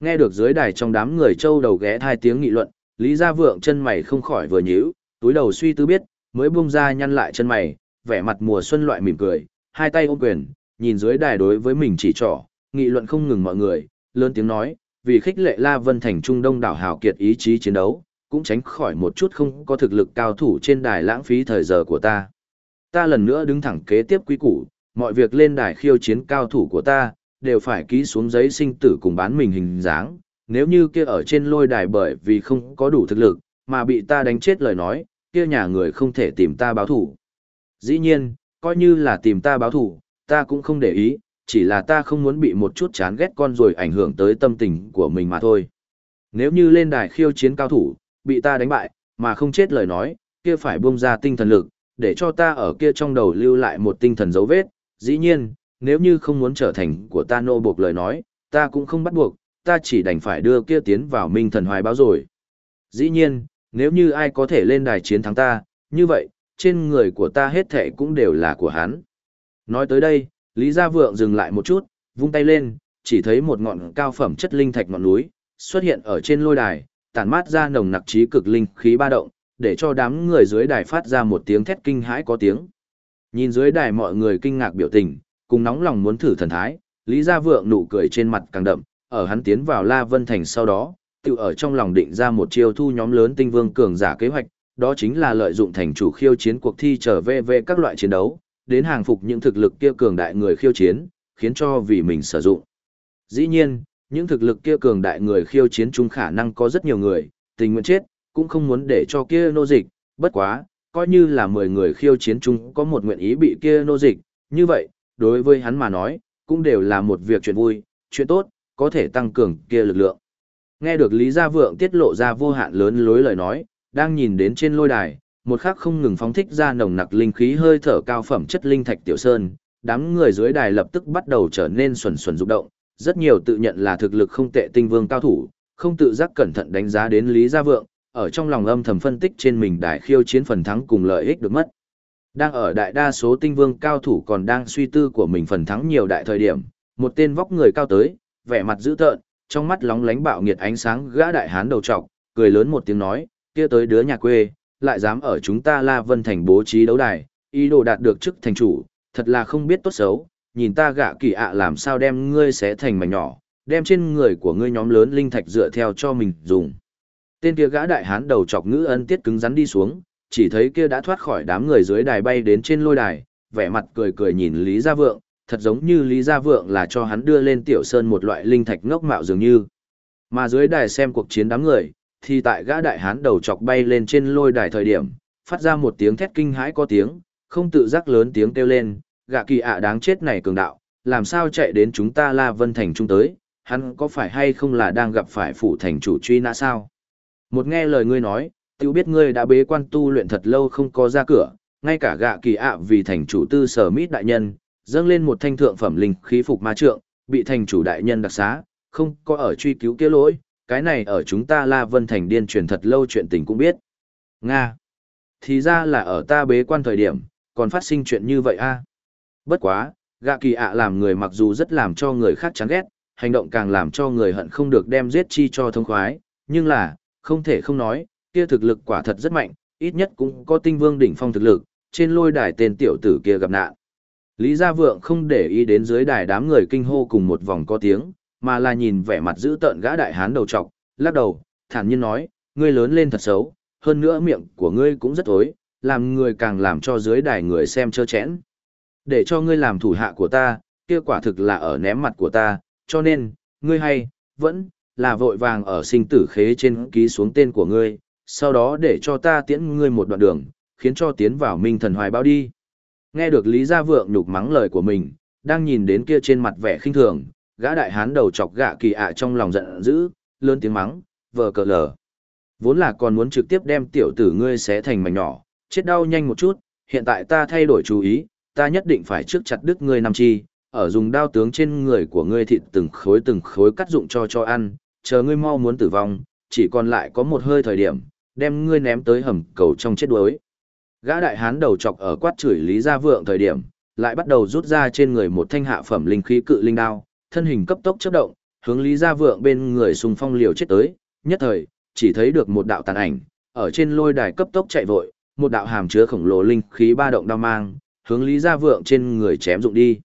Nghe được dưới đài trong đám người châu đầu ghé hai tiếng nghị luận, Lý Gia Vượng chân mày không khỏi vừa nhíu, túi đầu suy tư biết, mới buông ra nhăn lại chân mày, vẻ mặt mùa xuân loại mỉm cười, hai tay ôm quyền, nhìn dưới đài đối với mình chỉ trỏ, nghị luận không ngừng mọi người, lớn tiếng nói, vì khích lệ La Vân Thành Trung Đông đảo hào kiệt ý chí chiến đấu, cũng tránh khỏi một chút không có thực lực cao thủ trên đài lãng phí thời giờ của ta. Ta lần nữa đứng thẳng kế tiếp quý củ, mọi việc lên đài khiêu chiến cao thủ của ta, đều phải ký xuống giấy sinh tử cùng bán mình hình dáng, nếu như kia ở trên lôi đài bởi vì không có đủ thực lực, mà bị ta đánh chết lời nói, kia nhà người không thể tìm ta báo thủ. Dĩ nhiên, coi như là tìm ta báo thủ, ta cũng không để ý, chỉ là ta không muốn bị một chút chán ghét con rồi ảnh hưởng tới tâm tình của mình mà thôi. Nếu như lên đài khiêu chiến cao thủ, bị ta đánh bại, mà không chết lời nói, kia phải buông ra tinh thần lực, để cho ta ở kia trong đầu lưu lại một tinh thần dấu vết. Dĩ nhiên, nếu như không muốn trở thành của ta nô buộc lời nói, ta cũng không bắt buộc, ta chỉ đành phải đưa kia tiến vào minh thần hoài báo rồi. Dĩ nhiên, nếu như ai có thể lên đài chiến thắng ta, như vậy, trên người của ta hết thệ cũng đều là của hắn. Nói tới đây, Lý Gia Vượng dừng lại một chút, vung tay lên, chỉ thấy một ngọn cao phẩm chất linh thạch ngọn núi, xuất hiện ở trên lôi đài, tản mát ra nồng nặc trí cực linh khí ba động, để cho đám người dưới đài phát ra một tiếng thét kinh hãi có tiếng. Nhìn dưới đài mọi người kinh ngạc biểu tình, cùng nóng lòng muốn thử thần thái, Lý Gia Vượng nụ cười trên mặt càng đậm, ở hắn tiến vào La Vân Thành sau đó, tự ở trong lòng định ra một chiêu thu nhóm lớn tinh vương cường giả kế hoạch, đó chính là lợi dụng thành chủ khiêu chiến cuộc thi trở về về các loại chiến đấu, đến hàng phục những thực lực kia cường đại người khiêu chiến, khiến cho vì mình sử dụng. Dĩ nhiên, những thực lực kia cường đại người khiêu chiến chung khả năng có rất nhiều người, tình nguyện chết, cũng không muốn để cho kia nô dịch, bất quá, coi như là 10 người khiêu chiến chung có một nguyện ý bị kia nô dịch, như vậy, đối với hắn mà nói, cũng đều là một việc chuyện vui, chuyện tốt, có thể tăng cường kia lực lượng. Nghe được Lý Gia Vượng tiết lộ ra vô hạn lớn lối lời nói, đang nhìn đến trên lôi đài, một khắc không ngừng phóng thích ra nồng nặc linh khí hơi thở cao phẩm chất linh thạch tiểu sơn, đám người dưới đài lập tức bắt đầu trở nên xuẩn xuẩn rụng động, rất nhiều tự nhận là thực lực không tệ tinh vương cao thủ, không tự giác cẩn thận đánh giá đến Lý Gia Vượng, ở trong lòng âm thầm phân tích trên mình đài khiêu chiến phần thắng cùng lợi ích được mất. Đang ở đại đa số tinh vương cao thủ còn đang suy tư của mình phần thắng nhiều đại thời điểm, một tên vóc người cao tới, vẻ mặt dữ tợn, trong mắt lóng lánh bạo nghiệt ánh sáng gã đại hán đầu trọc, cười lớn một tiếng nói, kia tới đứa nhà quê, lại dám ở chúng ta La Vân Thành bố trí đấu đài, ý đồ đạt được chức thành chủ, thật là không biết tốt xấu, nhìn ta gạ kỳ ạ làm sao đem ngươi xé thành mảnh nhỏ, đem trên người của ngươi nhóm lớn linh thạch dựa theo cho mình dùng. Tên kia gã đại hán đầu chọc ngữ ân tiết cứng rắn đi xuống, chỉ thấy kia đã thoát khỏi đám người dưới đài bay đến trên lôi đài, vẻ mặt cười cười nhìn Lý Gia Vượng, thật giống như Lý Gia Vượng là cho hắn đưa lên tiểu sơn một loại linh thạch ngốc mạo dường như. Mà dưới đài xem cuộc chiến đám người, thì tại gã đại hán đầu chọc bay lên trên lôi đài thời điểm, phát ra một tiếng thét kinh hãi có tiếng, không tự giác lớn tiếng kêu lên, gã kỳ ạ đáng chết này cường đạo, làm sao chạy đến chúng ta La Vân Thành chúng tới, hắn có phải hay không là đang gặp phải phủ thành chủ truy nã sao? Một nghe lời ngươi nói, tiêu biết ngươi đã bế quan tu luyện thật lâu không có ra cửa, ngay cả gạ kỳ ạ vì thành chủ tư sở mít đại nhân, dâng lên một thanh thượng phẩm linh khí phục ma trượng, bị thành chủ đại nhân đặc xá, không có ở truy cứu kia lỗi, cái này ở chúng ta La Vân Thành điên truyền thật lâu chuyện tình cũng biết. Nga. Thì ra là ở ta bế quan thời điểm, còn phát sinh chuyện như vậy a. Bất quá, gạ kỳ ạ làm người mặc dù rất làm cho người khác chán ghét, hành động càng làm cho người hận không được đem giết chi cho thông khoái, nhưng là, không thể không nói, kia thực lực quả thật rất mạnh, ít nhất cũng có tinh vương đỉnh phong thực lực, trên lôi đài tên tiểu tử kia gặp nạn. Lý Gia Vượng không để ý đến dưới đài đám người kinh hô cùng một vòng có tiếng, mà là nhìn vẻ mặt dữ tợn gã đại hán đầu trọc, lắc đầu, thản nhiên nói, ngươi lớn lên thật xấu, hơn nữa miệng của ngươi cũng rất tối, làm người càng làm cho dưới đài người xem chơ chẽn. Để cho ngươi làm thủ hạ của ta, kia quả thực là ở ném mặt của ta, cho nên, ngươi hay, vẫn, là vội vàng ở sinh tử khế trên ký xuống tên của ngươi, sau đó để cho ta tiễn ngươi một đoạn đường, khiến cho tiến vào minh thần hoài bao đi. Nghe được Lý Gia Vượng nhục mắng lời của mình, đang nhìn đến kia trên mặt vẻ khinh thường, gã đại hán đầu chọc gạ kỳ ạ trong lòng giận dữ, lớn tiếng mắng, vờ cờ lờ. Vốn là còn muốn trực tiếp đem tiểu tử ngươi xé thành mảnh nhỏ, chết đau nhanh một chút, hiện tại ta thay đổi chú ý, ta nhất định phải trước chặt đứt ngươi nằm chi, ở dùng đao tướng trên người của ngươi thịt từng khối từng khối cắt dụng cho cho ăn, chờ ngươi mau muốn tử vong, chỉ còn lại có một hơi thời điểm, đem ngươi ném tới hầm cầu trong chết đuối. Gã đại hán đầu chọc ở quát chửi Lý Gia Vượng thời điểm, lại bắt đầu rút ra trên người một thanh hạ phẩm linh khí cự linh đao, thân hình cấp tốc chớp động, hướng Lý Gia Vượng bên người xung phong liều chết tới, nhất thời, chỉ thấy được một đạo tàn ảnh, ở trên lôi đài cấp tốc chạy vội, một đạo hàm chứa khổng lồ linh khí ba động đao mang, hướng Lý Gia Vượng trên người chém dụng đi.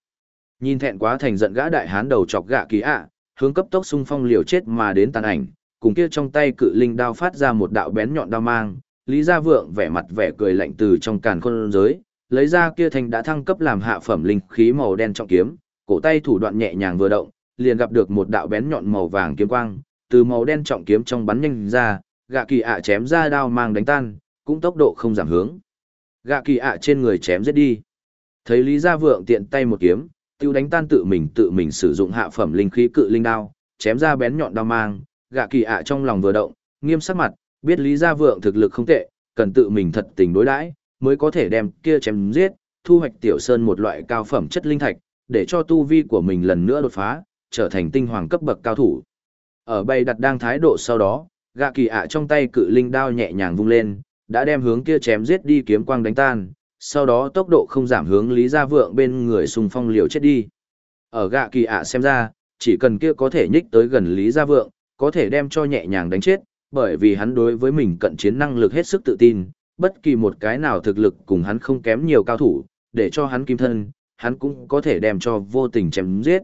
Nhìn thẹn quá thành giận gã đại hán đầu chọc gạ kỳ ạ, hướng cấp tốc xung phong liều chết mà đến tàn ảnh, cùng kia trong tay cự linh đao phát ra một đạo bén nhọn đao mang, Lý Gia Vượng vẻ mặt vẻ cười lạnh từ trong càn khôn giới, lấy ra kia thành đã thăng cấp làm hạ phẩm linh khí màu đen trọng kiếm, cổ tay thủ đoạn nhẹ nhàng vừa động, liền gặp được một đạo bén nhọn màu vàng kiếm quang, từ màu đen trọng kiếm trong bắn nhanh ra, gạ kỳ ạ chém ra đao mang đánh tan, cũng tốc độ không giảm hướng. Gạ kỳ ạ trên người chém giết đi. Thấy Lý Gia Vượng tiện tay một kiếm, tiêu đánh tan tự mình tự mình sử dụng hạ phẩm linh khí cự linh đao, chém ra bén nhọn đao mang, gạ kỳ ạ trong lòng vừa động, nghiêm sắc mặt, biết Lý Gia Vượng thực lực không tệ, cần tự mình thật tình đối đãi, mới có thể đem kia chém giết, thu hoạch tiểu sơn một loại cao phẩm chất linh thạch, để cho tu vi của mình lần nữa đột phá, trở thành tinh hoàng cấp bậc cao thủ. Ở bay đặt đang thái độ sau đó, gạ kỳ ạ trong tay cự linh đao nhẹ nhàng vung lên, đã đem hướng kia chém giết đi kiếm quang đánh tan, sau đó tốc độ không giảm hướng Lý Gia Vượng bên người xung phong liều chết đi. Ở gạ kỳ ạ xem ra, chỉ cần kia có thể nhích tới gần Lý Gia Vượng, có thể đem cho nhẹ nhàng đánh chết, bởi vì hắn đối với mình cận chiến năng lực hết sức tự tin, bất kỳ một cái nào thực lực cùng hắn không kém nhiều cao thủ, để cho hắn kim thân, hắn cũng có thể đem cho vô tình chém giết.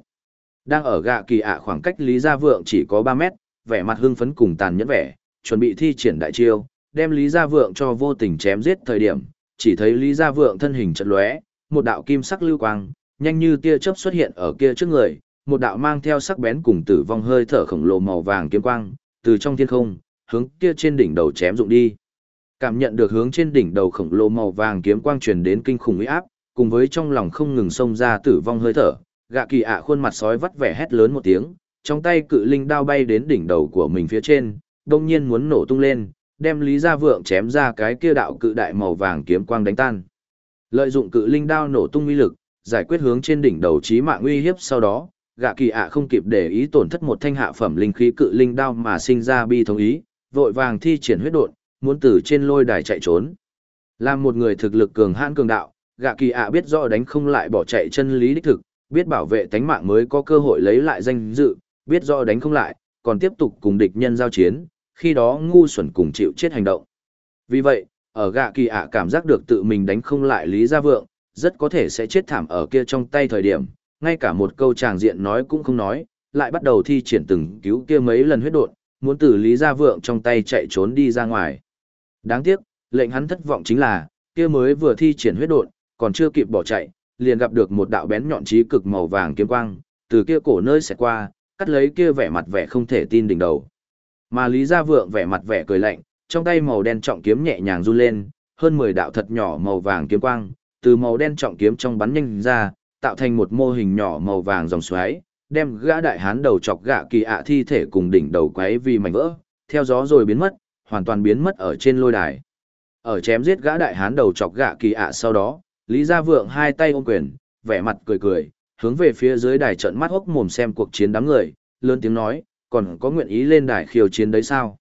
Đang ở gạ kỳ ạ khoảng cách Lý Gia Vượng chỉ có 3 mét, vẻ mặt hưng phấn cùng tàn nhẫn vẻ, chuẩn bị thi triển đại chiêu, đem Lý Gia Vượng cho vô tình chém giết thời điểm, chỉ thấy Lý Gia Vượng thân hình chật lóe, một đạo kim sắc lưu quang, nhanh như tia chớp xuất hiện ở kia trước người, một đạo mang theo sắc bén cùng tử vong hơi thở khổng lồ màu vàng kiếm quang, từ trong thiên không, hướng kia trên đỉnh đầu chém dụng đi. Cảm nhận được hướng trên đỉnh đầu khổng lồ màu vàng kiếm quang truyền đến kinh khủng uy áp, cùng với trong lòng không ngừng xông ra tử vong hơi thở, gạ kỳ ạ khuôn mặt sói vắt vẻ hét lớn một tiếng, trong tay cự linh đao bay đến đỉnh đầu của mình phía trên, đông nhiên muốn nổ tung lên, đem Lý Gia Vượng chém ra cái kia đạo cự đại màu vàng kiếm quang đánh tan. Lợi dụng cự linh đao nổ tung uy lực, giải quyết hướng trên đỉnh đầu chí mạng uy hiếp sau đó, gạ kỳ ạ không kịp để ý tổn thất một thanh hạ phẩm linh khí cự linh đao mà sinh ra bi thống ý, vội vàng thi triển huyết độn, muốn từ trên lôi đài chạy trốn. Làm một người thực lực cường hãn cường đạo, gạ kỳ ạ biết rõ đánh không lại bỏ chạy chân lý đích thực, biết bảo vệ tánh mạng mới có cơ hội lấy lại danh dự, biết rõ đánh không lại, còn tiếp tục cùng địch nhân giao chiến, khi đó ngu xuẩn cùng chịu chết hành động. Vì vậy, ở gạ kỳ ạ cảm giác được tự mình đánh không lại Lý Gia Vượng, rất có thể sẽ chết thảm ở kia trong tay thời điểm, ngay cả một câu tràng diện nói cũng không nói, lại bắt đầu thi triển từng cứu kia mấy lần huyết đột, muốn từ Lý Gia Vượng trong tay chạy trốn đi ra ngoài. Đáng tiếc, lệnh hắn thất vọng chính là, kia mới vừa thi triển huyết đột, còn chưa kịp bỏ chạy, liền gặp được một đạo bén nhọn trí cực màu vàng kiếm quang, từ kia cổ nơi sẽ qua, cắt lấy kia vẻ mặt vẻ không thể tin đỉnh đầu. Mà Lý Gia Vượng vẻ mặt vẻ cười lạnh, trong tay màu đen trọng kiếm nhẹ nhàng run lên, hơn 10 đạo thật nhỏ màu vàng kiếm quang, từ màu đen trọng kiếm trong bắn nhanh ra, tạo thành một mô hình nhỏ màu vàng dòng xoáy, đem gã đại hán đầu chọc gạ kỳ ạ thi thể cùng đỉnh đầu quấy vì mảnh vỡ, theo gió rồi biến mất, hoàn toàn biến mất ở trên lôi đài. Ở chém giết gã đại hán đầu chọc gạ kỳ ạ sau đó, Lý Gia Vượng hai tay ôm quyền, vẻ mặt cười cười, hướng về phía dưới đài trận mắt hốc mồm xem cuộc chiến đám người, lớn tiếng nói, còn có nguyện ý lên đài khiêu chiến đấy sao?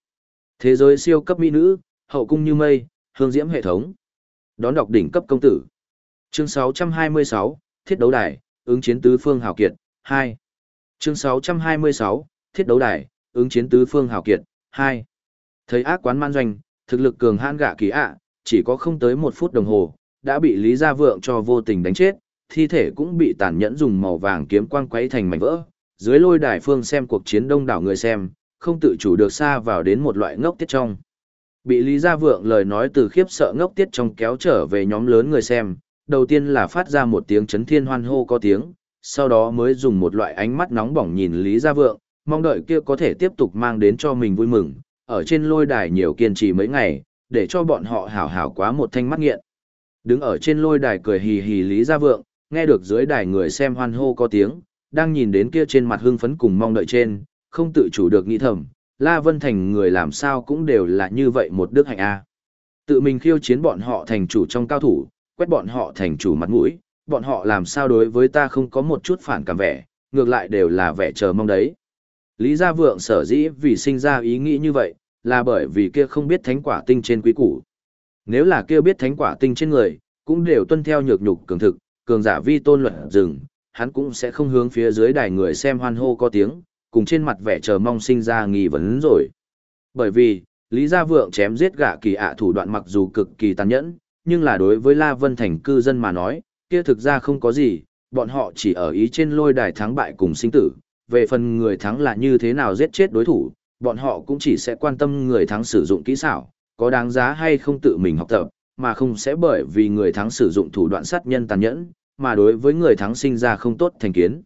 Thế giới siêu cấp mỹ nữ, hậu cung như mây, hương diễm hệ thống. Đón đọc đỉnh cấp công tử. Chương 626, Thiết đấu đài, ứng chiến tứ phương hào kiệt, 2. Chương 626, Thiết đấu đài, ứng chiến tứ phương hào kiệt, 2. Thấy ác quán man doanh, thực lực cường hãn gạ kỳ ạ, chỉ có không tới một phút đồng hồ, đã bị Lý Gia Vượng cho vô tình đánh chết, thi thể cũng bị tàn nhẫn dùng màu vàng kiếm quang quấy thành mảnh vỡ. Dưới lôi đài phương xem cuộc chiến đông đảo người xem, không tự chủ được xa vào đến một loại ngốc tiết trong. Bị Lý Gia Vượng lời nói từ khiếp sợ ngốc tiết trong kéo trở về nhóm lớn người xem, đầu tiên là phát ra một tiếng chấn thiên hoan hô có tiếng, sau đó mới dùng một loại ánh mắt nóng bỏng nhìn Lý Gia Vượng, mong đợi kia có thể tiếp tục mang đến cho mình vui mừng, ở trên lôi đài nhiều kiên trì mấy ngày, để cho bọn họ hảo hảo quá một thanh mắt nghiện. Đứng ở trên lôi đài cười hì hì Lý Gia Vượng, nghe được dưới đài người xem hoan hô có tiếng, đang nhìn đến kia trên mặt hưng phấn cùng mong đợi trên, không tự chủ được nghĩ thầm, La Vân Thành người làm sao cũng đều là như vậy một đức hạnh a. Tự mình khiêu chiến bọn họ thành chủ trong cao thủ, quét bọn họ thành chủ mặt mũi, bọn họ làm sao đối với ta không có một chút phản cảm vẻ, ngược lại đều là vẻ chờ mong đấy. Lý Gia Vượng sở dĩ vì sinh ra ý nghĩ như vậy, là bởi vì kia không biết thánh quả tinh trên quý củ. Nếu là kia biết thánh quả tinh trên người, cũng đều tuân theo nhược nhục cường thực, cường giả vi tôn luật rừng, hắn cũng sẽ không hướng phía dưới đài người xem hoan hô có tiếng, cùng trên mặt vẻ chờ mong sinh ra nghi vấn rồi. Bởi vì, Lý Gia Vượng chém giết gạ kỳ ạ thủ đoạn mặc dù cực kỳ tàn nhẫn, nhưng là đối với La Vân Thành cư dân mà nói, kia thực ra không có gì, bọn họ chỉ ở ý trên lôi đài thắng bại cùng sinh tử, về phần người thắng là như thế nào giết chết đối thủ, bọn họ cũng chỉ sẽ quan tâm người thắng sử dụng kỹ xảo, có đáng giá hay không tự mình học tập, mà không sẽ bởi vì người thắng sử dụng thủ đoạn sát nhân tàn nhẫn, mà đối với người thắng sinh ra không tốt thành kiến.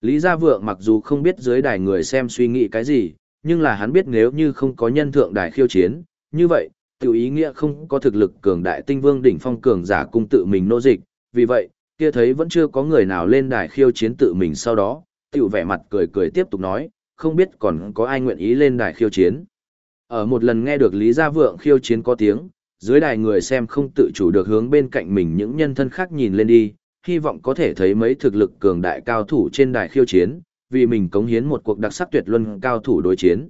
Lý Gia Vượng mặc dù không biết dưới đài người xem suy nghĩ cái gì, nhưng là hắn biết nếu như không có nhân thượng đài khiêu chiến, như vậy, tiểu ý nghĩa không có thực lực cường đại tinh vương đỉnh phong cường giả cung tự mình nô dịch, vì vậy, kia thấy vẫn chưa có người nào lên đài khiêu chiến tự mình sau đó, tiểu vẻ mặt cười cười tiếp tục nói, không biết còn có ai nguyện ý lên đài khiêu chiến. Ở một lần nghe được Lý Gia Vượng khiêu chiến có tiếng, dưới đài người xem không tự chủ được hướng bên cạnh mình những nhân thân khác nhìn lên đi, hy vọng có thể thấy mấy thực lực cường đại cao thủ trên đài khiêu chiến, vì mình cống hiến một cuộc đặc sắc tuyệt luân cao thủ đối chiến.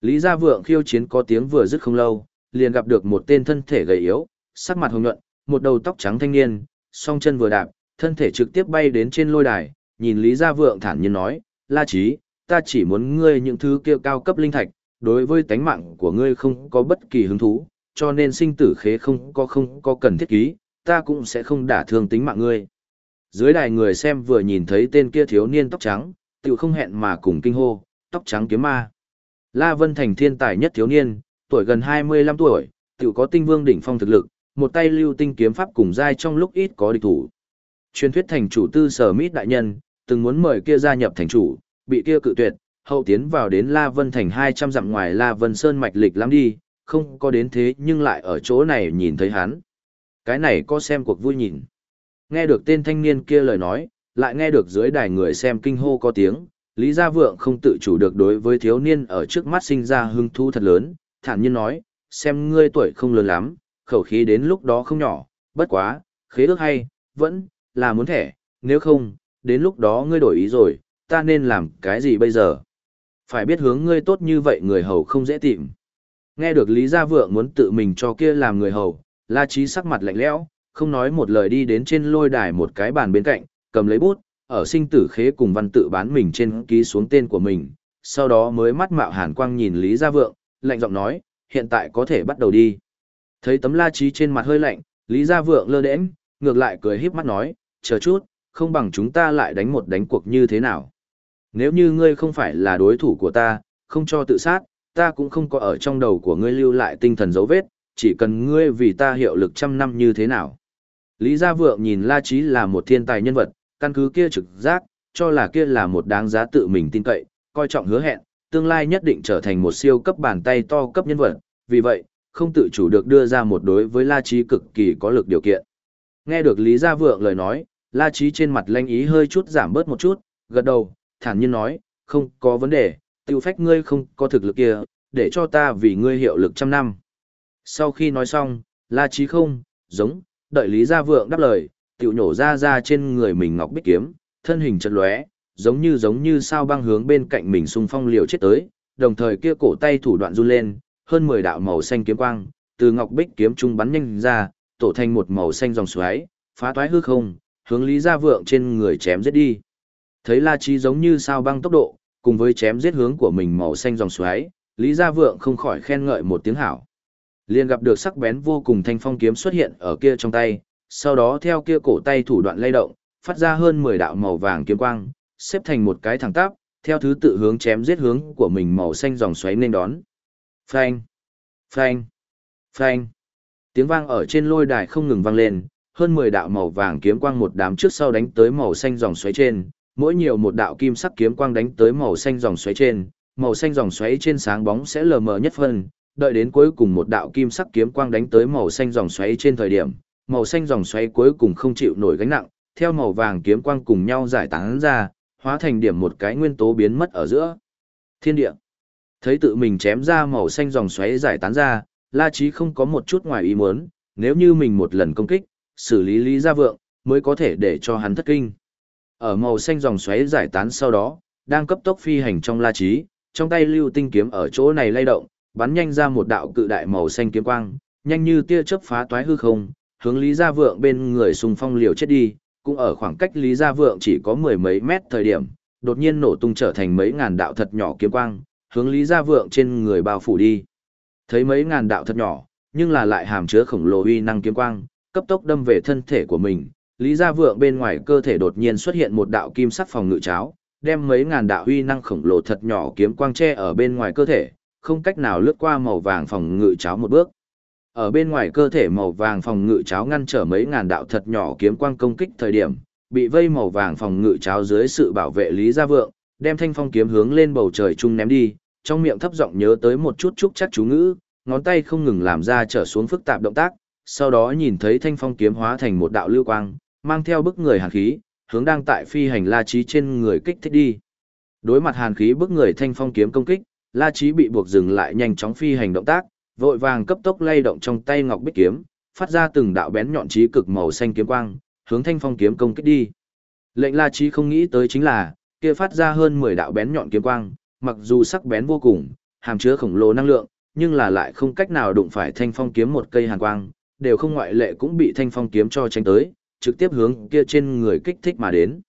Lý Gia Vượng khiêu chiến có tiếng vừa dứt không lâu, liền gặp được một tên thân thể gầy yếu, sắc mặt hồng nhuận, một đầu tóc trắng thanh niên, song chân vừa đạp, thân thể trực tiếp bay đến trên lôi đài, nhìn Lý Gia Vượng thản nhiên nói, La Chí, ta chỉ muốn ngươi những thứ kia cao cấp linh thạch, đối với tánh mạng của ngươi không có bất kỳ hứng thú, cho nên sinh tử khế không có không có cần thiết ký, ta cũng sẽ không đả thương tính mạng ngươi. Dưới đài người xem vừa nhìn thấy tên kia thiếu niên tóc trắng, tự không hẹn mà cùng kinh hô, tóc trắng kiếm ma. La Vân Thành thiên tài nhất thiếu niên, tuổi gần 25 tuổi, tự có tinh vương đỉnh phong thực lực, một tay lưu tinh kiếm pháp cùng giai trong lúc ít có địch thủ. Truyền thuyết thành chủ tư sở mít đại nhân, từng muốn mời kia gia nhập thành chủ, bị kia cự tuyệt, hậu tiến vào đến La Vân Thành 200 dặm ngoài La Vân Sơn mạch lịch lắm đi, không có đến thế nhưng lại ở chỗ này nhìn thấy hắn. Cái này có xem cuộc vui nhìn. Nghe được tên thanh niên kia lời nói, lại nghe được dưới đài người xem kinh hô có tiếng, Lý Gia Vượng không tự chủ được đối với thiếu niên ở trước mắt sinh ra hứng thú thật lớn, thản nhiên nói, xem ngươi tuổi không lớn lắm, khẩu khí đến lúc đó không nhỏ, bất quá, khế ước hay, vẫn, là muốn thẻ, nếu không, đến lúc đó ngươi đổi ý rồi, ta nên làm cái gì bây giờ? Phải biết hướng ngươi tốt như vậy người hầu không dễ tìm. Nghe được Lý Gia Vượng muốn tự mình cho kia làm người hầu, La Chí sắc mặt lạnh lẽo, không nói một lời đi đến trên lôi đài một cái bàn bên cạnh, cầm lấy bút, ở sinh tử khế cùng văn tự bán mình trên ký xuống tên của mình, sau đó mới mắt mạo hàn quang nhìn Lý Gia Vượng, lạnh giọng nói, hiện tại có thể bắt đầu đi. Thấy tấm la trí trên mặt hơi lạnh, Lý Gia Vượng lơ đễnh, ngược lại cười híp mắt nói, chờ chút, không bằng chúng ta lại đánh một đánh cuộc như thế nào. Nếu như ngươi không phải là đối thủ của ta, không cho tự sát, ta cũng không có ở trong đầu của ngươi lưu lại tinh thần dấu vết, chỉ cần ngươi vì ta hiệu lực trăm năm như thế nào. Lý Gia Vượng nhìn La Chí là một thiên tài nhân vật, căn cứ kia trực giác, cho là kia là một đáng giá tự mình tin cậy, coi trọng hứa hẹn, tương lai nhất định trở thành một siêu cấp bàn tay to cấp nhân vật, vì vậy, không tự chủ được đưa ra một đối với La Chí cực kỳ có lực điều kiện. Nghe được Lý Gia Vượng lời nói, La Chí trên mặt lanh ý hơi chút giảm bớt một chút, gật đầu, thản nhiên nói, không có vấn đề, tiêu phách ngươi không có thực lực kia, để cho ta vì ngươi hiệu lực trăm năm. Sau khi nói xong, La Chí không, giống, đợi Lý Gia Vượng đáp lời, tiểu nhổ ra ra trên người mình ngọc bích kiếm, thân hình chật lóe, giống như giống như sao băng hướng bên cạnh mình xung phong liều chết tới, đồng thời kia cổ tay thủ đoạn run lên, hơn 10 đạo màu xanh kiếm quang, từ ngọc bích kiếm trung bắn nhanh ra, tổ thành một màu xanh dòng xoáy, phá toái hư không, hướng Lý Gia Vượng trên người chém giết đi. Thấy La Chí giống như sao băng tốc độ, cùng với chém giết hướng của mình màu xanh dòng xoáy, Lý Gia Vượng không khỏi khen ngợi một tiếng hảo. Liền gặp được sắc bén vô cùng thanh phong kiếm xuất hiện ở kia trong tay, sau đó theo kia cổ tay thủ đoạn lay động, phát ra hơn 10 đạo màu vàng kiếm quang, xếp thành một cái thẳng tắp, theo thứ tự hướng chém giết hướng của mình màu xanh dòng xoáy nên đón. Phanh, phanh, phanh. Tiếng vang ở trên lôi đài không ngừng vang lên, hơn 10 đạo màu vàng kiếm quang một đám trước sau đánh tới màu xanh dòng xoáy trên, mỗi nhiều một đạo kim sắc kiếm quang đánh tới màu xanh dòng xoáy trên, màu xanh dòng xoáy trên sáng bóng sẽ lờ mờ nhất phân, đợi đến cuối cùng một đạo kim sắc kiếm quang đánh tới màu xanh dòng xoáy trên thời điểm, màu xanh dòng xoáy cuối cùng không chịu nổi gánh nặng, theo màu vàng kiếm quang cùng nhau giải tán ra, hóa thành điểm một cái nguyên tố biến mất ở giữa thiên địa. Thấy tự mình chém ra màu xanh dòng xoáy giải tán ra, La Chí không có một chút ngoài ý muốn, nếu như mình một lần công kích, xử lý Lý Gia Vượng, mới có thể để cho hắn thất kinh. Ở màu xanh dòng xoáy giải tán sau đó, đang cấp tốc phi hành trong La Chí, trong tay lưu tinh kiếm ở chỗ này lay động, bắn nhanh ra một đạo cự đại màu xanh kiếm quang, nhanh như tia chớp phá toái hư không, hướng Lý Gia Vượng bên người xung phong liều chết đi, cũng ở khoảng cách Lý Gia Vượng chỉ có mười mấy mét thời điểm, đột nhiên nổ tung trở thành mấy ngàn đạo thật nhỏ kiếm quang, hướng Lý Gia Vượng trên người bao phủ đi. Thấy mấy ngàn đạo thật nhỏ, nhưng là lại hàm chứa khổng lồ uy năng kiếm quang, cấp tốc đâm về thân thể của mình. Lý Gia Vượng bên ngoài cơ thể đột nhiên xuất hiện một đạo kim sắc phòng ngự cháo, đem mấy ngàn đạo uy năng khổng lồ thật nhỏ kiếm quang che ở bên ngoài cơ thể, không cách nào lướt qua màu vàng phòng ngự cháo một bước. Ở bên ngoài cơ thể màu vàng phòng ngự cháo ngăn trở mấy ngàn đạo thật nhỏ kiếm quang công kích thời điểm, bị vây màu vàng phòng ngự cháo dưới sự bảo vệ Lý Gia Vượng, đem thanh phong kiếm hướng lên bầu trời chung ném đi, trong miệng thấp giọng nhớ tới một chút chúc chắc chú ngữ, ngón tay không ngừng làm ra trở xuống phức tạp động tác, sau đó nhìn thấy thanh phong kiếm hóa thành một đạo lưu quang, mang theo bức người hàn khí, hướng đang tại phi hành La Chí trên người kích thích đi. Đối mặt hàn khí bức người thanh phong kiếm công kích, La Chí bị buộc dừng lại nhanh chóng phi hành động tác, vội vàng cấp tốc lay động trong tay ngọc bích kiếm, phát ra từng đạo bén nhọn chí cực màu xanh kiếm quang, hướng thanh phong kiếm công kích đi. Lệnh La Chí không nghĩ tới chính là, kia phát ra hơn 10 đạo bén nhọn kiếm quang, mặc dù sắc bén vô cùng, hàm chứa khổng lồ năng lượng, nhưng là lại không cách nào đụng phải thanh phong kiếm một cây hàn quang, đều không ngoại lệ cũng bị thanh phong kiếm cho tránh tới, trực tiếp hướng kia trên người kích thích mà đến.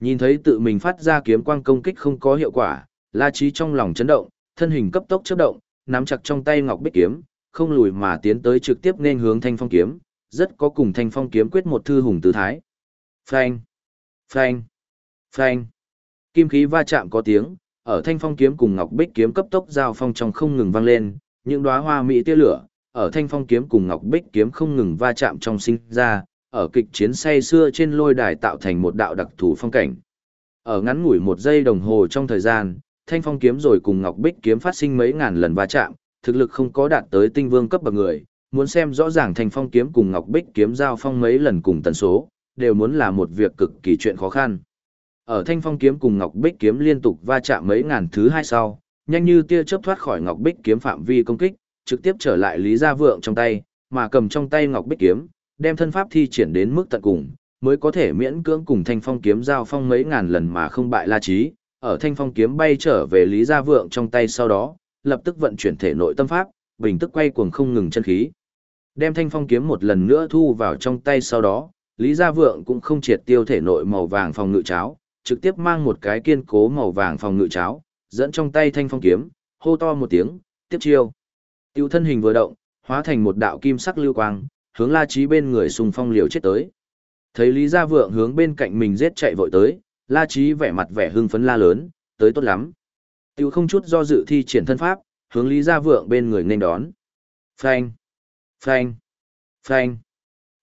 Nhìn thấy tự mình phát ra kiếm quang công kích không có hiệu quả, La Chí trong lòng chấn động, thân hình cấp tốc chớp động, nắm chặt trong tay ngọc bích kiếm, không lùi mà tiến tới trực tiếp nên hướng thanh phong kiếm, rất có cùng thanh phong kiếm quyết một thư hùng tư thái. Phanh, phanh, phanh. Kim khí va chạm có tiếng, ở thanh phong kiếm cùng ngọc bích kiếm cấp tốc giao phong trong không ngừng vang lên, những đóa hoa mỹ tia lửa, ở thanh phong kiếm cùng ngọc bích kiếm không ngừng va chạm trong sinh ra, ở kịch chiến say xưa trên lôi đài tạo thành một đạo đặc thù phong cảnh. Ở ngắn ngủi một giây đồng hồ trong thời gian, thanh phong kiếm rồi cùng ngọc bích kiếm phát sinh mấy ngàn lần va chạm, thực lực không có đạt tới tinh vương cấp bậc người, muốn xem rõ ràng thanh phong kiếm cùng ngọc bích kiếm giao phong mấy lần cùng tần số, đều muốn là một việc cực kỳ chuyện khó khăn. Ở thanh phong kiếm cùng ngọc bích kiếm liên tục va chạm mấy ngàn thứ hai sau, nhanh như tia chớp thoát khỏi ngọc bích kiếm phạm vi công kích, trực tiếp trở lại Lý Gia Vượng trong tay, mà cầm trong tay ngọc bích kiếm, đem thân pháp thi triển đến mức tận cùng, mới có thể miễn cưỡng cùng thanh phong kiếm giao phong mấy ngàn lần mà không bại La trí. Ở thanh phong kiếm bay trở về Lý Gia Vượng trong tay sau đó, lập tức vận chuyển thể nội tâm pháp, bình tức quay cuồng không ngừng chân khí. Đem thanh phong kiếm một lần nữa thu vào trong tay sau đó, Lý Gia Vượng cũng không triệt tiêu thể nội màu vàng phòng ngự cháo, trực tiếp mang một cái kiên cố màu vàng phòng ngự cháo, dẫn trong tay thanh phong kiếm, hô to một tiếng, tiếp chiêu. Tiêu thân hình vừa động, hóa thành một đạo kim sắc lưu quang, hướng La Chí bên người xung phong liều chết tới. Thấy Lý Gia Vượng hướng bên cạnh mình giết chạy vội tới, La Chí vẻ mặt vẻ hưng phấn la lớn, tới tốt lắm. Tiêu không chút do dự thi triển thân pháp, hướng Lý Gia Vượng bên người nên đón. Phanh, phanh, phanh.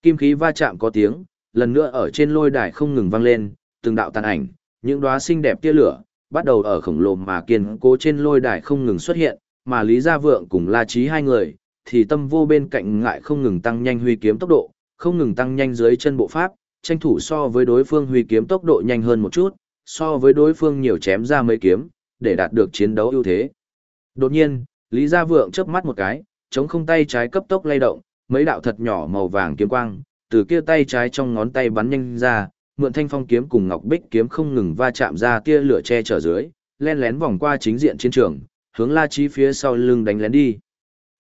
Kim khí va chạm có tiếng, lần nữa ở trên lôi đài không ngừng vang lên, từng đạo tàn ảnh, những đóa xinh đẹp tia lửa, bắt đầu ở khổng lồ mà kiên cố trên lôi đài không ngừng xuất hiện, mà Lý Gia Vượng cùng La Chí hai người, thì tâm vô bên cạnh ngại không ngừng tăng nhanh huy kiếm tốc độ, không ngừng tăng nhanh dưới chân bộ pháp, tranh thủ so với đối phương huy kiếm tốc độ nhanh hơn một chút, so với đối phương nhiều chém ra mấy kiếm, để đạt được chiến đấu ưu thế. Đột nhiên, Lý Gia Vượng chớp mắt một cái, chống không tay trái cấp tốc lay động, mấy đạo thật nhỏ màu vàng kiếm quang, từ kia tay trái trong ngón tay bắn nhanh ra, mượn thanh phong kiếm cùng ngọc bích kiếm không ngừng va chạm ra tia lửa che chở dưới, len lén vòng qua chính diện chiến trường, hướng La Chí phía sau lưng đánh lén đi.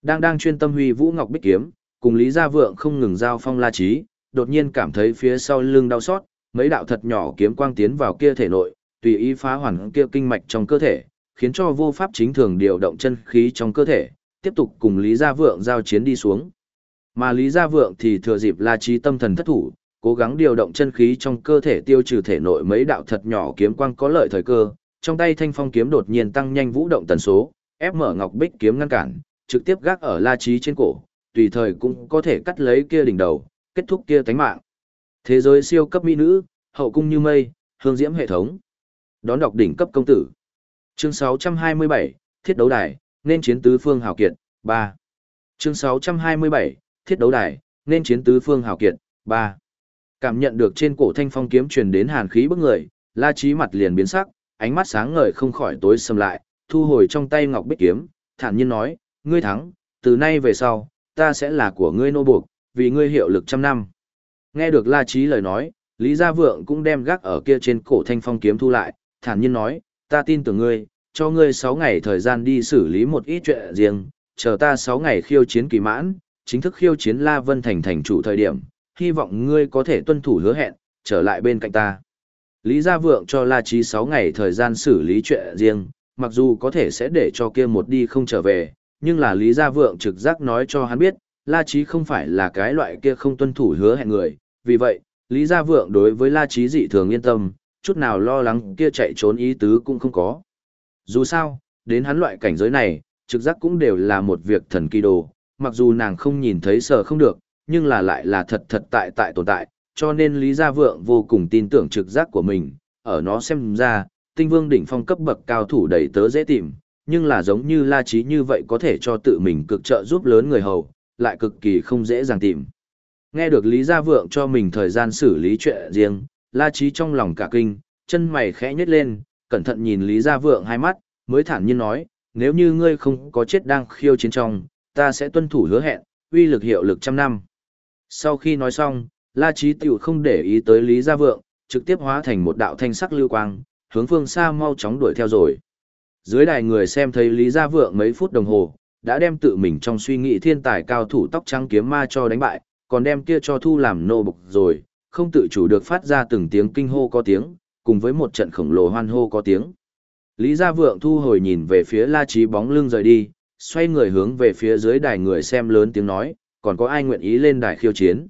Đang đang chuyên tâm huy vũ ngọc bích kiếm, cùng Lý Gia Vượng không ngừng giao phong La Chí, đột nhiên cảm thấy phía sau lưng đau xót, mấy đạo thật nhỏ kiếm quang tiến vào kia thể nội, tùy ý phá hoàn kia kinh mạch trong cơ thể, khiến cho vô pháp chính thường điều động chân khí trong cơ thể, tiếp tục cùng Lý Gia Vượng giao chiến đi xuống. Mà Lý Gia Vượng thì thừa dịp La Chí tâm thần thất thủ, cố gắng điều động chân khí trong cơ thể tiêu trừ thể nội mấy đạo thật nhỏ kiếm quang có lợi thời cơ, trong tay thanh phong kiếm đột nhiên tăng nhanh vũ động tần số, ép mở ngọc bích kiếm ngăn cản, trực tiếp gác ở La Chí trên cổ, tùy thời cũng có thể cắt lấy kia đỉnh đầu, kết thúc kia tánh mạng. Thế giới siêu cấp mỹ nữ, hậu cung như mây, hương diễm hệ thống. Đón đọc đỉnh cấp công tử. Chương 627, Thiết đấu đài, nên chiến tứ phương hào kiệt, 3. Chương 627, Thiết đấu đài, nên chiến tứ phương hào kiệt, 3. Cảm nhận được trên cổ thanh phong kiếm truyền đến hàn khí bức người, La Chí mặt liền biến sắc, ánh mắt sáng ngời không khỏi tối sầm lại, thu hồi trong tay ngọc bích kiếm, thản nhiên nói, ngươi thắng, từ nay về sau, ta sẽ là của ngươi nô buộc, vì ngươi hiệu lực trăm năm. Nghe được La Chí lời nói, Lý Gia Vượng cũng đem gác ở kia trên cổ thanh phong kiếm thu lại, thản nhiên nói, ta tin tưởng ngươi, cho ngươi 6 ngày thời gian đi xử lý một ít chuyện riêng, chờ ta 6 ngày khiêu chiến kỳ mãn, chính thức khiêu chiến La Vân Thành thành chủ thời điểm, hy vọng ngươi có thể tuân thủ hứa hẹn, trở lại bên cạnh ta. Lý Gia Vượng cho La Chí 6 ngày thời gian xử lý chuyện riêng, mặc dù có thể sẽ để cho kia một đi không trở về, nhưng là Lý Gia Vượng trực giác nói cho hắn biết, La Chí không phải là cái loại kia không tuân thủ hứa hẹn người, vì vậy, Lý Gia Vượng đối với La Chí dị thường yên tâm, chút nào lo lắng kia chạy trốn ý tứ cũng không có. Dù sao, đến hắn loại cảnh giới này, trực giác cũng đều là một việc thần kỳ đồ, mặc dù nàng không nhìn thấy sợ không được, nhưng là lại là thật thật tại tại tồn tại, cho nên Lý Gia Vượng vô cùng tin tưởng trực giác của mình, ở nó xem ra, tinh vương đỉnh phong cấp bậc cao thủ đầy tớ dễ tìm, nhưng là giống như La Chí như vậy có thể cho tự mình cực trợ giúp lớn người hầu, lại cực kỳ không dễ dàng tìm. Nghe được Lý Gia Vượng cho mình thời gian xử lý chuyện riêng, La Chí trong lòng cả kinh, chân mày khẽ nhếch lên, cẩn thận nhìn Lý Gia Vượng hai mắt, mới thản nhiên nói, nếu như ngươi không có chết đang khiêu chiến trong, ta sẽ tuân thủ hứa hẹn, uy lực hiệu lực trăm năm. Sau khi nói xong, La Chí tiểu không để ý tới Lý Gia Vượng, trực tiếp hóa thành một đạo thanh sắc lưu quang, hướng phương xa mau chóng đuổi theo rồi. Dưới đài người xem thấy Lý Gia Vượng mấy phút đồng hồ, đã đem tự mình trong suy nghĩ thiên tài cao thủ tóc trắng kiếm ma cho đánh bại, còn đem kia cho thu làm nô bộc rồi, không tự chủ được phát ra từng tiếng kinh hô có tiếng, cùng với một trận khổng lồ hoan hô có tiếng. Lý Gia Vượng thu hồi nhìn về phía La Chí bóng lưng rời đi, xoay người hướng về phía dưới đài người xem lớn tiếng nói, còn có ai nguyện ý lên đài khiêu chiến.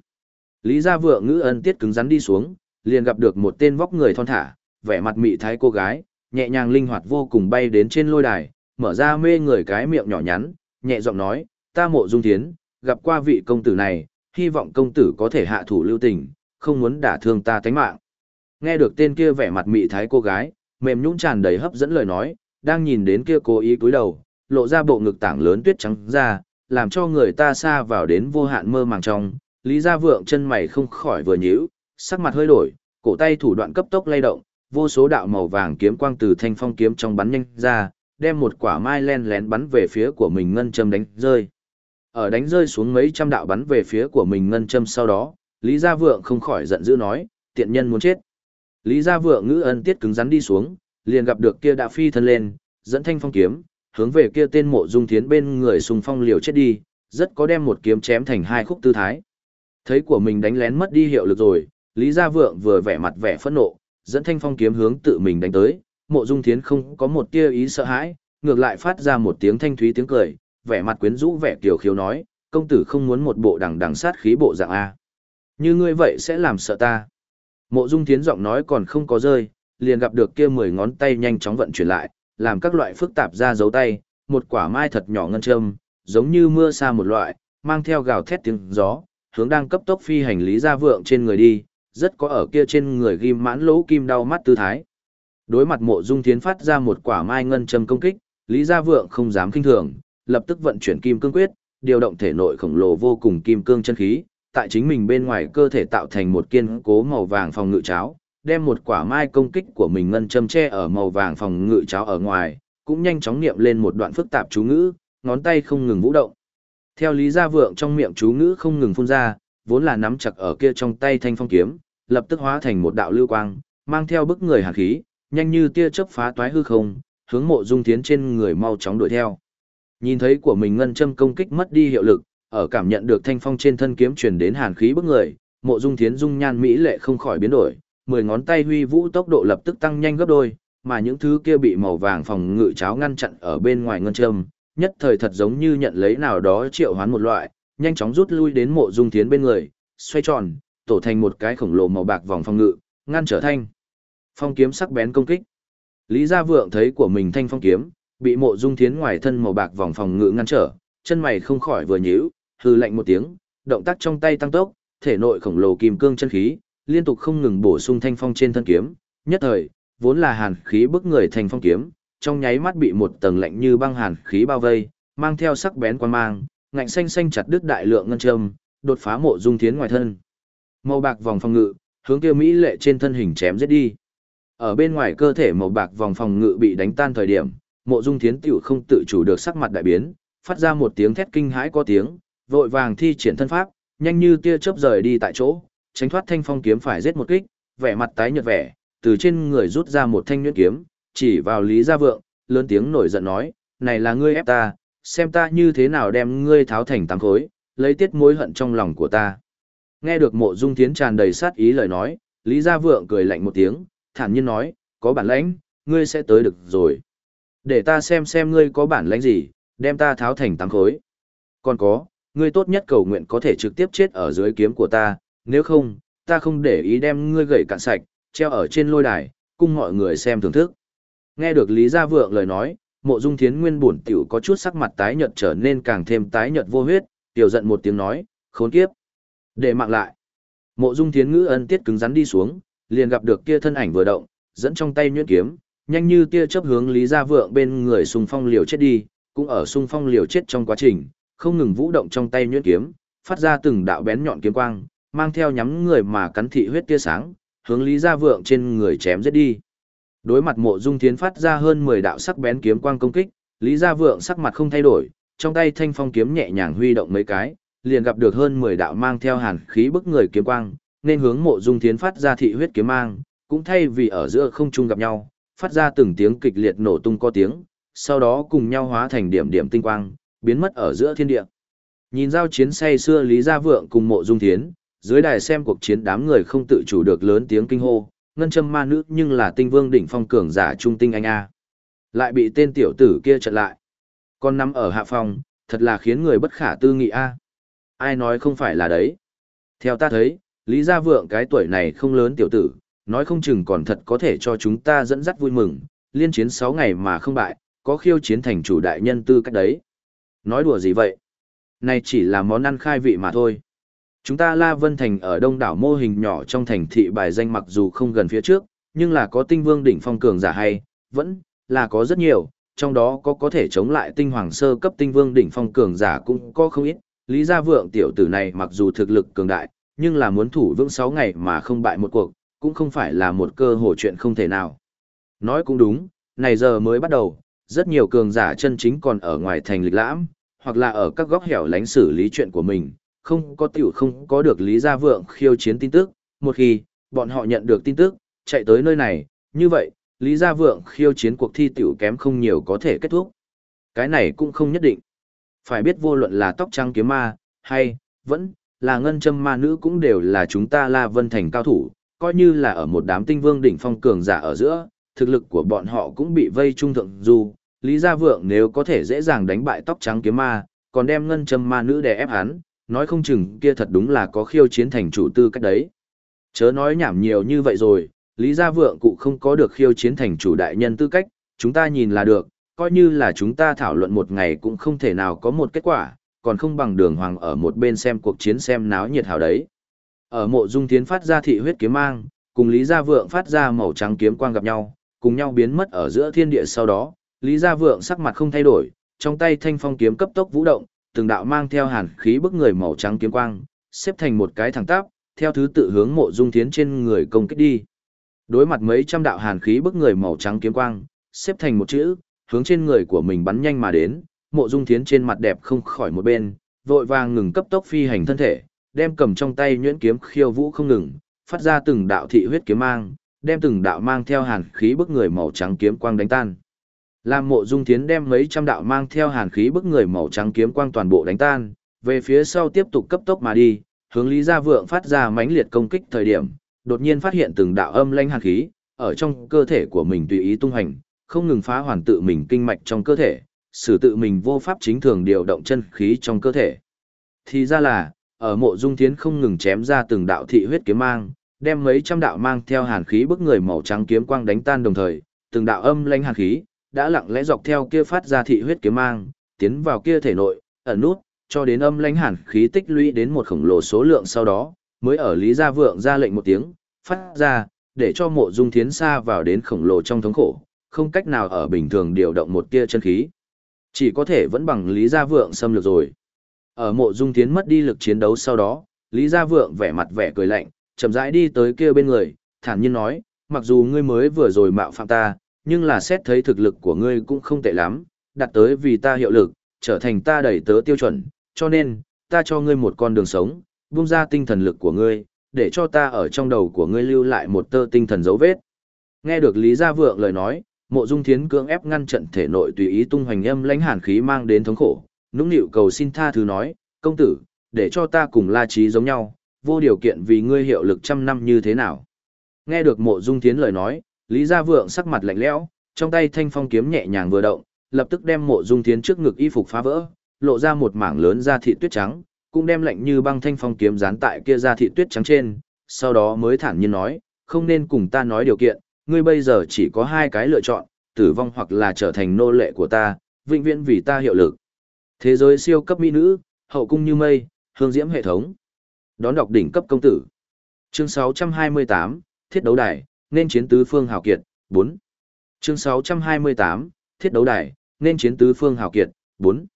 Lý Gia Vượng ngữ ân tiết cứng rắn đi xuống, liền gặp được một tên vóc người thon thả, vẻ mặt mị thái cô gái, nhẹ nhàng linh hoạt vô cùng bay đến trên lôi đài, mở ra mê người cái miệng nhỏ nhắn, nhẹ giọng nói, ta mộ dung thiến, gặp qua vị công tử này, hy vọng công tử có thể hạ thủ lưu tình, không muốn đả thương ta tánh mạng. Nghe được tên kia vẻ mặt mị thái cô gái, mềm nhũn tràn đầy hấp dẫn lời nói, đang nhìn đến kia cố ý cúi đầu, lộ ra bộ ngực tảng lớn tuyết trắng ra, làm cho người ta xa vào đến vô hạn mơ màng trong, Lý Gia Vượng chân mày không khỏi vừa nhíu, sắc mặt hơi đổi, cổ tay thủ đoạn cấp tốc lay động, vô số đạo màu vàng kiếm quang từ thanh phong kiếm trong bắn nhanh ra, đem một quả mai len lén bắn về phía của mình ngân châm đánh rơi. Ở đánh rơi xuống mấy trăm đạo bắn về phía của mình ngân châm sau đó, Lý Gia Vượng không khỏi giận dữ nói, tiện nhân muốn chết. Lý Gia Vượng ngữ ân tiết cứng rắn đi xuống, liền gặp được kia đã phi thân lên, dẫn thanh phong kiếm, hướng về kia tên mộ dung thiến bên người sùng phong liều chết đi, rất có đem một kiếm chém thành hai khúc tư thái. Thấy của mình đánh lén mất đi hiệu lực rồi, Lý Gia Vượng vừa vẻ mặt vẻ phẫn nộ, dẫn thanh phong kiếm hướng tự mình đánh tới, mộ dung thiến không có một tia ý sợ hãi, ngược lại phát ra một tiếng thanh thúy tiếng cười, vẻ mặt quyến rũ vẻ kiều khiếu nói, công tử không muốn một bộ đằng đằng sát khí bộ dạng A. Như ngươi vậy sẽ làm sợ ta. Mộ dung thiến giọng nói còn không có rơi, liền gặp được kia mười ngón tay nhanh chóng vận chuyển lại, làm các loại phức tạp ra dấu tay, một quả mai thật nhỏ ngân châm, giống như mưa sa một loại, mang theo gào thét tiếng gió, hướng đang cấp tốc phi hành lý ra vượng trên người đi, rất có ở kia trên người ghim mãn lỗ kim đau mắt tư thái. Đối mặt mộ dung thiến phát ra một quả mai ngân châm công kích, lý gia vượng không dám kinh thường, lập tức vận chuyển kim cương quyết, điều động thể nội khổng lồ vô cùng kim cương chân khí, tại chính mình bên ngoài cơ thể tạo thành một kiên cố màu vàng phòng ngự cháo, đem một quả mai công kích của mình ngân châm che ở màu vàng phòng ngự cháo ở ngoài, cũng nhanh chóng niệm lên một đoạn phức tạp chú ngữ, ngón tay không ngừng vũ động. Theo Lý Gia Vượng trong miệng chú ngữ không ngừng phun ra, vốn là nắm chặt ở kia trong tay thanh phong kiếm, lập tức hóa thành một đạo lưu quang, mang theo bức người hàn khí, nhanh như tia chớp phá toái hư không, hướng mộ dung tiến trên người mau chóng đuổi theo. Nhìn thấy của mình ngân châm công kích mất đi hiệu lực, ở cảm nhận được thanh phong trên thân kiếm truyền đến hàn khí bức người, mộ dung thiến dung nhan mỹ lệ không khỏi biến đổi, mười ngón tay huy vũ tốc độ lập tức tăng nhanh gấp đôi, mà những thứ kia bị màu vàng phòng ngự cháo ngăn chặn ở bên ngoài ngân châm, nhất thời thật giống như nhận lấy nào đó triệu hoán một loại, nhanh chóng rút lui đến mộ dung thiến bên người, xoay tròn, tổ thành một cái khổng lồ màu bạc vòng phòng ngự, ngăn trở thanh. Phong kiếm sắc bén công kích. Lý Gia Vượng thấy của mình thanh phong kiếm, bị mộ dung thiến ngoài thân màu bạc vòng phòng ngự ngăn trở, chân mày không khỏi vừa nhíu, hừ lạnh một tiếng, động tác trong tay tăng tốc, thể nội khổng lồ kim cương chân khí, liên tục không ngừng bổ sung thanh phong trên thân kiếm, nhất thời, vốn là hàn khí bức người thành phong kiếm, trong nháy mắt bị một tầng lạnh như băng hàn khí bao vây, mang theo sắc bén quan mang, ngạnh xanh xanh chặt đứt đại lượng ngân châm, đột phá mộ dung thiến ngoài thân. Màu bạc vòng phòng ngự, hướng kia mỹ lệ trên thân hình chém giết đi. Ở bên ngoài cơ thể màu bạc vòng phòng ngự bị đánh tan thời điểm, mộ dung thiến tiểu không tự chủ được sắc mặt đại biến, phát ra một tiếng thét kinh hãi có tiếng, vội vàng thi triển thân pháp, nhanh như tia chớp rời đi tại chỗ, tránh thoát thanh phong kiếm phải giết một kích, vẻ mặt tái nhợt vẻ, từ trên người rút ra một thanh nhuyễn kiếm, chỉ vào Lý Gia Vượng, lớn tiếng nổi giận nói, này là ngươi ép ta, xem ta như thế nào đem ngươi tháo thành tám khối, lấy tiết mối hận trong lòng của ta. Nghe được mộ dung thiến tràn đầy sát ý lời nói, Lý Gia Vượng cười lạnh một tiếng, thản nhiên nói, có bản lãnh, ngươi sẽ tới được rồi. Để ta xem xem ngươi có bản lãnh gì, đem ta tháo thành tám khối. Còn có, ngươi tốt nhất cầu nguyện có thể trực tiếp chết ở dưới kiếm của ta, nếu không, ta không để ý đem ngươi gậy cạn sạch, treo ở trên lôi đài, cung mọi người xem thưởng thức. Nghe được Lý Gia Vượng lời nói, mộ dung thiến nguyên buồn tiểu có chút sắc mặt tái nhợt trở nên càng thêm tái nhợt vô huyết, tiểu giận một tiếng nói, khốn kiếp. Để mạng lại. Mộ dung thiến ngữ ân tiết cứng rắn đi xuống, liền gặp được kia thân ảnh vừa động, dẫn trong tay nhuyễn kiếm, nhanh như tia chớp hướng Lý Gia Vượng bên người xung phong liều chết đi, cũng ở xung phong liều chết trong quá trình, không ngừng vũ động trong tay nhuyễn kiếm, phát ra từng đạo bén nhọn kiếm quang, mang theo nhắm người mà cắn thị huyết tia sáng, hướng Lý Gia Vượng trên người chém giết đi. Đối mặt Mộ Dung Thiến phát ra hơn 10 đạo sắc bén kiếm quang công kích, Lý Gia Vượng sắc mặt không thay đổi, trong tay thanh phong kiếm nhẹ nhàng huy động mấy cái, liền gặp được hơn 10 đạo mang theo hàn khí bức người kiếm quang, nên hướng Mộ Dung Thiến phát ra thị huyết kiếm mang, cũng thay vì ở giữa không trung gặp nhau, phát ra từng tiếng kịch liệt nổ tung có tiếng, sau đó cùng nhau hóa thành điểm điểm tinh quang, biến mất ở giữa thiên địa. Nhìn giao chiến say xưa Lý Gia Vượng cùng Mộ Dung Thiến, dưới đài xem cuộc chiến đám người không tự chủ được lớn tiếng kinh hô, ngân châm ma nữ nhưng là tinh vương đỉnh phong cường giả trung tinh anh a. Lại bị tên tiểu tử kia chặn lại. Con nằm ở hạ phòng, thật là khiến người bất khả tư nghị a. Ai nói không phải là đấy. Theo ta thấy, Lý Gia Vượng cái tuổi này không lớn tiểu tử, nói không chừng còn thật có thể cho chúng ta dẫn dắt vui mừng, liên chiến 6 ngày mà không bại, có khiêu chiến thành chủ đại nhân tư cách đấy. Nói đùa gì vậy? Này chỉ là món ăn khai vị mà thôi. Chúng ta La Vân Thành ở đông đảo mô hình nhỏ trong thành thị bài danh mặc dù không gần phía trước, nhưng là có tinh vương đỉnh phong cường giả hay, vẫn là có rất nhiều, trong đó có có thể chống lại tinh hoàng sơ cấp tinh vương đỉnh phong cường giả cũng có không ít. Lý Gia Vượng tiểu tử này mặc dù thực lực cường đại, nhưng là muốn thủ vững 6 ngày mà không bại một cuộc, cũng không phải là một cơ hội chuyện không thể nào. Nói cũng đúng, này giờ mới bắt đầu, rất nhiều cường giả chân chính còn ở ngoài thành lịch lãm, hoặc là ở các góc hẻo lánh xử lý chuyện của mình, không có tiểu không có được Lý Gia Vượng khiêu chiến tin tức, một khi, bọn họ nhận được tin tức, chạy tới nơi này, như vậy, Lý Gia Vượng khiêu chiến cuộc thi tiểu kém không nhiều có thể kết thúc. Cái này cũng không nhất định. Phải biết vô luận là tóc trắng kiếm ma, hay, vẫn, là ngân châm ma nữ cũng đều là chúng ta La Vân Thành cao thủ, coi như là ở một đám tinh vương đỉnh phong cường giả ở giữa, thực lực của bọn họ cũng bị vây trung thượng dù, Lý Gia Vượng nếu có thể dễ dàng đánh bại tóc trắng kiếm ma, còn đem ngân châm ma nữ đè ép hắn, nói không chừng kia thật đúng là có khiêu chiến thành chủ tư cách đấy. Chớ nói nhảm nhiều như vậy rồi, Lý Gia Vượng cụ không có được khiêu chiến thành chủ đại nhân tư cách, chúng ta nhìn là được, coi như là chúng ta thảo luận một ngày cũng không thể nào có một kết quả, còn không bằng đường hoàng ở một bên xem cuộc chiến xem náo nhiệt hào đấy. Ở mộ dung tiến phát ra thị huyết kiếm mang, cùng Lý Gia Vượng phát ra màu trắng kiếm quang gặp nhau, cùng nhau biến mất ở giữa thiên địa sau đó, Lý Gia Vượng sắc mặt không thay đổi, trong tay thanh phong kiếm cấp tốc vũ động, từng đạo mang theo hàn khí bức người màu trắng kiếm quang, xếp thành một cái thẳng tắp, theo thứ tự hướng mộ dung thiến trên người công kích đi. Đối mặt mấy trăm đạo hàn khí bức người màu trắng kiếm quang, xếp thành một chữ, hướng trên người của mình bắn nhanh mà đến, mộ dung thiến trên mặt đẹp không khỏi một bên, vội vàng ngừng cấp tốc phi hành thân thể, đem cầm trong tay nhuyễn kiếm khiêu vũ không ngừng, phát ra từng đạo thị huyết kiếm mang, đem từng đạo mang theo hàn khí bức người màu trắng kiếm quang đánh tan. Lam mộ dung thiến đem mấy trăm đạo mang theo hàn khí bức người màu trắng kiếm quang toàn bộ đánh tan, về phía sau tiếp tục cấp tốc mà đi, hướng Lý Gia Vượng phát ra mãnh liệt công kích thời điểm, đột nhiên phát hiện từng đạo âm lanh hàn khí, ở trong cơ thể của mình tùy ý tung hành, không ngừng phá hoàn tự mình kinh mạch trong cơ thể, sử tự mình vô pháp chính thường điều động chân khí trong cơ thể. Thì ra là, ở mộ dung thiến không ngừng chém ra từng đạo thị huyết kiếm mang, đem mấy trăm đạo mang theo hàn khí bức người màu trắng kiếm quang đánh tan đồng thời, từng đạo âm lanh hàn khí, đã lặng lẽ dọc theo kia phát ra thị huyết kiếm mang, tiến vào kia thể nội, ẩn nút, cho đến âm lãnh hàn khí tích lũy đến một khổng lồ số lượng sau đó, mới ở Lý Gia Vượng ra lệnh một tiếng, phát ra, để cho mộ dung thiến xa vào đến khổng lồ trong thống khổ, không cách nào ở bình thường điều động một tia chân khí. Chỉ có thể vẫn bằng Lý Gia Vượng xâm lược rồi. Ở mộ dung thiến mất đi lực chiến đấu sau đó, Lý Gia Vượng vẻ mặt vẻ cười lạnh, chậm rãi đi tới kia bên người, thản nhiên nói, mặc dù ngươi mới vừa rồi mạo phạm ta, nhưng là xét thấy thực lực của ngươi cũng không tệ lắm, đặt tới vì ta hiệu lực, trở thành ta đẩy tớ tiêu chuẩn, cho nên, ta cho ngươi một con đường sống, buông ra tinh thần lực của ngươi, để cho ta ở trong đầu của ngươi lưu lại một tơ tinh thần dấu vết. Nghe được Lý Gia Vượng lời nói, Mộ Dung Thiến cưỡng ép ngăn trận thể nội tùy ý tung hoành âm lãnh hàn khí mang đến thống khổ, nũng nịu cầu xin tha thứ nói, công tử, để cho ta cùng La Chí giống nhau, vô điều kiện vì ngươi hiệu lực trăm năm như thế nào. Nghe được Mộ Dung Thiến lời nói, Lý Gia Vượng sắc mặt lạnh lẽo, trong tay thanh phong kiếm nhẹ nhàng vừa động, lập tức đem mộ dung Thiến trước ngực y phục phá vỡ, lộ ra một mảng lớn da thịt tuyết trắng, cũng đem lạnh như băng thanh phong kiếm dán tại kia da thịt tuyết trắng trên, sau đó mới thản nhiên nói, không nên cùng ta nói điều kiện, ngươi bây giờ chỉ có hai cái lựa chọn, tử vong hoặc là trở thành nô lệ của ta, vĩnh viễn vì ta hiệu lực. Thế giới siêu cấp mỹ nữ, hậu cung như mây, hương diễm hệ thống. Đón đọc đỉnh cấp công tử. Chương 628, Thiết đấu đài, nên chiến tứ phương hào kiệt, 4. Chương 628, Thiết đấu đài, nên chiến tứ phương hào kiệt, 4.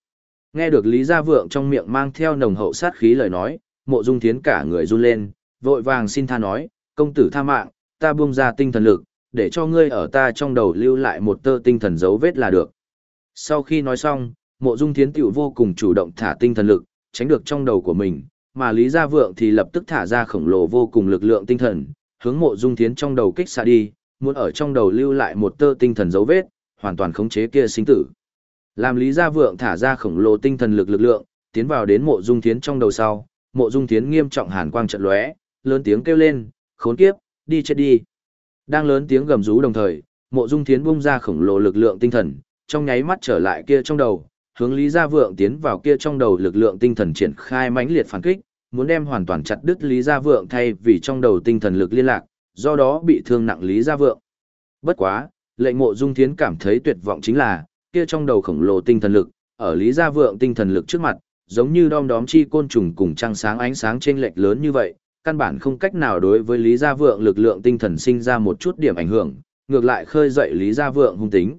Nghe được Lý Gia Vượng trong miệng mang theo nồng hậu sát khí lời nói, mộ dung thiến cả người run lên, vội vàng xin tha nói, công tử tha mạng, ta buông ra tinh thần lực, để cho ngươi ở ta trong đầu lưu lại một tơ tinh thần dấu vết là được. Sau khi nói xong, mộ dung thiến tiểu vô cùng chủ động thả tinh thần lực, tránh được trong đầu của mình, mà Lý Gia Vượng thì lập tức thả ra khổng lồ vô cùng lực lượng tinh thần, hướng mộ dung thiến trong đầu kích xa đi, muốn ở trong đầu lưu lại một tơ tinh thần dấu vết, hoàn toàn khống chế kia sinh tử. Làm Lý Gia Vượng thả ra khổng lồ tinh thần lực lực lượng, tiến vào đến mộ dung thiến trong đầu sau, mộ dung thiến nghiêm trọng hàn quang trận lóe, lớn tiếng kêu lên, khốn kiếp, đi chết đi. Đang lớn tiếng gầm rú đồng thời, mộ dung thiến bung ra khổng lồ lực lượng tinh thần, trong nháy mắt trở lại kia trong đầu, hướng Lý Gia Vượng tiến vào kia trong đầu lực lượng tinh thần triển khai mãnh liệt phản kích, muốn đem hoàn toàn chặt đứt Lý Gia Vượng thay vì trong đầu tinh thần lực liên lạc, do đó bị thương nặng Lý Gia Vượng. Bất quá, lệnh mộ dung thiến cảm thấy tuyệt vọng chính là, kia trong đầu khổng lồ tinh thần lực, ở Lý Gia Vượng tinh thần lực trước mặt, giống như đom đóm chi côn trùng cùng trăng sáng ánh sáng trên lệch lớn như vậy, căn bản không cách nào đối với Lý Gia Vượng lực lượng tinh thần sinh ra một chút điểm ảnh hưởng, ngược lại khơi dậy Lý Gia Vượng hung tính.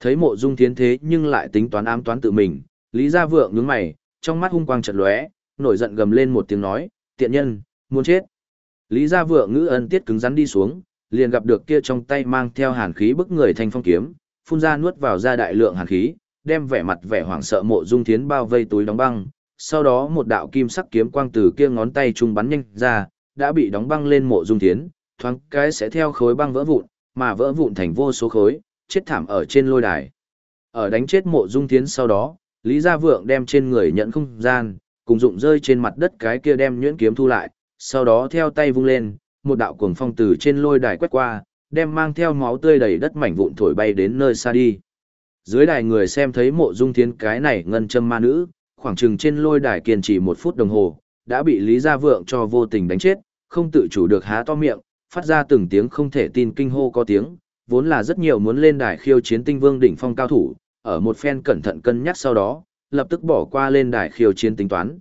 Thấy mộ dung thiến thế nhưng lại tính toán ám toán tự mình, Lý Gia Vượng nhướng mày, trong mắt hung quang chợt lóe, nổi giận gầm lên một tiếng nói, tiện nhân, muốn chết. Lý Gia Vượng ngữ ân tiết cứng rắn đi xuống, liền gặp được kia trong tay mang theo hàn khí bức người thanh phong kiếm, phun ra nuốt vào ra đại lượng hàn khí, đem vẻ mặt vẻ hoảng sợ mộ dung thiến bao vây túi đóng băng, sau đó một đạo kim sắc kiếm quang từ kia ngón tay trung bắn nhanh ra, đã bị đóng băng lên mộ dung thiến, thoáng cái sẽ theo khối băng vỡ vụn, mà vỡ vụn thành vô số khối, chết thảm ở trên lôi đài. Ở đánh chết mộ dung thiến sau đó, Lý Gia Vượng đem trên người nhận không gian, cùng dụng rơi trên mặt đất cái kia đem nhuyễn kiếm thu lại, sau đó theo tay vung lên, một đạo cuồng phong từ trên lôi đài quét qua, đem mang theo máu tươi đầy đất mảnh vụn thổi bay đến nơi xa đi. Dưới đài người xem thấy mộ dung thiến cái này ngân châm ma nữ, khoảng chừng trên lôi đài kiên trì một phút đồng hồ, đã bị Lý Gia Vượng cho vô tình đánh chết, không tự chủ được há to miệng, phát ra từng tiếng không thể tin kinh hô có tiếng, vốn là rất nhiều muốn lên đài khiêu chiến tinh vương đỉnh phong cao thủ, ở một phen cẩn thận cân nhắc sau đó, lập tức bỏ qua lên đài khiêu chiến tính toán.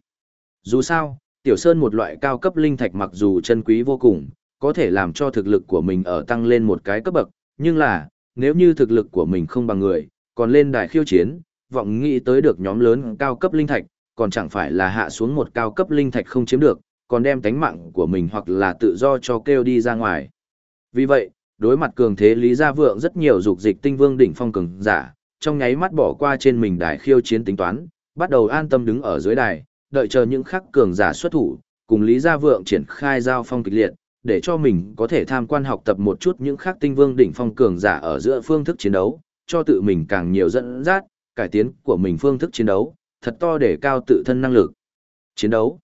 Dù sao, Tiểu Sơn một loại cao cấp linh thạch mặc dù chân quý vô cùng, có thể làm cho thực lực của mình ở tăng lên một cái cấp bậc, nhưng là, nếu như thực lực của mình không bằng người, còn lên đài khiêu chiến, vọng nghĩ tới được nhóm lớn cao cấp linh thạch, còn chẳng phải là hạ xuống một cao cấp linh thạch không chiếm được, còn đem tánh mạng của mình hoặc là tự do cho kêu đi ra ngoài. Vì vậy, đối mặt cường thế Lý Gia Vượng rất nhiều dục dịch tinh vương đỉnh phong cường giả, trong nháy mắt bỏ qua trên mình đài khiêu chiến tính toán, bắt đầu an tâm đứng ở dưới đài, đợi chờ những khắc cường giả xuất thủ, cùng Lý Gia Vượng triển khai giao phong kịch liệt, để cho mình có thể tham quan học tập một chút những khắc tinh vương đỉnh phong cường giả ở giữa phương thức chiến đấu, cho tự mình càng nhiều dẫn dắt, cải tiến của mình phương thức chiến đấu, thật to để cao tự thân năng lực. Chiến đấu.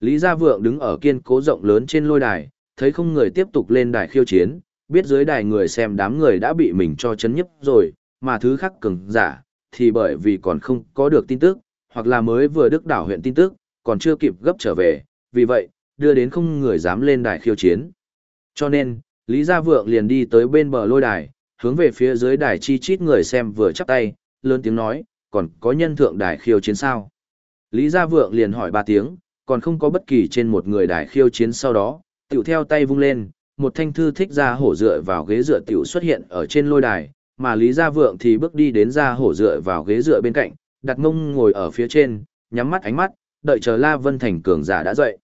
Lý Gia Vượng đứng ở kiên cố rộng lớn trên lôi đài, thấy không người tiếp tục lên đài khiêu chiến, biết dưới đài người xem đám người đã bị mình cho chấn nhấp rồi, mà thứ khác cường giả, thì bởi vì còn không có được tin tức, hoặc là mới vừa đức đảo huyện tin tức, còn chưa kịp gấp trở về, vì vậy, đưa đến không người dám lên đài khiêu chiến. Cho nên, Lý Gia Vượng liền đi tới bên bờ lôi đài, hướng về phía dưới đài chi chít người xem vừa chắp tay, lớn tiếng nói, còn có nhân thượng đài khiêu chiến sao? Lý Gia Vượng liền hỏi ba tiếng, còn không có bất kỳ trên một người đài khiêu chiến sau đó, tiểu theo tay vung lên, một thanh thư thích ra hổ dựa vào ghế dựa tiểu xuất hiện ở trên lôi đài, mà Lý Gia Vượng thì bước đi đến ra hổ dựa vào ghế dựa bên cạnh, đặt mông ngồi ở phía trên, nhắm mắt ánh mắt, đợi chờ La Vân Thành cường giả đã dậy.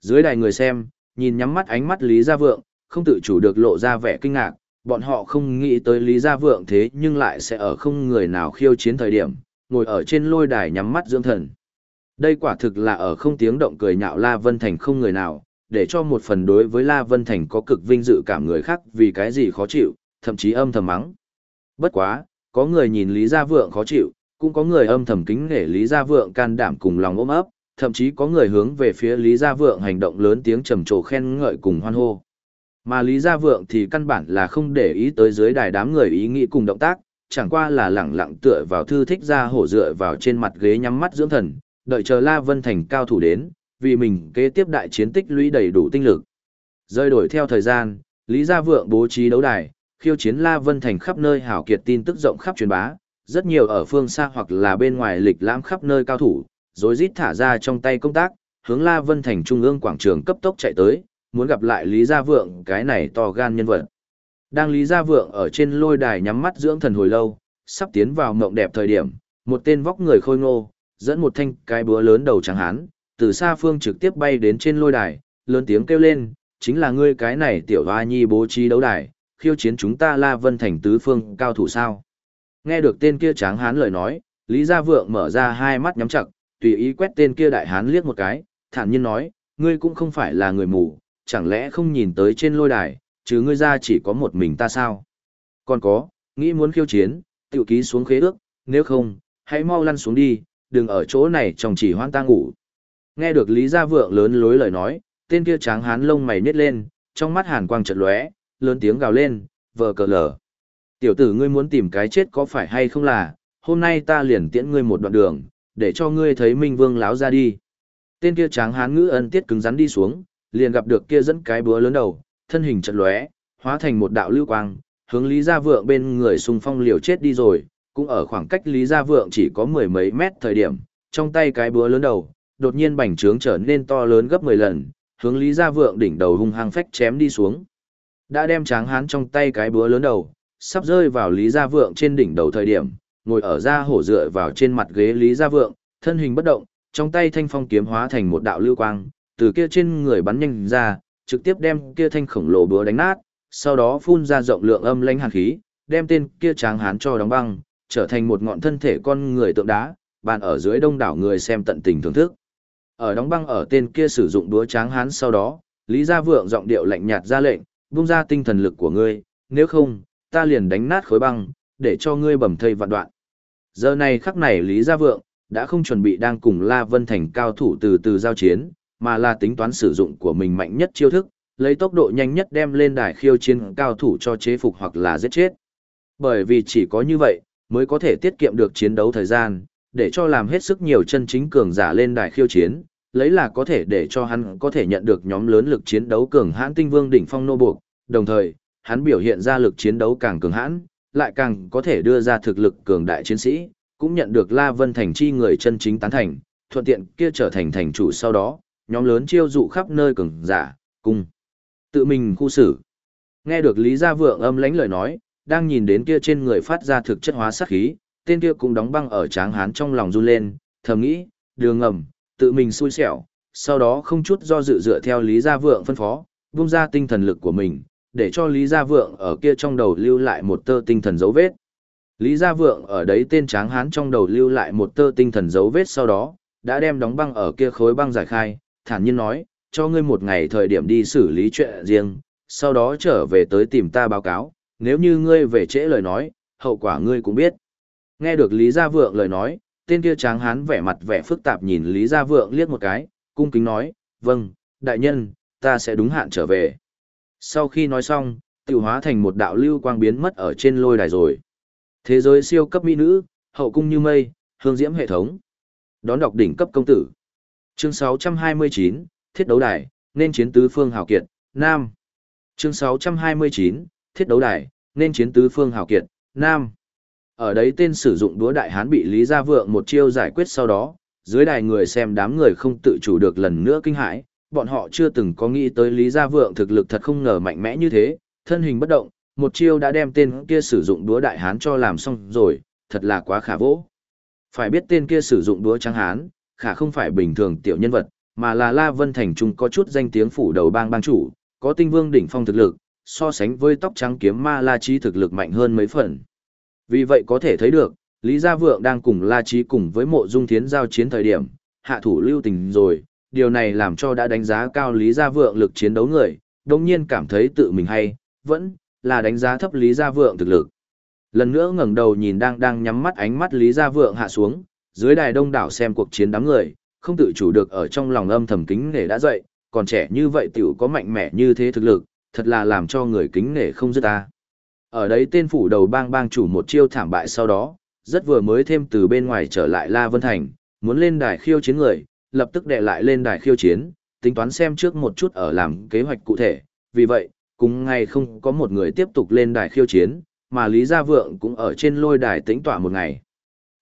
Dưới đài người xem, nhìn nhắm mắt ánh mắt Lý Gia Vượng, không tự chủ được lộ ra vẻ kinh ngạc, bọn họ không nghĩ tới Lý Gia Vượng thế nhưng lại sẽ ở không người nào khiêu chiến thời điểm, ngồi ở trên lôi đài nhắm mắt dưỡng thần. Đây quả thực là ở không tiếng động cười nhạo La Vân Thành không người nào, để cho một phần đối với La Vân Thành có cực vinh dự cảm người khác vì cái gì khó chịu, thậm chí âm thầm mắng. Bất quá, có người nhìn Lý Gia Vượng khó chịu, cũng có người âm thầm kính nể Lý Gia Vượng can đảm cùng lòng ôm ấp, thậm chí có người hướng về phía Lý Gia Vượng hành động lớn tiếng trầm trồ khen ngợi cùng hoan hô. Mà Lý Gia Vượng thì căn bản là không để ý tới dưới đài đám người ý nghĩ cùng động tác, chẳng qua là lẳng lặng tựa vào thư thích ra hổ dựa vào trên mặt ghế nhắm mắt dưỡng thần, đợi chờ La Vân Thành cao thủ đến, vì mình kế tiếp đại chiến tích lũy đầy đủ tinh lực. Rơi đổi theo thời gian, Lý Gia Vượng bố trí đấu đài, khiêu chiến La Vân Thành khắp nơi hảo kiệt tin tức rộng khắp truyền bá, rất nhiều ở phương xa hoặc là bên ngoài lịch lãm khắp nơi cao thủ, rồi rít thả ra trong tay công tác, hướng La Vân Thành trung ương quảng trường cấp tốc chạy tới, muốn gặp lại Lý Gia Vượng cái này to gan nhân vật. Đang Lý Gia Vượng ở trên lôi đài nhắm mắt dưỡng thần hồi lâu, sắp tiến vào mộng đẹp thời điểm, một tên vóc người khôi ngô, dẫn một thanh cái búa lớn đầu trắng hán, từ xa phương trực tiếp bay đến trên lôi đài, lớn tiếng kêu lên, chính là ngươi cái này tiểu hoa nhi bố trí đấu đài, khiêu chiến chúng ta La Vân Thành tứ phương cao thủ sao. Nghe được tên kia tráng hán lời nói, Lý Gia Vượng mở ra hai mắt nhắm chặt, tùy ý quét tên kia đại hán liếc một cái, thản nhiên nói, ngươi cũng không phải là người mù, chẳng lẽ không nhìn tới trên lôi đài, chứ ngươi ra chỉ có một mình ta sao? Còn có, nghĩ muốn khiêu chiến, tiểu ký xuống khế ước, nếu không, hãy mau lăn xuống đi, đừng ở chỗ này trong chỉ hoan ta ngủ. Nghe được Lý Gia Vượng lớn lối lời nói, tên kia tráng hán lông mày nhếch lên, trong mắt hàn quang chợt lóe, lớn tiếng gào lên, vờ cờ lở. Tiểu tử ngươi muốn tìm cái chết có phải hay không là, hôm nay ta liền tiễn ngươi một đoạn đường, để cho ngươi thấy Minh Vương láo ra đi. Tên kia tráng hán ngữ ân tiết cứng rắn đi xuống, liền gặp được kia dẫn cái búa lớn đầu, thân hình chật lóe, hóa thành một đạo lưu quang, hướng Lý Gia Vượng bên người xung phong liều chết đi rồi, cũng ở khoảng cách Lý Gia Vượng chỉ có mười mấy mét thời điểm, trong tay cái búa lớn đầu, đột nhiên bành trướng trở nên to lớn gấp 10 lần, hướng Lý Gia Vượng đỉnh đầu hung hăng phách chém đi xuống. Đã đem tráng hán trong tay cái búa lớn đầu, sắp rơi vào Lý Gia Vượng trên đỉnh đầu thời điểm, ngồi ở ra hổ dựa vào trên mặt ghế Lý Gia Vượng, thân hình bất động, trong tay thanh phong kiếm hóa thành một đạo lưu quang, từ kia trên người bắn nhanh ra, trực tiếp đem kia thanh khổng lồ búa đánh nát, sau đó phun ra rộng lượng âm lãnh hàn khí, đem tên kia tráng hán cho đóng băng, trở thành một ngọn thân thể con người tượng đá, bàn ở dưới đông đảo người xem tận tình thưởng thức. Ở đóng băng ở tên kia sử dụng đúa tráng hán sau đó, Lý Gia Vượng giọng điệu lạnh nhạt ra lệnh, "Bung ra tinh thần lực của ngươi, nếu không, ta liền đánh nát khối băng, để cho ngươi bầm thây vạn đoạn. Giờ này khắc này Lý Gia Vượng, đã không chuẩn bị đang cùng La Vân Thành cao thủ từ từ giao chiến, mà là tính toán sử dụng của mình mạnh nhất chiêu thức, lấy tốc độ nhanh nhất đem lên đài khiêu chiến cao thủ cho chế phục hoặc là giết chết. Bởi vì chỉ có như vậy, mới có thể tiết kiệm được chiến đấu thời gian, để cho làm hết sức nhiều chân chính cường giả lên đài khiêu chiến, lấy là có thể để cho hắn có thể nhận được nhóm lớn lực chiến đấu cường hãn tinh vương đỉnh phong nô buộc, đồng thời, hắn biểu hiện ra lực chiến đấu càng cường hãn, lại càng có thể đưa ra thực lực cường đại chiến sĩ, cũng nhận được La Vân Thành chi người chân chính tán thành, thuận tiện kia trở thành thành chủ sau đó, nhóm lớn chiêu dụ khắp nơi cường giả, cung tự mình khu xử. Nghe được Lý Gia Vượng âm lãnh lời nói, đang nhìn đến kia trên người phát ra thực chất hóa sát khí, tên kia cũng đóng băng ở tráng hán trong lòng run lên, thầm nghĩ, đường ngầm, tự mình xui xẻo, sau đó không chút do dự dựa theo Lý Gia Vượng phân phó, vung ra tinh thần lực của mình, để cho Lý Gia Vượng ở kia trong đầu lưu lại một tơ tinh thần dấu vết. Lý Gia Vượng ở đấy tên tráng hán trong đầu lưu lại một tơ tinh thần dấu vết sau đó, đã đem đóng băng ở kia khối băng giải khai, thản nhiên nói, cho ngươi một ngày thời điểm đi xử lý chuyện riêng, sau đó trở về tới tìm ta báo cáo, nếu như ngươi về trễ lời nói, hậu quả ngươi cũng biết. Nghe được Lý Gia Vượng lời nói, tên kia tráng hán vẻ mặt vẻ phức tạp nhìn Lý Gia Vượng liếc một cái, cung kính nói, vâng, đại nhân, ta sẽ đúng hạn trở về. Sau khi nói xong, tiểu hóa thành một đạo lưu quang biến mất ở trên lôi đài rồi. Thế giới siêu cấp mỹ nữ, hậu cung như mây, hương diễm hệ thống. Đón đọc đỉnh cấp công tử. Chương 629, Thiết đấu đài, nên chiến tứ phương hào kiệt, Nam. Chương 629, Thiết đấu đài, nên chiến tứ phương hào kiệt, Nam. Ở đấy tên sử dụng đúa đại hán bị Lý Gia Vượng một chiêu giải quyết sau đó, dưới đài người xem đám người không tự chủ được lần nữa kinh hãi, bọn họ chưa từng có nghĩ tới Lý Gia Vượng thực lực thật không ngờ mạnh mẽ như thế, thân hình bất động, một chiêu đã đem tên kia sử dụng đúa đại hán cho làm xong rồi, thật là quá khả vỗ. Phải biết tên kia sử dụng đúa trắng hán, khả không phải bình thường tiểu nhân vật, mà là La Vân Thành Trung có chút danh tiếng phủ đầu bang bang chủ, có tinh vương đỉnh phong thực lực, so sánh với tóc trắng kiếm ma La Chi thực lực mạnh hơn mấy phần. Vì vậy có thể thấy được, Lý Gia Vượng đang cùng La Chí cùng với mộ dung thiến giao chiến thời điểm, hạ thủ lưu tình rồi, điều này làm cho đã đánh giá cao Lý Gia Vượng lực chiến đấu người, đồng nhiên cảm thấy tự mình hay, vẫn là đánh giá thấp Lý Gia Vượng thực lực. Lần nữa ngẩng đầu nhìn đang đang nhắm mắt ánh mắt Lý Gia Vượng hạ xuống, dưới đài đông đảo xem cuộc chiến đám người, không tự chủ được ở trong lòng âm thầm kính nể đã dậy, còn trẻ như vậy tiểu có mạnh mẽ như thế thực lực, thật là làm cho người kính nể không dứt ta. Ở đấy tên phủ đầu bang bang chủ một chiêu thảm bại sau đó, rất vừa mới thêm từ bên ngoài trở lại La Vân Thành, muốn lên đài khiêu chiến người, lập tức đè lại lên đài khiêu chiến, tính toán xem trước một chút ở làm kế hoạch cụ thể, vì vậy, cùng ngày không có một người tiếp tục lên đài khiêu chiến, mà Lý Gia Vượng cũng ở trên lôi đài tĩnh tỏa một ngày.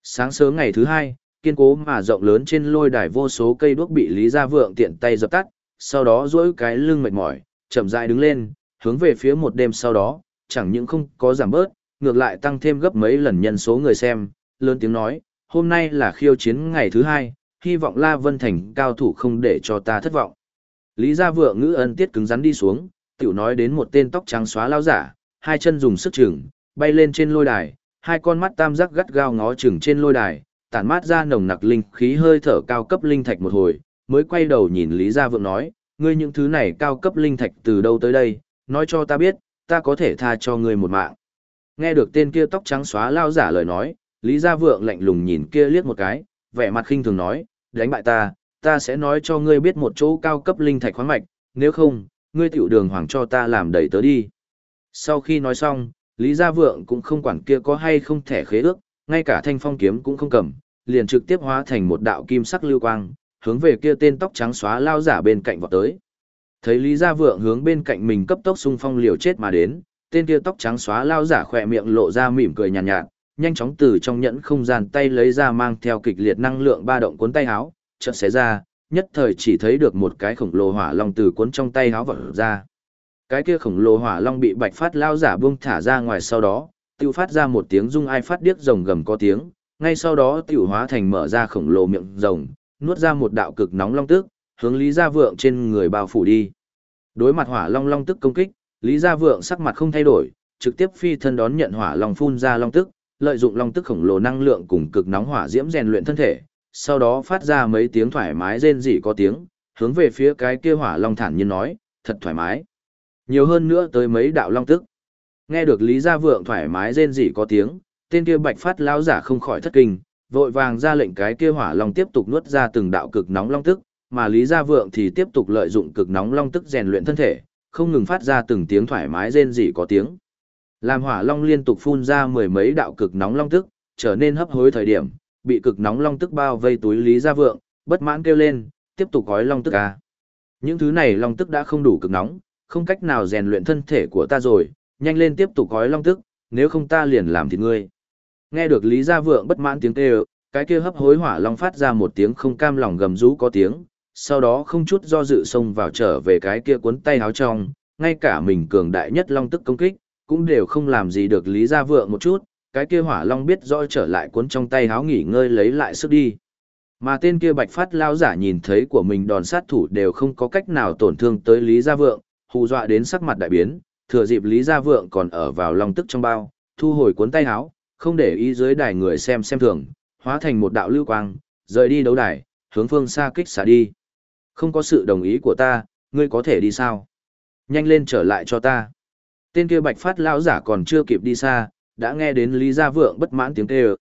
Sáng sớm ngày thứ hai, kiên cố mà rộng lớn trên lôi đài vô số cây đuốc bị Lý Gia Vượng tiện tay dập tắt, sau đó duỗi cái lưng mệt mỏi, chậm rãi đứng lên, hướng về phía một đêm sau đó, chẳng những không có giảm bớt, ngược lại tăng thêm gấp mấy lần nhân số người xem, lớn tiếng nói, hôm nay là khiêu chiến ngày thứ hai, hy vọng La Vân Thành cao thủ không để cho ta thất vọng. Lý Gia Vượng ngữ ân tiết cứng rắn đi xuống, tiểu nói đến một tên tóc trắng xóa lao giả, hai chân dùng sức chừng, bay lên trên lôi đài, hai con mắt tam giác gắt gao ngó chừng trên lôi đài, tản mát ra nồng nặc linh khí hơi thở cao cấp linh thạch một hồi, mới quay đầu nhìn Lý Gia Vượng nói, ngươi những thứ này cao cấp linh thạch từ đâu tới đây, nói cho ta biết, ta có thể tha cho ngươi một mạng. Nghe được tên kia tóc trắng xóa lao giả lời nói, Lý Gia Vượng lạnh lùng nhìn kia liếc một cái, vẻ mặt khinh thường nói, đánh bại ta, ta sẽ nói cho ngươi biết một chỗ cao cấp linh thạch khoáng mạch, nếu không, ngươi tiểu đường hoàng cho ta làm đầy tớ đi. Sau khi nói xong, Lý Gia Vượng cũng không quản kia có hay không thể khế ước, ngay cả thanh phong kiếm cũng không cầm, liền trực tiếp hóa thành một đạo kim sắc lưu quang, hướng về kia tên tóc trắng xóa lao giả bên cạnh vọt tới. Thấy Lý Gia Vượng hướng bên cạnh mình cấp tốc xung phong liều chết mà đến, tên kia tóc trắng xóa lao giả khỏe miệng lộ ra mỉm cười nhàn nhạt, nhạt, nhanh chóng từ trong nhẫn không gian tay lấy ra mang theo kịch liệt năng lượng ba động cuốn tay áo, chợt xé ra, nhất thời chỉ thấy được một cái khổng lồ hỏa long từ cuốn trong tay áo vọt ra. Cái kia khổng lồ hỏa long bị Bạch Phát lao giả buông thả ra ngoài sau đó, tiêu phát ra một tiếng rung ai phát điếc rồng gầm có tiếng, ngay sau đó tiểu hóa thành mở ra khổng lồ miệng rồng, nuốt ra một đạo cực nóng long tức, hướng Lý Gia Vượng trên người bao phủ đi. Đối mặt hỏa long long tức công kích, Lý Gia Vượng sắc mặt không thay đổi, trực tiếp phi thân đón nhận hỏa long phun ra long tức, lợi dụng long tức khổng lồ năng lượng cùng cực nóng hỏa diễm rèn luyện thân thể, sau đó phát ra mấy tiếng thoải mái rên rỉ có tiếng, hướng về phía cái kia hỏa long thản nhiên nói, thật thoải mái. Nhiều hơn nữa tới mấy đạo long tức. Nghe được Lý Gia Vượng thoải mái rên rỉ có tiếng, tên kia bạch phát lão giả không khỏi thất kinh, vội vàng ra lệnh cái kia hỏa long tiếp tục nuốt ra từng đạo cực nóng long tức, mà Lý Gia Vượng thì tiếp tục lợi dụng cực nóng long tức rèn luyện thân thể, không ngừng phát ra từng tiếng thoải mái rên rỉ có tiếng. Làm hỏa long liên tục phun ra mười mấy đạo cực nóng long tức, trở nên hấp hối thời điểm, bị cực nóng long tức bao vây túi Lý Gia Vượng, bất mãn kêu lên, tiếp tục gói long tức à. Những thứ này long tức đã không đủ cực nóng, không cách nào rèn luyện thân thể của ta rồi, nhanh lên tiếp tục gói long tức, nếu không ta liền làm thịt ngươi. Nghe được Lý Gia Vượng bất mãn tiếng kêu, cái kia hấp hối hỏa long phát ra một tiếng không cam lòng gầm rú có tiếng, sau đó không chút do dự xông vào trở về cái kia cuốn tay áo trong, ngay cả mình cường đại nhất long tức công kích, cũng đều không làm gì được Lý Gia Vượng một chút, cái kia hỏa long biết rõ trở lại cuốn trong tay áo nghỉ ngơi lấy lại sức đi. Mà tên kia bạch phát lao giả nhìn thấy của mình đòn sát thủ đều không có cách nào tổn thương tới Lý Gia Vượng, hù dọa đến sắc mặt đại biến, thừa dịp Lý Gia Vượng còn ở vào lòng tức trong bao, thu hồi cuốn tay áo, không để ý dưới đài người xem xem thường, hóa thành một đạo lưu quang, rời đi đấu đài, hướng phương xa kích xả đi. Không có sự đồng ý của ta, ngươi có thể đi sao? Nhanh lên trở lại cho ta. Tên kia bạch phát lão giả còn chưa kịp đi xa, đã nghe đến Lý Gia Vượng bất mãn tiếng kêu.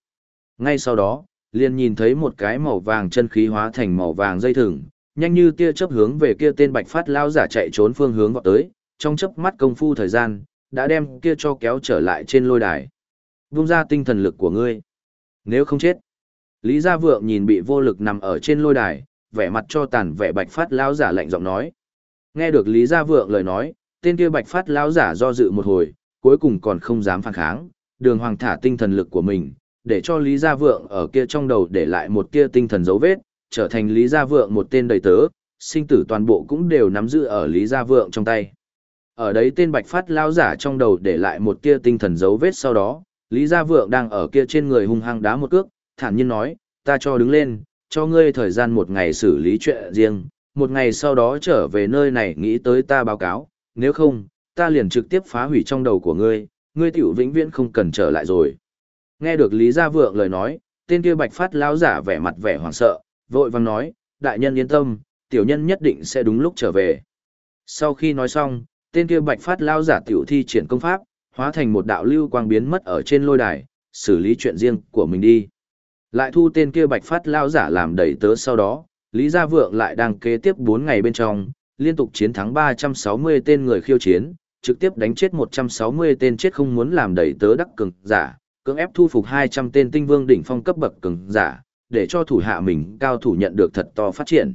Ngay sau đó, liền nhìn thấy một cái màu vàng chân khí hóa thành màu vàng dây thừng, nhanh như tia chớp hướng về kia tên bạch phát lão giả chạy trốn phương hướng vọt tới, trong chớp mắt công phu thời gian, đã đem kia cho kéo trở lại trên lôi đài. Vung ra tinh thần lực của ngươi. Nếu không chết. Lý Gia Vượng nhìn bị vô lực nằm ở trên lôi đài, vẻ mặt cho tàn vẻ bạch phát lão giả lạnh giọng nói. Nghe được Lý Gia Vượng lời nói, tên kia bạch phát lão giả do dự một hồi, cuối cùng còn không dám phản kháng, đường hoàng thả tinh thần lực của mình, để cho Lý Gia Vượng ở kia trong đầu để lại một kia tinh thần dấu vết, trở thành Lý Gia Vượng một tên đầy tớ, sinh tử toàn bộ cũng đều nắm giữ ở Lý Gia Vượng trong tay. Ở đấy tên bạch phát lão giả trong đầu để lại một kia tinh thần dấu vết sau đó, Lý Gia Vượng đang ở kia trên người hung hăng đá một cước, thản nhiên nói, ta cho đứng lên, cho ngươi thời gian một ngày xử lý chuyện riêng, một ngày sau đó trở về nơi này nghĩ tới ta báo cáo, nếu không, ta liền trực tiếp phá hủy trong đầu của ngươi, ngươi tiểu vĩnh viễn không cần trở lại rồi. Nghe được Lý Gia Vượng lời nói, tên kia bạch phát lão giả vẻ mặt vẻ hoảng sợ, vội vàng nói, đại nhân yên tâm, tiểu nhân nhất định sẽ đúng lúc trở về. Sau khi nói xong, tên kia bạch phát lao giả tiểu thi triển công pháp, hóa thành một đạo lưu quang biến mất ở trên lôi đài, xử lý chuyện riêng của mình đi. Lại thu tên kia bạch phát lao giả làm đầy tớ sau đó, Lý Gia Vượng lại đang kế tiếp 4 ngày bên trong, liên tục chiến thắng 360 tên người khiêu chiến, trực tiếp đánh chết 160 tên chết không muốn làm đầy tớ đắc cường giả, cưỡng ép thu phục 200 tên tinh vương đỉnh phong cấp bậc cường giả, để cho thủ hạ mình cao thủ nhận được thật to phát triển.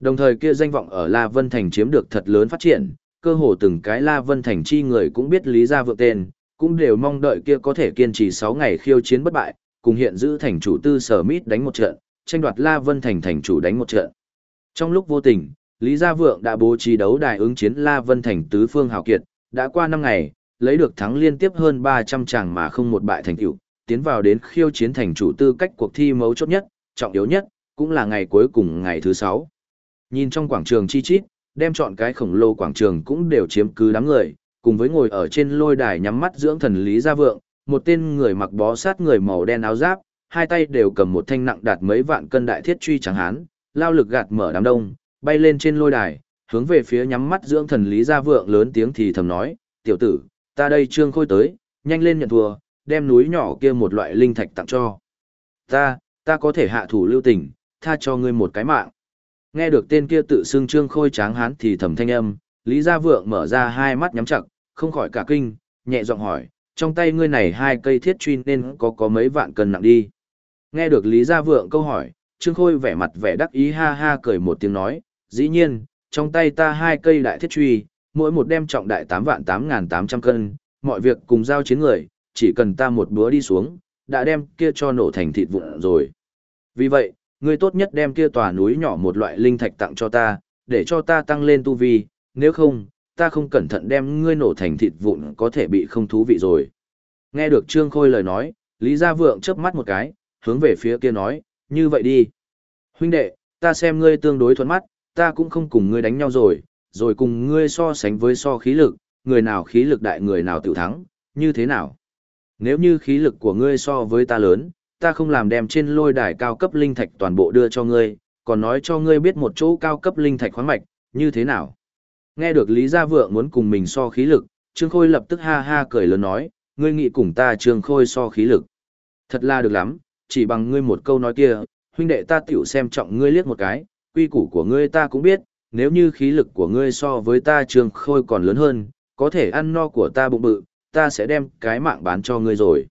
Đồng thời kia danh vọng ở La Vân Thành chiếm được thật lớn phát triển, cơ hồ từng cái La Vân Thành chi người cũng biết Lý Gia Vượng tên, cũng đều mong đợi kia có thể kiên trì 6 ngày khiêu chiến bất bại, cùng hiện giữ thành chủ tư sở mít đánh một trận, tranh đoạt La Vân Thành thành chủ đánh một trận. Trong lúc vô tình, Lý Gia Vượng đã bố trí đấu đài ứng chiến La Vân Thành tứ phương hào kiệt, đã qua 5 ngày, lấy được thắng liên tiếp hơn 300 chàng mà không một bại thành tựu, tiến vào đến khiêu chiến thành chủ tư cách cuộc thi mấu chốt nhất, trọng yếu nhất, cũng là ngày cuối cùng ngày thứ 6. Nhìn trong quảng trường chi chít, đem chọn cái khổng lồ quảng trường cũng đều chiếm cứ đám người, cùng với ngồi ở trên lôi đài nhắm mắt dưỡng thần Lý Gia Vượng, một tên người mặc bó sát người màu đen áo giáp, hai tay đều cầm một thanh nặng đạt mấy vạn cân đại thiết truy trắng hán, lao lực gạt mở đám đông, bay lên trên lôi đài, hướng về phía nhắm mắt dưỡng thần Lý Gia Vượng lớn tiếng thì thầm nói, tiểu tử, ta đây trương khôi tới, nhanh lên nhận thua, đem núi nhỏ kia một loại linh thạch tặng cho. Ta, ta có thể hạ thủ lưu tình, tha cho ngươi một cái mạng. Nghe được tên kia tự xưng trương khôi tráng hán thì thầm thanh âm, Lý Gia Vượng mở ra hai mắt nhắm chặt, không khỏi cả kinh, nhẹ giọng hỏi, trong tay ngươi này hai cây thiết truy nên có có mấy vạn cân nặng đi. Nghe được Lý Gia Vượng câu hỏi, Trương Khôi vẻ mặt vẻ đắc ý ha ha cười một tiếng nói, dĩ nhiên, trong tay ta hai cây đại thiết truy, mỗi một đem trọng đại 8 vạn 8.800 cân, mọi việc cùng giao chiến người, chỉ cần ta một búa đi xuống, đã đem kia cho nổ thành thịt vụn rồi. Vì vậy, ngươi tốt nhất đem kia tòa núi nhỏ một loại linh thạch tặng cho ta, để cho ta tăng lên tu vi, nếu không, ta không cẩn thận đem ngươi nổ thành thịt vụn có thể bị không thú vị rồi. Nghe được Trương Khôi lời nói, Lý Gia Vượng chớp mắt một cái, hướng về phía kia nói, như vậy đi. Huynh đệ, ta xem ngươi tương đối thuận mắt, ta cũng không cùng ngươi đánh nhau rồi, rồi cùng ngươi so sánh với so khí lực, người nào khí lực đại người nào tự thắng, như thế nào? Nếu như khí lực của ngươi so với ta lớn, ta không làm đem trên lôi đài cao cấp linh thạch toàn bộ đưa cho ngươi, còn nói cho ngươi biết một chỗ cao cấp linh thạch khoáng mạch, như thế nào? Nghe được Lý Gia Vượng muốn cùng mình so khí lực, Trương Khôi lập tức ha ha cười lớn nói, ngươi nghĩ cùng ta Trương Khôi so khí lực. Thật là được lắm, chỉ bằng ngươi một câu nói kia, huynh đệ ta tiểu xem trọng ngươi liếc một cái, quy củ của ngươi ta cũng biết, nếu như khí lực của ngươi so với ta Trương Khôi còn lớn hơn, có thể ăn no của ta bụng bự, ta sẽ đem cái mạng bán cho ngươi rồi.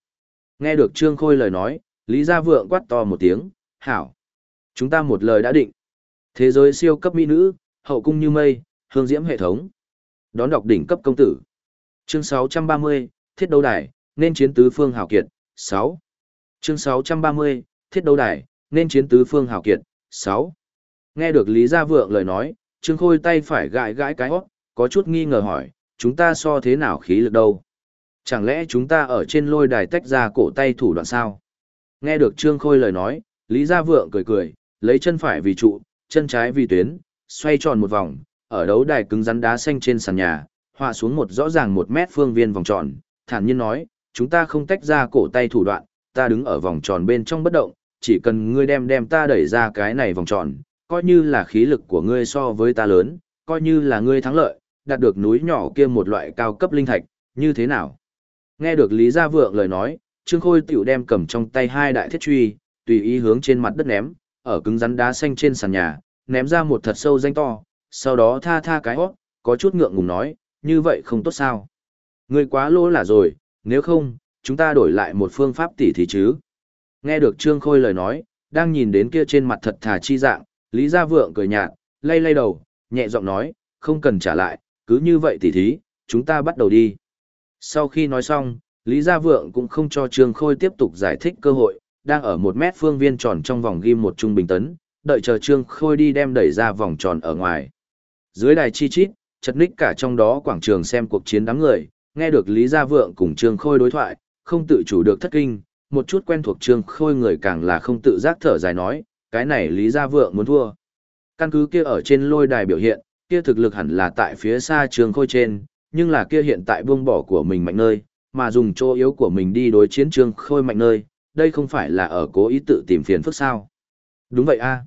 Nghe được Trương Khôi lời nói, Lý Gia Vượng quát to một tiếng, hảo. Chúng ta một lời đã định. Thế giới siêu cấp mỹ nữ, hậu cung như mây, hương diễm hệ thống. Đón đọc đỉnh cấp công tử. Chương 630, Thiết đấu đài, nên chiến tứ phương hảo kiệt, 6. Chương 630, Thiết đấu đài, nên chiến tứ phương hảo kiệt, 6. Nghe được Lý Gia Vượng lời nói, Trương Khôi tay phải gãi gãi cái hót, có chút nghi ngờ hỏi, chúng ta so thế nào khí lực đâu? Chẳng lẽ chúng ta ở trên lôi đài tách ra cổ tay thủ đoạn sao? Nghe được Trương Khôi lời nói, Lý Gia Vượng cười cười, lấy chân phải vì trụ, chân trái vì tuyến, xoay tròn một vòng, ở đấu đài cứng rắn đá xanh trên sàn nhà, họa xuống một rõ ràng một mét phương viên vòng tròn, thản nhiên nói, chúng ta không tách ra cổ tay thủ đoạn, ta đứng ở vòng tròn bên trong bất động, chỉ cần ngươi đem đem ta đẩy ra cái này vòng tròn, coi như là khí lực của ngươi so với ta lớn, coi như là ngươi thắng lợi, đạt được núi nhỏ kia một loại cao cấp linh thạch, như thế nào? Nghe được Lý Gia Vượng lời nói, Trương Khôi tiểu đem cầm trong tay hai đại thiết truy, tùy ý hướng trên mặt đất ném, ở cứng rắn đá xanh trên sàn nhà, ném ra một thật sâu danh to, sau đó tha tha cái hót, có chút ngượng ngùng nói, như vậy không tốt sao? Ngươi quá lỗ là rồi, nếu không, chúng ta đổi lại một phương pháp tỉ thí chứ. Nghe được Trương Khôi lời nói, đang nhìn đến kia trên mặt thật thà chi dạng, Lý Gia Vượng cười nhạt, lay lay đầu, nhẹ giọng nói, không cần trả lại, cứ như vậy tỉ thí, chúng ta bắt đầu đi. Sau khi nói xong, Lý Gia Vượng cũng không cho Trương Khôi tiếp tục giải thích cơ hội, đang ở một mét phương viên tròn trong vòng ghim một trung bình tấn, đợi chờ Trương Khôi đi đem đẩy ra vòng tròn ở ngoài. Dưới đài chi chít, chật ních cả trong đó quảng trường xem cuộc chiến đám người, nghe được Lý Gia Vượng cùng Trương Khôi đối thoại, không tự chủ được thất kinh, một chút quen thuộc Trương Khôi người càng là không tự giác thở dài nói, cái này Lý Gia Vượng muốn thua. Căn cứ kia ở trên lôi đài biểu hiện, kia thực lực hẳn là tại phía xa Trương Khôi trên, nhưng là kia hiện tại buông bỏ của mình mạnh nơi, mà dùng chỗ yếu của mình đi đối chiến Trương Khôi mạnh nơi, đây không phải là ở cố ý tự tìm phiền phức sao. Đúng vậy a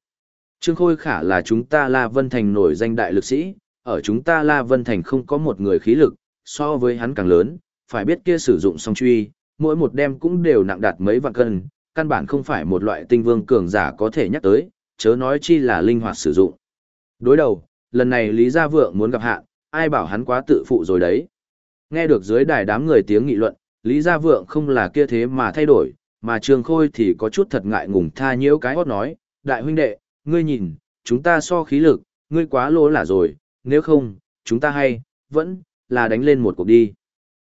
Trương Khôi Khả là chúng ta La Vân Thành nổi danh đại lực sĩ, ở chúng ta La Vân Thành không có một người khí lực, so với hắn càng lớn, phải biết kia sử dụng song truy, mỗi một đem cũng đều nặng đạt mấy vạn cân, căn bản không phải một loại tinh vương cường giả có thể nhắc tới, chớ nói chi là linh hoạt sử dụng. Đối đầu, lần này Lý Gia Vượng muốn gặp hạ, ai bảo hắn quá tự phụ rồi đấy. Nghe được dưới đài đám người tiếng nghị luận, Lý Gia Vượng không là kia thế mà thay đổi, mà Trương Khôi thì có chút thật ngại ngùng tha nhiễu cái hót nói, đại huynh đệ, ngươi nhìn, chúng ta so khí lực, ngươi quá lỗ là rồi, nếu không, chúng ta hay, vẫn, là đánh lên một cuộc đi.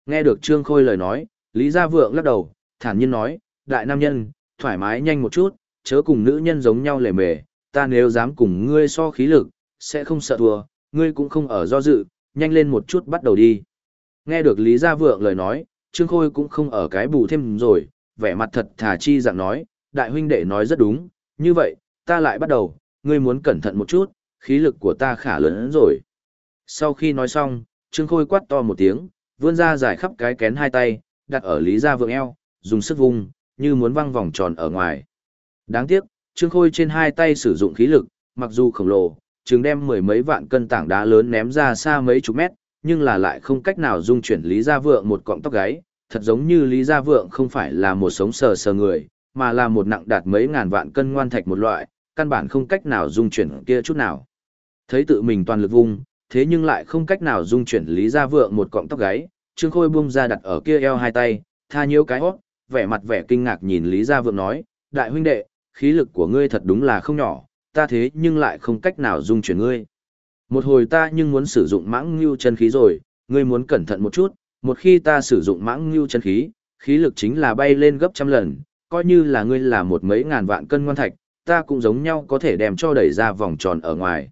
Nghe được Trương Khôi lời nói, Lý Gia Vượng lắc đầu, thản nhiên nói, đại nam nhân, thoải mái nhanh một chút, chớ cùng nữ nhân giống nhau lề mề, ta nếu dám cùng ngươi so khí lực, sẽ không sợ thua, ngươi cũng không ở do dự, nhanh lên một chút bắt đầu đi. Nghe được Lý Gia Vượng lời nói, Trương Khôi cũng không ở cái bù thêm rồi, vẻ mặt thật thà chi dạng nói, đại huynh đệ nói rất đúng, như vậy, ta lại bắt đầu, ngươi muốn cẩn thận một chút, khí lực của ta khả lớn rồi. Sau khi nói xong, Trương Khôi quát to một tiếng, vươn ra giải khắp cái kén hai tay, đặt ở Lý Gia Vượng eo, dùng sức vung, như muốn văng vòng tròn ở ngoài. Đáng tiếc, Trương Khôi trên hai tay sử dụng khí lực, mặc dù khổng lồ, chừng đem mười mấy vạn cân tảng đá lớn ném ra xa mấy chục mét, nhưng là lại không cách nào dung chuyển Lý Gia Vượng một cọng tóc gáy, thật giống như Lý Gia Vượng không phải là một sống sờ sờ người, mà là một nặng đạt mấy ngàn vạn cân ngoan thạch một loại, căn bản không cách nào dung chuyển kia chút nào. Thấy tự mình toàn lực vung, thế nhưng lại không cách nào dung chuyển Lý Gia Vượng một cọng tóc gáy, Trương Khôi buông ra đặt ở kia eo hai tay, tha nhiêu cái hót, vẻ mặt vẻ kinh ngạc nhìn Lý Gia Vượng nói, đại huynh đệ, khí lực của ngươi thật đúng là không nhỏ, ta thế nhưng lại không cách nào dung chuyển ngươi. Một hồi ta nhưng muốn sử dụng mãng ngưu chân khí rồi, ngươi muốn cẩn thận một chút, một khi ta sử dụng mãng ngưu chân khí, khí lực chính là bay lên gấp trăm lần, coi như là ngươi là một mấy ngàn vạn cân ngoan thạch, ta cũng giống nhau có thể đem cho đẩy ra vòng tròn ở ngoài.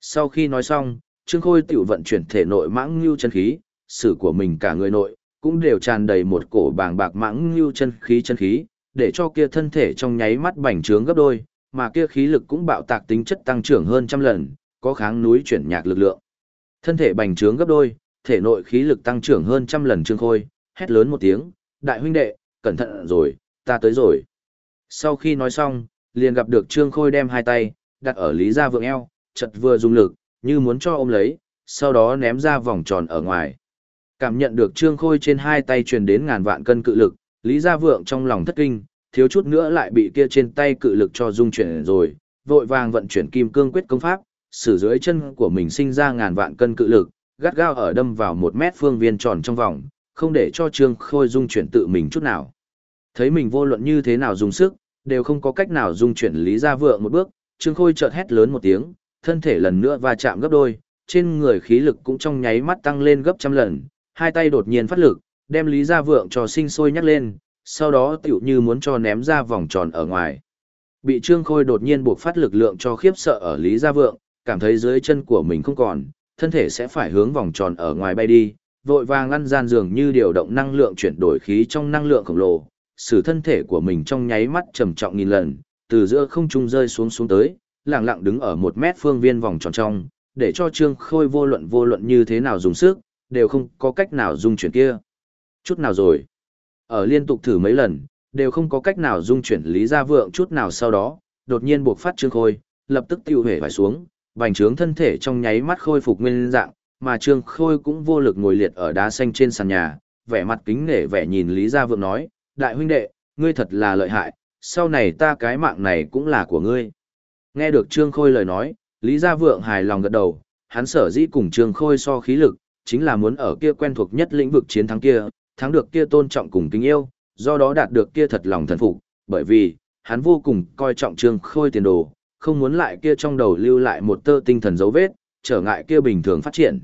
Sau khi nói xong, Trương Khôi tiểu vận chuyển thể nội mãng ngưu chân khí, sự của mình cả người nội, cũng đều tràn đầy một cổ bàng bạc mãng ngưu chân khí chân khí, để cho kia thân thể trong nháy mắt bành trướng gấp đôi, mà kia khí lực cũng bạo tạc tính chất tăng trưởng hơn trăm lần, có kháng núi chuyển nhạc lực lượng. Thân thể bành trướng gấp đôi, thể nội khí lực tăng trưởng hơn trăm lần Trương Khôi, hét lớn một tiếng, đại huynh đệ, cẩn thận rồi, ta tới rồi. Sau khi nói xong, liền gặp được Trương Khôi đem hai tay, đặt ở Lý Gia Vượng eo, chật vừa dùng lực, như muốn cho ôm lấy, sau đó ném ra vòng tròn ở ngoài. Cảm nhận được Trương Khôi trên hai tay truyền đến ngàn vạn cân cự lực, Lý Gia Vượng trong lòng thất kinh, thiếu chút nữa lại bị kia trên tay cự lực cho dung chuyển rồi, vội vàng vận chuyển kim cương quyết công pháp, sử dưới chân của mình sinh ra ngàn vạn cân cự lực, gắt gao ở đâm vào một mét phương viên tròn trong vòng, không để cho Trương Khôi dung chuyển tự mình chút nào. Thấy mình vô luận như thế nào dùng sức, đều không có cách nào dung chuyển Lý Gia Vượng một bước, Trương Khôi chợt hét lớn một tiếng, thân thể lần nữa va chạm gấp đôi, trên người khí lực cũng trong nháy mắt tăng lên gấp trăm lần, hai tay đột nhiên phát lực, đem Lý Gia Vượng cho sinh sôi nhắc lên, sau đó tiểu như muốn cho ném ra vòng tròn ở ngoài. Bị Trương Khôi đột nhiên buộc phát lực lượng cho khiếp sợ ở Lý Gia Vượng, cảm thấy dưới chân của mình không còn, thân thể sẽ phải hướng vòng tròn ở ngoài bay đi, vội vàng lăn gian dường như điều động năng lượng chuyển đổi khí trong năng lượng khổng lồ, 使 thân thể của mình trong nháy mắt trầm trọng nghìn lần, từ giữa không trung rơi xuống xuống tới, lặng lặng đứng ở một mét phương viên vòng tròn trong, để cho Trương Khôi vô luận vô luận như thế nào dùng sức, đều không có cách nào dung chuyển kia. Chút nào rồi. Ở liên tục thử mấy lần, đều không có cách nào dung chuyển Lý Gia Vượng chút nào sau đó, đột nhiên buộc phát Trương Khôi, lập tức tiêu hể phải xuống, bành trướng thân thể trong nháy mắt khôi phục nguyên dạng, mà Trương Khôi cũng vô lực ngồi liệt ở đá xanh trên sàn nhà, vẻ mặt kính nể vẻ nhìn Lý Gia Vượng nói, đại huynh đệ, ngươi thật là lợi hại, sau này ta cái mạng này cũng là của ngươi. Nghe được Trương Khôi lời nói, Lý Gia Vượng hài lòng gật đầu, hắn sở dĩ cùng Trương Khôi so khí lực, chính là muốn ở kia quen thuộc nhất lĩnh vực chiến thắng kia, thắng được kia tôn trọng cùng kính yêu, do đó đạt được kia thật lòng thần phục, bởi vì, hắn vô cùng coi trọng Trương Khôi tiền đồ, không muốn lại kia trong đầu lưu lại một tơ tinh thần dấu vết, trở ngại kia bình thường phát triển.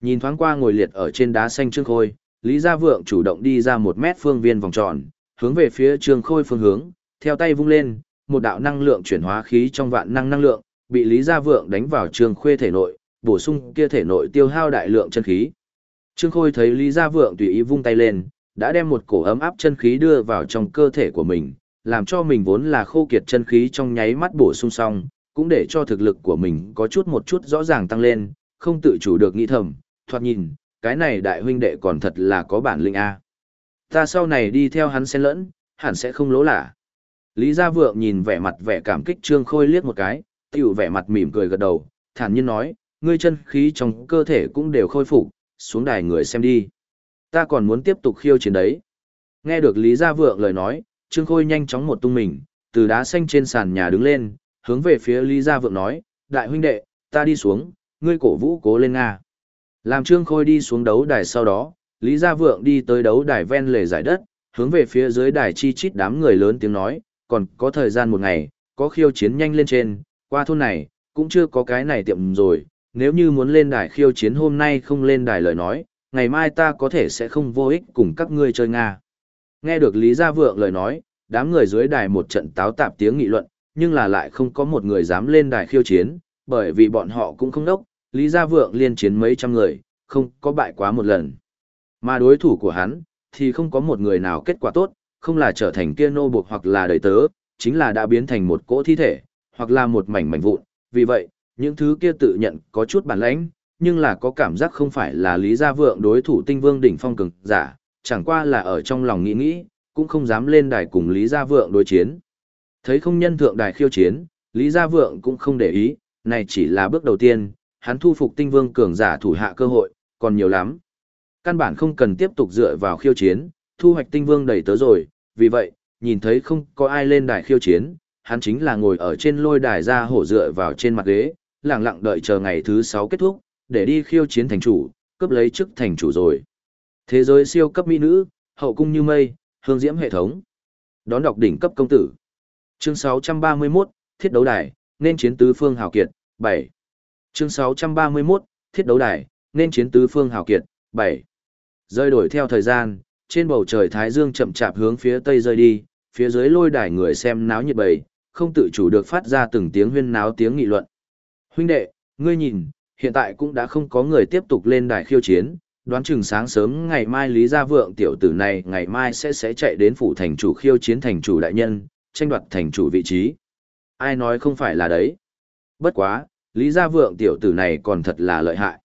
Nhìn thoáng qua ngồi liệt ở trên đá xanh Trương Khôi, Lý Gia Vượng chủ động đi ra một mét phương viên vòng tròn, hướng về phía Trương Khôi phương hướng, theo tay vung lên, một đạo năng lượng chuyển hóa khí trong vạn năng năng lượng, bị Lý Gia Vượng đánh vào Trương Khôi thể nội, bổ sung kia thể nội tiêu hao đại lượng chân khí. Trương Khôi thấy Lý Gia Vượng tùy ý vung tay lên, đã đem một cổ ấm áp chân khí đưa vào trong cơ thể của mình, làm cho mình vốn là khô kiệt chân khí trong nháy mắt bổ sung xong, cũng để cho thực lực của mình có chút một chút rõ ràng tăng lên, không tự chủ được nghĩ thầm, thoạt nhìn, cái này đại huynh đệ còn thật là có bản lĩnh A. Ta sau này đi theo hắn xen lẫn, hẳn sẽ không lỗ lạ. Lý Gia Vượng nhìn vẻ mặt vẻ cảm kích Trương Khôi liếc một cái, tiểu vẻ mặt mỉm cười gật đầu, thản nhiên nói, ngươi chân khí trong cơ thể cũng đều khôi phục, xuống đài người xem đi. Ta còn muốn tiếp tục khiêu chiến đấy. Nghe được Lý Gia Vượng lời nói, Trương Khôi nhanh chóng một tung mình, từ đá xanh trên sàn nhà đứng lên, hướng về phía Lý Gia Vượng nói, đại huynh đệ, ta đi xuống, ngươi cổ vũ cố lên Nga. Làm Trương Khôi đi xuống đấu đài sau đó, Lý Gia Vượng đi tới đấu đài ven lề giải đất, hướng về phía dưới đài chi chít đám người lớn tiếng nói, còn có thời gian một ngày, có khiêu chiến nhanh lên trên, qua thôn này, cũng chưa có cái này tiệm rồi, nếu như muốn lên đài khiêu chiến hôm nay không lên đài lời nói, ngày mai ta có thể sẽ không vô ích cùng các ngươi chơi Nga. Nghe được Lý Gia Vượng lời nói, đám người dưới đài một trận táo tạp tiếng nghị luận, nhưng là lại không có một người dám lên đài khiêu chiến, bởi vì bọn họ cũng không đốc, Lý Gia Vượng liên chiến mấy trăm người, không có bại quá một lần. Mà đối thủ của hắn, thì không có một người nào kết quả tốt, không là trở thành kia nô buộc hoặc là đời tớ, chính là đã biến thành một cỗ thi thể, hoặc là một mảnh mảnh vụn. Vì vậy, những thứ kia tự nhận có chút bản lãnh, nhưng là có cảm giác không phải là Lý Gia Vượng đối thủ tinh vương đỉnh phong cường giả, chẳng qua là ở trong lòng nghĩ nghĩ, cũng không dám lên đài cùng Lý Gia Vượng đối chiến. Thấy không nhân thượng đài khiêu chiến, Lý Gia Vượng cũng không để ý, này chỉ là bước đầu tiên, hắn thu phục tinh vương cường giả thủ hạ cơ hội, còn nhiều lắm. Căn bản không cần tiếp tục dựa vào khiêu chiến, thu hoạch tinh vương đầy tớ rồi, vì vậy, nhìn thấy không có ai lên đài khiêu chiến, hắn chính là ngồi ở trên lôi đài ra hổ dựa vào trên mặt ghế, lặng lặng đợi chờ ngày thứ 6 kết thúc, để đi khiêu chiến thành chủ, cướp lấy chức thành chủ rồi. Thế giới siêu cấp mỹ nữ, hậu cung như mây, hương diễm hệ thống. Đón đọc đỉnh cấp công tử. Chương 631, Thiết đấu đài, nên chiến tứ phương hào kiệt, 7. Chương 631, Thiết đấu đài, nên chiến tứ phương hào kiệt, 7. Rơi đổi theo thời gian, trên bầu trời Thái Dương chậm chạp hướng phía tây rơi đi, phía dưới lôi đài người xem náo nhiệt bầy, không tự chủ được phát ra từng tiếng huyên náo tiếng nghị luận. Huynh đệ, ngươi nhìn, hiện tại cũng đã không có người tiếp tục lên đài khiêu chiến, đoán chừng sáng sớm ngày mai Lý Gia Vượng tiểu tử này ngày mai sẽ sẽ chạy đến phủ thành chủ khiêu chiến thành chủ đại nhân, tranh đoạt thành chủ vị trí. Ai nói không phải là đấy. Bất quá, Lý Gia Vượng tiểu tử này còn thật là lợi hại.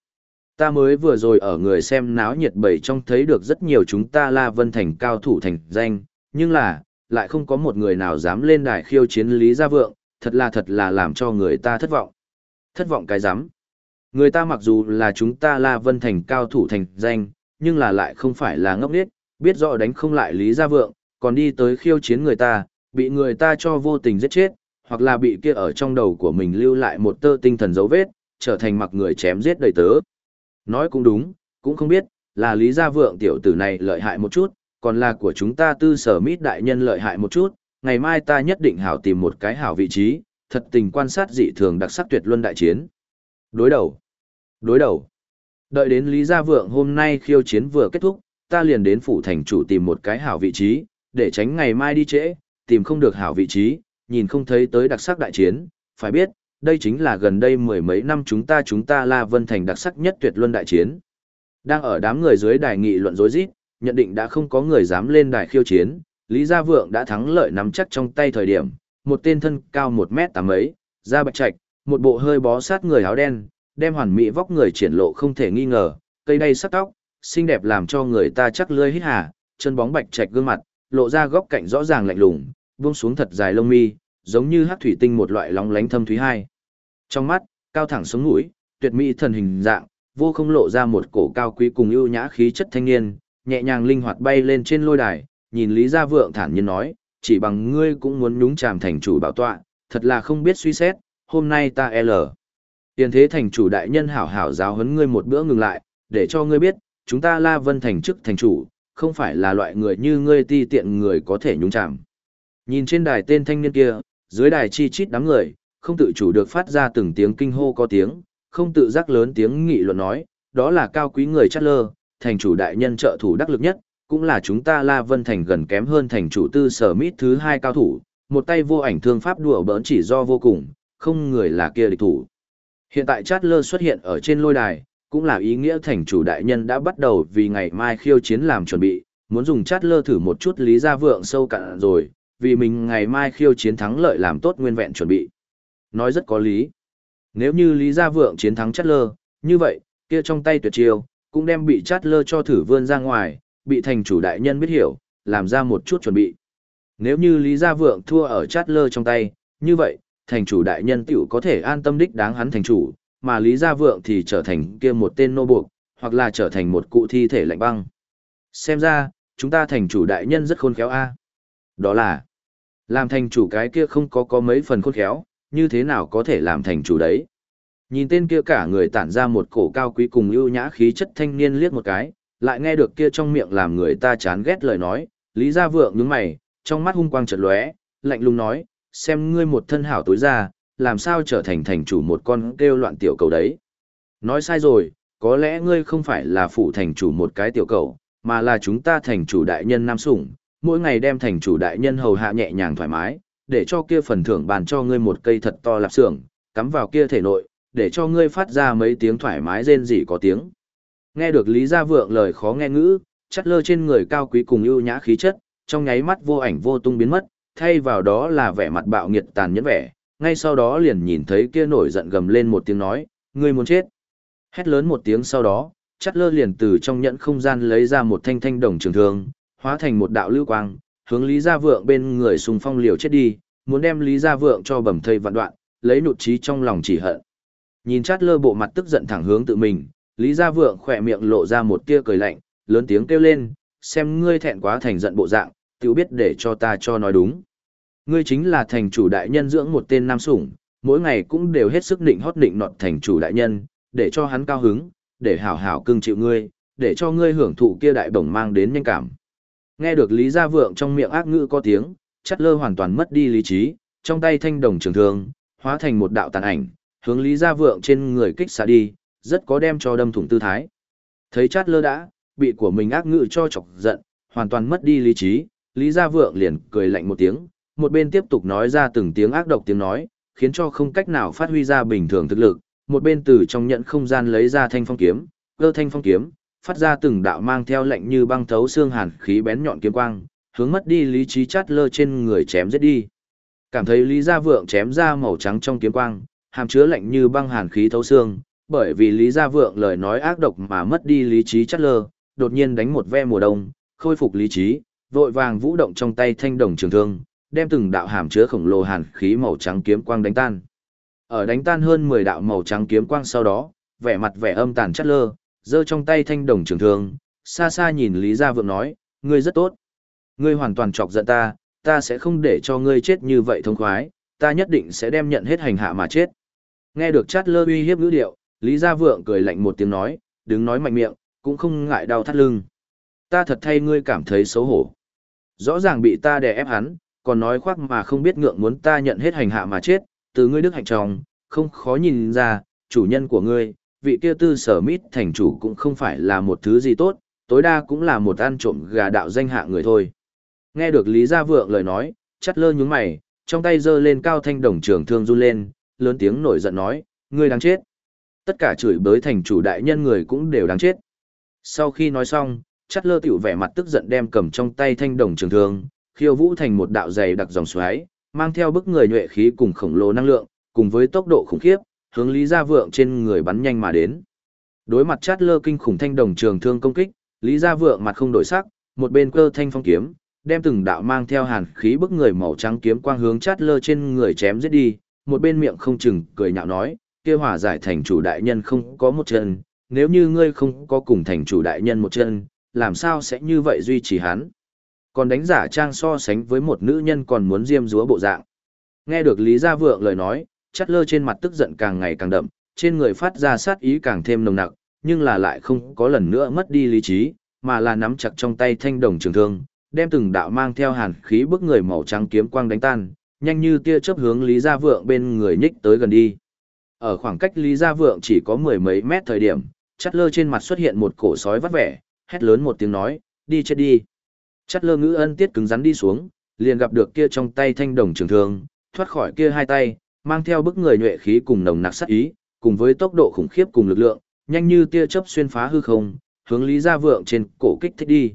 Ta mới vừa rồi ở người xem náo nhiệt bầy trong thấy được rất nhiều chúng ta La Vân Thành cao thủ thành danh, nhưng là, lại không có một người nào dám lên đài khiêu chiến Lý Gia Vượng, thật là thật là làm cho người ta thất vọng. Thất vọng cái rắm Người ta mặc dù là chúng ta La Vân Thành cao thủ thành danh, nhưng là lại không phải là ngốc nghếch, biết rõ đánh không lại Lý Gia Vượng, còn đi tới khiêu chiến người ta, bị người ta cho vô tình giết chết, hoặc là bị kia ở trong đầu của mình lưu lại một tơ tinh thần dấu vết, trở thành mặc người chém giết đầy tớ. Nói cũng đúng, cũng không biết, là Lý Gia Vượng tiểu tử này lợi hại một chút, còn là của chúng ta tư sở mít đại nhân lợi hại một chút, ngày mai ta nhất định hảo tìm một cái hảo vị trí, thật tình quan sát dị thường đặc sắc tuyệt luân đại chiến. Đối đầu. Đối đầu. Đợi đến Lý Gia Vượng hôm nay khiêu chiến vừa kết thúc, ta liền đến phủ thành chủ tìm một cái hảo vị trí, để tránh ngày mai đi trễ, tìm không được hảo vị trí, nhìn không thấy tới đặc sắc đại chiến, phải biết, đây chính là gần đây mười mấy năm chúng ta chúng ta La Vân Thành đặc sắc nhất tuyệt luân đại chiến. Đang ở đám người dưới đài nghị luận rối rít, nhận định đã không có người dám lên đài khiêu chiến, Lý Gia Vượng đã thắng lợi nắm chắc trong tay thời điểm, một tên thân cao một mét tám ấy, da bạch trạch, một bộ hơi bó sát người áo đen, đem hoàn mỹ vóc người triển lộ không thể nghi ngờ, cây đay sắc tóc, xinh đẹp làm cho người ta chắc lưỡi hít hà, chân bóng bạch trạch gương mặt, lộ ra góc cạnh rõ ràng lạnh lùng, buông xuống thật dài lông mi, giống như hắc thủy tinh một loại lóng lánh thâm thúy hai. Trong mắt, cao thẳng sống mũi, tuyệt mỹ thần hình dạng, vô không lộ ra một cổ cao quý cùng ưu nhã khí chất thanh niên, nhẹ nhàng linh hoạt bay lên trên lôi đài, nhìn Lý Gia Vượng thản nhiên nói, chỉ bằng ngươi cũng muốn nhúng chàm thành chủ bảo tọa, thật là không biết suy xét, hôm nay ta L. Tiền thế thành chủ đại nhân hảo hảo giáo huấn ngươi một bữa ngừng lại, để cho ngươi biết, chúng ta La Vân thành chức thành chủ, không phải là loại người như ngươi ti tiện người có thể nhúng chàm. Nhìn trên đài tên thanh niên kia, dưới đài chi chít đám người, không tự chủ được phát ra từng tiếng kinh hô có tiếng, không tự giác lớn tiếng nghị luận nói, đó là cao quý người chát lơ, thành chủ đại nhân trợ thủ đắc lực nhất, cũng là chúng ta La Vân Thành gần kém hơn thành chủ tư sở mít thứ hai cao thủ, một tay vô ảnh thương pháp đùa bỡn chỉ do vô cùng, không người là kia địch thủ. Hiện tại chát lơ xuất hiện ở trên lôi đài, cũng là ý nghĩa thành chủ đại nhân đã bắt đầu vì ngày mai khiêu chiến làm chuẩn bị, muốn dùng chát lơ thử một chút lý gia vượng sâu cạn rồi, vì mình ngày mai khiêu chiến thắng lợi làm tốt nguyên vẹn chuẩn bị. Nói rất có lý. Nếu như Lý Gia Vượng chiến thắng chát lơ, như vậy, kia trong tay tuyệt chiêu, cũng đem bị chát lơ cho thử vươn ra ngoài, bị thành chủ đại nhân biết hiểu, làm ra một chút chuẩn bị. Nếu như Lý Gia Vượng thua ở chát lơ trong tay, như vậy, thành chủ đại nhân tiểu có thể an tâm đích đáng hắn thành chủ, mà Lý Gia Vượng thì trở thành kia một tên nô buộc, hoặc là trở thành một cụ thi thể lạnh băng. Xem ra, chúng ta thành chủ đại nhân rất khôn khéo a. Đó là, làm thành chủ cái kia không có có mấy phần khôn khéo, như thế nào có thể làm thành chủ đấy. Nhìn tên kia cả người tản ra một cổ cao quý cùng ưu nhã khí chất thanh niên liếc một cái, lại nghe được kia trong miệng làm người ta chán ghét lời nói, Lý Gia Vượng nhướng mày, trong mắt hung quang chợt lóe, lạnh lùng nói, xem ngươi một thân hảo tối ra, làm sao trở thành thành chủ một con kêu loạn tiểu cầu đấy. Nói sai rồi, có lẽ ngươi không phải là phụ thành chủ một cái tiểu cầu, mà là chúng ta thành chủ đại nhân nam sủng, mỗi ngày đem thành chủ đại nhân hầu hạ nhẹ nhàng thoải mái, để cho kia phần thưởng bàn cho ngươi một cây thật to lạp xưởng, cắm vào kia thể nội, để cho ngươi phát ra mấy tiếng thoải mái rên rỉ có tiếng. Nghe được Lý Gia Vượng lời khó nghe ngữ, chắt lơ trên người cao quý cùng ưu nhã khí chất, trong nháy mắt vô ảnh vô tung biến mất, thay vào đó là vẻ mặt bạo nghiệt tàn nhẫn vẻ, ngay sau đó liền nhìn thấy kia nổi giận gầm lên một tiếng nói, ngươi muốn chết. Hét lớn một tiếng sau đó, chắt lơ liền từ trong nhẫn không gian lấy ra một thanh thanh đồng trường thương, hóa thành một đạo lưu quang, hướng Lý Gia Vượng bên người xung phong liều chết đi, muốn đem Lý Gia Vượng cho bầm thây vạn đoạn, lấy nụt trí trong lòng chỉ hận. Nhìn chát lơ bộ mặt tức giận thẳng hướng tự mình, Lý Gia Vượng khỏe miệng lộ ra một tia cười lạnh, lớn tiếng kêu lên, xem ngươi thẹn quá thành giận bộ dạng, tiểu biết để cho ta cho nói đúng. Ngươi chính là thành chủ đại nhân dưỡng một tên nam sủng, mỗi ngày cũng đều hết sức định hót định nọt thành chủ đại nhân, để cho hắn cao hứng, để hảo hảo cưng chịu ngươi, để cho ngươi hưởng thụ kia đại bổng mang đến nhanh cảm. Nghe được Lý Gia Vượng trong miệng ác ngữ có tiếng, chắt lơ hoàn toàn mất đi lý trí, trong tay thanh đồng trường thương, hóa thành một đạo tàn ảnh, hướng Lý Gia Vượng trên người kích xạ đi, rất có đem cho đâm thủng tư thái. Thấy chát lơ đã, bị của mình ác ngữ cho chọc giận, hoàn toàn mất đi lý trí, Lý Gia Vượng liền cười lạnh một tiếng, một bên tiếp tục nói ra từng tiếng ác độc tiếng nói, khiến cho không cách nào phát huy ra bình thường thực lực, một bên từ trong nhận không gian lấy ra thanh phong kiếm, cơ thanh phong kiếm, phát ra từng đạo mang theo lệnh như băng thấu xương hàn khí bén nhọn kiếm quang, hướng mất đi lý trí chát lơ trên người chém giết đi. Cảm thấy Lý Gia Vượng chém ra màu trắng trong kiếm quang, hàm chứa lạnh như băng hàn khí thấu xương, bởi vì Lý Gia Vượng lời nói ác độc mà mất đi lý trí chát lơ, đột nhiên đánh một ve mùa đông, khôi phục lý trí, vội vàng vũ động trong tay thanh đồng trường thương, đem từng đạo hàm chứa khổng lồ hàn khí màu trắng kiếm quang đánh tan. Ở đánh tan hơn 10 đạo màu trắng kiếm quang sau đó, vẻ mặt vẻ âm tàn chát lơ, giơ trong tay thanh đồng trường thương, xa xa nhìn Lý Gia Vượng nói, ngươi rất tốt. Ngươi hoàn toàn chọc giận ta, ta sẽ không để cho ngươi chết như vậy thông khoái, ta nhất định sẽ đem nhận hết hành hạ mà chết. Nghe được chát lơ uy hiếp ngữ điệu, Lý Gia Vượng cười lạnh một tiếng nói, đứng nói mạnh miệng, cũng không ngại đau thắt lưng. Ta thật thay ngươi cảm thấy xấu hổ. Rõ ràng bị ta đè ép hắn, còn nói khoác mà không biết ngượng muốn ta nhận hết hành hạ mà chết, từ ngươi đức hạnh tròng, không khó nhìn ra, chủ nhân của ngươi, vị kia tư sở mít thành chủ cũng không phải là một thứ gì tốt, tối đa cũng là một ăn trộm gà đạo danh hạ người thôi. Nghe được Lý Gia Vượng lời nói, chắt lơ nhúng mày, trong tay giơ lên cao thanh đồng trường thương run lên, lớn tiếng nổi giận nói, ngươi đáng chết. Tất cả chửi bới thành chủ đại nhân người cũng đều đáng chết. Sau khi nói xong, chắt lơ tiểu vẻ mặt tức giận đem cầm trong tay thanh đồng trường thương, khiêu vũ thành một đạo dày đặc dòng xoáy, mang theo bức người nhuệ khí cùng khổng lồ năng lượng, cùng với tốc độ khủng khiếp, hướng Lý Gia Vượng trên người bắn nhanh mà đến. Đối mặt chát lơ kinh khủng thanh đồng trường thương công kích, Lý Gia Vượng mặt không đổi sắc, một bên cơ thanh phong kiếm, đem từng đạo mang theo hàn khí bức người màu trắng kiếm quang hướng chát lơ trên người chém giết đi, một bên miệng không chừng cười nhạo nói, kia hỏa giải thành chủ đại nhân không có một chân, nếu như ngươi không có cùng thành chủ đại nhân một chân, làm sao sẽ như vậy duy trì hắn. Còn đánh giả trang so sánh với một nữ nhân còn muốn diêm dúa bộ dạng. Nghe được Lý Gia Vượng lời nói, chắt lơ trên mặt tức giận càng ngày càng đậm, trên người phát ra sát ý càng thêm nồng nặc, nhưng là lại không có lần nữa mất đi lý trí, mà là nắm chặt trong tay thanh đồng trường thương, đem từng đạo mang theo hàn khí bức người màu trắng kiếm quang đánh tan, nhanh như tia chớp hướng Lý Gia Vượng bên người nhích tới gần đi. Ở khoảng cách Lý Gia Vượng chỉ có mười mấy mét thời điểm, chắt lơ trên mặt xuất hiện một cổ sói vắt vẻ, hét lớn một tiếng nói, đi chết đi. Chắt lơ ngữ ân tiết cứng rắn đi xuống, liền gặp được kia trong tay thanh đồng trường thương, thoát khỏi kia hai tay, mang theo bức người nhuệ khí cùng nồng nặc sát ý, cùng với tốc độ khủng khiếp cùng lực lượng, nhanh như tia chớp xuyên phá hư không, hướng Lý Gia Vượng trên cổ kích thích đi.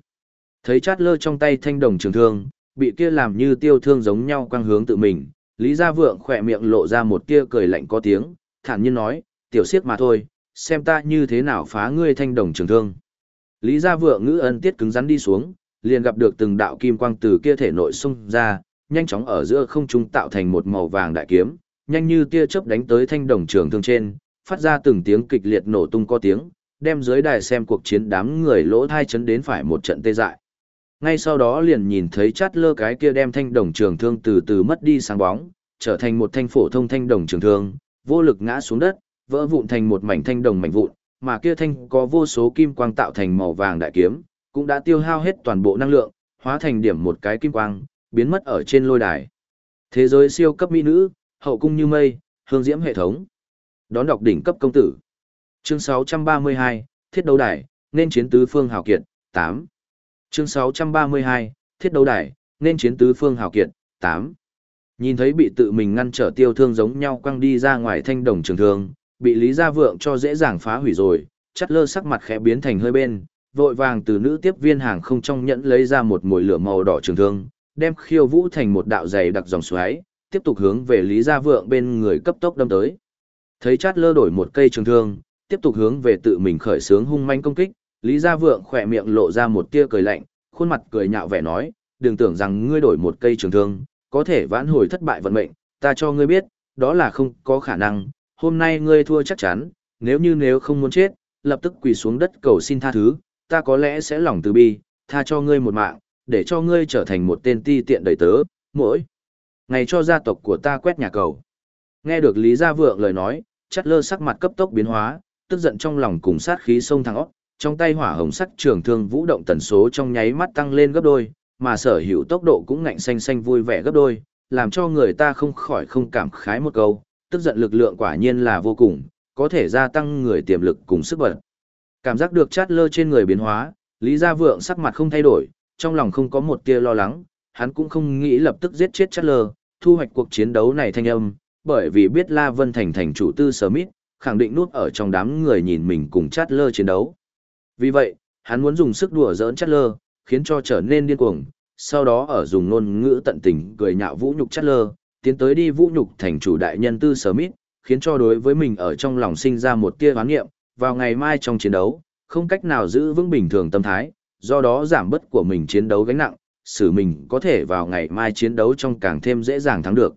Thấy chát lơ trong tay thanh đồng trường thương, bị kia làm như tiêu thương giống nhau quang hướng tự mình, Lý Gia Vượng khỏe miệng lộ ra một tia cười lạnh có tiếng, thản nhiên nói, tiểu siếc mà thôi, xem ta như thế nào phá ngươi thanh đồng trường thương. Lý Gia Vượng ngữ ân tiết cứng rắn đi xuống, liền gặp được từng đạo kim quang từ kia thể nội xung ra, nhanh chóng ở giữa không trung tạo thành một màu vàng đại kiếm, nhanh như tia chớp đánh tới thanh đồng trường thương trên, phát ra từng tiếng kịch liệt nổ tung có tiếng, đem dưới đài xem cuộc chiến đám người lỗ thai chấn đến phải một trận tê dại. Ngay sau đó liền nhìn thấy chát lơ cái kia đem thanh đồng trường thương từ từ mất đi sáng bóng, trở thành một thanh phổ thông thanh đồng trường thương, vô lực ngã xuống đất, vỡ vụn thành một mảnh thanh đồng mảnh vụn, mà kia thanh có vô số kim quang tạo thành màu vàng đại kiếm, cũng đã tiêu hao hết toàn bộ năng lượng, hóa thành điểm một cái kim quang, biến mất ở trên lôi đài. Thế giới siêu cấp mỹ nữ, hậu cung như mây, hương diễm hệ thống. Đón đọc đỉnh cấp công tử. Chương 632, Thiết đấu đài, nên chiến tứ phương hào kiệt, 8. Chương 632, Thiết đấu đài, nên chiến tứ phương hào kiệt, 8. Nhìn thấy bị tự mình ngăn trở tiêu thương giống nhau quăng đi ra ngoài thanh đồng trường thương, bị Lý Gia Vượng cho dễ dàng phá hủy rồi, chắt lơ sắc mặt khẽ biến thành hơi bên, vội vàng từ nữ tiếp viên hàng không trong nhẫn lấy ra một mồi lửa màu đỏ trường thương, đem khiêu vũ thành một đạo dày đặc dòng xoáy, tiếp tục hướng về Lý Gia Vượng bên người cấp tốc đâm tới. Thấy chát lơ đổi một cây trường thương, tiếp tục hướng về tự mình khởi sướng hung manh công kích, Lý Gia Vượng khỏe miệng lộ ra một tia cười lạnh, khuôn mặt cười nhạo vẻ nói, đừng tưởng rằng ngươi đổi một cây trường thương, có thể vãn hồi thất bại vận mệnh, ta cho ngươi biết, đó là không có khả năng, hôm nay ngươi thua chắc chắn, nếu như nếu không muốn chết, lập tức quỳ xuống đất cầu xin tha thứ, ta có lẽ sẽ lòng từ bi, tha cho ngươi một mạng, để cho ngươi trở thành một tên ti tiện đầy tớ, mỗi ngày cho gia tộc của ta quét nhà cầu. Nghe được Lý Gia Vượng lời nói, chắt lơ sắc mặt cấp tốc biến hóa, tức giận trong lòng cùng sát khí sông thẳng óc, trong tay hỏa hồng sắc trường thương vũ động tần số trong nháy mắt tăng lên gấp đôi, mà sở hữu tốc độ cũng ngạnh xanh xanh vui vẻ gấp đôi, làm cho người ta không khỏi không cảm khái một câu, tức giận lực lượng quả nhiên là vô cùng, có thể gia tăng người tiềm lực cùng sức bật. Cảm giác được chát lơ trên người biến hóa, Lý Gia Vượng sắc mặt không thay đổi, trong lòng không có một tia lo lắng, hắn cũng không nghĩ lập tức giết chết chát lơ, thu hoạch cuộc chiến đấu này thanh âm, bởi vì biết La Vân Thành thành chủ tư Smith, khẳng định nút ở trong đám người nhìn mình cùng chát lơ chiến đấu. Vì vậy, hắn muốn dùng sức đùa giỡn chát lơ, khiến cho trở nên điên cuồng, sau đó ở dùng ngôn ngữ tận tình cười nhạo vũ nhục chát lơ, tiến tới đi vũ nhục thành chủ đại nhân tư Sở Mít, khiến cho đối với mình ở trong lòng sinh ra một tia hoán nghiệm, vào ngày mai trong chiến đấu, không cách nào giữ vững bình thường tâm thái, do đó giảm bớt của mình chiến đấu gánh nặng, xử mình có thể vào ngày mai chiến đấu trong càng thêm dễ dàng thắng được.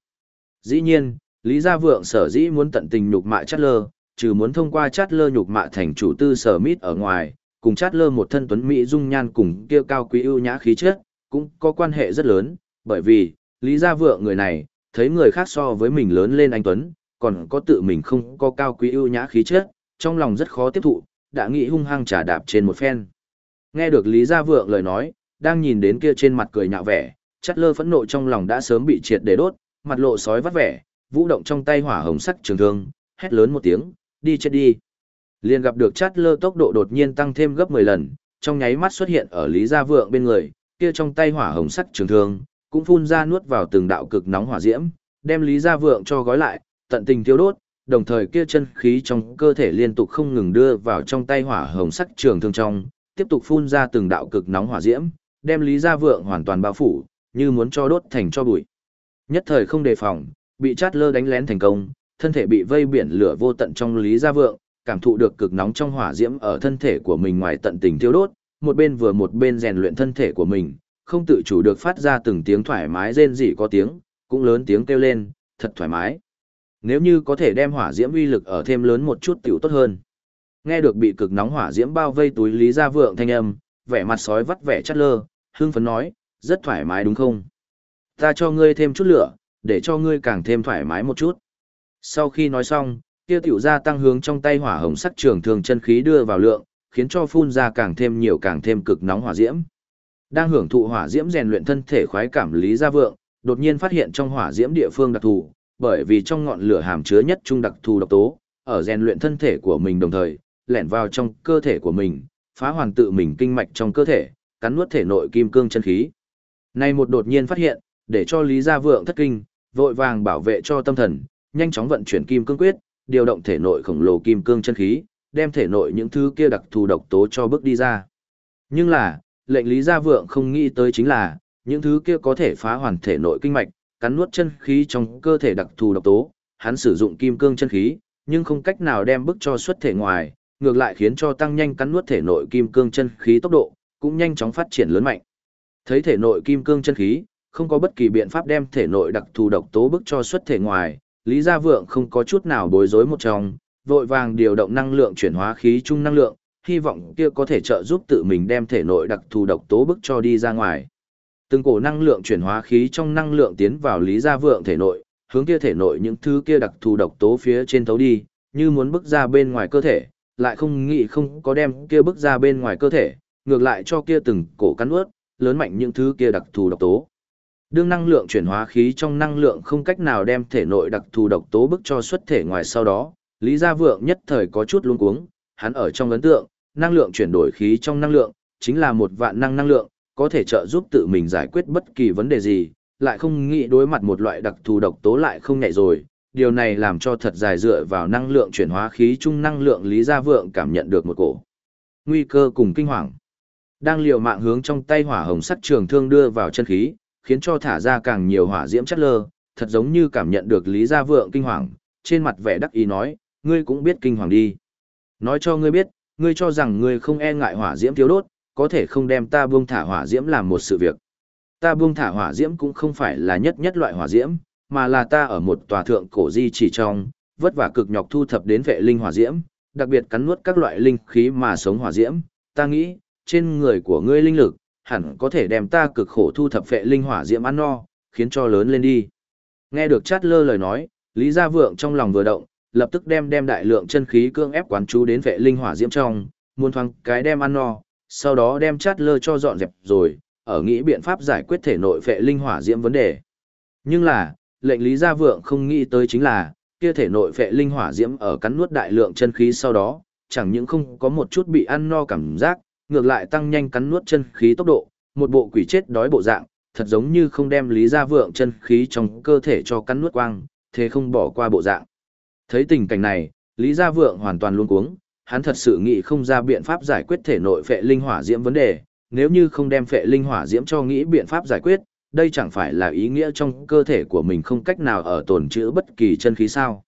Dĩ nhiên, Lý Gia Vượng sở dĩ muốn tận tình nhục mạ chát lơ, trừ muốn thông qua chát lơ nhục mạ thành chủ tư sở mít ở ngoài, cùng chát lơ một thân tuấn Mỹ dung nhan cùng kia cao quý ưu nhã khí chất, cũng có quan hệ rất lớn, bởi vì, Lý Gia Vượng người này, thấy người khác so với mình lớn lên anh Tuấn, còn có tự mình không có cao quý ưu nhã khí chất, trong lòng rất khó tiếp thụ, đã nghĩ hung hăng trả đạp trên một phen. Nghe được Lý Gia Vượng lời nói, đang nhìn đến kia trên mặt cười nhạo vẻ, chát lơ phẫn nộ trong lòng đã sớm bị triệt để đốt, mặt lộ sói vắt vẻ, vũ động trong tay hỏa hồng sắc trường thương, hét lớn một tiếng, đi chết đi. Liền gặp được chát lơ tốc độ đột nhiên tăng thêm gấp 10 lần, trong nháy mắt xuất hiện ở Lý Gia Vượng bên người, kia trong tay hỏa hồng sắc trường thương, cũng phun ra nuốt vào từng đạo cực nóng hỏa diễm, đem Lý Gia Vượng cho gói lại, tận tình tiêu đốt, đồng thời kia chân khí trong cơ thể liên tục không ngừng đưa vào trong tay hỏa hồng sắc trường thương trong, tiếp tục phun ra từng đạo cực nóng hỏa diễm, đem Lý Gia Vượng hoàn toàn bao phủ, như muốn cho đốt thành cho bụi. Nhất thời không đề phòng, bị chát lơ đánh lén thành công, thân thể bị vây biển lửa vô tận trong Lý Gia Vượng, cảm thụ được cực nóng trong hỏa diễm ở thân thể của mình ngoài tận tình tiêu đốt, một bên vừa một bên rèn luyện thân thể của mình, không tự chủ được phát ra từng tiếng thoải mái rên rỉ có tiếng, cũng lớn tiếng kêu lên, thật thoải mái. Nếu như có thể đem hỏa diễm uy lực ở thêm lớn một chút tiểu tốt hơn. Nghe được bị cực nóng hỏa diễm bao vây túi Lý Gia Vượng thanh âm, vẻ mặt sói vắt vẻ chát lơ, hưng phấn nói, rất thoải mái đúng không? Ta cho ngươi thêm chút lửa, để cho ngươi càng thêm thoải mái một chút. Sau khi nói xong, kia tiểu gia tăng hướng trong tay hỏa hồng sắc trường thường chân khí đưa vào lượng, khiến cho phun ra càng thêm nhiều càng thêm cực nóng hỏa diễm. Đang hưởng thụ hỏa diễm rèn luyện thân thể khoái cảm Lý Gia Vượng, đột nhiên phát hiện trong hỏa diễm địa phương đặc thù, bởi vì trong ngọn lửa hàm chứa nhất trung đặc thù độc tố, ở rèn luyện thân thể của mình đồng thời, lẻn vào trong cơ thể của mình, phá hoàn tự mình kinh mạch trong cơ thể, cắn nuốt thể nội kim cương chân khí. Này một đột nhiên phát hiện, để cho Lý Gia Vượng thất kinh, vội vàng bảo vệ cho tâm thần, nhanh chóng vận chuyển kim cương quyết, điều động thể nội khổng lồ kim cương chân khí, đem thể nội những thứ kia đặc thù độc tố cho bước đi ra. Nhưng là, lệnh Lý Gia Vượng không nghĩ tới chính là, những thứ kia có thể phá hoàn thể nội kinh mạch, cắn nuốt chân khí trong cơ thể đặc thù độc tố, hắn sử dụng kim cương chân khí, nhưng không cách nào đem bức cho xuất thể ngoài, ngược lại khiến cho tăng nhanh cắn nuốt thể nội kim cương chân khí tốc độ, cũng nhanh chóng phát triển lớn mạnh. Thấy thể nội kim cương chân khí, không có bất kỳ biện pháp đem thể nội đặc thù độc tố bức cho xuất thể ngoài, Lý Gia Vượng không có chút nào bối rối một trong, vội vàng điều động năng lượng chuyển hóa khí trung năng lượng, hy vọng kia có thể trợ giúp tự mình đem thể nội đặc thù độc tố bức cho đi ra ngoài. Từng cổ năng lượng chuyển hóa khí trong năng lượng tiến vào Lý Gia Vượng thể nội, hướng kia thể nội những thứ kia đặc thù độc tố phía trên thấu đi, như muốn bức ra bên ngoài cơ thể, lại không nghĩ không có đem kia bức ra bên ngoài cơ thể, ngược lại cho kia từng cổ cắn ướt, lớn mạnh những thứ kia đặc thù độc tố. Đương năng lượng chuyển hóa khí trong năng lượng không cách nào đem thể nội đặc thù độc tố bức cho xuất thể ngoài sau đó, Lý Gia Vượng nhất thời có chút luống cuống, hắn ở trong ấn tượng, năng lượng chuyển đổi khí trong năng lượng, chính là một vạn năng năng lượng, có thể trợ giúp tự mình giải quyết bất kỳ vấn đề gì, lại không nghĩ đối mặt một loại đặc thù độc tố lại không nhạy rồi. Điều này làm cho thật dài dựa vào năng lượng chuyển hóa khí chung năng lượng Lý Gia Vượng cảm nhận được một cổ. Nguy cơ cùng kinh hoàng. Đang liều mạng hướng trong tay hỏa hồng sắt trường thương đưa vào chân khí, khiến cho thả ra càng nhiều hỏa diễm chất lơ, thật giống như cảm nhận được Lý Gia Vượng kinh hoàng, trên mặt vẻ đắc ý nói, ngươi cũng biết kinh hoàng đi. Nói cho ngươi biết, ngươi cho rằng ngươi không e ngại hỏa diễm thiếu đốt, có thể không đem ta buông thả hỏa diễm làm một sự việc. Ta buông thả hỏa diễm cũng không phải là nhất nhất loại hỏa diễm, mà là ta ở một tòa thượng cổ di chỉ trong, vất vả cực nhọc thu thập đến vệ linh hỏa diễm, đặc biệt cắn nuốt các loại linh khí mà sống hỏa diễm, ta nghĩ, trên người của ngươi linh lực, hẳn có thể đem ta cực khổ thu thập vệ linh hỏa diễm ăn no, khiến cho lớn lên đi. Nghe được chát lơ lời nói, Lý Gia Vượng trong lòng vừa động, lập tức đem đem đại lượng chân khí cương ép quán chú đến vệ linh hỏa diễm trong, muốn thoáng cái đem ăn no, sau đó đem chát lơ cho dọn dẹp rồi, ở nghĩ biện pháp giải quyết thể nội vệ linh hỏa diễm vấn đề. Nhưng là, lệnh Lý Gia Vượng không nghĩ tới chính là, kia thể nội vệ linh hỏa diễm ở cắn nuốt đại lượng chân khí sau đó, chẳng những không có một chút bị ăn no cảm giác, ngược lại tăng nhanh cắn nuốt chân khí tốc độ, một bộ quỷ chết đói bộ dạng, thật giống như không đem Lý Gia Vượng chân khí trong cơ thể cho cắn nuốt quang, thế không bỏ qua bộ dạng. Thấy tình cảnh này, Lý Gia Vượng hoàn toàn luống cuống, hắn thật sự nghĩ không ra biện pháp giải quyết thể nội phệ linh hỏa diễm vấn đề, nếu như không đem phệ linh hỏa diễm cho nghĩ biện pháp giải quyết, đây chẳng phải là ý nghĩa trong cơ thể của mình không cách nào ở tồn trữ bất kỳ chân khí sao.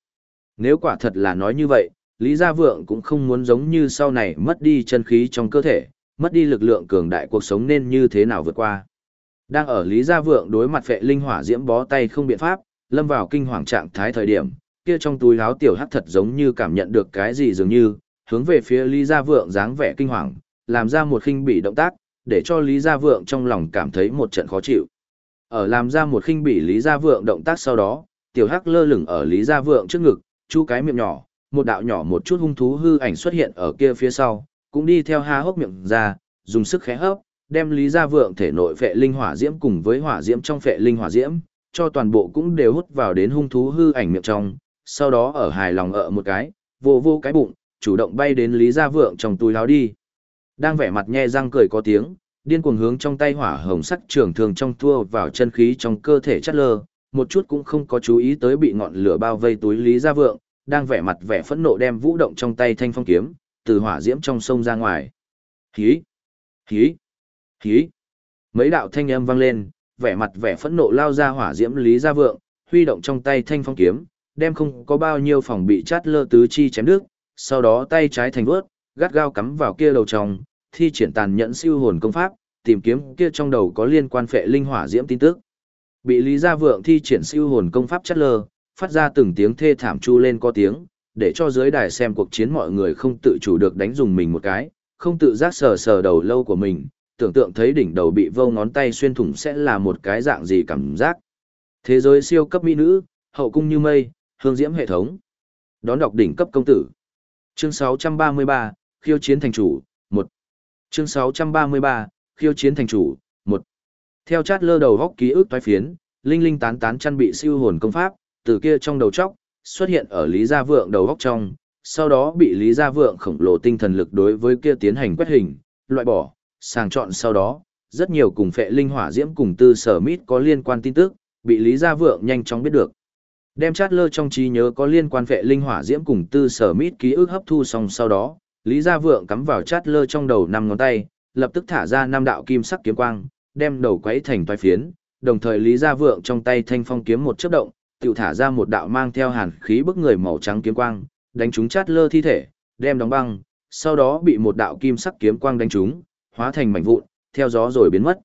Nếu quả thật là nói như vậy, Lý Gia Vượng cũng không muốn giống như sau này mất đi chân khí trong cơ thể, mất đi lực lượng cường đại cuộc sống nên như thế nào vượt qua. Đang ở Lý Gia Vượng đối mặt phệ linh hỏa diễm bó tay không biện pháp, lâm vào kinh hoàng trạng thái thời điểm, kia trong túi áo tiểu hắc thật giống như cảm nhận được cái gì dường như, hướng về phía Lý Gia Vượng dáng vẻ kinh hoàng, làm ra một khinh bỉ động tác, để cho Lý Gia Vượng trong lòng cảm thấy một trận khó chịu. Ở làm ra một khinh bỉ Lý Gia Vượng động tác sau đó, tiểu hắc lơ lửng ở Lý Gia Vượng trước ngực, chu cái miệng nhỏ, một đạo nhỏ một chút hung thú hư ảnh xuất hiện ở kia phía sau, cũng đi theo ha hốc miệng ra, dùng sức khẽ hấp, đem Lý Gia Vượng thể nội phệ linh hỏa diễm cùng với hỏa diễm trong phệ linh hỏa diễm, cho toàn bộ cũng đều hút vào đến hung thú hư ảnh miệng trong, sau đó ở hài lòng ở một cái, vô vô cái bụng, chủ động bay đến Lý Gia Vượng trong túi áo đi. Đang vẻ mặt nhe răng cười có tiếng, điên cuồng hướng trong tay hỏa hồng sắc trường thường trong thua vào chân khí trong cơ thể chất lơ, một chút cũng không có chú ý tới bị ngọn lửa bao vây túi Lý Gia Vượng, đang vẻ mặt vẻ phẫn nộ đem vũ động trong tay thanh phong kiếm, từ hỏa diễm trong sông ra ngoài. Hí! Hí! Hí! Mấy đạo thanh âm vang lên, vẻ mặt vẻ phẫn nộ lao ra hỏa diễm Lý Gia Vượng, huy động trong tay thanh phong kiếm, đem không có bao nhiêu phòng bị chát lơ tứ chi chém đứt, sau đó tay trái thành vớt, gắt gao cắm vào kia đầu trong, thi triển tàn nhẫn siêu hồn công pháp, tìm kiếm kia trong đầu có liên quan phệ linh hỏa diễm tin tức. Bị Lý Gia Vượng thi triển siêu hồn công pháp chát lơ, phát ra từng tiếng thê thảm chu lên có tiếng, để cho dưới đài xem cuộc chiến mọi người không tự chủ được đánh dùng mình một cái, không tự giác sờ sờ đầu lâu của mình, tưởng tượng thấy đỉnh đầu bị vâu ngón tay xuyên thủng sẽ là một cái dạng gì cảm giác. Thế giới siêu cấp mỹ nữ, hậu cung như mây, hương diễm hệ thống. Đón đọc đỉnh cấp công tử. Chương 633, khiêu chiến thành chủ, 1. Chương 633, khiêu chiến thành chủ, 1. Theo chát lơ đầu góc ký ức toái phiến, linh linh tán tán chăn bị siêu hồn công pháp, từ kia trong đầu chóc, xuất hiện ở Lý Gia Vượng đầu góc trong, sau đó bị Lý Gia Vượng khổng lồ tinh thần lực đối với kia tiến hành quét hình, loại bỏ, sàng chọn sau đó, rất nhiều cùng phệ linh hỏa diễm cùng tư sở mít có liên quan tin tức, bị Lý Gia Vượng nhanh chóng biết được. Đem chát lơ trong trí nhớ có liên quan phệ linh hỏa diễm cùng tư sở mít ký ức hấp thu xong sau đó, Lý Gia Vượng cắm vào chát lơ trong đầu năm ngón tay, lập tức thả ra năm đạo kim sắc kiếm quang, đem đầu quấy thành toái phiến, đồng thời Lý Gia Vượng trong tay thanh phong kiếm một chớp động, tự thả ra một đạo mang theo hàn khí bức người màu trắng kiếm quang, đánh trúng chát lơ thi thể, đem đóng băng, sau đó bị một đạo kim sắc kiếm quang đánh trúng, hóa thành mảnh vụn, theo gió rồi biến mất.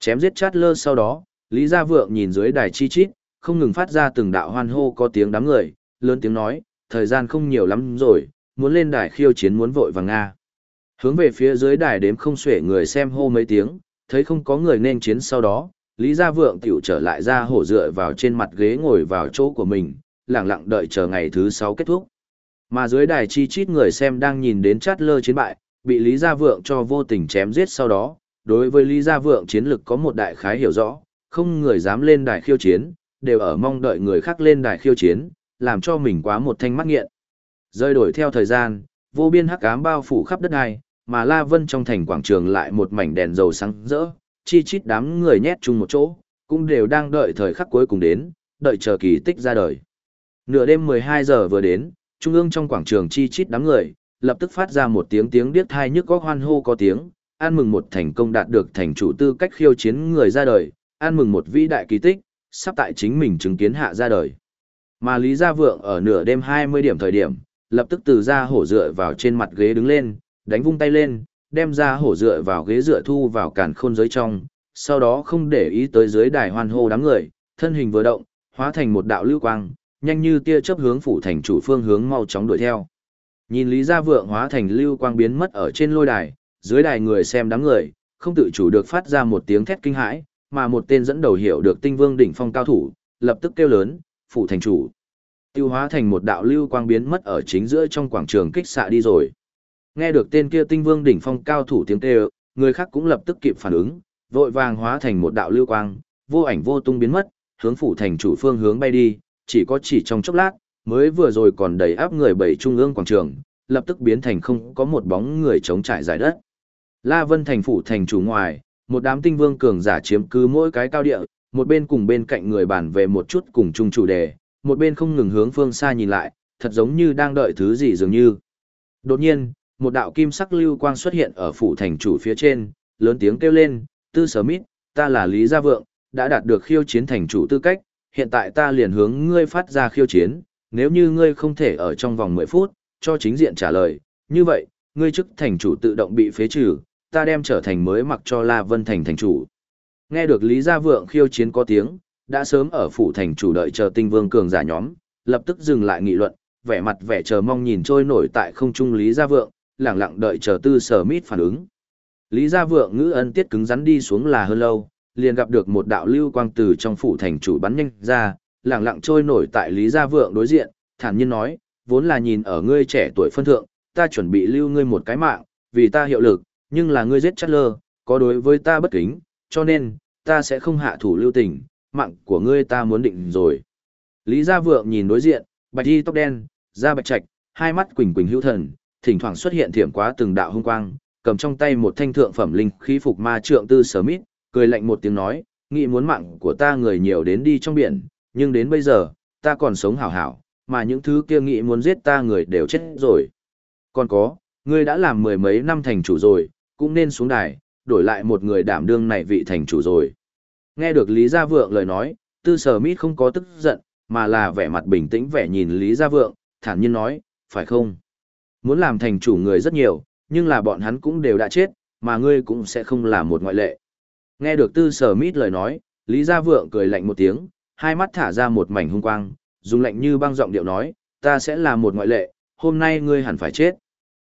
Chém giết chát lơ sau đó, Lý Gia Vượng nhìn dưới đài chi chít, không ngừng phát ra từng đạo hoan hô có tiếng đám người, lớn tiếng nói, thời gian không nhiều lắm rồi, muốn lên đài khiêu chiến muốn vội vàng Nga. Hướng về phía dưới đài đếm không xuể người xem hô mấy tiếng, thấy không có người nên chiến sau đó, Lý Gia Vượng tiểu trở lại ra hổ dựa vào trên mặt ghế ngồi vào chỗ của mình, lặng lặng đợi chờ ngày thứ 6 kết thúc. Mà dưới đài chi chít người xem đang nhìn đến chát lơ chiến bại, bị Lý Gia Vượng cho vô tình chém giết sau đó, đối với Lý Gia Vượng chiến lực có một đại khái hiểu rõ, không người dám lên đài khiêu chiến, đều ở mong đợi người khác lên đài khiêu chiến, làm cho mình quá một thanh mắt nghiện. Rơi đổi theo thời gian, vô biên hắc ám bao phủ khắp đất này mà La Vân trong thành quảng trường lại một mảnh đèn dầu sáng rỡ, chi chít đám người nhét chung một chỗ, cũng đều đang đợi thời khắc cuối cùng đến, đợi chờ kỳ tích ra đời. Nửa đêm 12 giờ vừa đến, trung ương trong quảng trường chi chít đám người, lập tức phát ra một tiếng tiếng điếc thai nhức có hoan hô có tiếng, an mừng một thành công đạt được thành chủ tư cách khiêu chiến người ra đời, an mừng một vĩ đại kỳ tích, sắp tại chính mình chứng kiến hạ ra đời. Mà Lý Gia Vượng ở nửa đêm 20 điểm thời điểm, lập tức từ ra hổ dựa vào trên mặt ghế đứng lên, đánh vung tay lên, đem ra hổ dựa vào ghế dựa thu vào càn khôn giới trong, sau đó không để ý tới dưới đài hoan hô đám người, thân hình vừa động, hóa thành một đạo lưu quang, nhanh như tia chớp hướng phủ thành chủ phương hướng mau chóng đuổi theo. Nhìn Lý Gia Vượng hóa thành lưu quang biến mất ở trên lôi đài, dưới đài người xem đám người, không tự chủ được phát ra một tiếng thét kinh hãi, mà một tên dẫn đầu hiểu được tinh vương đỉnh phong cao thủ, lập tức kêu lớn, phủ thành chủ. Tiêu hóa thành một đạo lưu quang biến mất ở chính giữa trong quảng trường kích xạ đi rồi. Nghe được tên kia tinh vương đỉnh phong cao thủ tiếng kêu, người khác cũng lập tức kịp phản ứng, vội vàng hóa thành một đạo lưu quang, vô ảnh vô tung biến mất, hướng phủ thành chủ phương hướng bay đi, chỉ có chỉ trong chốc lát, mới vừa rồi còn đầy áp người bảy trung ương quảng trường, lập tức biến thành không có một bóng người chống trải giải đất. La Vân thành phủ thành chủ ngoài, một đám tinh vương cường giả chiếm cứ mỗi cái cao địa, một bên cùng bên cạnh người bàn về một chút cùng chung chủ đề, một bên không ngừng hướng phương xa nhìn lại, thật giống như đang đợi thứ gì dường như. Đột nhiên, một đạo kim sắc lưu quang xuất hiện ở phủ thành chủ phía trên, lớn tiếng kêu lên, tư sở mít, ta là Lý Gia Vượng, đã đạt được khiêu chiến thành chủ tư cách, hiện tại ta liền hướng ngươi phát ra khiêu chiến, nếu như ngươi không thể ở trong vòng 10 phút, cho chính diện trả lời, như vậy, ngươi chức thành chủ tự động bị phế trừ, ta đem trở thành mới mặc cho La Vân thành thành chủ. Nghe được Lý Gia Vượng khiêu chiến có tiếng, đã sớm ở phủ thành chủ đợi chờ tinh vương cường giả nhóm, lập tức dừng lại nghị luận, vẻ mặt vẻ chờ mong nhìn trôi nổi tại không trung Lý Gia Vượng, lặng lặng đợi chờ tư sở mít phản ứng. Lý Gia Vượng ngữ ân tiết cứng rắn đi xuống là hơn lâu, liền gặp được một đạo lưu quang từ trong phủ thành chủ bắn nhanh ra, lẳng lặng trôi nổi tại Lý Gia Vượng đối diện, thản nhiên nói, vốn là nhìn ở ngươi trẻ tuổi phân thượng, ta chuẩn bị lưu ngươi một cái mạng, vì ta hiệu lực, nhưng là ngươi giết chắc lơ, có đối với ta bất kính, cho nên, ta sẽ không hạ thủ lưu tình, mạng của ngươi ta muốn định rồi. Lý Gia Vượng nhìn đối diện, bạch y tóc đen, da bạch trạch, hai mắt quỳnh quỳnh hữu thần, thỉnh thoảng xuất hiện thiểm quá từng đạo hung quang, cầm trong tay một thanh thượng phẩm linh khí phục ma trượng tư sở mít, cười lạnh một tiếng nói, nghĩ muốn mạng của ta người nhiều đến đi trong biển, nhưng đến bây giờ, ta còn sống hảo hảo, mà những thứ kia nghĩ muốn giết ta người đều chết rồi. Còn có, ngươi đã làm mười mấy năm thành chủ rồi, cũng nên xuống đài, đổi lại một người đảm đương này vị thành chủ rồi. Nghe được Lý Gia Vượng lời nói, tư sở mít không có tức giận, mà là vẻ mặt bình tĩnh vẻ nhìn Lý Gia Vượng, thản nhiên nói, phải không? Muốn làm thành chủ người rất nhiều, nhưng là bọn hắn cũng đều đã chết, mà ngươi cũng sẽ không là một ngoại lệ. Nghe được tư sở mít lời nói, Lý Gia Vượng cười lạnh một tiếng, hai mắt thả ra một mảnh hung quang, dùng lạnh như băng giọng điệu nói, ta sẽ là một ngoại lệ, hôm nay ngươi hẳn phải chết.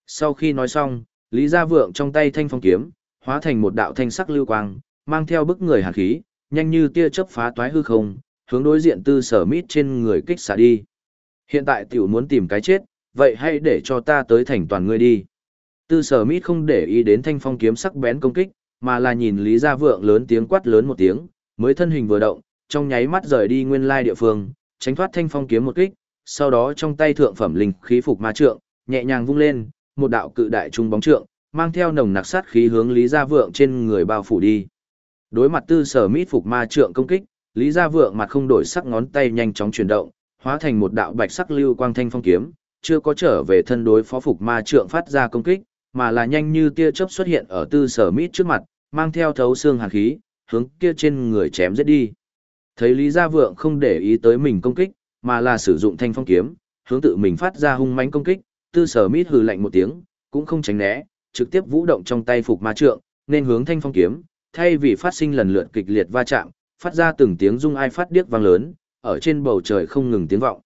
Sau khi nói xong, Lý Gia Vượng trong tay thanh phong kiếm, hóa thành một đạo thanh sắc lưu quang, mang theo bức người hàn khí, nhanh như tia chớp phá toái hư không, hướng đối diện tư sở mít trên người kích xả đi. Hiện tại tiểu muốn tìm cái chết, vậy hãy để cho ta tới thành toàn ngươi đi. Tư sở mít không để ý đến thanh phong kiếm sắc bén công kích, mà là nhìn Lý Gia Vượng lớn tiếng quát lớn một tiếng, mới thân hình vừa động, trong nháy mắt rời đi nguyên lai địa phương, tránh thoát thanh phong kiếm một kích, sau đó trong tay thượng phẩm linh khí phục ma trượng, nhẹ nhàng vung lên, một đạo cự đại trung bóng trượng, mang theo nồng nặc sát khí hướng Lý Gia Vượng trên người bao phủ đi. Đối mặt tư sở mít phục ma trượng công kích, Lý Gia Vượng mặt không đổi sắc ngón tay nhanh chóng chuyển động, hóa thành một đạo bạch sắc lưu quang thanh phong kiếm, chưa có trở về thân đối phó phục ma trượng phát ra công kích, mà là nhanh như tia chớp xuất hiện ở tư sở mít trước mặt, mang theo thấu xương hàn khí, hướng kia trên người chém giết đi. Thấy Lý Gia Vượng không để ý tới mình công kích, mà là sử dụng thanh phong kiếm, hướng tự mình phát ra hung mãnh công kích, tư sở mít hừ lạnh một tiếng, cũng không tránh né, trực tiếp vũ động trong tay phục ma trượng, nên hướng thanh phong kiếm, thay vì phát sinh lần lượt kịch liệt va chạm, phát ra từng tiếng rung ai phát điếc vang lớn, ở trên bầu trời không ngừng tiếng vọng.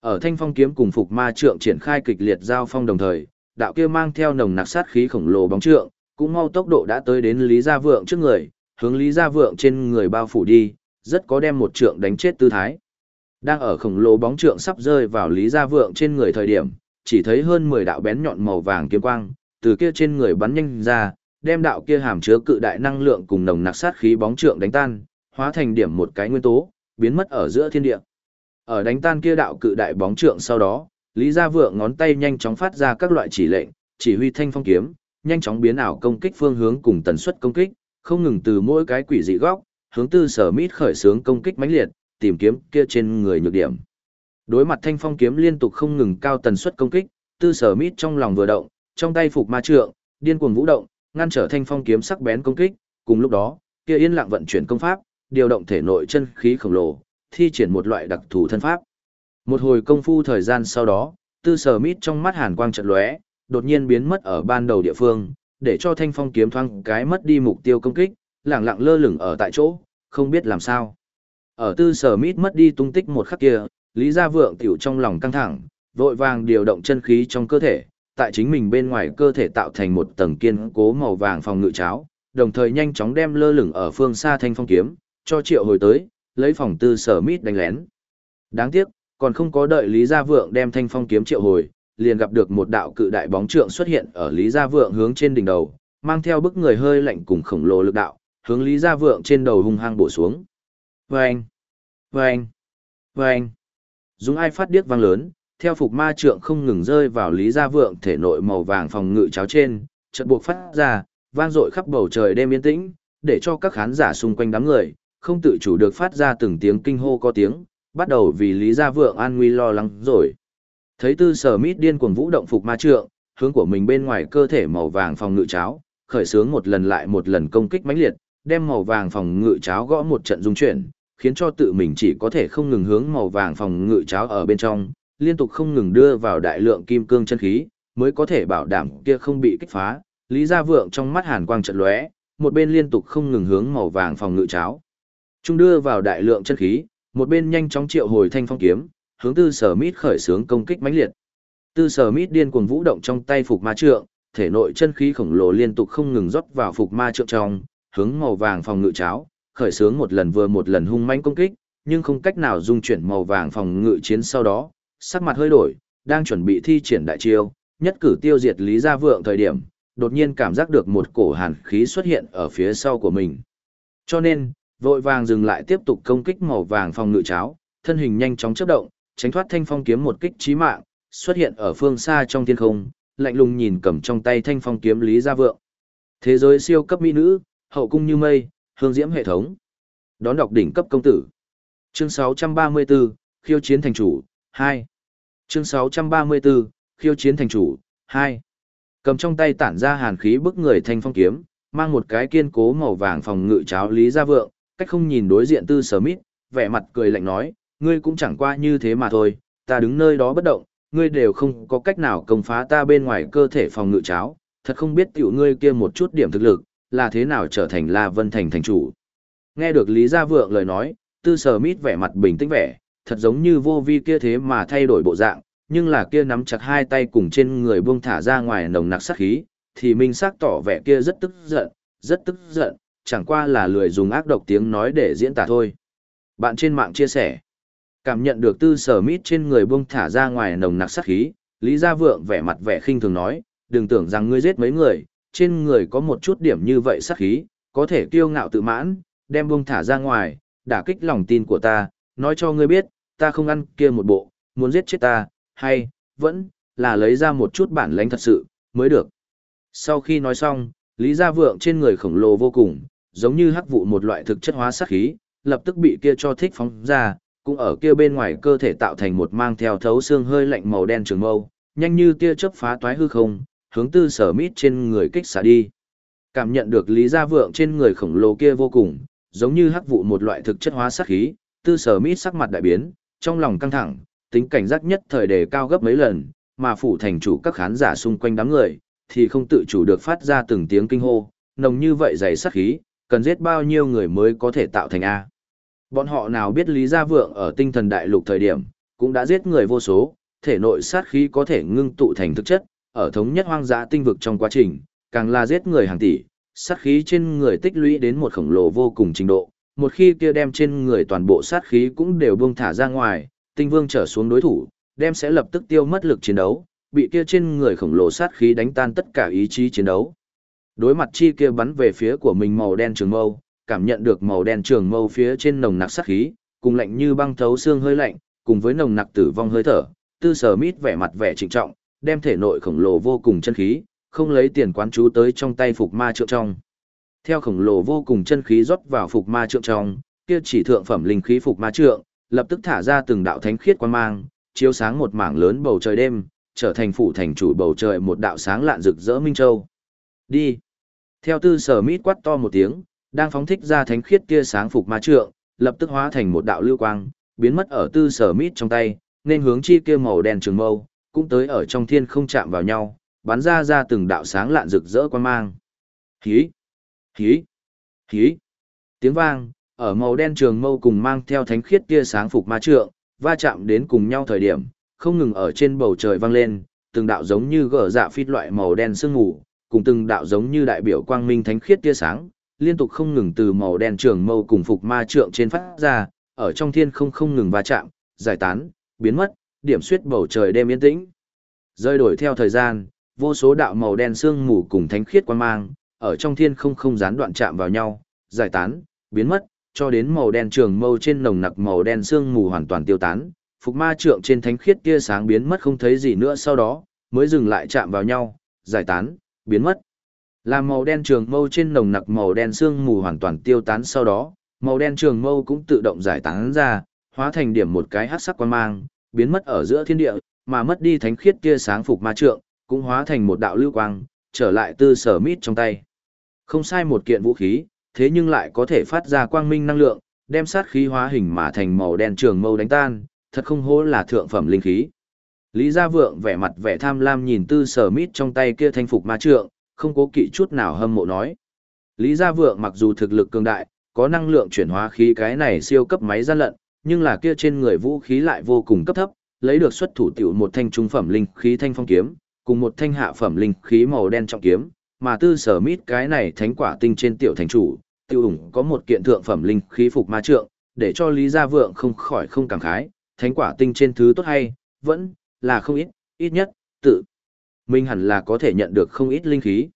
Ở thanh phong kiếm cùng phục ma trượng triển khai kịch liệt giao phong đồng thời, đạo kia mang theo nồng nặc sát khí khổng lồ bóng trượng, cũng mau tốc độ đã tới đến Lý Gia Vượng trước người, hướng Lý Gia Vượng trên người bao phủ đi, rất có đem một trượng đánh chết tư thái. Đang ở khổng lồ bóng trượng sắp rơi vào Lý Gia Vượng trên người thời điểm, chỉ thấy hơn 10 đạo bén nhọn màu vàng kiếm quang, từ kia trên người bắn nhanh ra, đem đạo kia hàm chứa cự đại năng lượng cùng nồng nặc sát khí bóng trượng đánh tan, hóa thành điểm một cái nguyên tố, biến mất ở giữa thiên địa. Ở đánh tan kia đạo cự đại bóng trượng sau đó, Lý Gia Vượng ngón tay nhanh chóng phát ra các loại chỉ lệnh, chỉ huy thanh phong kiếm, nhanh chóng biến ảo công kích phương hướng cùng tần suất công kích, không ngừng từ mỗi cái quỷ dị góc, hướng tư sở mít khởi xướng công kích mãnh liệt, tìm kiếm kia trên người nhược điểm. Đối mặt thanh phong kiếm liên tục không ngừng cao tần suất công kích, tư sở mít trong lòng vừa động, trong tay phục ma trượng, điên cuồng vũ động, ngăn trở thanh phong kiếm sắc bén công kích, cùng lúc đó, kia yên lặng vận chuyển công pháp, điều động thể nội chân khí khổng lồ, thi triển một loại đặc thù thân pháp. Một hồi công phu thời gian sau đó, tư sở mít trong mắt hàn quang trận lóe, đột nhiên biến mất ở ban đầu địa phương, để cho thanh phong kiếm thoang cái mất đi mục tiêu công kích, lẳng lặng lơ lửng ở tại chỗ, không biết làm sao. Ở tư sở mít mất đi tung tích một khắc kia, Lý Gia Vượng tiểu trong lòng căng thẳng, vội vàng điều động chân khí trong cơ thể, tại chính mình bên ngoài cơ thể tạo thành một tầng kiên cố màu vàng phòng ngự cháo, đồng thời nhanh chóng đem lơ lửng ở phương xa thanh phong kiếm, cho triệu hồi tới, lấy phòng tư sở mít đánh lén. Đáng tiếc, còn không có đợi Lý Gia Vượng đem thanh phong kiếm triệu hồi, liền gặp được một đạo cự đại bóng trượng xuất hiện ở Lý Gia Vượng hướng trên đỉnh đầu, mang theo bức người hơi lạnh cùng khổng lồ lực đạo, hướng Lý Gia Vượng trên đầu hung hăng bổ xuống. Vâng! Vâng! Vâng! Dùng ai phát điếc vang lớn, theo phục ma trượng không ngừng rơi vào Lý Gia Vượng thể nội màu vàng phòng ngự cháo trên, chợt buộc phát ra, vang dội khắp bầu trời đêm yên tĩnh, để cho các khán giả xung quanh đám người, không tự chủ được phát ra từng tiếng kinh hô có tiếng, bắt đầu vì Lý Gia Vượng an nguy lo lắng rồi. Thấy tư sở mít điên cuồng vũ động phục ma trượng, hướng của mình bên ngoài cơ thể màu vàng phòng ngự cháo, khởi sướng một lần lại một lần công kích mãnh liệt, đem màu vàng phòng ngự cháo gõ một trận dung chuyển, khiến cho tự mình chỉ có thể không ngừng hướng màu vàng phòng ngự cháo ở bên trong, liên tục không ngừng đưa vào đại lượng kim cương chân khí, mới có thể bảo đảm kia không bị kích phá. Lý Gia Vượng trong mắt hàn quang trận lóe, một bên liên tục không ngừng hướng màu vàng phòng ngự cháo. Trung đưa vào đại lượng chân khí, một bên nhanh chóng triệu hồi thanh phong kiếm, hướng tư sở mít khởi xướng công kích mãnh liệt. Tư sở mít điên cuồng vũ động trong tay phục ma trượng, thể nội chân khí khổng lồ liên tục không ngừng rót vào phục ma trượng trong, hướng màu vàng phòng ngự cháo, khởi xướng một lần vừa một lần hung mãnh công kích, nhưng không cách nào dung chuyển màu vàng phòng ngự chiến sau đó, sắc mặt hơi đổi, đang chuẩn bị thi triển đại chiêu, nhất cử tiêu diệt Lý Gia Vượng thời điểm, đột nhiên cảm giác được một cổ hàn khí xuất hiện ở phía sau của mình. Cho nên, vội vàng dừng lại tiếp tục công kích màu vàng phòng ngự cháo, thân hình nhanh chóng chớp động, tránh thoát thanh phong kiếm một kích chí mạng, xuất hiện ở phương xa trong thiên không, lạnh lùng nhìn cầm trong tay thanh phong kiếm Lý Gia Vượng. Thế giới siêu cấp mỹ nữ, hậu cung như mây, hương diễm hệ thống. Đón đọc đỉnh cấp công tử. Chương 634, khiêu chiến thành chủ, 2. Chương 634, khiêu chiến thành chủ, 2. Cầm trong tay tản ra hàn khí bức người thanh phong kiếm, mang một cái kiên cố màu vàng phòng ngự cháo Lý Gia Vượng, cách không nhìn đối diện tư sở mít, vẻ mặt cười lạnh nói, ngươi cũng chẳng qua như thế mà thôi, ta đứng nơi đó bất động, ngươi đều không có cách nào công phá ta bên ngoài cơ thể phòng ngự cháo, thật không biết tiểu ngươi kia một chút điểm thực lực, là thế nào trở thành La Vân Thành thành chủ. Nghe được Lý Gia Vượng lời nói, tư sở mít vẻ mặt bình tĩnh vẻ, thật giống như vô vi kia thế mà thay đổi bộ dạng, nhưng là kia nắm chặt hai tay cùng trên người buông thả ra ngoài nồng nặc sát khí, thì minh xác tỏ vẻ kia rất tức giận, rất tức giận, chẳng qua là lười dùng ác độc tiếng nói để diễn tả thôi. Bạn trên mạng chia sẻ, cảm nhận được tư sở mít trên người buông thả ra ngoài nồng nặc sát khí, Lý Gia Vượng vẻ mặt vẻ khinh thường nói, đừng tưởng rằng ngươi giết mấy người, trên người có một chút điểm như vậy sát khí, có thể kiêu ngạo tự mãn, đem buông thả ra ngoài, đả kích lòng tin của ta, nói cho ngươi biết, ta không ăn kia một bộ, muốn giết chết ta, hay, vẫn, là lấy ra một chút bản lãnh thật sự, mới được. Sau khi nói xong, Lý Gia Vượng trên người khổng lồ vô cùng, giống như hắc vụ một loại thực chất hóa sát khí, lập tức bị kia cho thích phóng ra, cũng ở kia bên ngoài cơ thể tạo thành một mang theo thấu xương hơi lạnh màu đen trường mâu, nhanh như tia chớp phá toái hư không, hướng tư sở mít trên người kích xả đi. Cảm nhận được Lý Gia Vượng trên người khổng lồ kia vô cùng, giống như hắc vụ một loại thực chất hóa sát khí, tư sở mít sắc mặt đại biến, trong lòng căng thẳng, tính cảnh giác nhất thời đề cao gấp mấy lần, mà phủ thành chủ các khán giả xung quanh đám người, thì không tự chủ được phát ra từng tiếng kinh hô, nồng như vậy dày sát khí, cần giết bao nhiêu người mới có thể tạo thành A. Bọn họ nào biết Lý Gia Vượng ở tinh thần đại lục thời điểm, cũng đã giết người vô số, thể nội sát khí có thể ngưng tụ thành thực chất, ở thống nhất hoang dã tinh vực trong quá trình, càng là giết người hàng tỷ, sát khí trên người tích lũy đến một khổng lồ vô cùng trình độ, một khi kia đem trên người toàn bộ sát khí cũng đều buông thả ra ngoài, tinh vương trở xuống đối thủ, đem sẽ lập tức tiêu mất lực chiến đấu, bị kia trên người khổng lồ sát khí đánh tan tất cả ý chí chiến đấu. Đối mặt chi kia bắn về phía của mình màu đen trường mâu, cảm nhận được màu đen trường mâu phía trên nồng nặc sát khí, cùng lạnh như băng thấu xương hơi lạnh, cùng với nồng nặc tử vong hơi thở, tư sở mít vẻ mặt vẻ trịnh trọng, đem thể nội khổng lồ vô cùng chân khí, không lấy tiền quán chú tới trong tay phục ma trượng trong. Theo khổng lồ vô cùng chân khí rót vào phục ma trượng trong, kia chỉ thượng phẩm linh khí phục ma trượng, lập tức thả ra từng đạo thánh khiết quang mang, chiếu sáng một mảng lớn bầu trời đêm, trở thành phủ thành chủ bầu trời một đạo sáng lạn rực rỡ minh châu. Đi. Theo tư sở mít quát to một tiếng, đang phóng thích ra thánh khiết tia sáng phục ma trượng, lập tức hóa thành một đạo lưu quang, biến mất ở tư sở mít trong tay, nên hướng chi kia màu đen trường mâu, cũng tới ở trong thiên không chạm vào nhau, bắn ra ra từng đạo sáng lạn rực rỡ quan mang. Hí! Hí! Hí! Tiếng vang, ở màu đen trường mâu cùng mang theo thánh khiết tia sáng phục ma trượng, va chạm đến cùng nhau thời điểm, không ngừng ở trên bầu trời vang lên, từng đạo giống như gở dạ phít loại màu đen sương mù, cùng từng đạo giống như đại biểu quang minh thánh khiết tia sáng, liên tục không ngừng từ màu đen trường mâu cùng phục ma trượng trên phát ra, ở trong thiên không không ngừng va chạm, giải tán, biến mất, điểm suyết bầu trời đêm yên tĩnh. Rơi đổi theo thời gian, vô số đạo màu đen sương mù cùng thánh khiết quang mang, ở trong thiên không không gián đoạn chạm vào nhau, giải tán, biến mất, cho đến màu đen trường mâu trên nồng nặc màu đen sương mù hoàn toàn tiêu tán, phục ma trượng trên thánh khiết tia sáng biến mất không thấy gì nữa sau đó, mới dừng lại chạm vào nhau, giải tán, biến mất. Làm màu đen trường mâu trên nồng nặc màu đen sương mù hoàn toàn tiêu tán sau đó, màu đen trường mâu cũng tự động giải tán ra, hóa thành điểm một cái hắc sắc quan mang, biến mất ở giữa thiên địa, mà mất đi thánh khiết tia sáng phục ma trượng, cũng hóa thành một đạo lưu quang, trở lại tư sở mít trong tay. Không sai một kiện vũ khí, thế nhưng lại có thể phát ra quang minh năng lượng, đem sát khí hóa hình mà thành màu đen trường mâu đánh tan, thật không hổ là thượng phẩm linh khí. Lý Gia Vượng vẻ mặt vẻ tham lam nhìn tư sở mít trong tay kia thanh phục ma trượng, không cố kỵ chút nào hâm mộ nói. Lý Gia Vượng mặc dù thực lực cường đại, có năng lượng chuyển hóa khí cái này siêu cấp máy gian lận, nhưng là kia trên người vũ khí lại vô cùng cấp thấp, lấy được xuất thủ tiểu một thanh trung phẩm linh khí thanh phong kiếm, cùng một thanh hạ phẩm linh khí màu đen trọng kiếm, mà tư sở mít cái này thánh quả tinh trên tiểu thành chủ, tiêu ủng có một kiện thượng phẩm linh khí phục ma trượng, để cho Lý Gia Vượng không khỏi không cảm khái, thánh quả tinh trên thứ tốt hay, vẫn là không ít, ít nhất, tự mình hẳn là có thể nhận được không ít linh khí.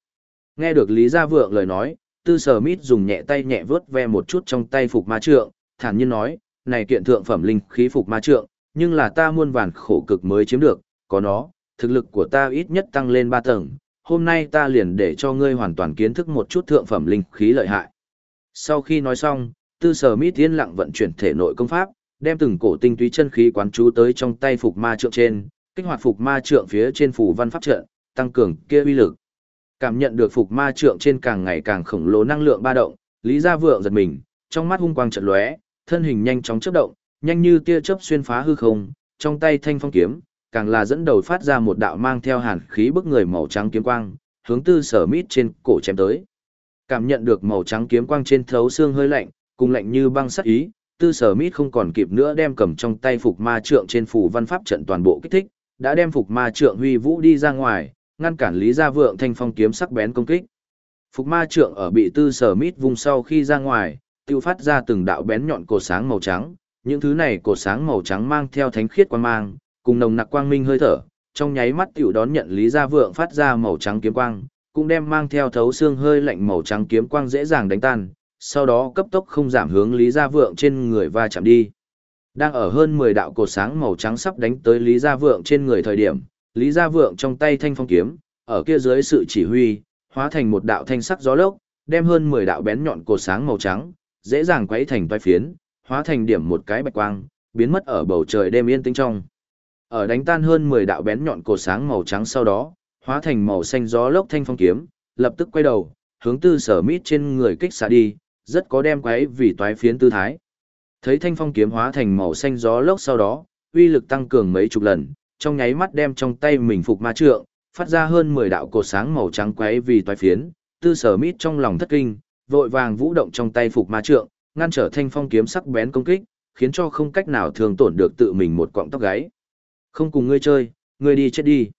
Nghe được Lý Gia Vượng lời nói, tư sở mít dùng nhẹ tay nhẹ vớt ve một chút trong tay phục ma trượng, thản nhiên nói, này kiện thượng phẩm linh khí phục ma trượng, nhưng là ta muôn vàn khổ cực mới chiếm được, có nó, thực lực của ta ít nhất tăng lên 3 tầng, hôm nay ta liền để cho ngươi hoàn toàn kiến thức một chút thượng phẩm linh khí lợi hại. Sau khi nói xong, tư sở mít yên lặng vận chuyển thể nội công pháp, đem từng cổ tinh túy chân khí quán chú tới trong tay phục ma trượng trên, kích hoạt phục ma trượng phía trên phủ văn pháp trận, tăng cường kia uy lực. Cảm nhận được phục ma trượng trên càng ngày càng khổng lồ năng lượng ba động, Lý Gia Vượng giật mình, trong mắt hung quang chợt lóe, thân hình nhanh chóng chớp động, nhanh như tia chớp xuyên phá hư không, trong tay thanh phong kiếm, càng là dẫn đầu phát ra một đạo mang theo hàn khí bức người màu trắng kiếm quang, hướng tư sở mít trên cổ chém tới. Cảm nhận được màu trắng kiếm quang trên thấu xương hơi lạnh, cùng lạnh như băng sắt ý, tư sở mít không còn kịp nữa đem cầm trong tay phục ma trượng trên phủ văn pháp trận toàn bộ kích thích, đã đem phục ma trượng huy vũ đi ra ngoài, ngăn cản Lý Gia Vượng thanh phong kiếm sắc bén công kích. Phục ma trượng ở bị tư sở mít vùng sau khi ra ngoài, tiêu phát ra từng đạo bén nhọn cột sáng màu trắng, những thứ này cột sáng màu trắng mang theo thánh khiết quang mang, cùng nồng nặc quang minh hơi thở, trong nháy mắt tiểu đón nhận Lý Gia Vượng phát ra màu trắng kiếm quang, cũng đem mang theo thấu xương hơi lạnh màu trắng kiếm quang dễ dàng đánh tan, sau đó cấp tốc không giảm hướng Lý Gia Vượng trên người va chạm đi. Đang ở hơn 10 đạo cột sáng màu trắng sắp đánh tới Lý Gia Vượng trên người thời điểm, Lý Gia Vượng trong tay thanh phong kiếm, ở kia dưới sự chỉ huy, hóa thành một đạo thanh sắc gió lốc, đem hơn 10 đạo bén nhọn cột sáng màu trắng, dễ dàng quấy thành toái phiến, hóa thành điểm một cái bạch quang, biến mất ở bầu trời đêm yên tĩnh trong. Ở đánh tan hơn 10 đạo bén nhọn cột sáng màu trắng sau đó, hóa thành màu xanh gió lốc thanh phong kiếm, lập tức quay đầu, hướng tư sở mít trên người kích xạ đi, rất có đem quấy vì toái phiến tư thái. Thấy thanh phong kiếm hóa thành màu xanh gió lốc sau đó, uy lực tăng cường mấy chục lần, trong nháy mắt đem trong tay mình phục ma trượng, phát ra hơn 10 đạo cột sáng màu trắng quấy vì toái phiến, tư sở mít trong lòng thất kinh, vội vàng vũ động trong tay phục ma trượng, ngăn trở thanh phong kiếm sắc bén công kích, khiến cho không cách nào thường tổn được tự mình một quọng tóc gáy. Không cùng ngươi chơi, ngươi đi chết đi.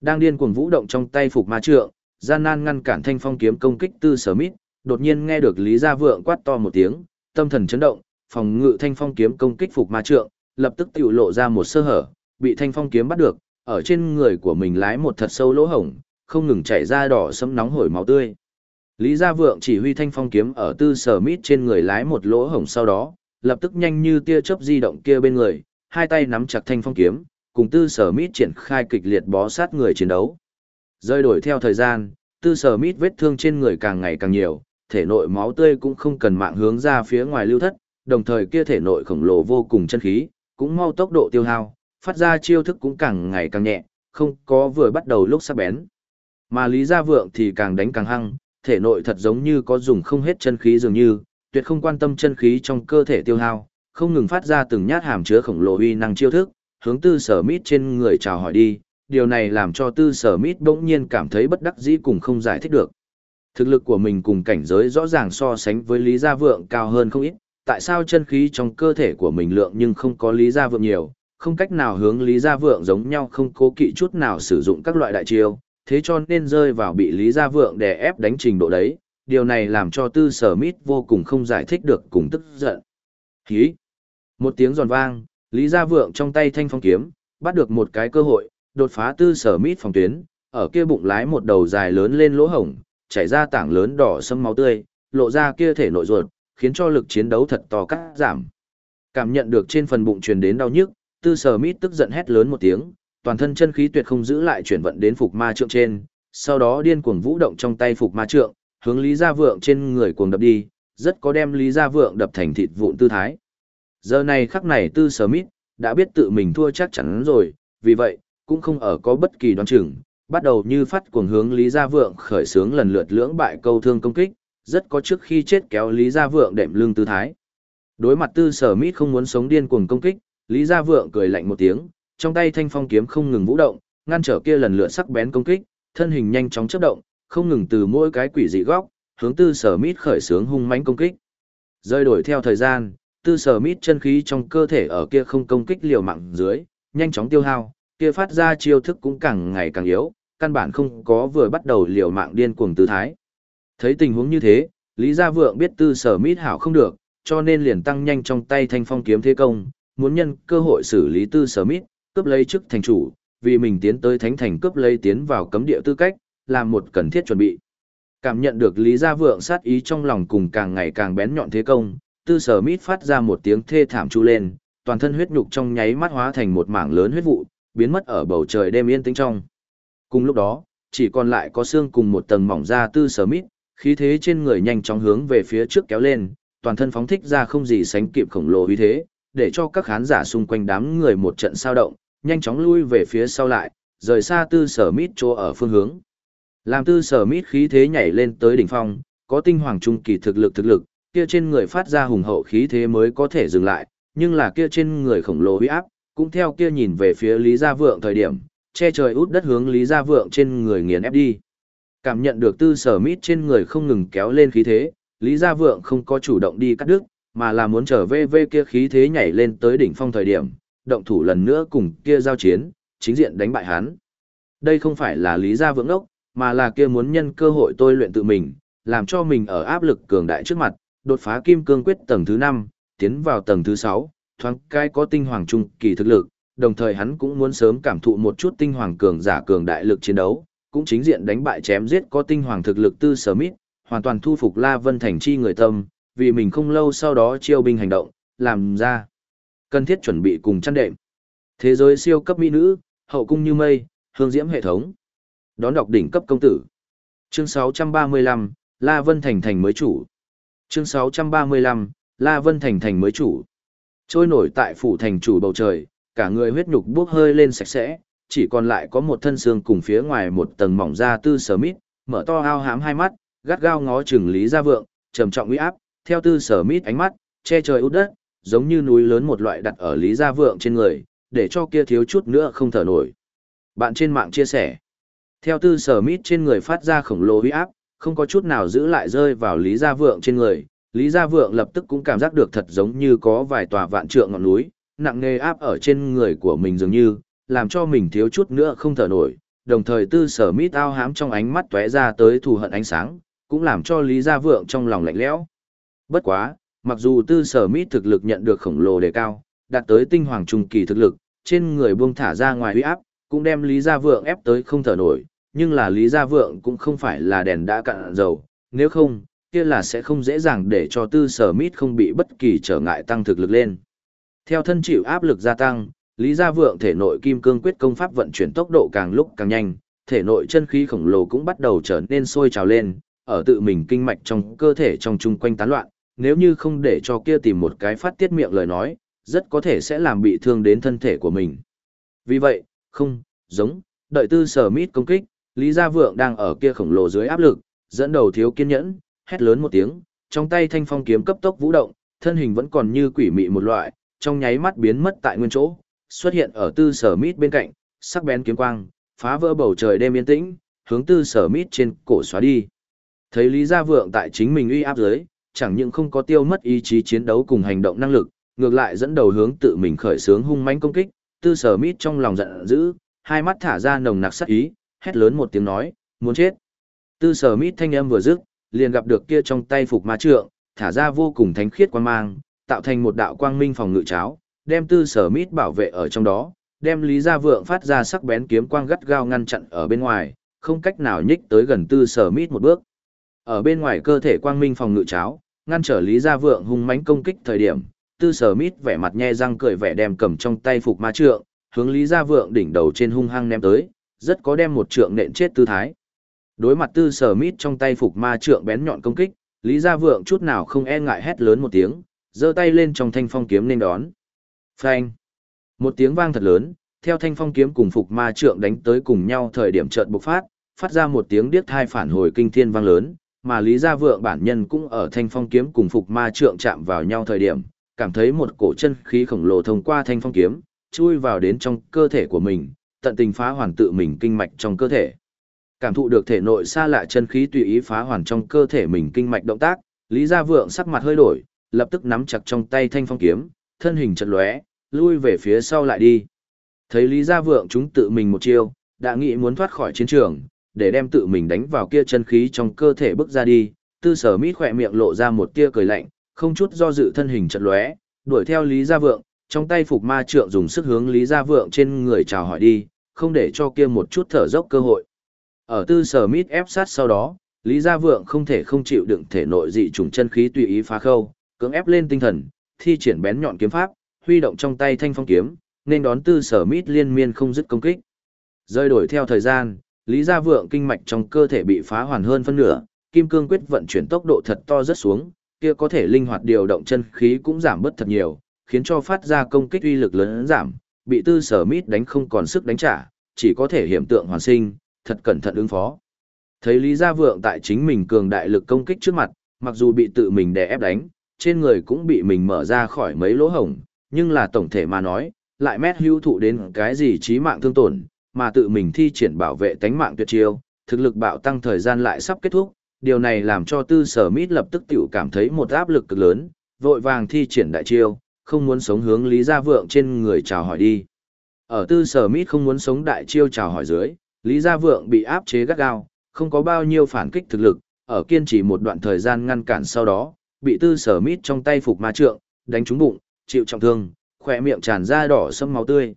Đang điên cuồng vũ động trong tay phục ma trượng, gian nan ngăn cản thanh phong kiếm công kích tư sở mít, đột nhiên nghe được Lý Gia Vượng quát to một tiếng, tâm thần chấn động, phòng ngự thanh phong kiếm công kích phục ma trượng, lập tức tiểu lộ ra một sơ hở, bị thanh phong kiếm bắt được, ở trên người của mình lái một thật sâu lỗ hổng, không ngừng chảy ra đỏ sẫm nóng hổi máu tươi. Lý Gia Vượng chỉ huy thanh phong kiếm ở tư sở mít trên người lái một lỗ hổng sau đó, lập tức nhanh như tia chớp di động kia bên người, hai tay nắm chặt thanh phong kiếm, cùng tư sở mít triển khai kịch liệt bó sát người chiến đấu. Rơi đổi theo thời gian, tư sở mít vết thương trên người càng ngày càng nhiều, thể nội máu tươi cũng không cần mạng hướng ra phía ngoài lưu thất, đồng thời kia thể nội khổng lồ vô cùng chân khí, cũng mau tốc độ tiêu hao, phát ra chiêu thức cũng càng ngày càng nhẹ, không có vừa bắt đầu lúc sắc bén. Mà Lý Gia Vượng thì càng đánh càng hăng, thể nội thật giống như có dùng không hết chân khí dường như, tuyệt không quan tâm chân khí trong cơ thể tiêu hao, không ngừng phát ra từng nhát hàm chứa khổng lồ uy năng chiêu thức, hướng tư sở mít trên người chào hỏi đi, điều này làm cho tư sở mít bỗng nhiên cảm thấy bất đắc dĩ cùng không giải thích được. Thực lực của mình cùng cảnh giới rõ ràng so sánh với Lý Gia Vượng cao hơn không ít, tại sao chân khí trong cơ thể của mình lượng nhưng không có Lý Gia Vượng nhiều, không cách nào hướng Lý Gia Vượng giống nhau không cố kỵ chút nào sử dụng các loại đại chiêu, thế cho nên rơi vào bị Lý Gia Vượng đè ép đánh trình độ đấy, điều này làm cho tư sở mít vô cùng không giải thích được cùng tức giận. Hí! Một tiếng giòn vang, Lý Gia Vượng trong tay thanh phong kiếm, bắt được một cái cơ hội, đột phá tư sở mít phòng tuyến, ở kia bụng lái một đầu dài lớn lên lỗ hổng, chảy ra tảng lớn đỏ sâm máu tươi, lộ ra kia thể nội ruột, khiến cho lực chiến đấu thật to cắt giảm. Cảm nhận được trên phần bụng truyền đến đau nhức, tư sở mít tức giận hét lớn một tiếng, toàn thân chân khí tuyệt không giữ lại chuyển vận đến phục ma trượng trên, sau đó điên cuồng vũ động trong tay phục ma trượng, hướng Lý Gia Vượng trên người cuồng đập đi, rất có đem Lý Gia Vượng đập thành thịt vụn tư thái. Giờ này khắc này tư sở mít, đã biết tự mình thua chắc chắn rồi, vì vậy, cũng không ở có bất kỳ đoán chừng, bắt đầu như phát cuồng hướng Lý Gia Vượng khởi sướng lần lượt lưỡng bại câu thương công kích, rất có trước khi chết kéo Lý Gia Vượng đệm lưng tư thái. Đối mặt tư sở mít không muốn sống điên cuồng công kích, Lý Gia Vượng cười lạnh một tiếng, trong tay thanh phong kiếm không ngừng vũ động, ngăn trở kia lần lượt sắc bén công kích, thân hình nhanh chóng chớp động, không ngừng từ mỗi cái quỷ dị góc, hướng tư sở mít khởi sướng hung mãnh công kích. Rơi đổi theo thời gian, tư sở mít chân khí trong cơ thể ở kia không công kích liều mạng dưới, nhanh chóng tiêu hao, kia phát ra chiêu thức cũng càng ngày càng yếu, căn bản không có vừa bắt đầu liều mạng điên cuồng tư thái. Thấy tình huống như thế, Lý Gia Vượng biết tư sở mít hảo không được, cho nên liền tăng nhanh trong tay thanh phong kiếm thế công, muốn nhân cơ hội xử lý tư sở mít, cướp lấy chức thành chủ, vì mình tiến tới thánh thành cướp lấy tiến vào cấm địa tư cách, làm một cần thiết chuẩn bị. Cảm nhận được Lý Gia Vượng sát ý trong lòng cùng càng ngày càng bén nhọn thế công, tư sở mít phát ra một tiếng thê thảm chu lên, toàn thân huyết nhục trong nháy mắt hóa thành một mảng lớn huyết vụ, biến mất ở bầu trời đêm yên tĩnh trong. Cùng lúc đó, chỉ còn lại có xương cùng một tầng mỏng da tư sở mít, khí thế trên người nhanh chóng hướng về phía trước kéo lên, toàn thân phóng thích ra không gì sánh kịp khổng lồ uy thế, để cho các khán giả xung quanh đám người một trận sao động, nhanh chóng lui về phía sau lại, rời xa tư sở mít chỗ ở phương hướng. Làm tư sở mít khí thế nhảy lên tới đỉnh phong, có tinh hoàng trung kỳ thực lực thực lực, kia trên người phát ra hùng hậu khí thế mới có thể dừng lại, nhưng là kia trên người khổng lồ uy áp, cũng theo kia nhìn về phía Lý Gia Vượng thời điểm, che trời út đất hướng Lý Gia Vượng trên người nghiền ép đi. Cảm nhận được tư sở mít trên người không ngừng kéo lên khí thế, Lý Gia Vượng không có chủ động đi cắt đứt, mà là muốn trở về về kia khí thế nhảy lên tới đỉnh phong thời điểm, động thủ lần nữa cùng kia giao chiến, chính diện đánh bại hắn. Đây không phải là Lý Gia Vượng đốc, mà là kia muốn nhân cơ hội tôi luyện tự mình, làm cho mình ở áp lực cường đại trước mặt, đột phá kim cương quyết tầng thứ 5, tiến vào tầng thứ 6, thoáng cái có tinh hoàng trung kỳ thực lực, đồng thời hắn cũng muốn sớm cảm thụ một chút tinh hoàng cường giả cường đại lực chiến đấu, cũng chính diện đánh bại chém giết có tinh hoàng thực lực tư sở mít, hoàn toàn thu phục La Vân Thành chi người tâm, vì mình không lâu sau đó chiêu binh hành động, làm ra cần thiết chuẩn bị cùng chăn đệm. Thế giới siêu cấp mỹ nữ, hậu cung như mây, hương diễm hệ thống. Đón đọc đỉnh cấp công tử. Chương 635, La Vân Thành thành mới chủ. Chương 635, La Vân Thành thành mới chủ. Trôi nổi tại phủ thành chủ bầu trời, cả người huyết nhục bốc hơi lên sạch sẽ, chỉ còn lại có một thân xương cùng phía ngoài một tầng mỏng da tư sở mít, mở to ao hám hai mắt, gắt gao ngó chừng Lý Gia Vượng, trầm trọng uy áp, theo tư sở mít ánh mắt, che trời út đất, giống như núi lớn một loại đặt ở Lý Gia Vượng trên người, để cho kia thiếu chút nữa không thở nổi. Bạn trên mạng chia sẻ, theo tư sở mít trên người phát ra khổng lồ uy áp, không có chút nào giữ lại rơi vào Lý Gia Vượng trên người, Lý Gia Vượng lập tức cũng cảm giác được thật giống như có vài tòa vạn trượng ngọn núi, nặng nề áp ở trên người của mình dường như, làm cho mình thiếu chút nữa không thở nổi, đồng thời tư sở mít ao hám trong ánh mắt tóe ra tới thù hận ánh sáng, cũng làm cho Lý Gia Vượng trong lòng lạnh lẽo. Bất quá, mặc dù tư sở mít thực lực nhận được khổng lồ đề cao, đạt tới tinh hoàng trung kỳ thực lực, trên người buông thả ra ngoài uy áp, cũng đem Lý Gia Vượng ép tới không thở nổi, nhưng là Lý Gia Vượng cũng không phải là đèn đã cạn dầu, nếu không, kia là sẽ không dễ dàng để cho tư sở mít không bị bất kỳ trở ngại tăng thực lực lên. Theo thân chịu áp lực gia tăng, Lý Gia Vượng thể nội kim cương quyết công pháp vận chuyển tốc độ càng lúc càng nhanh, thể nội chân khí khổng lồ cũng bắt đầu trở nên sôi trào lên, ở tự mình kinh mạch trong cơ thể trong chung quanh tán loạn, nếu như không để cho kia tìm một cái phát tiết miệng lời nói, rất có thể sẽ làm bị thương đến thân thể của mình. Vì vậy, không, giống, đợi tư sở mít công kích, Lý Gia Vượng đang ở kia khổng lồ dưới áp lực, dẫn đầu thiếu kiên nhẫn, hét lớn một tiếng, trong tay thanh phong kiếm cấp tốc vũ động, thân hình vẫn còn như quỷ mị một loại, trong nháy mắt biến mất tại nguyên chỗ, xuất hiện ở tư sở mít bên cạnh, sắc bén kiếm quang, phá vỡ bầu trời đêm yên tĩnh, hướng tư sở mít trên cổ xóa đi. Thấy Lý Gia Vượng tại chính mình uy áp dưới, chẳng những không có tiêu mất ý chí chiến đấu cùng hành động năng lực, ngược lại dẫn đầu hướng tự mình khởi sướng hung mãnh công kích, tư sở mít trong lòng giận dữ, hai mắt thả ra nồng nặc sát ý, hét lớn một tiếng nói, muốn chết. Tư sở mít thanh âm vừa dứt, liền gặp được kia trong tay phục ma trượng, thả ra vô cùng thánh khiết quan mang, tạo thành một đạo quang minh phòng ngự cháo, đem tư sở mít bảo vệ ở trong đó, đem Lý Gia Vượng phát ra sắc bén kiếm quang gắt gao ngăn chặn ở bên ngoài, không cách nào nhích tới gần tư sở mít một bước. Ở bên ngoài cơ thể quang minh phòng ngự cháo, ngăn trở Lý Gia Vượng hung mãnh công kích thời điểm, tư sở mít vẻ mặt nhe răng cười vẻ đem cầm trong tay phục ma trượng, hướng Lý Gia Vượng đỉnh đầu trên hung hăng ném tới, rất có đem một trượng nện chết tư thái. Đối mặt tư sở mít trong tay phục ma trượng bén nhọn công kích, Lý Gia Vượng chút nào không e ngại hét lớn một tiếng, giơ tay lên trong thanh phong kiếm nên đón. Phanh! Một tiếng vang thật lớn, theo thanh phong kiếm cùng phục ma trượng đánh tới cùng nhau thời điểm trận bộc phát, phát ra một tiếng điếc thai phản hồi kinh thiên vang lớn, mà Lý Gia Vượng bản nhân cũng ở thanh phong kiếm cùng phục ma trượng chạm vào nhau thời điểm, cảm thấy một cổ chân khí khổng lồ thông qua thanh phong kiếm, chui vào đến trong cơ thể của mình, tận tình phá hoàn tự mình kinh mạch trong cơ thể. Cảm thụ được thể nội xa lạ chân khí tùy ý phá hoàn trong cơ thể mình kinh mạch động tác, Lý Gia Vượng sắc mặt hơi đổi, lập tức nắm chặt trong tay thanh phong kiếm, thân hình chật lóe, lui về phía sau lại đi. Thấy Lý Gia Vượng chúng tự mình một chiêu, đã nghĩ muốn thoát khỏi chiến trường, để đem tự mình đánh vào kia chân khí trong cơ thể bước ra đi, tư sở mít khỏe miệng lộ ra một tia cười lạnh, không chút do dự thân hình chật lóe, đuổi theo Lý Gia Vượng, trong tay phục ma trượng dùng sức hướng Lý Gia Vượng trên người chào hỏi đi, không để cho kia một chút thở dốc cơ hội. Ở tư sở mít ép sát sau đó, Lý Gia Vượng không thể không chịu đựng thể nội dị trùng chân khí tùy ý phá khâu, cưỡng ép lên tinh thần, thi triển bén nhọn kiếm pháp, huy động trong tay thanh phong kiếm, nên đón tư sở mít liên miên không dứt công kích. Rơi đổi theo thời gian, Lý Gia Vượng kinh mạch trong cơ thể bị phá hoàn hơn phân nửa, kim cương quyết vận chuyển tốc độ thật to rất xuống, kia có thể linh hoạt điều động chân khí cũng giảm bớt thật nhiều, khiến cho phát ra công kích uy lực lớn giảm, bị tư sở mít đánh không còn sức đánh trả, chỉ có thể hiểm tượng hoàn sinh, thật cẩn thận ứng phó. Thấy Lý Gia Vượng tại chính mình cường đại lực công kích trước mặt, mặc dù bị tự mình đè ép đánh, trên người cũng bị mình mở ra khỏi mấy lỗ hổng, nhưng là tổng thể mà nói, lại mét hữu thụ đến cái gì chí mạng thương tổn, mà tự mình thi triển bảo vệ tánh mạng tuyệt chiêu, thực lực bạo tăng thời gian lại sắp kết thúc, điều này làm cho tư sở mít lập tức tiểu cảm thấy một áp lực cực lớn, vội vàng thi triển đại chiêu, không muốn sống hướng Lý Gia Vượng trên người chào hỏi đi. Ở tư sở mít không muốn sống đại chiêu chào hỏi dưới, Lý Gia Vượng bị áp chế gắt gao, không có bao nhiêu phản kích thực lực, ở kiên trì một đoạn thời gian ngăn cản sau đó, bị tư sở mít trong tay phục ma trượng, đánh trúng bụng, chịu trọng thương, khỏe miệng tràn ra đỏ sâm máu tươi.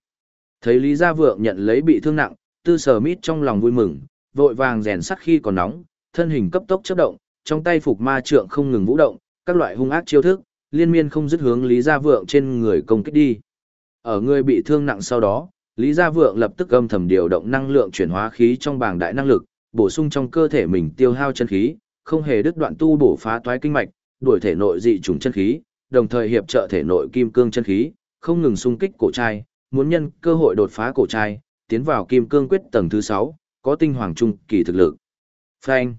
Thấy Lý Gia Vượng nhận lấy bị thương nặng, tư sở mít trong lòng vui mừng, vội vàng rèn sắt khi còn nóng, thân hình cấp tốc chớp động, trong tay phục ma trượng không ngừng vũ động, các loại hung ác chiêu thức, liên miên không dứt hướng Lý Gia Vượng trên người công kích đi. Ở người bị thương nặng sau đó, Lý Gia Vượng lập tức âm thầm điều động năng lượng chuyển hóa khí trong bảng đại năng lực, bổ sung trong cơ thể mình tiêu hao chân khí, không hề đứt đoạn tu bổ phá toái kinh mạch, đuổi thể nội dị trùng chân khí, đồng thời hiệp trợ thể nội kim cương chân khí, không ngừng xung kích cổ trai, muốn nhân cơ hội đột phá cổ trai, tiến vào kim cương quyết tầng thứ 6, có tinh hoàng trung kỳ thực lực. Phanh.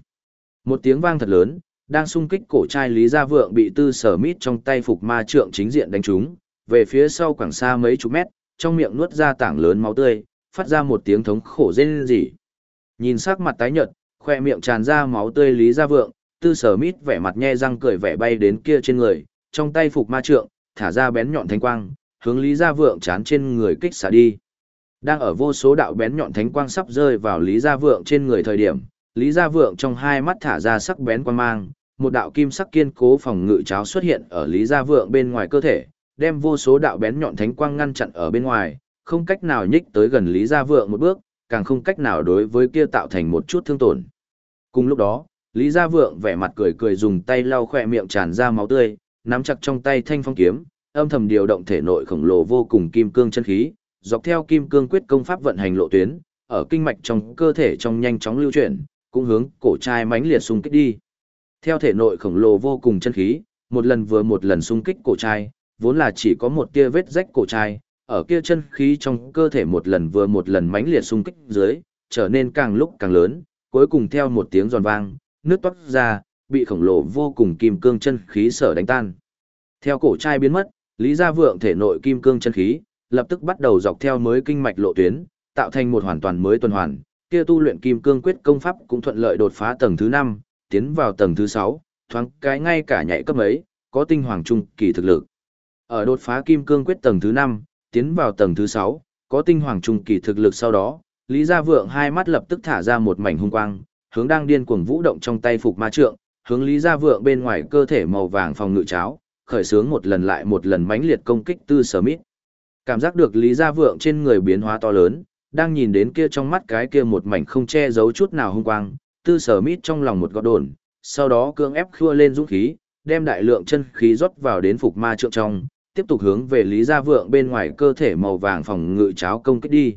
Một tiếng vang thật lớn, đang xung kích cổ trai Lý Gia Vượng bị tư sở mít trong tay phục ma trượng chính diện đánh trúng, về phía sau quảng xa mấy chục mét, trong miệng nuốt ra tảng lớn máu tươi, phát ra một tiếng thống khổ rên rỉ. Nhìn sắc mặt tái nhợt, khoe miệng tràn ra máu tươi Lý Gia Vượng, tư sở mít vẻ mặt nhe răng cười vẻ bay đến kia trên người, trong tay phục ma trượng, thả ra bén nhọn thánh quang, hướng Lý Gia Vượng chán trên người kích xả đi. Đang ở vô số đạo bén nhọn thánh quang sắp rơi vào Lý Gia Vượng trên người thời điểm, Lý Gia Vượng trong hai mắt thả ra sắc bén quang mang, một đạo kim sắc kiên cố phòng ngự cháo xuất hiện ở Lý Gia Vượng bên ngoài cơ thể, đem vô số đạo bén nhọn thánh quang ngăn chặn ở bên ngoài, không cách nào nhích tới gần Lý Gia Vượng một bước, càng không cách nào đối với kia tạo thành một chút thương tổn. Cùng lúc đó, Lý Gia Vượng vẻ mặt cười cười dùng tay lau khỏe miệng tràn ra máu tươi, nắm chặt trong tay thanh phong kiếm, âm thầm điều động thể nội khổng lồ vô cùng kim cương chân khí, dọc theo kim cương quyết công pháp vận hành lộ tuyến, ở kinh mạch trong cơ thể trong nhanh chóng lưu chuyển, cũng hướng cổ trai mãnh liệt xung kích đi. Theo thể nội khổng lồ vô cùng chân khí, một lần vừa một lần xung kích cổ trai, vốn là chỉ có một tia vết rách cổ trai, ở kia chân khí trong cơ thể một lần vừa một lần mãnh liệt xung kích dưới, trở nên càng lúc càng lớn, cuối cùng theo một tiếng giòn vang, nước toát ra, bị khổng lồ vô cùng kim cương chân khí sở đánh tan. Theo cổ trai biến mất, Lý Gia Vượng thể nội kim cương chân khí, lập tức bắt đầu dọc theo mới kinh mạch lộ tuyến, tạo thành một hoàn toàn mới tuần hoàn, kia tu luyện kim cương quyết công pháp cũng thuận lợi đột phá tầng thứ 5, tiến vào tầng thứ 6, thoáng cái ngay cả nhảy cấp ấy, có tinh hoàng trung kỳ thực lực. Ở đột phá kim cương quyết tầng thứ 5, tiến vào tầng thứ 6, có tinh hoàng trung kỳ thực lực sau đó, Lý Gia Vượng hai mắt lập tức thả ra một mảnh hung quang, hướng đang điên cuồng vũ động trong tay phục ma trượng, hướng Lý Gia Vượng bên ngoài cơ thể màu vàng phòng ngự cháo, khởi sướng một lần lại một lần mãnh liệt công kích tư sở mít. Cảm giác được Lý Gia Vượng trên người biến hóa to lớn, đang nhìn đến kia trong mắt cái kia một mảnh không che giấu chút nào hung quang, tư sở mít trong lòng một gọt đồn, sau đó cưỡng ép khua lên dũng khí, đem đại lượng chân khí rót vào đến phục ma trượng trong, tiếp tục hướng về Lý Gia Vượng bên ngoài cơ thể màu vàng phòng ngự cháo công kích đi.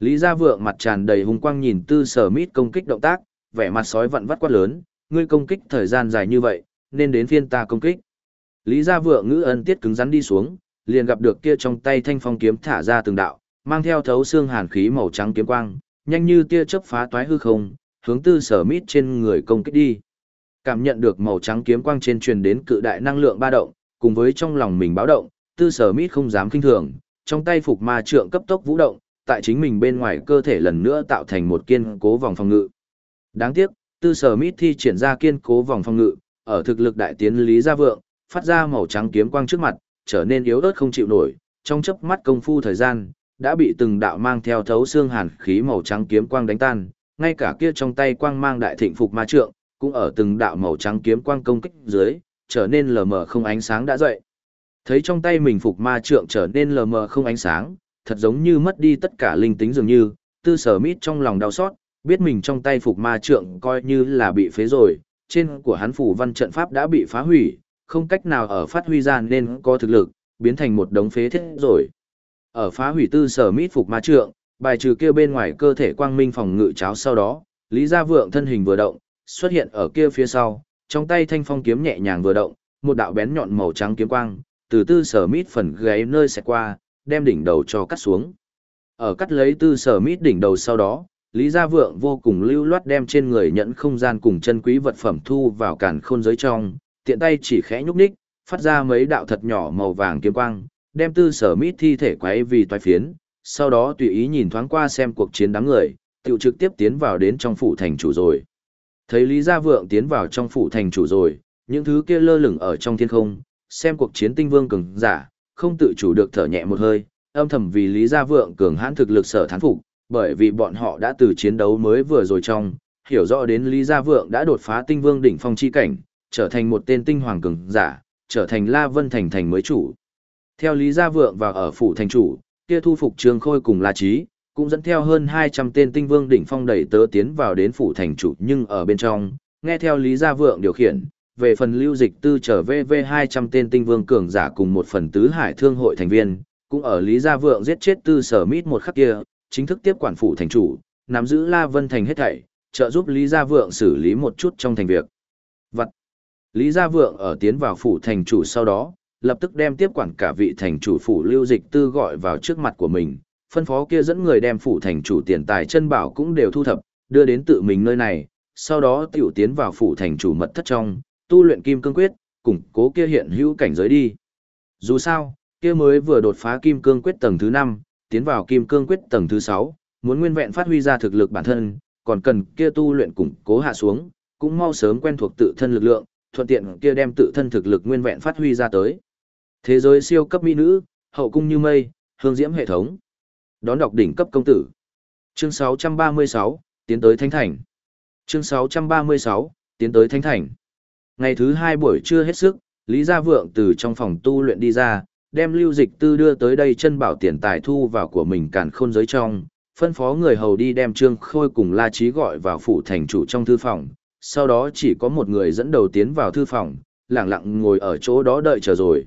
Lý Gia Vượng mặt tràn đầy hung quang nhìn tư sở mít công kích động tác, vẻ mặt sói vặn vắt quát lớn, ngươi công kích thời gian dài như vậy, nên đến phiên ta công kích. Lý Gia Vượng ngữ ân tiết cứng rắn đi xuống, liền gặp được kia trong tay thanh phong kiếm thả ra từng đạo, mang theo thấu xương hàn khí màu trắng kiếm quang, nhanh như tia chớp phá toái hư không, hướng tư sở mít trên người công kích đi. Cảm nhận được màu trắng kiếm quang trên truyền đến cự đại năng lượng ba động, cùng với trong lòng mình báo động, tư sở mít không dám kinh thường, trong tay phục ma trượng cấp tốc vũ động, tại chính mình bên ngoài cơ thể lần nữa tạo thành một kiên cố vòng phòng ngự. Đáng tiếc, tư sở mít thi triển ra kiên cố vòng phòng ngự, ở thực lực đại tiến lý gia vượng, phát ra màu trắng kiếm quang trước mặt, trở nên yếu ớt không chịu nổi, trong chớp mắt công phu thời gian, đã bị từng đạo mang theo thấu xương hàn khí màu trắng kiếm quang đánh tan, ngay cả kia trong tay quang mang đại thịnh phục ma trượng, cũng ở từng đạo màu trắng kiếm quang công kích dưới, trở nên lờ mờ không ánh sáng đã dậy. Thấy trong tay mình phục ma trượng trở nên lờ mờ không ánh sáng, thật giống như mất đi tất cả linh tính dường như, tư sở mít trong lòng đau xót, biết mình trong tay phục ma trượng coi như là bị phế rồi, trên của hắn phủ văn trận pháp đã bị phá hủy, không cách nào ở phát huy ra nên có thực lực, biến thành một đống phế thiết rồi. Ở phá hủy tư sở mít phục ma trượng, bài trừ kia bên ngoài cơ thể quang minh phòng ngự cháo sau đó, Lý Gia Vượng thân hình vừa động, xuất hiện ở kia phía sau, trong tay thanh phong kiếm nhẹ nhàng vừa động, một đạo bén nhọn màu trắng kiếm quang, từ tư sở mít phần gáy nơi sẽ qua, đem đỉnh đầu cho cắt xuống. Ở cắt lấy tư sở mít đỉnh đầu sau đó, Lý Gia Vượng vô cùng lưu loát đem trên người nhẫn không gian cùng chân quý vật phẩm thu vào càn khôn giới trong, tiện tay chỉ khẽ nhúc nhích, phát ra mấy đạo thật nhỏ màu vàng kiếm quang, đem tư sở mít thi thể quấy vì toái phiến, sau đó tùy ý nhìn thoáng qua xem cuộc chiến đám người, tiểu trực tiếp tiến vào đến trong phủ thành chủ rồi. Thấy Lý Gia Vượng tiến vào trong phủ thành chủ rồi, những thứ kia lơ lửng ở trong thiên không, xem cuộc chiến tinh vương cường giả, không tự chủ được thở nhẹ một hơi, âm thầm vì Lý Gia Vượng cường hãn thực lực sở thán phục, bởi vì bọn họ đã từ chiến đấu mới vừa rồi trong, hiểu rõ đến Lý Gia Vượng đã đột phá tinh vương đỉnh phong chi cảnh, trở thành một tên tinh hoàng cường giả, trở thành La Vân Thành thành mới chủ. Theo Lý Gia Vượng vào ở phủ thành chủ, kia thu phục Trương Khôi cùng La Trí, cũng dẫn theo hơn 200 tên tinh vương đỉnh phong đẩy tớ tiến vào đến phủ thành chủ nhưng ở bên trong, nghe theo Lý Gia Vượng điều khiển, về phần lưu dịch tư trở VV 200 tên tinh vương cường giả cùng một phần tứ hải thương hội thành viên, cũng ở Lý Gia Vượng giết chết tư sở mít một khắc kia, chính thức tiếp quản phủ thành chủ, nắm giữ La Vân Thành hết thảy, trợ giúp Lý Gia Vượng xử lý một chút trong thành việc. Vật. Lý Gia Vượng ở tiến vào phủ thành chủ sau đó, lập tức đem tiếp quản cả vị thành chủ phủ lưu dịch tư gọi vào trước mặt của mình, phân phó kia dẫn người đem phủ thành chủ tiền tài chân bảo cũng đều thu thập, đưa đến tự mình nơi này, sau đó tiểu tiến vào phủ thành chủ mật thất trong, tu luyện kim cương quyết, củng cố kia hiện hữu cảnh giới đi. Dù sao, kia mới vừa đột phá kim cương quyết tầng thứ 5, tiến vào kim cương quyết tầng thứ 6, muốn nguyên vẹn phát huy ra thực lực bản thân, còn cần kia tu luyện củng cố hạ xuống, cũng mau sớm quen thuộc tự thân lực lượng, thuận tiện kia đem tự thân thực lực nguyên vẹn phát huy ra tới. Thế giới siêu cấp mỹ nữ, hậu cung như mây, hương diễm hệ thống. Đón đọc đỉnh cấp công tử. Chương 636, tiến tới Thánh Thành. Chương 636, tiến tới Thánh Thành. Ngày thứ hai buổi trưa hết sức, Lý Gia Vượng từ trong phòng tu luyện đi ra, đem lưu dịch tư đưa tới đây chân bảo tiền tài thu vào của mình càn khôn giới trong, phân phó người hầu đi đem Trương Khôi cùng La Trí gọi vào phủ thành chủ trong thư phòng, sau đó chỉ có một người dẫn đầu tiến vào thư phòng, lặng lặng ngồi ở chỗ đó đợi chờ rồi.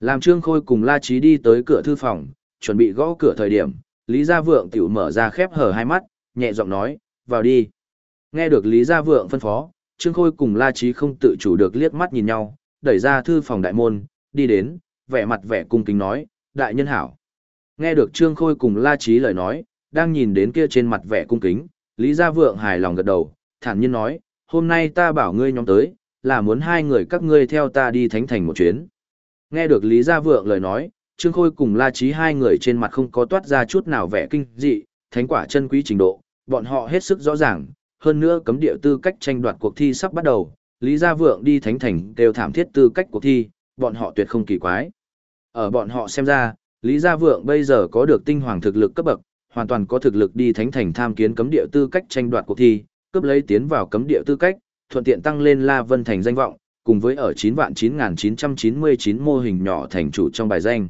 Làm Trương Khôi cùng La Trí đi tới cửa thư phòng, chuẩn bị gõ cửa thời điểm, Lý Gia Vượng tiểu mở ra khép hở hai mắt, nhẹ giọng nói, vào đi. Nghe được Lý Gia Vượng phân phó, Trương Khôi cùng La Trí không tự chủ được liếc mắt nhìn nhau, đẩy ra thư phòng đại môn, đi đến, vẻ mặt vẻ cung kính nói, đại nhân hảo. Nghe được Trương Khôi cùng La Trí lời nói, đang nhìn đến kia trên mặt vẻ cung kính, Lý Gia Vượng hài lòng gật đầu, thản nhiên nói, hôm nay ta bảo ngươi nhóm tới, là muốn hai người các ngươi theo ta đi thánh thành một chuyến. Nghe được Lý Gia Vượng lời nói, Trương Khôi cùng La Chí hai người trên mặt không có toát ra chút nào vẻ kinh dị, thánh quả chân quý trình độ, bọn họ hết sức rõ ràng, hơn nữa cấm địa tư cách tranh đoạt cuộc thi sắp bắt đầu, Lý Gia Vượng đi thánh thành đều thảm thiết tư cách cuộc thi, bọn họ tuyệt không kỳ quái. Ở bọn họ xem ra, Lý Gia Vượng bây giờ có được tinh hoàng thực lực cấp bậc, hoàn toàn có thực lực đi thánh thành tham kiến cấm địa tư cách tranh đoạt cuộc thi, cướp lấy tiến vào cấm địa tư cách, thuận tiện tăng lên La Vân thành danh vọng, cùng với ở 9 vạn 9999 mô hình nhỏ thành chủ trong bài danh.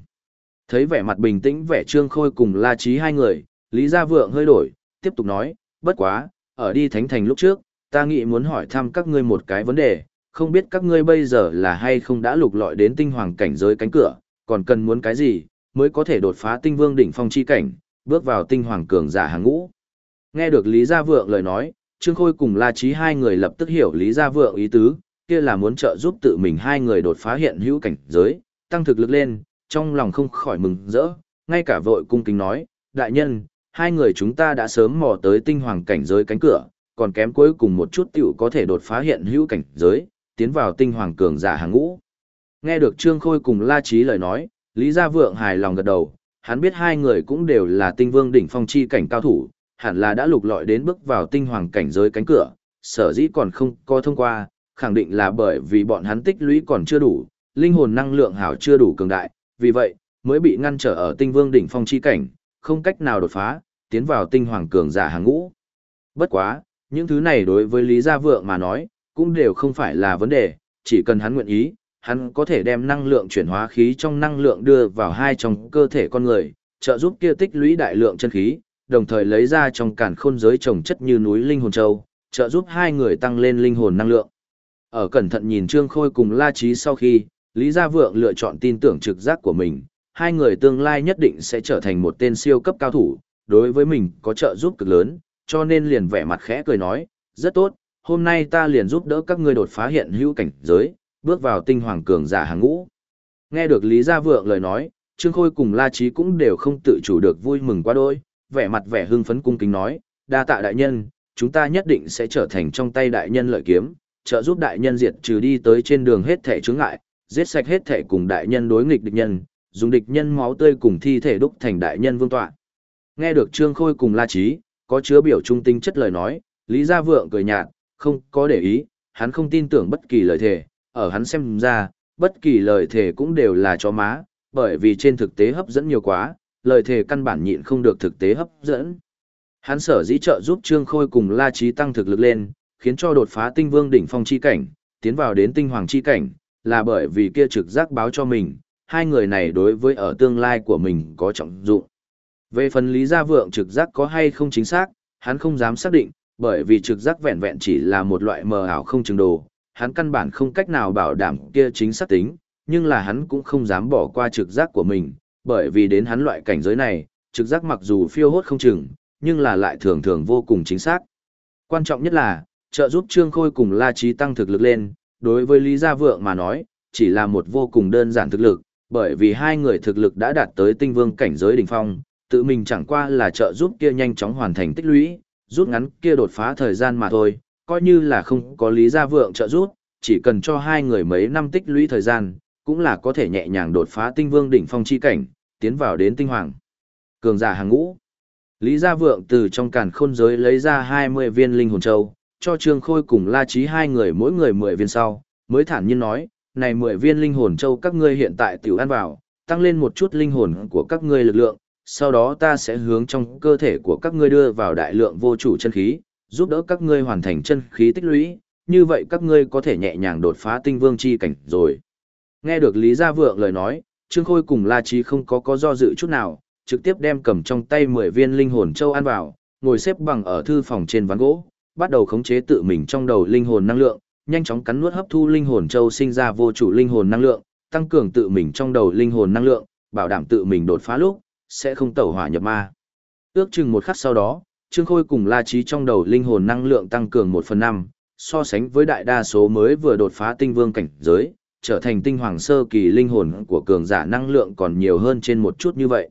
Thấy vẻ mặt bình tĩnh vẻ trương khôi cùng La Chí hai người, Lý Gia Vượng hơi đổi, tiếp tục nói, bất quá, ở đi thánh thành lúc trước, ta nghĩ muốn hỏi thăm các ngươi một cái vấn đề, không biết các ngươi bây giờ là hay không đã lục lọi đến tinh hoàng cảnh giới cánh cửa, còn cần muốn cái gì, mới có thể đột phá tinh vương đỉnh phong chi cảnh, bước vào tinh hoàng cường giả hàng ngũ. Nghe được Lý Gia Vượng lời nói, Trương Khôi cùng La Chí hai người lập tức hiểu Lý Gia Vượng ý tứ, kia là muốn trợ giúp tự mình hai người đột phá hiện hữu cảnh giới, tăng thực lực lên, trong lòng không khỏi mừng rỡ, ngay cả vội cung kính nói, đại nhân, hai người chúng ta đã sớm mò tới tinh hoàng cảnh giới cánh cửa, còn kém cuối cùng một chút tiểu có thể đột phá hiện hữu cảnh giới, tiến vào tinh hoàng cường giả hàng ngũ. Nghe được Trương Khôi cùng La Chí lời nói, Lý Gia Vượng hài lòng gật đầu, hắn biết hai người cũng đều là tinh vương đỉnh phong chi cảnh cao thủ, hẳn là đã lục lọi đến bước vào tinh hoàng cảnh giới cánh cửa, sở dĩ còn không có thông qua, khẳng định là bởi vì bọn hắn tích lũy còn chưa đủ, linh hồn năng lượng hảo chưa đủ cường đại, vì vậy, mới bị ngăn trở ở tinh vương đỉnh phong chi cảnh, không cách nào đột phá, tiến vào tinh hoàng cường giả hàng ngũ. Bất quá, những thứ này đối với Lý Gia Vượng mà nói, cũng đều không phải là vấn đề, chỉ cần hắn nguyện ý, hắn có thể đem năng lượng chuyển hóa khí trong năng lượng đưa vào hai trong cơ thể con người, trợ giúp kia tích lũy đại lượng chân khí, đồng thời lấy ra trong càn khôn giới trồng chất như núi linh hồn châu, trợ giúp hai người tăng lên linh hồn năng lượng. Ở cẩn thận nhìn Trương Khôi cùng La Chí sau khi, Lý Gia Vượng lựa chọn tin tưởng trực giác của mình, hai người tương lai nhất định sẽ trở thành một tên siêu cấp cao thủ, đối với mình có trợ giúp cực lớn, cho nên liền vẻ mặt khẽ cười nói, rất tốt, hôm nay ta liền giúp đỡ các ngươi đột phá hiện hữu cảnh giới, bước vào tinh hoàng cường giả hàng ngũ. Nghe được Lý Gia Vượng lời nói, Trương Khôi cùng La Chí cũng đều không tự chủ được vui mừng quá đôi, vẻ mặt vẻ hưng phấn cung kính nói, đa tạ đại nhân, chúng ta nhất định sẽ trở thành trong tay đại nhân lợi kiếm, trợ giúp đại nhân diệt trừ đi tới trên đường hết thể chướng ngại, giết sạch hết thể cùng đại nhân đối nghịch địch nhân, dùng địch nhân máu tươi cùng thi thể đúc thành đại nhân vương tọa. Nghe được Trương Khôi cùng La Chí, có chứa biểu trung tinh chất lời nói, Lý Gia Vượng cười nhạt, không có để ý, hắn không tin tưởng bất kỳ lời thề, ở hắn xem ra, bất kỳ lời thề cũng đều là cho má, bởi vì trên thực tế hấp dẫn nhiều quá, lời thề căn bản nhịn không được thực tế hấp dẫn. Hắn sở dĩ trợ giúp Trương Khôi cùng La trí tăng thực lực lên, khiến cho đột phá tinh vương đỉnh phong chi cảnh, tiến vào đến tinh hoàng chi cảnh, là bởi vì kia trực giác báo cho mình, hai người này đối với ở tương lai của mình có trọng dụng. Về phần lý gia vượng trực giác có hay không chính xác, hắn không dám xác định, bởi vì trực giác vẹn vẹn chỉ là một loại mờ ảo không chừng đồ, hắn căn bản không cách nào bảo đảm kia chính xác tính, nhưng là hắn cũng không dám bỏ qua trực giác của mình, bởi vì đến hắn loại cảnh giới này, trực giác mặc dù phiêu hốt không chừng, nhưng là lại thường thường vô cùng chính xác. Quan trọng nhất là, trợ giúp Trương Khôi cùng La Trí tăng thực lực lên, đối với Lý Gia Vượng mà nói, chỉ là một vô cùng đơn giản thực lực, bởi vì hai người thực lực đã đạt tới tinh vương cảnh giới đỉnh phong, tự mình chẳng qua là trợ giúp kia nhanh chóng hoàn thành tích lũy, rút ngắn kia đột phá thời gian mà thôi, coi như là không có Lý Gia Vượng trợ giúp, chỉ cần cho hai người mấy năm tích lũy thời gian, cũng là có thể nhẹ nhàng đột phá tinh vương đỉnh phong chi cảnh, tiến vào đến tinh hoàng. Cường giả hàng ngũ. Lý Gia Vượng từ trong càn khôn giới lấy ra 20 viên linh hồn châu, cho Trương Khôi cùng La Chí hai người mỗi người 10 viên sau, mới thản nhiên nói, này 10 viên linh hồn châu các ngươi hiện tại tiểu ăn vào, tăng lên một chút linh hồn của các ngươi lực lượng, sau đó ta sẽ hướng trong cơ thể của các ngươi đưa vào đại lượng vô chủ chân khí, giúp đỡ các ngươi hoàn thành chân khí tích lũy, như vậy các ngươi có thể nhẹ nhàng đột phá tinh vương chi cảnh rồi. Nghe được Lý Gia Vượng lời nói, Trương Khôi cùng La Chí không có có do dự chút nào, trực tiếp đem cầm trong tay 10 viên linh hồn châu ăn vào, ngồi xếp bằng ở thư phòng trên ván gỗ, bắt đầu khống chế tự mình trong đầu linh hồn năng lượng, nhanh chóng cắn nuốt hấp thu linh hồn châu sinh ra vô chủ linh hồn năng lượng, tăng cường tự mình trong đầu linh hồn năng lượng, bảo đảm tự mình đột phá lúc sẽ không tẩu hỏa nhập ma. Ước chừng một khắc sau đó, Trương Khôi cùng La trí trong đầu linh hồn năng lượng tăng cường 1 phần 5, so sánh với đại đa số mới vừa đột phá tinh vương cảnh giới, trở thành tinh hoàng sơ kỳ linh hồn của cường giả năng lượng còn nhiều hơn trên một chút như vậy.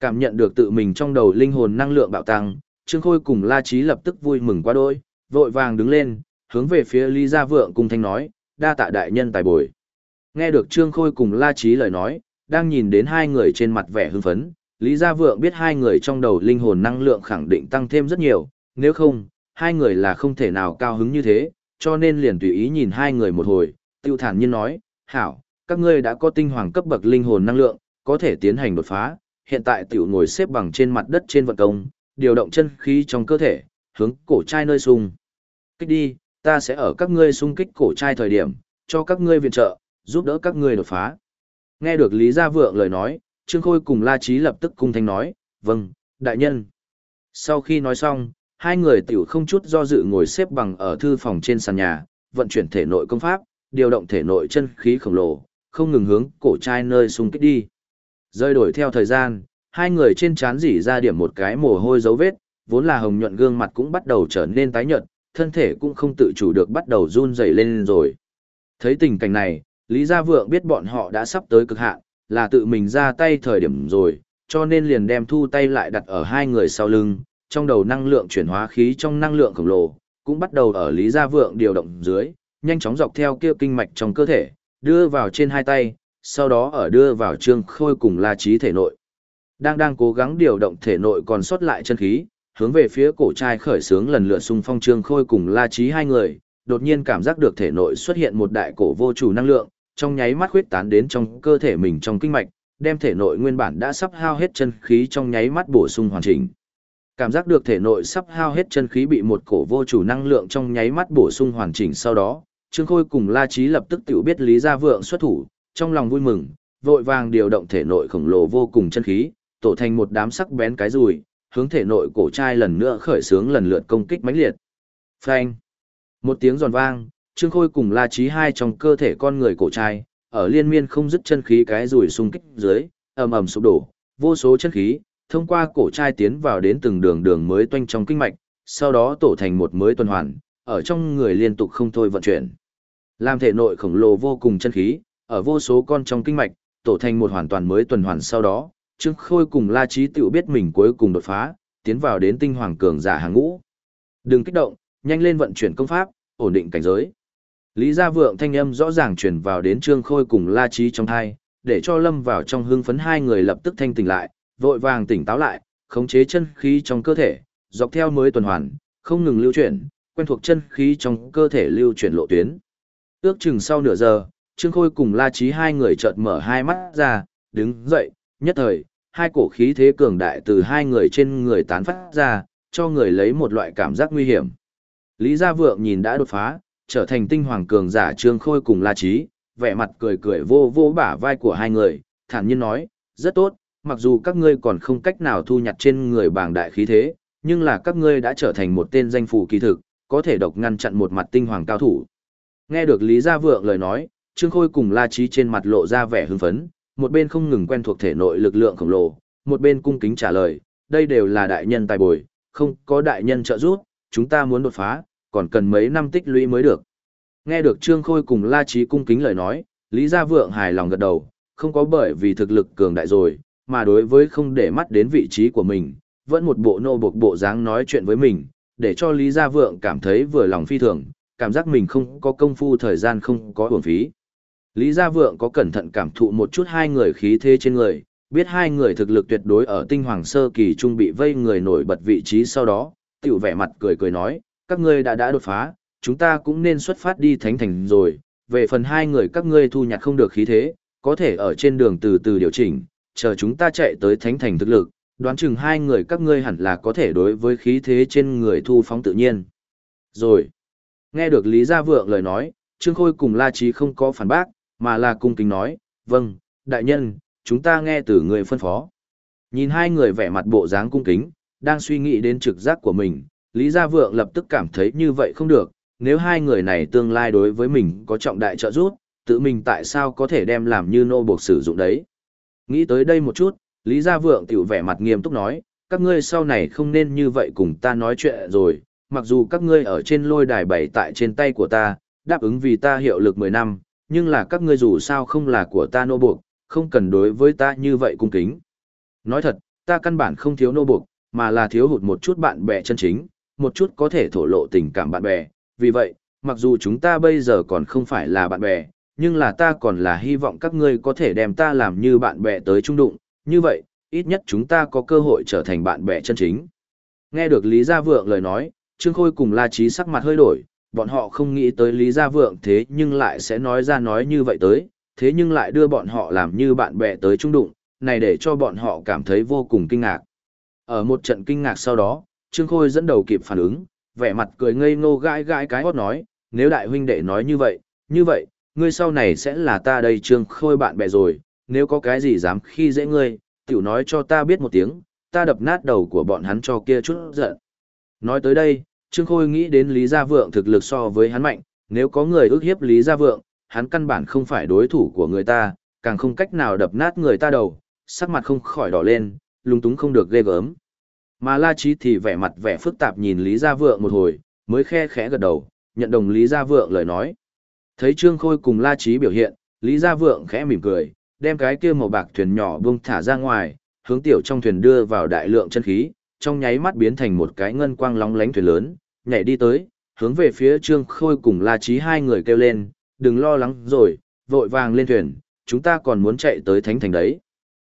Cảm nhận được tự mình trong đầu linh hồn năng lượng bạo tăng, Trương Khôi cùng La trí lập tức vui mừng quá đôi, vội vàng đứng lên, hướng về phía Lý Gia Vượng cùng thanh nói, đa tạ đại nhân tài bồi. Nghe được Trương Khôi cùng La trí lời nói, đang nhìn đến hai người trên mặt vẻ hưng phấn, Lý Gia Vượng biết hai người trong đầu linh hồn năng lượng khẳng định tăng thêm rất nhiều, nếu không, hai người là không thể nào cao hứng như thế, cho nên liền tùy ý nhìn hai người một hồi, tiêu thản nhiên nói, hảo, các ngươi đã có tinh hoàng cấp bậc linh hồn năng lượng, có thể tiến hành đột phá, hiện tại tiểu ngồi xếp bằng trên mặt đất trên vận công, điều động chân khí trong cơ thể, hướng cổ trai nơi sung. Kích đi, ta sẽ ở các ngươi sung kích cổ trai thời điểm, cho các ngươi viện trợ, giúp đỡ các ngươi đột phá. Nghe được Lý Gia Vượng lời nói, Trương Khôi cùng La Chí lập tức cung thanh nói, vâng, đại nhân. Sau khi nói xong, hai người tiểu không chút do dự ngồi xếp bằng ở thư phòng trên sàn nhà, vận chuyển thể nội công pháp, điều động thể nội chân khí khổng lồ, không ngừng hướng cổ trai nơi xung kích đi. Rơi đổi theo thời gian, hai người trên trán dỉ ra điểm một cái mồ hôi dấu vết, vốn là hồng nhuận gương mặt cũng bắt đầu trở nên tái nhợt, thân thể cũng không tự chủ được bắt đầu run rẩy lên rồi. Thấy tình cảnh này, Lý Gia Vượng biết bọn họ đã sắp tới cực hạn, là tự mình ra tay thời điểm rồi, cho nên liền đem thu tay lại đặt ở hai người sau lưng, trong đầu năng lượng chuyển hóa khí trong năng lượng khổng lồ, cũng bắt đầu ở Lý Gia Vượng điều động dưới, nhanh chóng dọc theo kia kinh mạch trong cơ thể, đưa vào trên hai tay, sau đó ở đưa vào trương khôi cùng la trí thể nội. Đang đang cố gắng điều động thể nội còn sót lại chân khí, hướng về phía cổ trai khởi sướng lần lượt xung phong trương khôi cùng la trí hai người, đột nhiên cảm giác được thể nội xuất hiện một đại cổ vô chủ năng lượng, trong nháy mắt khuyết tán đến trong cơ thể mình trong kinh mạch, đem thể nội nguyên bản đã sắp hao hết chân khí trong nháy mắt bổ sung hoàn chỉnh. Cảm giác được thể nội sắp hao hết chân khí bị một cổ vô chủ năng lượng trong nháy mắt bổ sung hoàn chỉnh sau đó, Trương Khôi cùng La Chí lập tức tiểu biết Lý Gia Vượng xuất thủ, trong lòng vui mừng, vội vàng điều động thể nội khổng lồ vô cùng chân khí, tổ thành một đám sắc bén cái rùi, hướng thể nội cổ trai lần nữa khởi sướng lần lượt công kích mãnh liệt. Phanh! Một tiếng giòn vang, Trương Khôi cùng La Chí hai trong cơ thể con người cổ trai, ở liên miên không dứt chân khí cái rùi xung kích dưới, ầm ầm sụp đổ, vô số chân khí thông qua cổ trai tiến vào đến từng đường đường mới toanh trong kinh mạch, sau đó tổ thành một mới tuần hoàn, ở trong người liên tục không thôi vận chuyển. Làm thể nội khổng lồ vô cùng chân khí, ở vô số con trong kinh mạch, tổ thành một hoàn toàn mới tuần hoàn sau đó, Trương Khôi cùng La Chí tự biết mình cuối cùng đột phá, tiến vào đến tinh hoàng cường giả hàng ngũ. Đừng kích động, nhanh lên vận chuyển công pháp, ổn định cảnh giới. Lý Gia Vượng thanh âm rõ ràng truyền vào đến Trương Khôi cùng La Chí trong thai, để cho lâm vào trong hưng phấn hai người lập tức thanh tỉnh lại, vội vàng tỉnh táo lại, khống chế chân khí trong cơ thể, dọc theo mới tuần hoàn, không ngừng lưu chuyển, quen thuộc chân khí trong cơ thể lưu chuyển lộ tuyến. Ước chừng sau nửa giờ, Trương Khôi cùng La Chí hai người chợt mở hai mắt ra, đứng dậy, nhất thời, hai cổ khí thế cường đại từ hai người trên người tán phát ra, cho người lấy một loại cảm giác nguy hiểm. Lý Gia Vượng nhìn đã đột phá, trở thành tinh hoàng cường giả Trương Khôi cùng La trí vẻ mặt cười cười vô vô bả vai của hai người, thản nhiên nói, rất tốt, mặc dù các ngươi còn không cách nào thu nhặt trên người bảng đại khí thế, nhưng là các ngươi đã trở thành một tên danh phủ kỳ thực, có thể độc ngăn chặn một mặt tinh hoàng cao thủ. Nghe được Lý Gia Vượng lời nói, Trương Khôi cùng La trí trên mặt lộ ra vẻ hưng phấn, một bên không ngừng quen thuộc thể nội lực lượng khổng lồ, một bên cung kính trả lời, đây đều là đại nhân tài bồi, không có đại nhân trợ giúp, chúng ta muốn đột phá, còn cần mấy năm tích lũy mới được. Nghe được Trương Khôi cùng La trí cung kính lời nói, Lý Gia Vượng hài lòng gật đầu, không có bởi vì thực lực cường đại rồi, mà đối với không để mắt đến vị trí của mình, vẫn một bộ nô buộc bộ dáng nói chuyện với mình, để cho Lý Gia Vượng cảm thấy vừa lòng phi thường, cảm giác mình không có công phu thời gian không có uổng phí. Lý Gia Vượng có cẩn thận cảm thụ một chút hai người khí thế trên người, biết hai người thực lực tuyệt đối ở tinh hoàng sơ kỳ trung bị vây người nổi bật vị trí sau đó, tiểu vẻ mặt cười cười nói, các ngươi đã đã đột phá, chúng ta cũng nên xuất phát đi thánh thành rồi, về phần hai người các ngươi thu nhặt không được khí thế, có thể ở trên đường từ từ điều chỉnh, chờ chúng ta chạy tới thánh thành thực lực, đoán chừng hai người các ngươi hẳn là có thể đối với khí thế trên người thu phóng tự nhiên. Rồi, nghe được Lý Gia Vượng lời nói, Trương Khôi cùng La Trí không có phản bác, mà là cung kính nói, vâng, đại nhân, chúng ta nghe từ người phân phó. Nhìn hai người vẻ mặt bộ dáng cung kính, đang suy nghĩ đến trực giác của mình, Lý Gia Vượng lập tức cảm thấy như vậy không được, nếu hai người này tương lai đối với mình có trọng đại trợ giúp, tự mình tại sao có thể đem làm như nô buộc sử dụng đấy. Nghĩ tới đây một chút, Lý Gia Vượng tiểu vẻ mặt nghiêm túc nói, các ngươi sau này không nên như vậy cùng ta nói chuyện rồi, mặc dù các ngươi ở trên lôi đài bày tại trên tay của ta, đáp ứng vì ta hiệu lực 10 năm, nhưng là các ngươi dù sao không là của ta nô buộc, không cần đối với ta như vậy cung kính. Nói thật, ta căn bản không thiếu nô buộc, mà là thiếu hụt một chút bạn bè chân chính, một chút có thể thổ lộ tình cảm bạn bè. Vì vậy, mặc dù chúng ta bây giờ còn không phải là bạn bè, nhưng là ta còn là hy vọng các ngươi có thể đem ta làm như bạn bè tới trung đụng, như vậy, ít nhất chúng ta có cơ hội trở thành bạn bè chân chính. Nghe được Lý Gia Vượng lời nói, Trương Khôi cùng La Trí sắc mặt hơi đổi, bọn họ không nghĩ tới Lý Gia Vượng thế nhưng lại sẽ nói ra nói như vậy tới, thế nhưng lại đưa bọn họ làm như bạn bè tới trung đụng, này để cho bọn họ cảm thấy vô cùng kinh ngạc. Ở một trận kinh ngạc sau đó, Trương Khôi dẫn đầu kịp phản ứng, vẻ mặt cười ngây ngô gãi gãi cái hót nói, nếu đại huynh đệ nói như vậy, như vậy, ngươi sau này sẽ là ta đây Trương Khôi bạn bè rồi, nếu có cái gì dám khi dễ ngươi, tiểu nói cho ta biết một tiếng, ta đập nát đầu của bọn hắn cho kia chút giận. Nói tới đây, Trương Khôi nghĩ đến Lý Gia Vượng thực lực so với hắn mạnh, nếu có người ước hiếp Lý Gia Vượng, hắn căn bản không phải đối thủ của người ta, càng không cách nào đập nát người ta đầu, sắc mặt không khỏi đỏ lên, lung túng không được ghê gớm. Mà La Chí thì vẻ mặt vẻ phức tạp nhìn Lý Gia Vượng một hồi, mới khe khẽ gật đầu, nhận đồng Lý Gia Vượng lời nói. Thấy Trương Khôi cùng La Chí biểu hiện, Lý Gia Vượng khẽ mỉm cười, đem cái kia màu bạc thuyền nhỏ buông thả ra ngoài, hướng tiểu trong thuyền đưa vào đại lượng chân khí, trong nháy mắt biến thành một cái ngân quang lóng lánh thuyền lớn, nhảy đi tới, hướng về phía Trương Khôi cùng La Chí hai người kêu lên, đừng lo lắng rồi, vội vàng lên thuyền, chúng ta còn muốn chạy tới Thánh Thành đấy.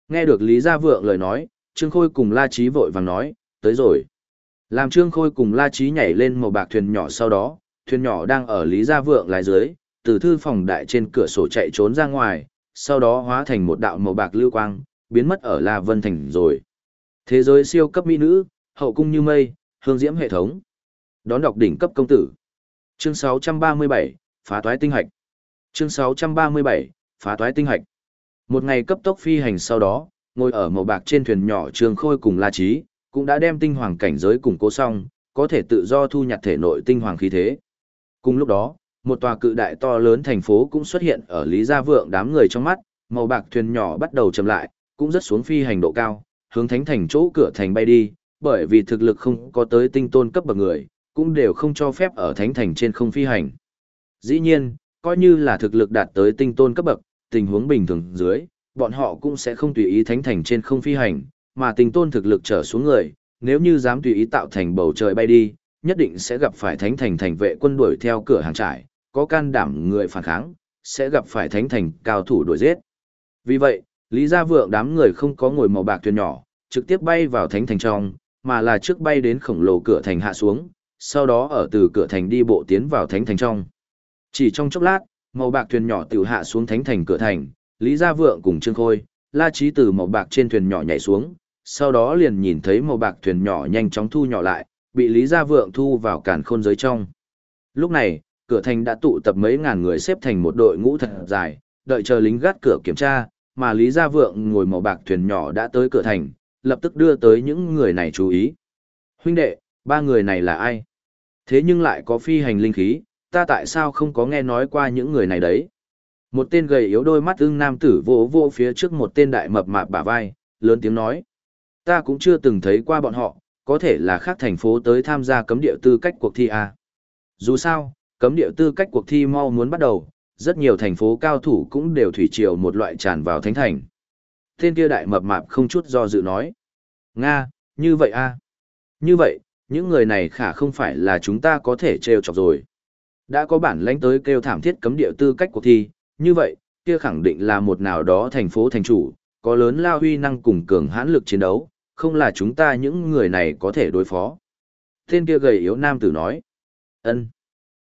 Nghe được Lý Gia Vượng lời nói, Trương Khôi cùng La Chí vội vàng nói, tới rồi. Làm Trương Khôi cùng La Chí nhảy lên màu bạc thuyền nhỏ sau đó, thuyền nhỏ đang ở Lý Gia Vượng lái dưới, từ thư phòng đại trên cửa sổ chạy trốn ra ngoài, sau đó hóa thành một đạo màu bạc lưu quang, biến mất ở La Vân Thành rồi. Thế giới siêu cấp mỹ nữ, hậu cung như mây, hương diễm hệ thống. Đón đọc đỉnh cấp công tử. Chương 637, phá toái tinh hạch. Chương 637, phá toái tinh hạch. Một ngày cấp tốc phi hành sau đó, ngồi ở màu bạc trên thuyền nhỏ Trường Khôi cùng La Chí, cũng đã đem tinh hoàng cảnh giới củng cố xong, có thể tự do thu nhặt thể nội tinh hoàng khí thế. Cùng lúc đó, một tòa cự đại to lớn thành phố cũng xuất hiện ở Lý Gia Vượng đám người trong mắt, màu bạc thuyền nhỏ bắt đầu chậm lại, cũng rất xuống phi hành độ cao, hướng thánh thành chỗ cửa thành bay đi, bởi vì thực lực không có tới tinh tôn cấp bậc người, cũng đều không cho phép ở thánh thành trên không phi hành. Dĩ nhiên, coi như là thực lực đạt tới tinh tôn cấp bậc, tình huống bình thường dưới, bọn họ cũng sẽ không tùy ý thánh thành trên không phi hành, mà tình tôn thực lực trở xuống người, nếu như dám tùy ý tạo thành bầu trời bay đi, nhất định sẽ gặp phải thánh thành thành vệ quân đuổi theo cửa hàng trải, có can đảm người phản kháng, sẽ gặp phải thánh thành cao thủ đuổi giết. Vì vậy, Lý Gia Vượng đám người không có ngồi màu bạc thuyền nhỏ, trực tiếp bay vào thánh thành trong, mà là trước bay đến khổng lồ cửa thành hạ xuống, sau đó ở từ cửa thành đi bộ tiến vào thánh thành trong. Chỉ trong chốc lát, màu bạc thuyền nhỏ tiểu hạ xuống thánh thành cửa thành, Lý Gia Vượng cùng Trương Khôi, La Chí từ màu bạc trên thuyền nhỏ nhảy xuống, sau đó liền nhìn thấy màu bạc thuyền nhỏ nhanh chóng thu nhỏ lại, bị Lý Gia Vượng thu vào càn khôn giới trong. Lúc này, cửa thành đã tụ tập mấy ngàn người xếp thành một đội ngũ thật dài, đợi chờ lính gác cửa kiểm tra, mà Lý Gia Vượng ngồi màu bạc thuyền nhỏ đã tới cửa thành, lập tức đưa tới những người này chú ý. Huynh đệ, ba người này là ai? Thế nhưng lại có phi hành linh khí, ta tại sao không có nghe nói qua những người này đấy? Một tên gầy yếu đôi mắt ưng nam tử vỗ vỗ phía trước một tên đại mập mạp bả vai, lớn tiếng nói. Ta cũng chưa từng thấy qua bọn họ, có thể là khác thành phố tới tham gia cấm địa tư cách cuộc thi à. Dù sao, cấm địa tư cách cuộc thi mau muốn bắt đầu, rất nhiều thành phố cao thủ cũng đều thủy triều một loại tràn vào thánh thành. Tên kia đại mập mạp không chút do dự nói. Nga, như vậy a à? Như vậy, những người này khả không phải là chúng ta có thể trêu chọc rồi. Đã có bản lãnh tới kêu thảm thiết cấm địa tư cách cuộc thi, như vậy, kia khẳng định là một nào đó thành phố thành chủ, có lớn lao huy năng cùng cường hãn lực chiến đấu, không là chúng ta những người này có thể đối phó. Tên kia gầy yếu nam tử nói. ân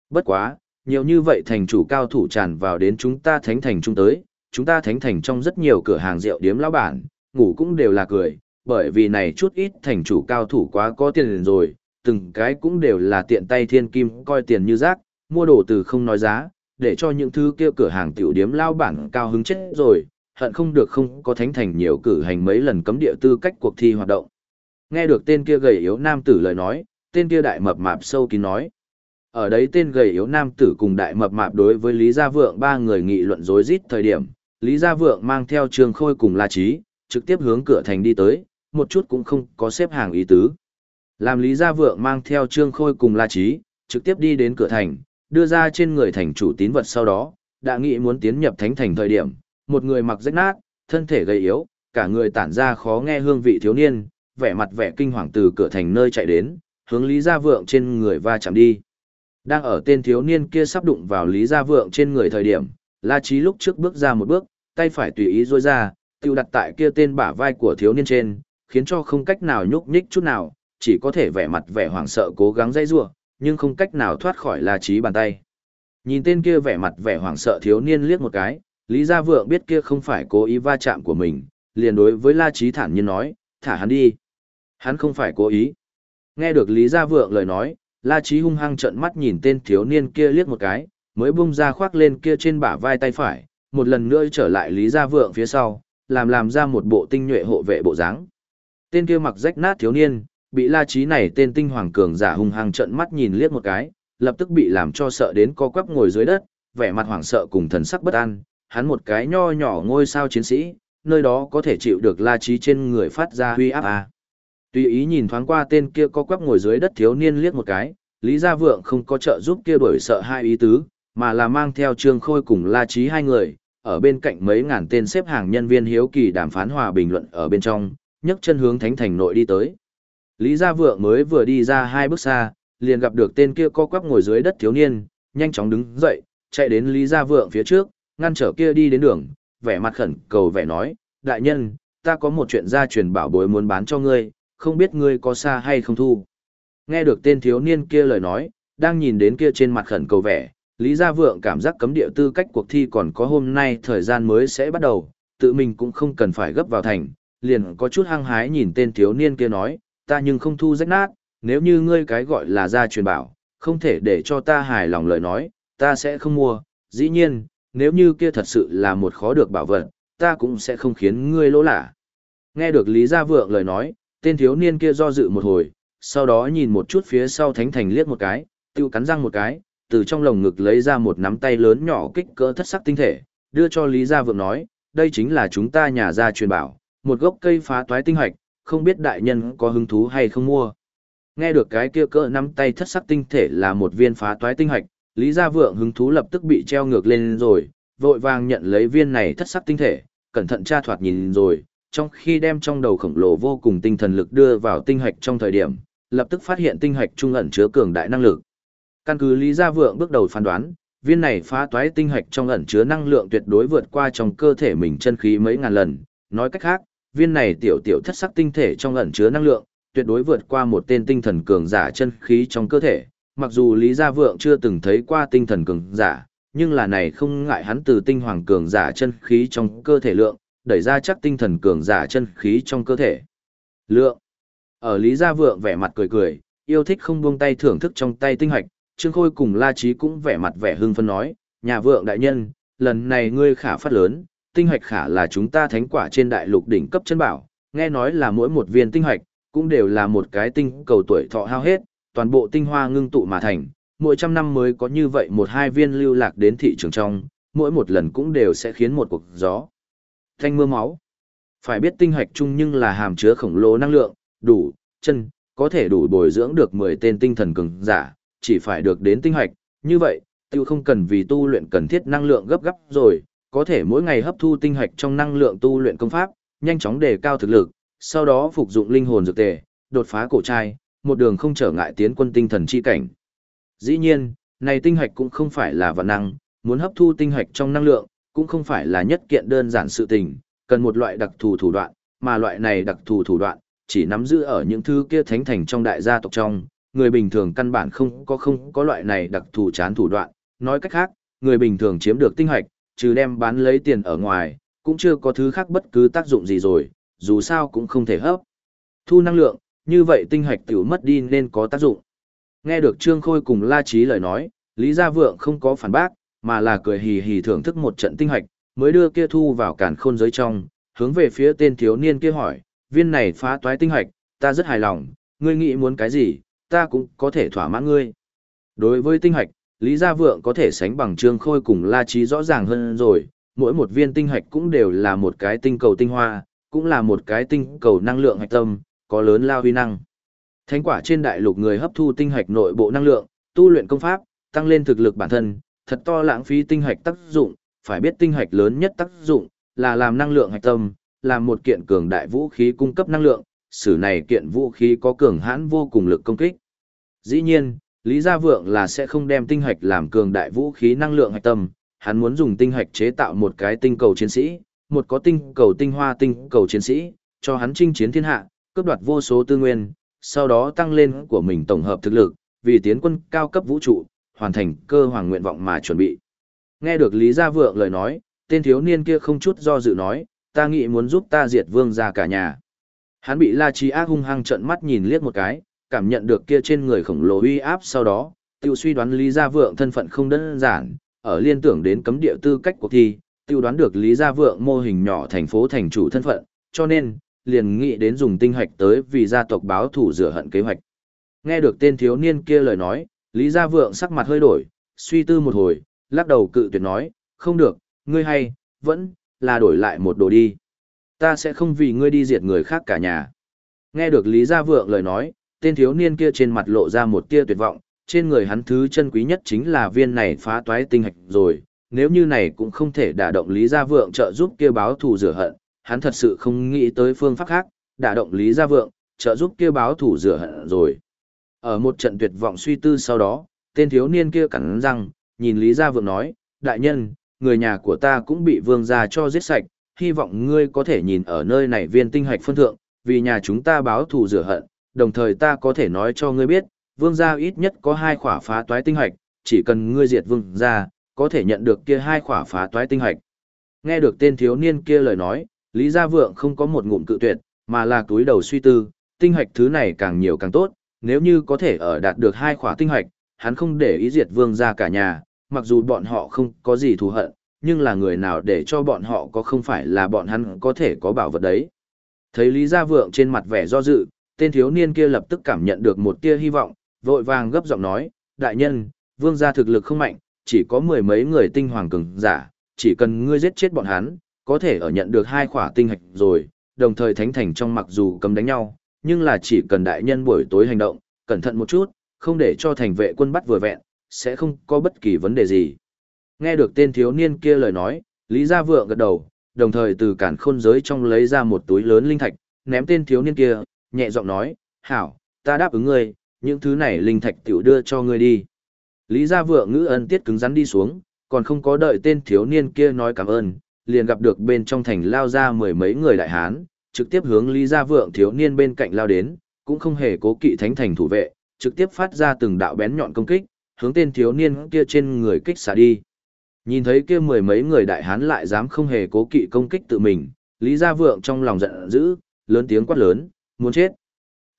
Bất quá, nhiều như vậy thành chủ cao thủ tràn vào đến chúng ta thánh thành chung tới, chúng ta thánh thành trong rất nhiều cửa hàng rượu điếm lão bản, ngủ cũng đều là cười, bởi vì này chút ít thành chủ cao thủ quá có tiền rồi, từng cái cũng đều là tiện tay thiên kim coi tiền như rác, mua đồ từ không nói giá, để cho những thứ kia cửa hàng tiểu điếm lao bản cao hứng chết rồi, hận không được không có thánh thành nhiều cử hành mấy lần cấm địa tư cách cuộc thi hoạt động. Nghe được tên kia gầy yếu nam tử lời nói, tên kia đại mập mạp sâu kín nói. Ở đấy tên gầy yếu nam tử cùng đại mập mạp đối với Lý Gia Vượng ba người nghị luận rối rít thời điểm, Lý Gia Vượng mang theo Trương Khôi cùng La Trí, trực tiếp hướng cửa thành đi tới, một chút cũng không có xếp hàng ý tứ. Làm Lý Gia Vượng mang theo Trương Khôi cùng La Trí, trực tiếp đi đến cửa thành, đưa ra trên người thành chủ tín vật sau đó, đã nghĩ muốn tiến nhập thánh thành thời điểm, một người mặc rách nát, thân thể gầy yếu, cả người tản ra khó nghe hương vị thiếu niên, vẻ mặt vẻ kinh hoàng từ cửa thành nơi chạy đến, hướng Lý Gia Vượng trên người va chạm đi. Đang ở tên thiếu niên kia sắp đụng vào Lý Gia Vượng trên người thời điểm, La Chí lúc trước bước ra một bước, tay phải tùy ý duỗi ra, tiêu đặt tại kia tên bả vai của thiếu niên trên, khiến cho không cách nào nhúc nhích chút nào, chỉ có thể vẻ mặt vẻ hoảng sợ cố gắng dây rủa, nhưng không cách nào thoát khỏi La Chí bàn tay. Nhìn tên kia vẻ mặt vẻ hoảng sợ thiếu niên liếc một cái, Lý Gia Vượng biết kia không phải cố ý va chạm của mình, liền đối với La Chí thản nhiên nói, thả hắn đi. Hắn không phải cố ý. Nghe được Lý Gia Vượng lời nói, La Chí hung hăng trợn mắt nhìn tên thiếu niên kia liếc một cái, mới bung ra khoác lên kia trên bả vai tay phải, một lần nữa trở lại Lý Gia Vượng phía sau, làm làm ra một bộ tinh nhuệ hộ vệ bộ dáng. Tên kia mặc rách nát thiếu niên, bị La Chí này tên tinh hoàng cường giả hung hăng trợn mắt nhìn liếc một cái, lập tức bị làm cho sợ đến co quắp ngồi dưới đất, vẻ mặt hoảng sợ cùng thần sắc bất an, hắn một cái nho nhỏ ngôi sao chiến sĩ, nơi đó có thể chịu được La Chí trên người phát ra huy áp à. Tùy ý nhìn thoáng qua tên kia co quắp ngồi dưới đất thiếu niên liếc một cái, Lý Gia Vượng không có trợ giúp kia đuổi sợ hai ý tứ, mà là mang theo Trương Khôi cùng La Chí hai người, ở bên cạnh mấy ngàn tên xếp hàng nhân viên hiếu kỳ đàm phán hòa bình luận ở bên trong, nhấc chân hướng thánh thành nội đi tới. Lý Gia Vượng mới vừa đi ra hai bước xa, liền gặp được tên kia co quắp ngồi dưới đất thiếu niên, nhanh chóng đứng dậy, chạy đến Lý Gia Vượng phía trước, ngăn trở kia đi đến đường, vẻ mặt khẩn cầu vẻ nói, đại nhân, ta có một chuyện gia truyền bảo bối muốn bán cho ngươi, không biết ngươi có xa hay không thu. Nghe được tên thiếu niên kia lời nói, đang nhìn đến kia trên mặt khẩn cầu vẻ, Lý Gia Vượng cảm giác cấm địa tư cách cuộc thi còn có hôm nay thời gian mới sẽ bắt đầu, tự mình cũng không cần phải gấp vào thành, liền có chút hăng hái nhìn tên thiếu niên kia nói, ta nhưng không thu rách nát, nếu như ngươi cái gọi là gia truyền bảo, không thể để cho ta hài lòng lời nói, ta sẽ không mua, dĩ nhiên, nếu như kia thật sự là một khó được bảo vật, ta cũng sẽ không khiến ngươi lỗ lạ. Nghe được Lý Gia Vượng lời nói, tên thiếu niên kia do dự một hồi, sau đó nhìn một chút phía sau thánh thành liếc một cái, tiêu cắn răng một cái, từ trong lồng ngực lấy ra một nắm tay lớn nhỏ kích cỡ thất sắc tinh thể, đưa cho Lý Gia Vượng nói, đây chính là chúng ta nhà gia truyền bảo, một gốc cây phá toái tinh hoạch, không biết đại nhân có hứng thú hay không mua. Nghe được cái kia cỡ nắm tay thất sắc tinh thể là một viên phá toái tinh hạch, Lý Gia Vượng hứng thú lập tức bị treo ngược lên rồi, vội vàng nhận lấy viên này thất sắc tinh thể, cẩn thận tra thoạt nhìn rồi, trong khi đem trong đầu khổng lồ vô cùng tinh thần lực đưa vào tinh hạch trong thời điểm, lập tức phát hiện tinh hạch trung ẩn chứa cường đại năng lực. Căn cứ Lý Gia Vượng bước đầu phán đoán, viên này phá toái tinh hạch trong ẩn chứa năng lượng tuyệt đối vượt qua trong cơ thể mình chân khí mấy ngàn lần, nói cách khác, viên này tiểu tiểu thất sắc tinh thể trong ẩn chứa năng lượng, tuyệt đối vượt qua một tên tinh thần cường giả chân khí trong cơ thể. Mặc dù Lý Gia Vượng chưa từng thấy qua tinh thần cường giả, nhưng là này không ngại hắn từ tinh hoàng cường giả chân khí trong cơ thể lượng, đẩy ra chắc tinh thần cường giả chân khí trong cơ thể. Lượng. Ở Lý Gia Vượng vẻ mặt cười cười, yêu thích không buông tay thưởng thức trong tay tinh hạch, Trương Khôi cùng La Chí cũng vẻ mặt vẻ hưng phấn nói, nhà vượng đại nhân, lần này ngươi khả phát lớn, tinh hạch khả là chúng ta thánh quả trên đại lục đỉnh cấp chân bảo, nghe nói là mỗi một viên tinh hạch, cũng đều là một cái tinh cầu tuổi thọ hao hết, toàn bộ tinh hoa ngưng tụ mà thành, mỗi trăm năm mới có như vậy một hai viên lưu lạc đến thị trường trong, mỗi một lần cũng đều sẽ khiến một cuộc gió. Thanh mưa máu. Phải biết tinh hạch chung nhưng là hàm chứa khổng lồ năng lượng, đủ, chân, có thể đủ bồi dưỡng được 10 tên tinh thần cường giả, chỉ phải được đến tinh hạch, như vậy, tiêu không cần vì tu luyện cần thiết năng lượng gấp gấp rồi, có thể mỗi ngày hấp thu tinh hạch trong năng lượng tu luyện công pháp, nhanh chóng đề cao thực lực, sau đó phục dụng linh hồn dược tề, đột phá cổ trai, một đường không trở ngại tiến quân tinh thần chi cảnh. Dĩ nhiên, này tinh hạch cũng không phải là vận năng, muốn hấp thu tinh hạch trong năng lượng, cũng không phải là nhất kiện đơn giản sự tình, cần một loại đặc thù thủ đoạn, mà loại này đặc thù thủ đoạn, chỉ nắm giữ ở những thứ kia thánh thành trong đại gia tộc trong, người bình thường căn bản không có không có loại này đặc thù chán thủ đoạn, nói cách khác, người bình thường chiếm được tinh hạch, trừ đem bán lấy tiền ở ngoài, cũng chưa có thứ khác bất cứ tác dụng gì rồi, dù sao cũng không thể hấp. Thu năng lượng, như vậy tinh hạch tiểu mất đi nên có tác dụng. Nghe được Trương Khôi cùng La trí lời nói, Lý Gia Vượng không có phản bác, mà là cười hì hì thưởng thức một trận tinh hạch, mới đưa kia thu vào cản khôn giới trong, hướng về phía tên thiếu niên kia hỏi, viên này phá toái tinh hạch, ta rất hài lòng, ngươi nghĩ muốn cái gì, ta cũng có thể thỏa mãn ngươi. Đối với tinh hạch, Lý Gia Vượng có thể sánh bằng Trương Khôi cùng La Trí rõ ràng hơn rồi, mỗi một viên tinh hạch cũng đều là một cái tinh cầu tinh hoa, cũng là một cái tinh cầu năng lượng hạch tâm, có lớn lao huy năng. Thánh quả trên đại lục người hấp thu tinh hạch nội bộ năng lượng, tu luyện công pháp, tăng lên thực lực bản thân, thật to lãng phí tinh hạch tác dụng, phải biết tinh hạch lớn nhất tác dụng là làm năng lượng hạch tâm, làm một kiện cường đại vũ khí cung cấp năng lượng, sử này kiện vũ khí có cường hãn vô cùng lực công kích. Dĩ nhiên, Lý Gia Vượng là sẽ không đem tinh hạch làm cường đại vũ khí năng lượng hạch tâm, hắn muốn dùng tinh hạch chế tạo một cái tinh cầu chiến sĩ, một có tinh cầu tinh hoa tinh cầu chiến sĩ, cho hắn chinh chiến thiên hạ, cướp đoạt vô số tư nguyên, sau đó tăng lên của mình tổng hợp thực lực, vì tiến quân cao cấp vũ trụ, hoàn thành cơ hoàng nguyện vọng mà chuẩn bị. Nghe được Lý Gia Vượng lời nói, tên thiếu niên kia không chút do dự nói, ta nghĩ muốn giúp ta diệt vương ra cả nhà. Hắn bị La Chi Ác hung hăng trợn mắt nhìn liếc một cái, cảm nhận được kia trên người khổng lồ uy áp sau đó, tiêu suy đoán Lý Gia Vượng thân phận không đơn giản, ở liên tưởng đến cấm địa tư cách cuộc thi, tiêu đoán được Lý Gia Vượng mô hình nhỏ thành phố thành chủ thân phận, cho nên, liền nghĩ đến dùng tinh hạch tới vì gia tộc báo thủ rửa hận kế hoạch. Nghe được tên thiếu niên kia lời nói, Lý Gia Vượng sắc mặt hơi đổi, suy tư một hồi, lắc đầu cự tuyệt nói, không được, ngươi hay, vẫn, là đổi lại một đồ đi. Ta sẽ không vì ngươi đi diệt người khác cả nhà. Nghe được Lý Gia Vượng lời nói, tên thiếu niên kia trên mặt lộ ra một tia tuyệt vọng, trên người hắn thứ chân quý nhất chính là viên này phá toái tinh hạch rồi, nếu như này cũng không thể đả động Lý Gia Vượng trợ giúp kia báo thù rửa hận, hắn thật sự không nghĩ tới phương pháp khác, đả động Lý Gia Vượng, trợ giúp kia báo thù rửa hận rồi. Ở một trận tuyệt vọng suy tư sau đó, tên thiếu niên kia cắn răng, nhìn Lý Gia Vượng nói, đại nhân, người nhà của ta cũng bị vương gia cho giết sạch, hy vọng ngươi có thể nhìn ở nơi này viên tinh hạch phân thượng, vì nhà chúng ta báo thù rửa hận, đồng thời ta có thể nói cho ngươi biết, vương gia ít nhất có hai khỏa phá toái tinh hạch, chỉ cần ngươi diệt vương gia, có thể nhận được kia hai khỏa phá toái tinh hạch. Nghe được tên thiếu niên kia lời nói, Lý Gia Vượng không có một ngụm cự tuyệt, mà là túi đầu suy tư, tinh hạch thứ này càng nhiều càng tốt, nếu như có thể ở đạt được hai khỏa tinh hạch, hắn không để ý diệt vương gia cả nhà, mặc dù bọn họ không có gì thù hận, nhưng là người nào để cho bọn họ có không phải là bọn hắn có thể có bảo vật đấy. Thấy Lý Gia Vượng trên mặt vẻ do dự, tên thiếu niên kia lập tức cảm nhận được một tia hy vọng, vội vàng gấp giọng nói, đại nhân, vương gia thực lực không mạnh, chỉ có mười mấy người tinh hoàng cường giả, chỉ cần ngươi giết chết bọn hắn, có thể ở nhận được hai khỏa tinh hạch rồi, đồng thời thánh thành trong mặc dù cấm đánh nhau, nhưng là chỉ cần đại nhân buổi tối hành động, cẩn thận một chút, không để cho thành vệ quân bắt vừa vẹn, sẽ không có bất kỳ vấn đề gì. Nghe được tên thiếu niên kia lời nói, Lý Gia Vượng gật đầu, đồng thời từ cản khôn giới trong lấy ra một túi lớn linh thạch, ném tên thiếu niên kia, nhẹ giọng nói, hảo, ta đáp ứng ngươi, những thứ này linh thạch tiểu đưa cho ngươi đi. Lý Gia Vượng ngữ ân tiết cứng rắn đi xuống, còn không có đợi tên thiếu niên kia nói cảm ơn, liền gặp được bên trong thành lao ra mười mấy người đại hán, trực tiếp hướng Lý Gia Vượng thiếu niên bên cạnh lao đến, cũng không hề cố kỵ thánh thành thủ vệ, trực tiếp phát ra từng đạo bén nhọn công kích, hướng tên thiếu niên kia trên người kích xả đi. Nhìn thấy kia mười mấy người đại hán lại dám không hề cố kỵ công kích tự mình, Lý Gia Vượng trong lòng giận dữ, lớn tiếng quát lớn, muốn chết.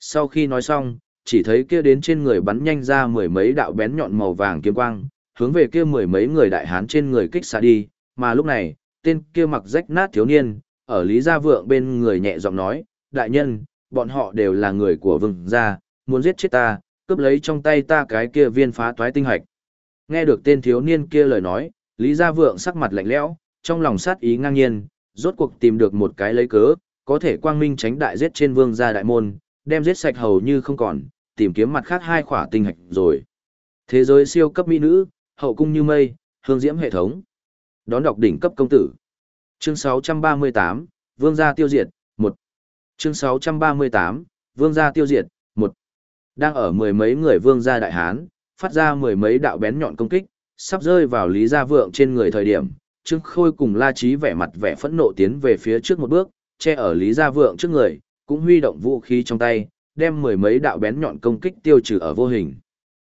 Sau khi nói xong, chỉ thấy kia đến trên người bắn nhanh ra mười mấy đạo bén nhọn màu vàng kiếm quang, hướng về kia mười mấy người đại hán trên người kích xả đi, mà lúc này, tên kia mặc rách nát thiếu niên, ở Lý Gia Vượng bên người nhẹ giọng nói, đại nhân, bọn họ đều là người của vương gia, muốn giết chết ta, cướp lấy trong tay ta cái kia viên phá toái tinh hạch. Nghe được tên thiếu niên kia lời nói, Lý Gia Vượng sắc mặt lạnh lẽo, trong lòng sát ý ngang nhiên, rốt cuộc tìm được một cái lấy cớ, có thể quang minh tránh đại giết trên vương gia đại môn, đem giết sạch hầu như không còn, tìm kiếm mặt khác hai khỏa tinh hạch rồi. Thế giới siêu cấp mỹ nữ, hậu cung như mây, hương diễm hệ thống. Đón đọc đỉnh cấp công tử. Chương 638, Vương gia tiêu diệt, 1. Chương 638, Vương gia tiêu diệt, 1. Đang ở mười mấy người vương gia đại hán, phát ra mười mấy đạo bén nhọn công kích, sắp rơi vào Lý Gia Vượng trên người thời điểm, Trương Khôi cùng La Chí vẻ mặt vẻ phẫn nộ tiến về phía trước một bước, che ở Lý Gia Vượng trước người, cũng huy động vũ khí trong tay, đem mười mấy đạo bén nhọn công kích tiêu trừ ở vô hình.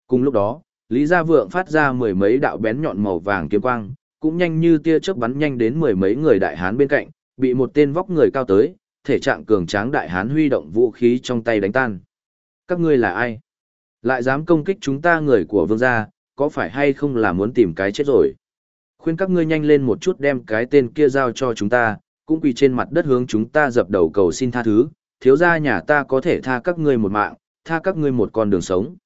Cùng lúc đó, Lý Gia Vượng phát ra mười mấy đạo bén nhọn màu vàng kiếm quang, cũng nhanh như tia chớp bắn nhanh đến mười mấy người đại hán bên cạnh, bị một tên vóc người cao tới, thể trạng cường tráng đại hán huy động vũ khí trong tay đánh tan. Các ngươi là ai? Lại dám công kích chúng ta người của vương gia, có phải hay không là muốn tìm cái chết rồi? Khuyên các ngươi nhanh lên một chút đem cái tên kia giao cho chúng ta, cũng quỳ trên mặt đất hướng chúng ta dập đầu cầu xin tha thứ, thiếu gia nhà ta có thể tha các ngươi một mạng, tha các ngươi một con đường sống.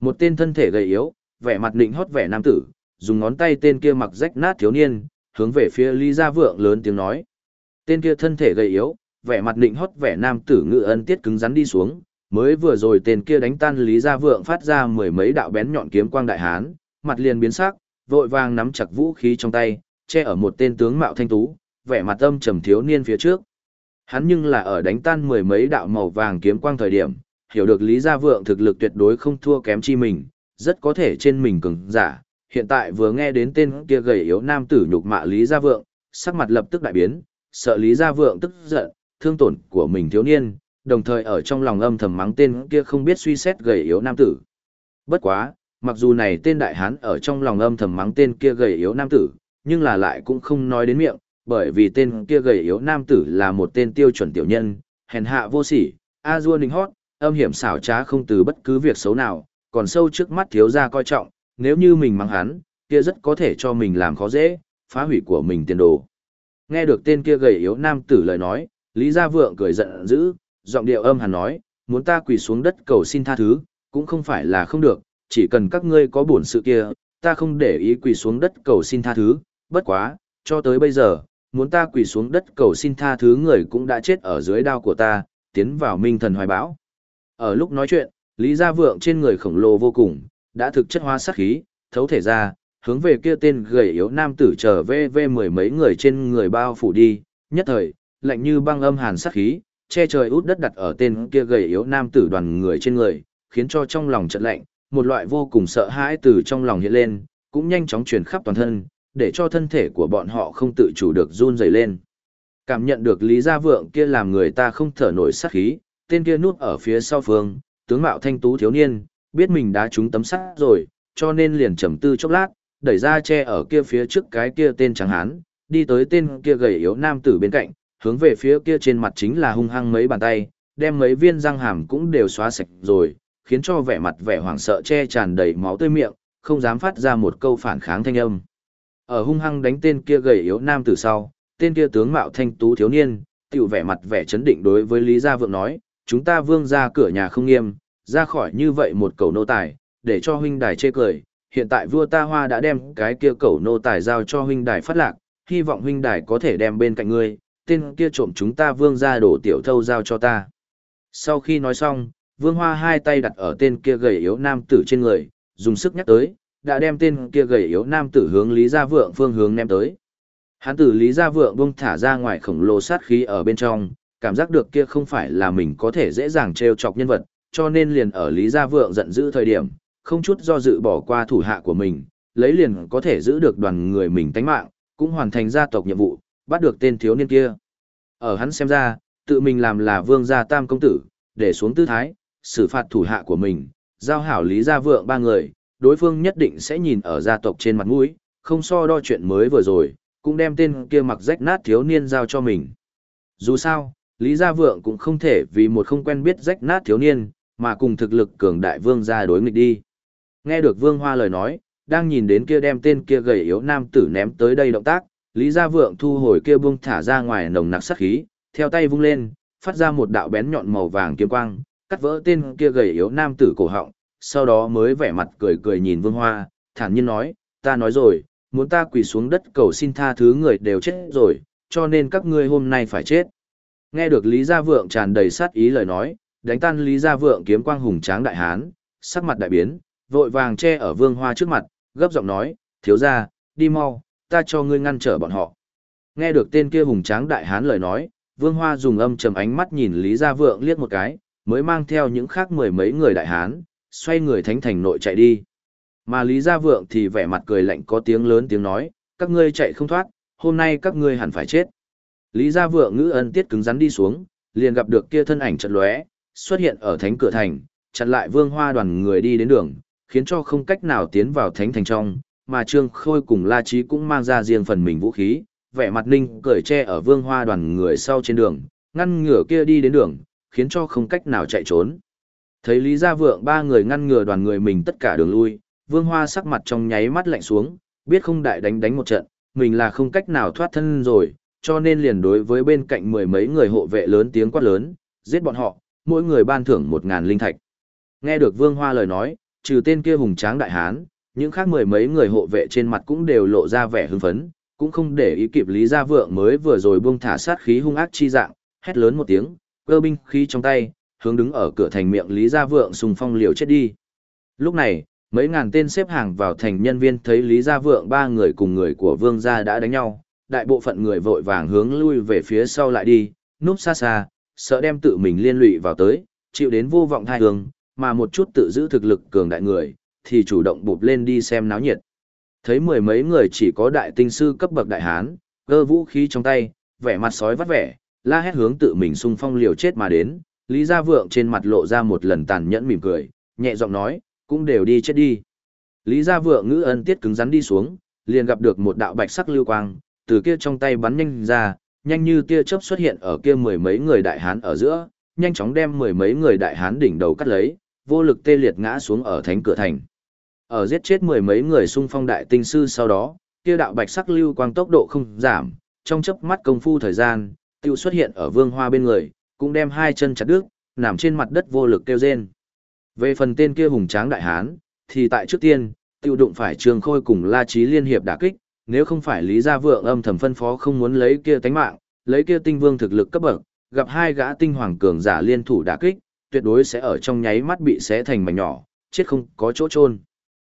Một tên thân thể gầy yếu, vẻ mặt định hót vẻ nam tử, dùng ngón tay tên kia mặc rách nát thiếu niên, hướng về phía Lý Gia Vượng lớn tiếng nói. Tên kia thân thể gầy yếu, vẻ mặt định hót vẻ nam tử ngự ân tiết cứng rắn đi xuống, mới vừa rồi tên kia đánh tan Lý Gia Vượng phát ra mười mấy đạo bén nhọn kiếm quang đại hán, mặt liền biến sắc, vội vàng nắm chặt vũ khí trong tay, che ở một tên tướng mạo thanh tú, vẻ mặt âm trầm thiếu niên phía trước. Hắn nhưng là ở đánh tan mười mấy đạo màu vàng kiếm quang thời điểm, hiểu được Lý Gia Vượng thực lực tuyệt đối không thua kém chi mình, rất có thể trên mình cường giả. Hiện tại vừa nghe đến tên kia gầy yếu nam tử nhục mạ Lý Gia Vượng, sắc mặt lập tức đại biến, sợ Lý Gia Vượng tức giận, thương tổn của mình thiếu niên, đồng thời ở trong lòng âm thầm mắng tên kia không biết suy xét gầy yếu nam tử. Bất quá, mặc dù này tên đại hán ở trong lòng âm thầm mắng tên kia gầy yếu nam tử, nhưng là lại cũng không nói đến miệng, bởi vì tên kia gầy yếu nam tử là một tên tiêu chuẩn tiểu nhân, hèn hạ vô sỉ, a dua ninh hót, âm hiểm xảo trá không từ bất cứ việc xấu nào, còn sâu trước mắt thiếu gia coi trọng, nếu như mình mắng hắn, kia rất có thể cho mình làm khó dễ, phá hủy của mình tiền đồ. Nghe được tên kia gầy yếu nam tử lời nói, Lý Gia Vượng cười giận dữ, giọng điệu âm hàn nói, muốn ta quỳ xuống đất cầu xin tha thứ, cũng không phải là không được, chỉ cần các ngươi có buồn sự kia, ta không để ý quỳ xuống đất cầu xin tha thứ, bất quá, cho tới bây giờ, muốn ta quỳ xuống đất cầu xin tha thứ người cũng đã chết ở dưới đao của ta, tiến vào minh thần hoài bão. Ở lúc nói chuyện, Lý Gia Vượng trên người khổng lồ vô cùng, đã thực chất hóa sát khí, thấu thể ra, hướng về kia tên gầy yếu nam tử trở về về mười mấy người trên người bao phủ đi, nhất thời, lạnh như băng âm hàn sát khí, che trời út đất đặt ở tên kia gầy yếu nam tử đoàn người trên người, khiến cho trong lòng chợt lạnh, một loại vô cùng sợ hãi từ trong lòng hiện lên, cũng nhanh chóng truyền khắp toàn thân, để cho thân thể của bọn họ không tự chủ được run rẩy lên. Cảm nhận được Lý Gia Vượng kia làm người ta không thở nổi sát khí, tên kia núp ở phía sau phương, tướng mạo thanh tú thiếu niên, biết mình đã trúng tấm sắt rồi, cho nên liền trầm tư chốc lát, đẩy ra che ở kia phía trước cái kia tên trắng hán, đi tới tên kia gầy yếu nam tử bên cạnh, hướng về phía kia trên mặt chính là hung hăng mấy bàn tay, đem mấy viên răng hàm cũng đều xóa sạch rồi, khiến cho vẻ mặt vẻ hoảng sợ che tràn đầy máu tươi miệng, không dám phát ra một câu phản kháng thanh âm. Ở hung hăng đánh tên kia gầy yếu nam tử sau, tên kia tướng mạo thanh tú thiếu niên, tiểu vẻ mặt vẻ chấn định đối với Lý Gia Vượng nói, chúng ta vương ra cửa nhà không nghiêm, ra khỏi như vậy một cầu nô tài, để cho huynh đài chê cười, hiện tại vua ta hoa đã đem cái kia cầu nô tài giao cho huynh đài phát lạc, hy vọng huynh đài có thể đem bên cạnh ngươi, tên kia trộm chúng ta vương ra đổ tiểu thâu giao cho ta. Sau khi nói xong, vương hoa hai tay đặt ở tên kia gầy yếu nam tử trên người, dùng sức nhắc tới, đã đem tên kia gầy yếu nam tử hướng Lý Gia Vượng phương hướng ném tới. Hắn tử Lý Gia Vượng bung thả ra ngoài khổng lồ sát khí ở bên trong, cảm giác được kia không phải là mình có thể dễ dàng trêu chọc nhân vật, cho nên liền ở Lý Gia Vượng giận dữ thời điểm, không chút do dự bỏ qua thủ hạ của mình, lấy liền có thể giữ được đoàn người mình tánh mạng, cũng hoàn thành gia tộc nhiệm vụ, bắt được tên thiếu niên kia. Ở hắn xem ra, tự mình làm là vương gia tam công tử, để xuống tư thái, xử phạt thủ hạ của mình, giao hảo Lý Gia Vượng ba người, đối phương nhất định sẽ nhìn ở gia tộc trên mặt mũi, không so đo chuyện mới vừa rồi, cũng đem tên kia mặc rách nát thiếu niên giao cho mình. Dù sao, Lý Gia Vượng cũng không thể vì một không quen biết rách nát thiếu niên, mà cùng thực lực cường đại vương gia đối nghịch đi. Nghe được Vương Hoa lời nói, đang nhìn đến kia đem tên kia gầy yếu nam tử ném tới đây động tác, Lý Gia Vượng thu hồi kia buông thả ra ngoài nồng nặc sát khí, theo tay vung lên, phát ra một đạo bén nhọn màu vàng kiếm quang, cắt vỡ tên kia gầy yếu nam tử cổ họng, sau đó mới vẻ mặt cười cười nhìn Vương Hoa, thản nhiên nói, ta nói rồi, muốn ta quỳ xuống đất cầu xin tha thứ người đều chết rồi, cho nên các ngươi hôm nay phải chết. Nghe được Lý Gia Vượng tràn đầy sát ý lời nói, đánh tan Lý Gia Vượng kiếm quang hùng tráng đại hán, sắc mặt đại biến, vội vàng che ở Vương Hoa trước mặt, gấp giọng nói, thiếu gia, đi mau, ta cho ngươi ngăn trở bọn họ. Nghe được tên kia hùng tráng đại hán lời nói, Vương Hoa dùng âm trầm ánh mắt nhìn Lý Gia Vượng liếc một cái, mới mang theo những khác mười mấy người đại hán, xoay người thánh thành nội chạy đi. Mà Lý Gia Vượng thì vẻ mặt cười lạnh có tiếng lớn tiếng nói, các ngươi chạy không thoát, hôm nay các ngươi hẳn phải chết. Lý Gia Vượng ngữ ân tiết cứng rắn đi xuống, liền gặp được kia thân ảnh chợt lóe, xuất hiện ở thánh cửa thành, chặn lại Vương Hoa đoàn người đi đến đường, khiến cho không cách nào tiến vào thánh thành trong, mà Trương Khôi cùng La Chí cũng mang ra riêng phần mình vũ khí, vẻ mặt ninh cởi che ở Vương Hoa đoàn người sau trên đường, ngăn ngửa kia đi đến đường, khiến cho không cách nào chạy trốn. Thấy Lý Gia Vượng ba người ngăn ngừa đoàn người mình tất cả đường lui, Vương Hoa sắc mặt trong nháy mắt lạnh xuống, biết không đại đánh đánh một trận, mình là không cách nào thoát thân rồi, cho nên liền đối với bên cạnh mười mấy người hộ vệ lớn tiếng quát lớn, giết bọn họ, mỗi người ban thưởng một ngàn linh thạch. Nghe được Vương Hoa lời nói, trừ tên kia hùng tráng đại hán, những khác mười mấy người hộ vệ trên mặt cũng đều lộ ra vẻ hưng phấn, cũng không để ý kịp Lý Gia Vượng mới vừa rồi buông thả sát khí hung ác chi dạng, hét lớn một tiếng, cơ binh khí trong tay, hướng đứng ở cửa thành miệng Lý Gia Vượng xung phong liều chết đi. Lúc này, mấy ngàn tên xếp hàng vào thành nhân viên thấy Lý Gia Vượng ba người cùng người của Vương gia đã đánh nhau, đại bộ phận người vội vàng hướng lui về phía sau lại đi, núp xa xa, sợ đem tự mình liên lụy vào tới, chịu đến vô vọng thai hương, mà một chút tự giữ thực lực cường đại người, thì chủ động bụp lên đi xem náo nhiệt. Thấy mười mấy người chỉ có đại tinh sư cấp bậc đại hán, cơ vũ khí trong tay, vẻ mặt sói vắt vẻ, la hét hướng tự mình xung phong liều chết mà đến, Lý Gia Vượng trên mặt lộ ra một lần tàn nhẫn mỉm cười, nhẹ giọng nói, cũng đều đi chết đi. Lý Gia Vượng ngữ ân tiết cứng rắn đi xuống, liền gặp được một đạo bạch sắc lưu quang, từ kia trong tay bắn nhanh ra, nhanh như tia chớp xuất hiện ở kia mười mấy người đại hán ở giữa, nhanh chóng đem mười mấy người đại hán đỉnh đầu cắt lấy, vô lực tê liệt ngã xuống ở thánh cửa thành. Ở giết chết mười mấy người xung phong đại tinh sư sau đó, kia đạo bạch sắc lưu quang tốc độ không giảm, trong chớp mắt công phu thời gian, tiêu xuất hiện ở vương hoa bên người, cũng đem hai chân chặt đứt, nằm trên mặt đất vô lực kêu rên. Về phần tên kia hùng tráng đại hán, thì tại trước tiên, tiêu đụng phải trương khôi cùng la trí liên hiệp đả kích, nếu không phải lý gia vượng âm thầm phân phó không muốn lấy kia tánh mạng, lấy kia tinh vương thực lực cấp bậc, gặp hai gã tinh hoàng cường giả liên thủ đả kích, tuyệt đối sẽ ở trong nháy mắt bị xé thành mảnh nhỏ, chết không có chỗ chôn.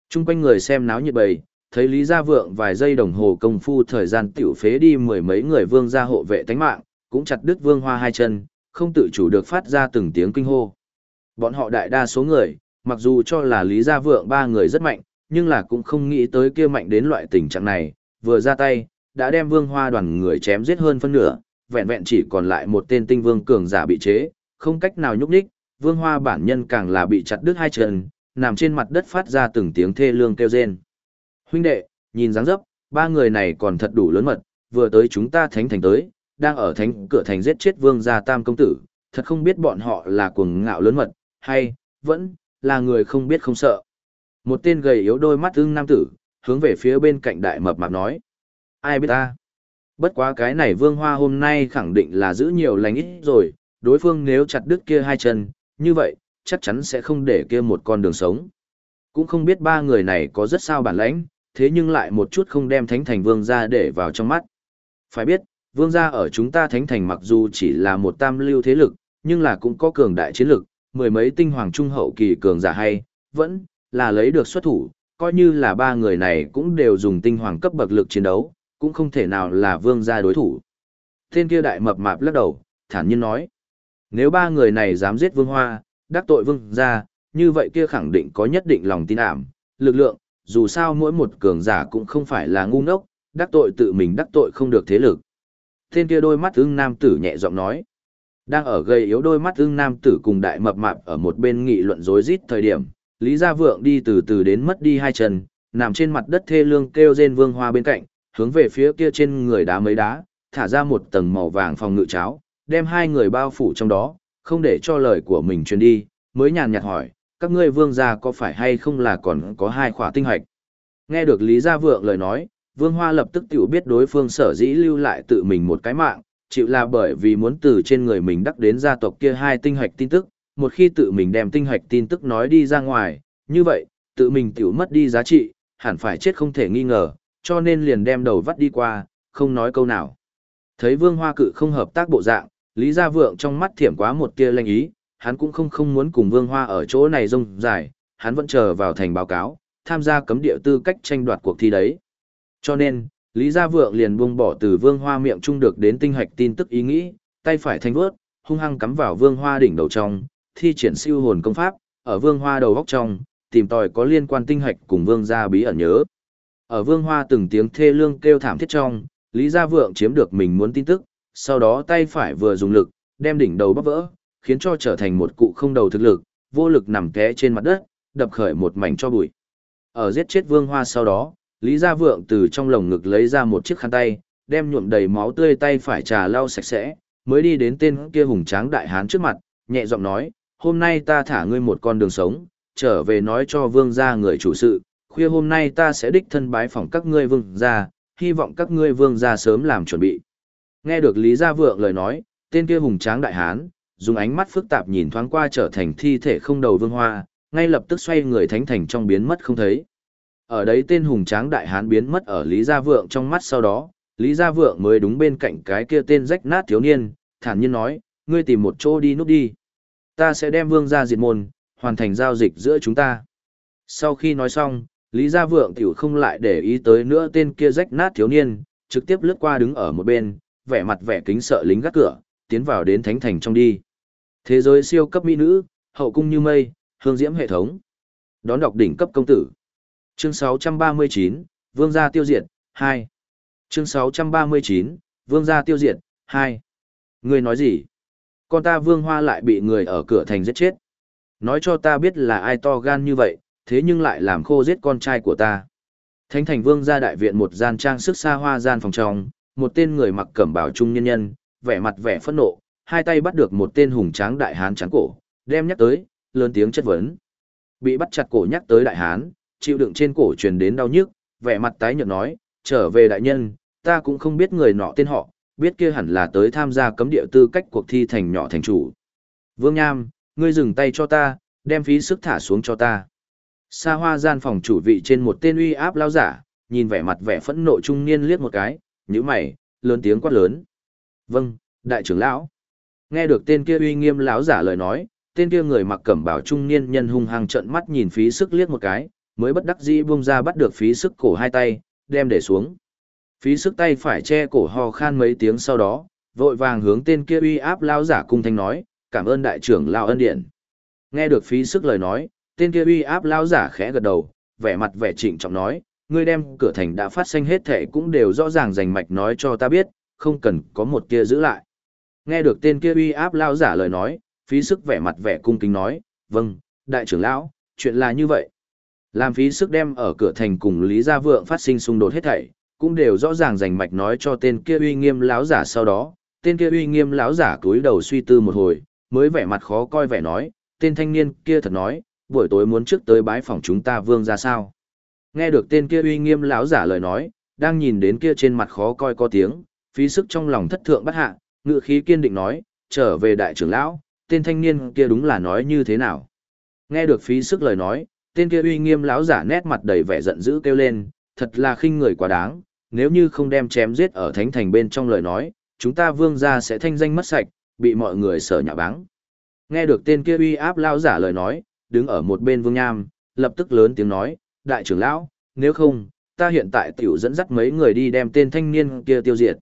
Trung quanh người xem náo nhiệt bầy, thấy Lý Gia Vượng vài giây đồng hồ công phu thời gian tiểu phế đi mười mấy người vương gia hộ vệ tánh mạng, cũng chặt đứt vương hoa hai chân, không tự chủ được phát ra từng tiếng kinh hô. Bọn họ đại đa số người, mặc dù cho là Lý Gia Vượng ba người rất mạnh, nhưng là cũng không nghĩ tới kia mạnh đến loại tình trạng này, vừa ra tay, đã đem vương hoa đoàn người chém giết hơn phân nửa, vẹn vẹn chỉ còn lại một tên tinh vương cường giả bị chế, không cách nào nhúc nhích, vương hoa bản nhân càng là bị chặt đứt hai chân, nằm trên mặt đất phát ra từng tiếng thê lương kêu rên. Huynh đệ, nhìn dáng dấp, ba người này còn thật đủ lớn mật, vừa tới chúng ta thánh thành tới, đang ở thánh cửa thành giết chết vương gia tam công tử, thật không biết bọn họ là cuồng ngạo lớn mật, hay, vẫn, là người không biết không sợ. Một tên gầy yếu đôi mắt ưng nam tử, hướng về phía bên cạnh đại mập mạp nói. Ai biết ta? Bất quá cái này vương hoa hôm nay khẳng định là giữ nhiều lành ít rồi, đối phương nếu chặt đứt kia hai chân, như vậy, chắc chắn sẽ không để kia một con đường sống. Cũng không biết ba người này có rất sao bản lãnh, thế nhưng lại một chút không đem thánh thành vương ra để vào trong mắt. Phải biết, vương gia ở chúng ta thánh thành mặc dù chỉ là một tam lưu thế lực, nhưng là cũng có cường đại chiến lực, mười mấy tinh hoàng trung hậu kỳ cường giả hay, vẫn là lấy được xuất thủ, coi như là ba người này cũng đều dùng tinh hoàng cấp bậc lực chiến đấu, cũng không thể nào là vương gia đối thủ. Tên kia đại mập mạp lắc đầu, thản nhiên nói, nếu ba người này dám giết vương hoa, đắc tội vương gia, như vậy kia khẳng định có nhất định lòng tin ảm, lực lượng, dù sao mỗi một cường giả cũng không phải là ngu ngốc, đắc tội tự mình đắc tội không được thế lực. Tên kia đôi mắt ưng nam tử nhẹ giọng nói. Đang ở gây yếu đôi mắt ưng nam tử cùng đại mập mạp ở một bên nghị luận rối rít thời điểm, Lý Gia Vượng đi từ từ đến mất đi hai chân, nằm trên mặt đất thê lương kêu rên vương hoa bên cạnh, hướng về phía kia trên người đá mấy đá, thả ra một tầng màu vàng phòng ngự cháo, đem hai người bao phủ trong đó, không để cho lời của mình truyền đi, mới nhàn nhạt hỏi, các ngươi vương gia có phải hay không là còn có hai khỏa tinh hạch. Nghe được Lý Gia Vượng lời nói, Vương Hoa lập tức tiểu biết đối phương sở dĩ lưu lại tự mình một cái mạng, chịu là bởi vì muốn từ trên người mình đắc đến gia tộc kia hai tinh hạch tin tức, một khi tự mình đem tinh hạch tin tức nói đi ra ngoài, như vậy, tự mình tiểu mất đi giá trị, hẳn phải chết không thể nghi ngờ, cho nên liền đem đầu vắt đi qua, không nói câu nào. Thấy Vương Hoa cự không hợp tác bộ dạng, Lý Gia Vượng trong mắt thiểm quá một tia lanh ý, hắn cũng không không muốn cùng Vương Hoa ở chỗ này rông dài, hắn vẫn chờ vào thành báo cáo, tham gia cấm địa tư cách tranh đoạt cuộc thi đấy. Cho nên, Lý Gia Vượng liền buông bỏ từ Vương Hoa miệng trung được đến tinh hạch tin tức ý nghĩ, tay phải thanh vớt, hung hăng cắm vào Vương Hoa đỉnh đầu trong, thi triển siêu hồn công pháp, ở Vương Hoa đầu góc trong, tìm tòi có liên quan tinh hạch cùng Vương gia bí ẩn nhớ. Ở Vương Hoa từng tiếng thê lương kêu thảm thiết trong, Lý Gia Vượng chiếm được mình muốn tin tức, sau đó tay phải vừa dùng lực, đem đỉnh đầu bóp vỡ, khiến cho trở thành một cụ không đầu thực lực, vô lực nằm té trên mặt đất, đập khởi một mảnh cho bụi. Ở giết chết Vương Hoa sau đó, Lý Gia Vượng từ trong lồng ngực lấy ra một chiếc khăn tay, đem nhuộm đầy máu tươi tay phải trà lau sạch sẽ, mới đi đến tên kia hùng tráng đại hán trước mặt, nhẹ giọng nói, hôm nay ta thả ngươi một con đường sống, trở về nói cho vương gia người chủ sự, khuya hôm nay ta sẽ đích thân bái phỏng các ngươi vương gia, hy vọng các ngươi vương gia sớm làm chuẩn bị. Nghe được Lý Gia Vượng lời nói, tên kia hùng tráng đại hán, dùng ánh mắt phức tạp nhìn thoáng qua trở thành thi thể không đầu vương hoa, ngay lập tức xoay người thánh thành trong biến mất không thấy. Ở đấy tên hùng tráng đại hán biến mất ở Lý Gia Vượng trong mắt sau đó, Lý Gia Vượng mới đúng bên cạnh cái kia tên rách nát thiếu niên, thản nhiên nói, ngươi tìm một chỗ đi núp đi. Ta sẽ đem vương gia diệt môn, hoàn thành giao dịch giữa chúng ta. Sau khi nói xong, Lý Gia Vượng tiểu không lại để ý tới nữa tên kia rách nát thiếu niên, trực tiếp lướt qua đứng ở một bên, vẻ mặt vẻ kính sợ lính gác cửa, tiến vào đến thánh thành trong đi. Thế giới siêu cấp mỹ nữ, hậu cung như mây, hương diễm hệ thống. Đón đọc đỉnh cấp công tử. Chương 639, Vương gia tiêu diệt, 2. Chương 639, Vương gia tiêu diệt, 2. Người nói gì? Con ta Vương Hoa lại bị người ở cửa thành giết chết. Nói cho ta biết là ai to gan như vậy, thế nhưng lại làm khô giết con trai của ta. Thánh thành Vương gia đại viện một gian trang sức xa hoa gian phòng trong, một tên người mặc cẩm bào trung nhân nhân, vẻ mặt vẻ phẫn nộ, hai tay bắt được một tên hùng tráng đại hán trắng cổ, đem nhắc tới, lớn tiếng chất vấn. Bị bắt chặt cổ nhắc tới đại hán, chịu đựng trên cổ truyền đến đau nhức, vẻ mặt tái nhợt nói, trở về đại nhân, ta cũng không biết người nọ tên họ, biết kia hẳn là tới tham gia cấm địa tư cách cuộc thi thành nhỏ thành chủ. Vương Nham, ngươi dừng tay cho ta, đem phí sức thả xuống cho ta. Sa hoa gian phòng chủ vị trên một tên uy áp lao giả, nhìn vẻ mặt vẻ phẫn nộ trung niên liếc một cái, nhíu mày, lớn tiếng quát lớn. Vâng, đại trưởng lão. Nghe được tên kia uy nghiêm lão giả lời nói, tên kia người mặc cẩm bào trung niên nhân hung hăng trợn mắt nhìn phí sức liếc một cái, mới bất đắc dĩ buông ra bắt được phí sức cổ hai tay, đem để xuống. Phí sức tay phải che cổ ho khan mấy tiếng sau đó, vội vàng hướng tên kia uy áp lão giả cung thanh nói, cảm ơn đại trưởng lão ân điện. Nghe được phí sức lời nói, tên kia uy áp lão giả khẽ gật đầu, vẻ mặt vẻ trịnh trọng nói, ngươi đem cửa thành đã phát sinh hết thể cũng đều rõ ràng rành mạch nói cho ta biết, không cần có một kia giữ lại. Nghe được tên kia uy áp lão giả lời nói, phí sức vẻ mặt vẻ cung kính nói, vâng, đại trưởng lão, chuyện là như vậy. Làm phí sức đem ở cửa thành cùng Lý Gia Vượng phát sinh xung đột hết thảy, cũng đều rõ ràng rành mạch nói cho tên kia uy nghiêm lão giả sau đó, tên kia uy nghiêm lão giả cúi đầu suy tư một hồi, mới vẻ mặt khó coi vẻ nói, tên thanh niên kia thật nói, buổi tối muốn trước tới bái phòng chúng ta vương ra sao. Nghe được tên kia uy nghiêm lão giả lời nói, đang nhìn đến kia trên mặt khó coi có tiếng, phí sức trong lòng thất thượng bất hạ, ngự khí kiên định nói, trở về đại trưởng lão, tên thanh niên kia đúng là nói như thế nào. Nghe được phí sức lời nói, tên kia uy nghiêm lão giả nét mặt đầy vẻ giận dữ kêu lên, thật là khinh người quá đáng, nếu như không đem chém giết ở thánh thành bên trong lời nói, chúng ta vương gia sẽ thanh danh mất sạch, bị mọi người sợ nhạo báng. Nghe được tên kia uy áp lão giả lời nói, đứng ở một bên vương nham, lập tức lớn tiếng nói, đại trưởng lão, nếu không, ta hiện tại tiểu dẫn dắt mấy người đi đem tên thanh niên kia tiêu diệt.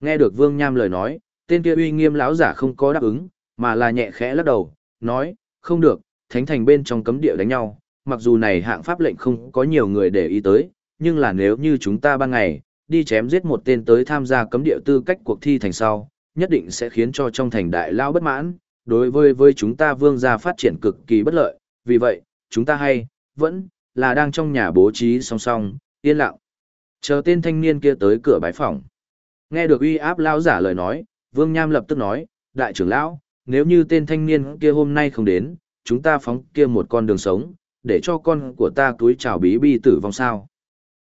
Nghe được vương nham lời nói, tên kia uy nghiêm lão giả không có đáp ứng, mà là nhẹ khẽ lắc đầu, nói, không được, thánh thành bên trong cấm địa đánh nhau, mặc dù này hạng pháp lệnh không có nhiều người để ý tới, nhưng là nếu như chúng ta ban ngày, đi chém giết một tên tới tham gia cấm địa tư cách cuộc thi thành sau, nhất định sẽ khiến cho trong thành đại lao bất mãn, đối với với chúng ta vương gia phát triển cực kỳ bất lợi, vì vậy, chúng ta hay, vẫn, là đang trong nhà bố trí song song, yên lặng. Chờ tên thanh niên kia tới cửa bái phòng. Nghe được uy áp lão giả lời nói, Vương Nham lập tức nói, đại trưởng lão, nếu như tên thanh niên kia hôm nay không đến, chúng ta phóng kia một con đường sống, để cho con của ta túi chào bí bi tử vong sao.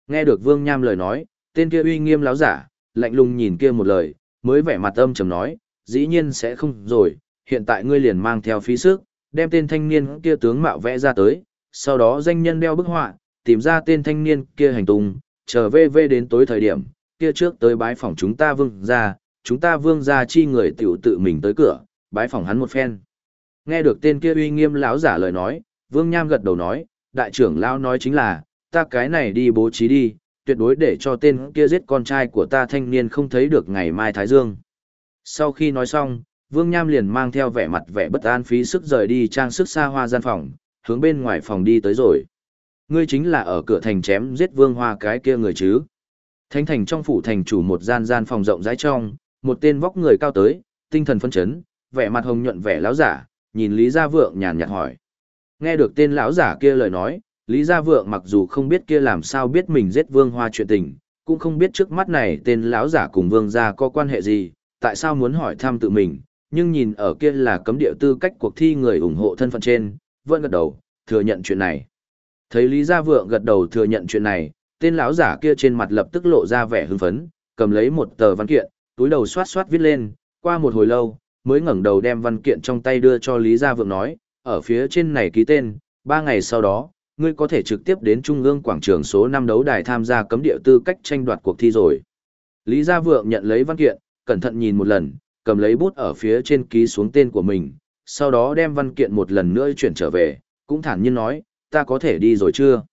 Nghe được Vương Nham lời nói, tên kia uy nghiêm lão giả, lạnh lùng nhìn kia một lời, mới vẻ mặt âm trầm nói, dĩ nhiên sẽ không rồi, hiện tại ngươi liền mang theo phí sức, đem tên thanh niên kia tướng mạo vẽ ra tới, sau đó danh nhân đeo bức họa, tìm ra tên thanh niên kia hành tung, trở về về đến tối thời điểm, kia trước tới bái phòng chúng ta vương ra, chúng ta vương ra chi người tiểu tự mình tới cửa, bái phòng hắn một phen. Nghe được tên kia uy nghiêm lão giả lời nói, vương nham gật đầu nói, đại trưởng lão nói chính là, ta cái này đi bố trí đi, tuyệt đối để cho tên kia giết con trai của ta thanh niên không thấy được ngày mai Thái Dương. Sau khi nói xong, Vương Nham liền mang theo vẻ mặt vẻ bất an phí sức rời đi trang sức xa hoa gian phòng, hướng bên ngoài phòng đi tới rồi. Ngươi chính là ở cửa thành chém giết Vương Hoa cái kia người chứ. Thánh thành trong phủ thành chủ một gian gian phòng rộng rãi trong, một tên vóc người cao tới, tinh thần phân chấn, vẻ mặt hồng nhuận vẻ láo giả, nhìn Lý Gia Vượng nhàn nhạt hỏi. Nghe được tên lão giả kia lời nói, Lý Gia Vượng mặc dù không biết kia làm sao biết mình giết Vương Hoa chuyện tình, cũng không biết trước mắt này tên lão giả cùng Vương gia có quan hệ gì, tại sao muốn hỏi thăm tự mình, nhưng nhìn ở kia là cấm địa tư cách cuộc thi người ủng hộ thân phận trên, vẫn gật đầu, thừa nhận chuyện này. Thấy Lý Gia Vượng gật đầu thừa nhận chuyện này, tên lão giả kia trên mặt lập tức lộ ra vẻ hưng phấn, cầm lấy một tờ văn kiện, túi đầu xoát xoát viết lên, qua một hồi lâu, mới ngẩng đầu đem văn kiện trong tay đưa cho Lý Gia Vượng nói, ở phía trên này ký tên, ba ngày sau đó, ngươi có thể trực tiếp đến Trung ương quảng trường số 5 đấu đài tham gia cấm địa tư cách tranh đoạt cuộc thi rồi. Lý Gia Vượng nhận lấy văn kiện, cẩn thận nhìn một lần, cầm lấy bút ở phía trên ký xuống tên của mình, sau đó đem văn kiện một lần nữa chuyển trở về, cũng thản nhiên nói, ta có thể đi rồi chưa?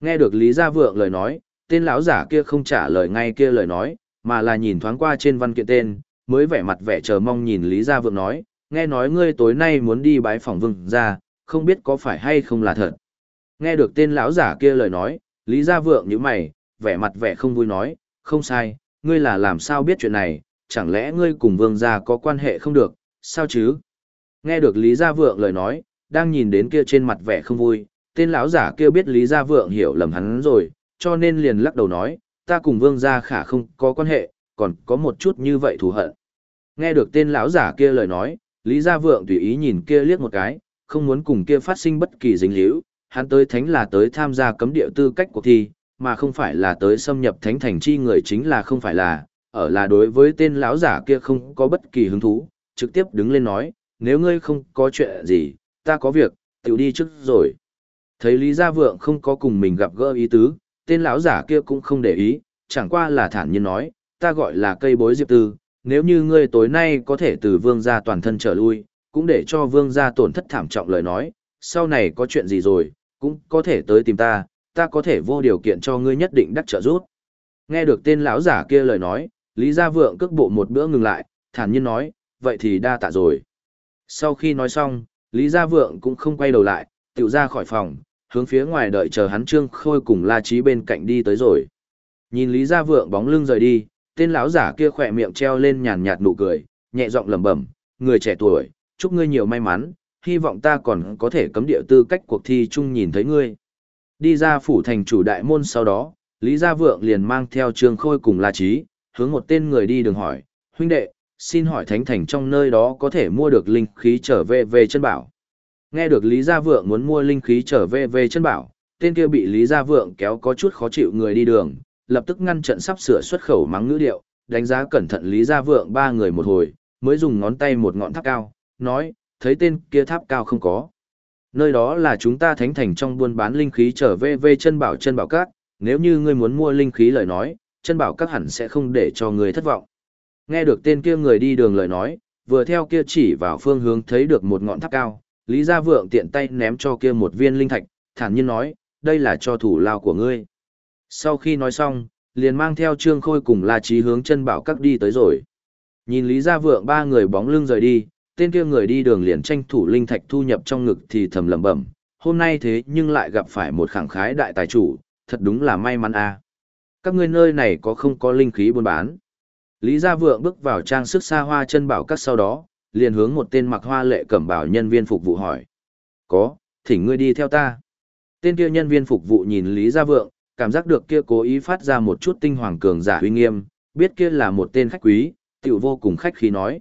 Nghe được Lý Gia Vượng lời nói, tên lão giả kia không trả lời ngay kia lời nói, mà là nhìn thoáng qua trên văn kiện tên, mới vẻ mặt vẻ chờ mong nhìn Lý Gia Vượng nói, nghe nói ngươi tối nay muốn đi bái phỏng vương ra, không biết có phải hay không là thật. Nghe được tên lão giả kia lời nói, Lý Gia Vượng như mày, vẻ mặt vẻ không vui nói, không sai, ngươi là làm sao biết chuyện này, chẳng lẽ ngươi cùng vương gia có quan hệ không được, sao chứ? Nghe được Lý Gia Vượng lời nói, đang nhìn đến kia trên mặt vẻ không vui, tên lão giả kia biết Lý Gia Vượng hiểu lầm hắn rồi, cho nên liền lắc đầu nói, ta cùng vương gia khả không có quan hệ, còn có một chút như vậy thù hận. Nghe được tên lão giả kia lời nói, Lý Gia Vượng tùy ý nhìn kia liếc một cái, không muốn cùng kia phát sinh bất kỳ dính líu, hắn tới thánh là tới tham gia cấm địa tư cách cuộc thi, mà không phải là tới xâm nhập thánh thành chi người chính là không phải là, ở là đối với tên lão giả kia không có bất kỳ hứng thú, trực tiếp đứng lên nói, nếu ngươi không có chuyện gì, ta có việc, tiểu đi trước rồi. Thấy Lý Gia Vượng không có cùng mình gặp gỡ ý tứ, tên lão giả kia cũng không để ý, chẳng qua là thản nhiên nói, ta gọi là cây bối diệp tư, nếu như ngươi tối nay có thể từ vương gia toàn thân trở lui, cũng để cho vương gia tổn thất thảm trọng lời nói, sau này có chuyện gì rồi, cũng có thể tới tìm ta, ta có thể vô điều kiện cho ngươi nhất định đắc trợ giúp. Nghe được tên lão giả kia lời nói, Lý Gia Vượng cước bộ một bữa ngừng lại, thản nhiên nói, vậy thì đa tạ rồi. Sau khi nói xong, Lý Gia Vượng cũng không quay đầu lại, tự ra khỏi phòng, hướng phía ngoài đợi chờ hắn Trương Khôi cùng La Chí bên cạnh đi tới rồi. Nhìn Lý Gia Vượng bóng lưng rời đi, tên lão giả kia khỏe miệng treo lên nhàn nhạt nụ cười, nhẹ giọng lẩm bẩm, người trẻ tuổi, chúc ngươi nhiều may mắn, hy vọng ta còn có thể cấm địa tư cách cuộc thi chung nhìn thấy ngươi. Đi ra phủ thành chủ đại môn sau đó, Lý Gia Vượng liền mang theo Trương Khôi cùng La Chí, hướng một tên người đi đường hỏi, huynh đệ, xin hỏi thánh thành trong nơi đó có thể mua được linh khí trở về về chân bảo. Nghe được Lý Gia Vượng muốn mua linh khí trở về về chân bảo, tên kia bị Lý Gia Vượng kéo có chút khó chịu người đi đường, lập tức ngăn trận sắp sửa xuất khẩu mắng ngữ điệu, đánh giá cẩn thận Lý Gia Vượng ba người một hồi, mới dùng ngón tay một ngọn tháp cao, nói, thấy tên kia tháp cao không có. Nơi đó là chúng ta thánh thành trong buôn bán linh khí trở về về chân bảo chân bảo các, nếu như ngươi muốn mua linh khí lời nói, chân bảo các hẳn sẽ không để cho ngươi thất vọng. Nghe được tên kia người đi đường lời nói, vừa theo kia chỉ vào phương hướng thấy được một ngọn tháp cao, Lý Gia Vượng tiện tay ném cho kia một viên linh thạch, thản nhiên nói, đây là cho thủ lao của ngươi. Sau khi nói xong, liền mang theo Trương Khôi cùng La Trí hướng chân bảo các đi tới rồi. Nhìn Lý Gia Vượng ba người bóng lưng rời đi, tên kia người đi đường liền tranh thủ linh thạch thu nhập trong ngực thì thầm lẩm bẩm, hôm nay thế nhưng lại gặp phải một khẳng khái đại tài chủ, thật đúng là may mắn a. Các ngươi nơi này có không có linh khí buôn bán? Lý Gia Vượng bước vào trang sức xa hoa chân bảo các sau đó, liền hướng một tên mặc hoa lệ cẩm bảo nhân viên phục vụ hỏi. Có, thỉnh ngươi đi theo ta. Tên kia nhân viên phục vụ nhìn Lý Gia Vượng, cảm giác được kia cố ý phát ra một chút tinh hoàng cường giả uy nghiêm, biết kia là một tên khách quý, tiểu vô cùng khách khí nói.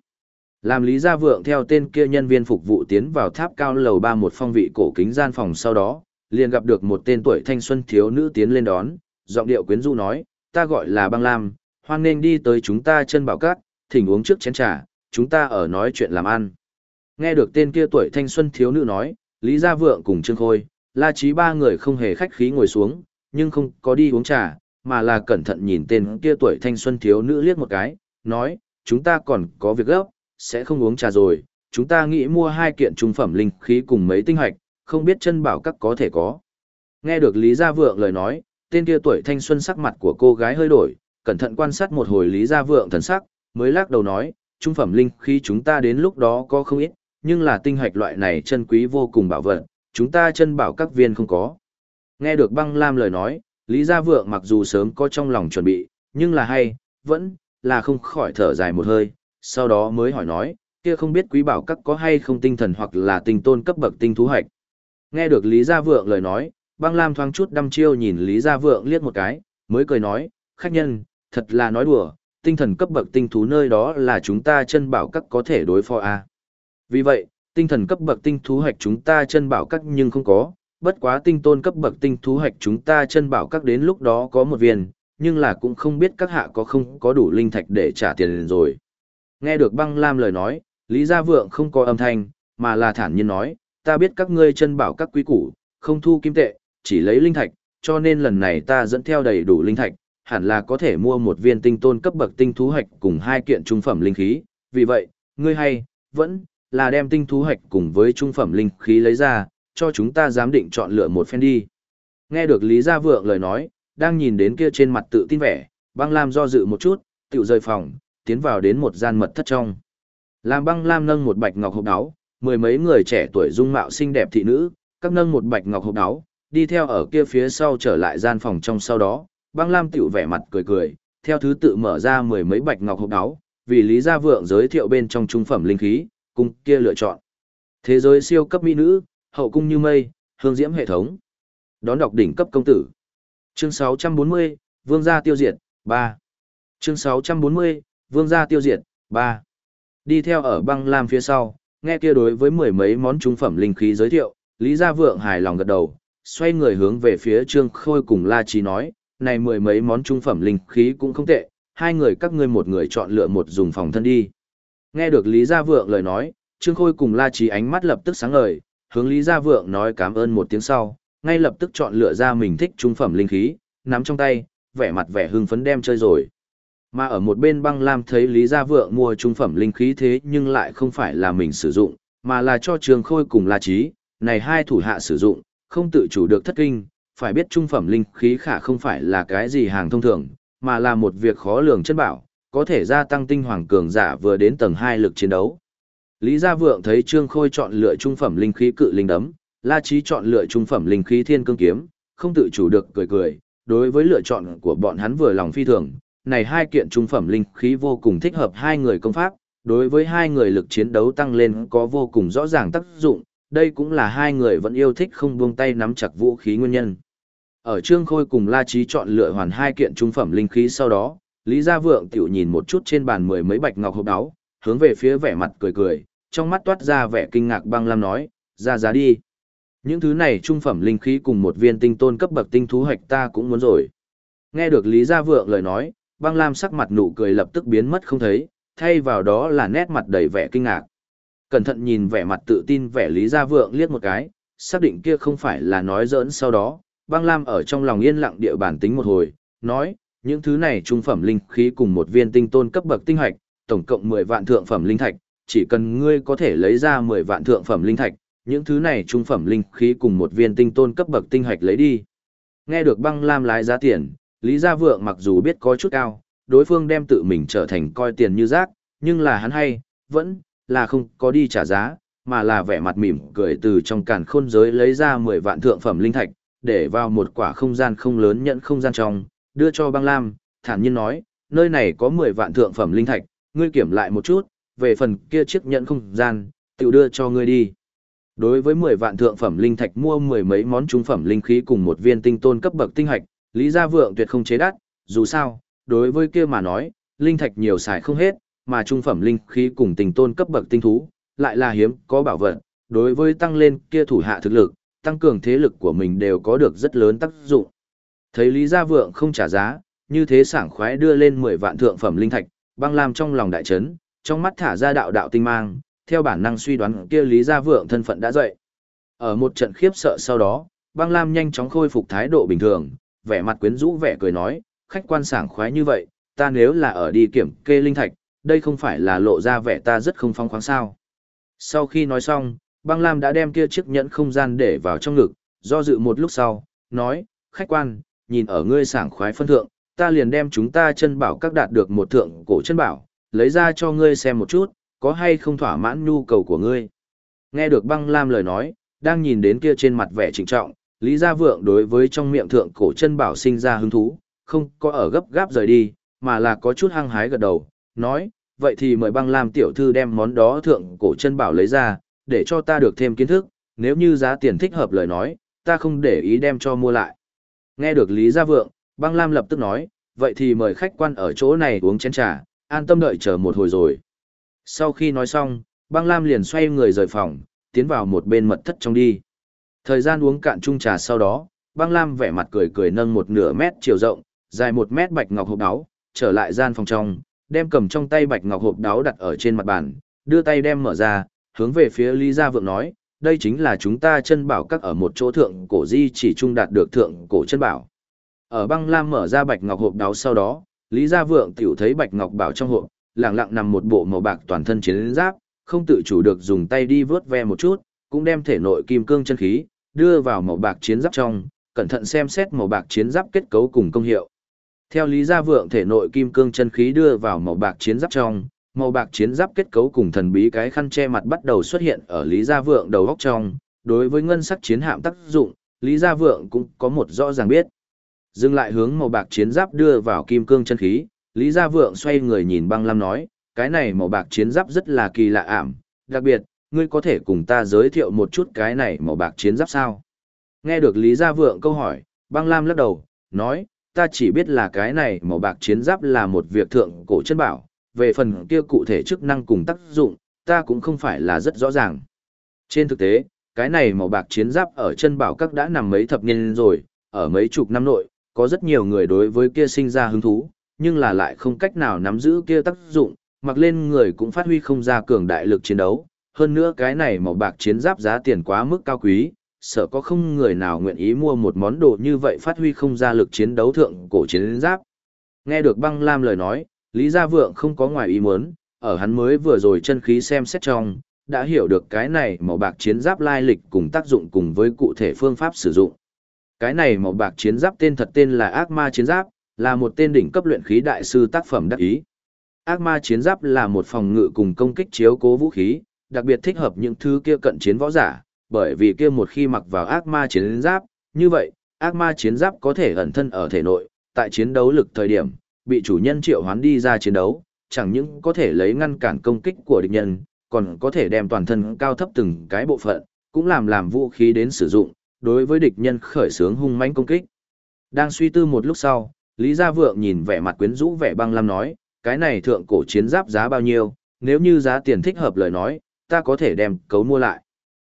Làm Lý Gia Vượng theo tên kia nhân viên phục vụ tiến vào tháp cao lầu ba một phong vị cổ kính gian phòng sau đó, liền gặp được một tên tuổi thanh xuân thiếu nữ tiến lên đón, giọng điệu quyến rũ nói, ta gọi là băng lam, hoan nên đi tới chúng ta chân bảo cát, thỉnh uống trước chén trà, chúng ta ở nói chuyện làm ăn. Nghe được tên kia tuổi thanh xuân thiếu nữ nói, Lý Gia Vượng cùng Trương Khôi, La Chí ba người không hề khách khí ngồi xuống, nhưng không có đi uống trà, mà là cẩn thận nhìn tên kia tuổi thanh xuân thiếu nữ liếc một cái, nói, chúng ta còn có việc gấp, sẽ không uống trà rồi, chúng ta nghĩ mua hai kiện trung phẩm linh khí cùng mấy tinh hoạch, không biết chân bảo các có thể có. Nghe được Lý Gia Vượng lời nói, tên kia tuổi thanh xuân sắc mặt của cô gái hơi đổi, cẩn thận quan sát một hồi Lý Gia Vượng thần sắc, mới lắc đầu nói, trung phẩm linh khí chúng ta đến lúc đó có không ít, nhưng là tinh hoạch loại này chân quý vô cùng bảo vật, chúng ta chân bảo các viên không có. Nghe được băng lam lời nói, Lý Gia Vượng mặc dù sớm có trong lòng chuẩn bị, nhưng là hay, vẫn là không khỏi thở dài một hơi, sau đó mới hỏi nói, kia không biết quý bảo các có hay không tinh thần hoặc là tinh tôn cấp bậc tinh thú hạch. Nghe được Lý Gia Vượng lời nói, băng lam thoáng chút đăm chiêu nhìn Lý Gia Vượng liếc một cái, mới cười nói, khách nhân, thật là nói đùa, tinh thần cấp bậc tinh thú nơi đó là chúng ta chân bảo các có thể đối phó a. À. Vì vậy, tinh thần cấp bậc tinh thú hạch chúng ta chân bảo các nhưng không có, bất quá tinh tôn cấp bậc tinh thú hạch chúng ta chân bảo các đến lúc đó có một viên, nhưng là cũng không biết các hạ có không có đủ linh thạch để trả tiền rồi. Nghe được băng lam lời nói, Lý Gia Vượng không có âm thanh, mà là thản nhiên nói, ta biết các ngươi chân bảo các quý củ, không thu kim tệ, chỉ lấy linh thạch, cho nên lần này ta dẫn theo đầy đủ linh thạch, hẳn là có thể mua một viên tinh tôn cấp bậc tinh thú hạch cùng hai kiện trung phẩm linh khí, vì vậy, ngươi hay, vẫn, là đem tinh thú hạch cùng với trung phẩm linh khí lấy ra, cho chúng ta giám định chọn lựa một phen đi. Nghe được Lý Gia Vượng lời nói, đang nhìn đến kia trên mặt tự tin vẻ, băng lam do dự một chút, tiểu rời phòng, tiến vào đến một gian mật thất trong. Làm băng lam nâng một bạch ngọc hộp đáo, mười mấy người trẻ tuổi dung mạo xinh đẹp thị nữ, các nâng một bạch ngọc hộp đáo, đi theo ở kia phía sau trở lại gian phòng trong sau đó, băng lam tiểu vẻ mặt cười cười, theo thứ tự mở ra mười mấy bạch ngọc hộp đáo, vì Lý Gia Vượng giới thiệu bên trong trung phẩm linh khí, cùng kia lựa chọn. Thế giới siêu cấp mỹ nữ, hậu cung như mây, hương diễm hệ thống. Đón đọc đỉnh cấp công tử. Chương 640, Vương gia tiêu diệt, 3. Chương 640, Vương gia tiêu diệt, 3. Đi theo ở băng lam phía sau, nghe kia đối với mười mấy món trung phẩm linh khí giới thiệu, Lý Gia Vượng hài lòng gật đầu, xoay người hướng về phía Trương Khôi cùng La Chí nói, này mười mấy món trung phẩm linh khí cũng không tệ, hai người các ngươi một người chọn lựa một dùng phòng thân đi. Nghe được Lý Gia Vượng lời nói, Trương Khôi cùng La Chí ánh mắt lập tức sáng ngời, hướng Lý Gia Vượng nói cảm ơn một tiếng sau, ngay lập tức chọn lựa ra mình thích trung phẩm linh khí, nắm trong tay, vẻ mặt vẻ hưng phấn đem chơi rồi. Mà ở một bên băng lam thấy Lý Gia Vượng mua trung phẩm linh khí thế nhưng lại không phải là mình sử dụng, mà là cho Trường Khôi cùng La Trí, này hai thủ hạ sử dụng, không tự chủ được thất kinh, phải biết trung phẩm linh khí khả không phải là cái gì hàng thông thường, mà là một việc khó lường chân bảo, có thể gia tăng tinh hoàng cường giả vừa đến tầng 2 lực chiến đấu. Lý Gia Vượng thấy Trương Khôi chọn lựa trung phẩm linh khí cự linh đấm, La Chí chọn lựa trung phẩm linh khí thiên cương kiếm, không tự chủ được cười cười, đối với lựa chọn của bọn hắn vừa lòng phi thường, này hai kiện trung phẩm linh khí vô cùng thích hợp hai người công pháp, đối với hai người lực chiến đấu tăng lên có vô cùng rõ ràng tác dụng, đây cũng là hai người vẫn yêu thích không buông tay nắm chặt vũ khí nguyên nhân. Ở Trương Khôi cùng La Chí chọn lựa hoàn hai kiện trung phẩm linh khí sau đó, Lý Gia Vượng tiểu nhìn một chút trên bàn mười mấy bạch ngọc hộp đáo, hướng về phía vẻ mặt cười cười, trong mắt toát ra vẻ kinh ngạc băng lam nói, ra giá đi. Những thứ này trung phẩm linh khí cùng một viên tinh tôn cấp bậc tinh thú hạch ta cũng muốn rồi. Nghe được Lý Gia Vượng lời nói, băng lam sắc mặt nụ cười lập tức biến mất không thấy, thay vào đó là nét mặt đầy vẻ kinh ngạc. Cẩn thận nhìn vẻ mặt tự tin vẻ Lý Gia Vượng liếc một cái, xác định kia không phải là nói giỡn sau đó, băng lam ở trong lòng yên lặng địa bản tính một hồi, nói, những thứ này trung phẩm linh khí cùng một viên tinh tôn cấp bậc tinh hạch, tổng cộng 10 vạn thượng phẩm linh thạch, chỉ cần ngươi có thể lấy ra 10 vạn thượng phẩm linh thạch, những thứ này trung phẩm linh khí cùng một viên tinh tôn cấp bậc tinh hạch lấy đi. Nghe được băng lam lái giá tiền, Lý Gia Vượng mặc dù biết có chút cao, đối phương đem tự mình trở thành coi tiền như rác, nhưng là hắn hay, vẫn là không có đi trả giá, mà là vẻ mặt mỉm cười từ trong càn khôn giới lấy ra 10 vạn thượng phẩm linh thạch, để vào một quả không gian không lớn nhận không gian trong, đưa cho băng lam, thản nhiên nói, nơi này có 10 vạn thượng phẩm linh thạch, ngươi kiểm lại một chút, về phần kia chiếc nhận không gian, tự đưa cho ngươi đi. Đối với 10 vạn thượng phẩm linh thạch mua mười mấy món trung phẩm linh khí cùng một viên tinh tôn cấp bậc tinh hạch, Lý Gia Vượng tuyệt không chế đắt, dù sao, đối với kia mà nói, linh thạch nhiều xài không hết, mà trung phẩm linh khí cùng tinh tôn cấp bậc tinh thú, lại là hiếm có bảo vật, đối với tăng lên kia thủ hạ thực lực, tăng cường thế lực của mình đều có được rất lớn tác dụng. Thấy Lý Gia Vượng không trả giá, như thế sảng khoái đưa lên 10 vạn thượng phẩm linh thạch, băng lam trong lòng đại chấn, trong mắt thả ra đạo đạo tinh mang, theo bản năng suy đoán kia Lý Gia Vượng thân phận đã dậy. Ở một trận khiếp sợ sau đó, băng lam nhanh chóng khôi phục thái độ bình thường, vẻ mặt quyến rũ vẻ cười nói, khách quan sảng khoái như vậy, ta nếu là ở đi kiểm kê linh thạch, đây không phải là lộ ra vẻ ta rất không phong khoáng sao. Sau khi nói xong, băng lam đã đem kia chiếc nhẫn không gian để vào trong ngực, do dự một lúc sau, nói, khách quan, nhìn ở ngươi sảng khoái phân thượng, ta liền đem chúng ta chân bảo các đạt được một thượng cổ chân bảo, lấy ra cho ngươi xem một chút, có hay không thỏa mãn nhu cầu của ngươi. Nghe được băng lam lời nói, đang nhìn đến kia trên mặt vẻ trịnh trọng, Lý Gia Vượng đối với trong miệng thượng cổ chân bảo sinh ra hứng thú, không có ở gấp gáp rời đi, mà là có chút hăng hái gật đầu, nói, vậy thì mời băng lam tiểu thư đem món đó thượng cổ chân bảo lấy ra, để cho ta được thêm kiến thức, nếu như giá tiền thích hợp lời nói, ta không để ý đem cho mua lại. Nghe được Lý Gia Vượng, băng lam lập tức nói, vậy thì mời khách quan ở chỗ này uống chén trà, an tâm đợi chờ một hồi rồi. Sau khi nói xong, băng lam liền xoay người rời phòng, tiến vào một bên mật thất trong đi. Thời gian uống cạn chung trà sau đó, băng lam vẻ mặt cười cười nâng một nửa mét chiều rộng, dài một mét bạch ngọc hộp đáo, trở lại gian phòng trong, đem cầm trong tay bạch ngọc hộp đáo đặt ở trên mặt bàn, đưa tay đem mở ra, hướng về phía Lý Gia Vượng nói, đây chính là chúng ta chân bảo các ở một chỗ thượng cổ di chỉ trung đạt được thượng cổ chân bảo. Ở băng lam mở ra bạch ngọc hộp đáo sau đó, Lý Gia Vượng tiểu thấy bạch ngọc bảo trong hộp, lặng lặng nằm một bộ màu bạc toàn thân chiến giáp, không tự chủ được dùng tay đi vớt ve một chút, cũng đem thể nội kim cương chân khí đưa vào màu bạc chiến giáp trong, cẩn thận xem xét màu bạc chiến giáp kết cấu cùng công hiệu. Theo Lý Gia Vượng thể nội kim cương chân khí đưa vào màu bạc chiến giáp trong, màu bạc chiến giáp kết cấu cùng thần bí cái khăn che mặt bắt đầu xuất hiện ở Lý Gia Vượng đầu góc trong, đối với ngân sắc chiến hạm tác dụng, Lý Gia Vượng cũng có một rõ ràng biết. Dừng lại hướng màu bạc chiến giáp đưa vào kim cương chân khí, Lý Gia Vượng xoay người nhìn băng lam nói, cái này màu bạc chiến giáp rất là kỳ lạ ảm, đặc biệt, ngươi có thể cùng ta giới thiệu một chút cái này màu bạc chiến giáp sao? Nghe được Lý Gia Vượng câu hỏi, băng lam lắc đầu, nói, ta chỉ biết là cái này màu bạc chiến giáp là một việc thượng cổ chân bảo, về phần kia cụ thể chức năng cùng tác dụng, ta cũng không phải là rất rõ ràng. Trên thực tế, cái này màu bạc chiến giáp ở chân bảo các đã nằm mấy thập niên rồi, ở mấy chục năm nội, có rất nhiều người đối với kia sinh ra hứng thú, nhưng là lại không cách nào nắm giữ kia tác dụng, mặc lên người cũng phát huy không ra cường đại lực chiến đấu. Hơn nữa cái này màu bạc chiến giáp giá tiền quá mức cao quý, sợ có không người nào nguyện ý mua một món đồ như vậy phát huy không ra lực chiến đấu thượng cổ chiến giáp. Nghe được băng lam lời nói, Lý Gia Vượng không có ngoài ý muốn, ở hắn mới vừa rồi chân khí xem xét trong, đã hiểu được cái này màu bạc chiến giáp lai lịch cùng tác dụng cùng với cụ thể phương pháp sử dụng. Cái này màu bạc chiến giáp tên thật tên là ác ma chiến giáp, là một tên đỉnh cấp luyện khí đại sư tác phẩm đắc ý. Ác ma chiến giáp là một phòng ngự cùng công kích chiếu cố vũ khí, đặc biệt thích hợp những thứ kia cận chiến võ giả, bởi vì kia một khi mặc vào ác ma chiến giáp, như vậy, ác ma chiến giáp có thể ẩn thân ở thể nội, tại chiến đấu lực thời điểm, bị chủ nhân triệu hoán đi ra chiến đấu, chẳng những có thể lấy ngăn cản công kích của địch nhân, còn có thể đem toàn thân cao thấp từng cái bộ phận, cũng làm làm vũ khí đến sử dụng, đối với địch nhân khởi xướng hung mãnh công kích. Đang suy tư một lúc sau, Lý Gia Vượng nhìn vẻ mặt quyến rũ vẻ băng lam nói, cái này thượng cổ chiến giáp giá bao nhiêu, nếu như giá tiền thích hợp lời nói, ta có thể đem cấu mua lại.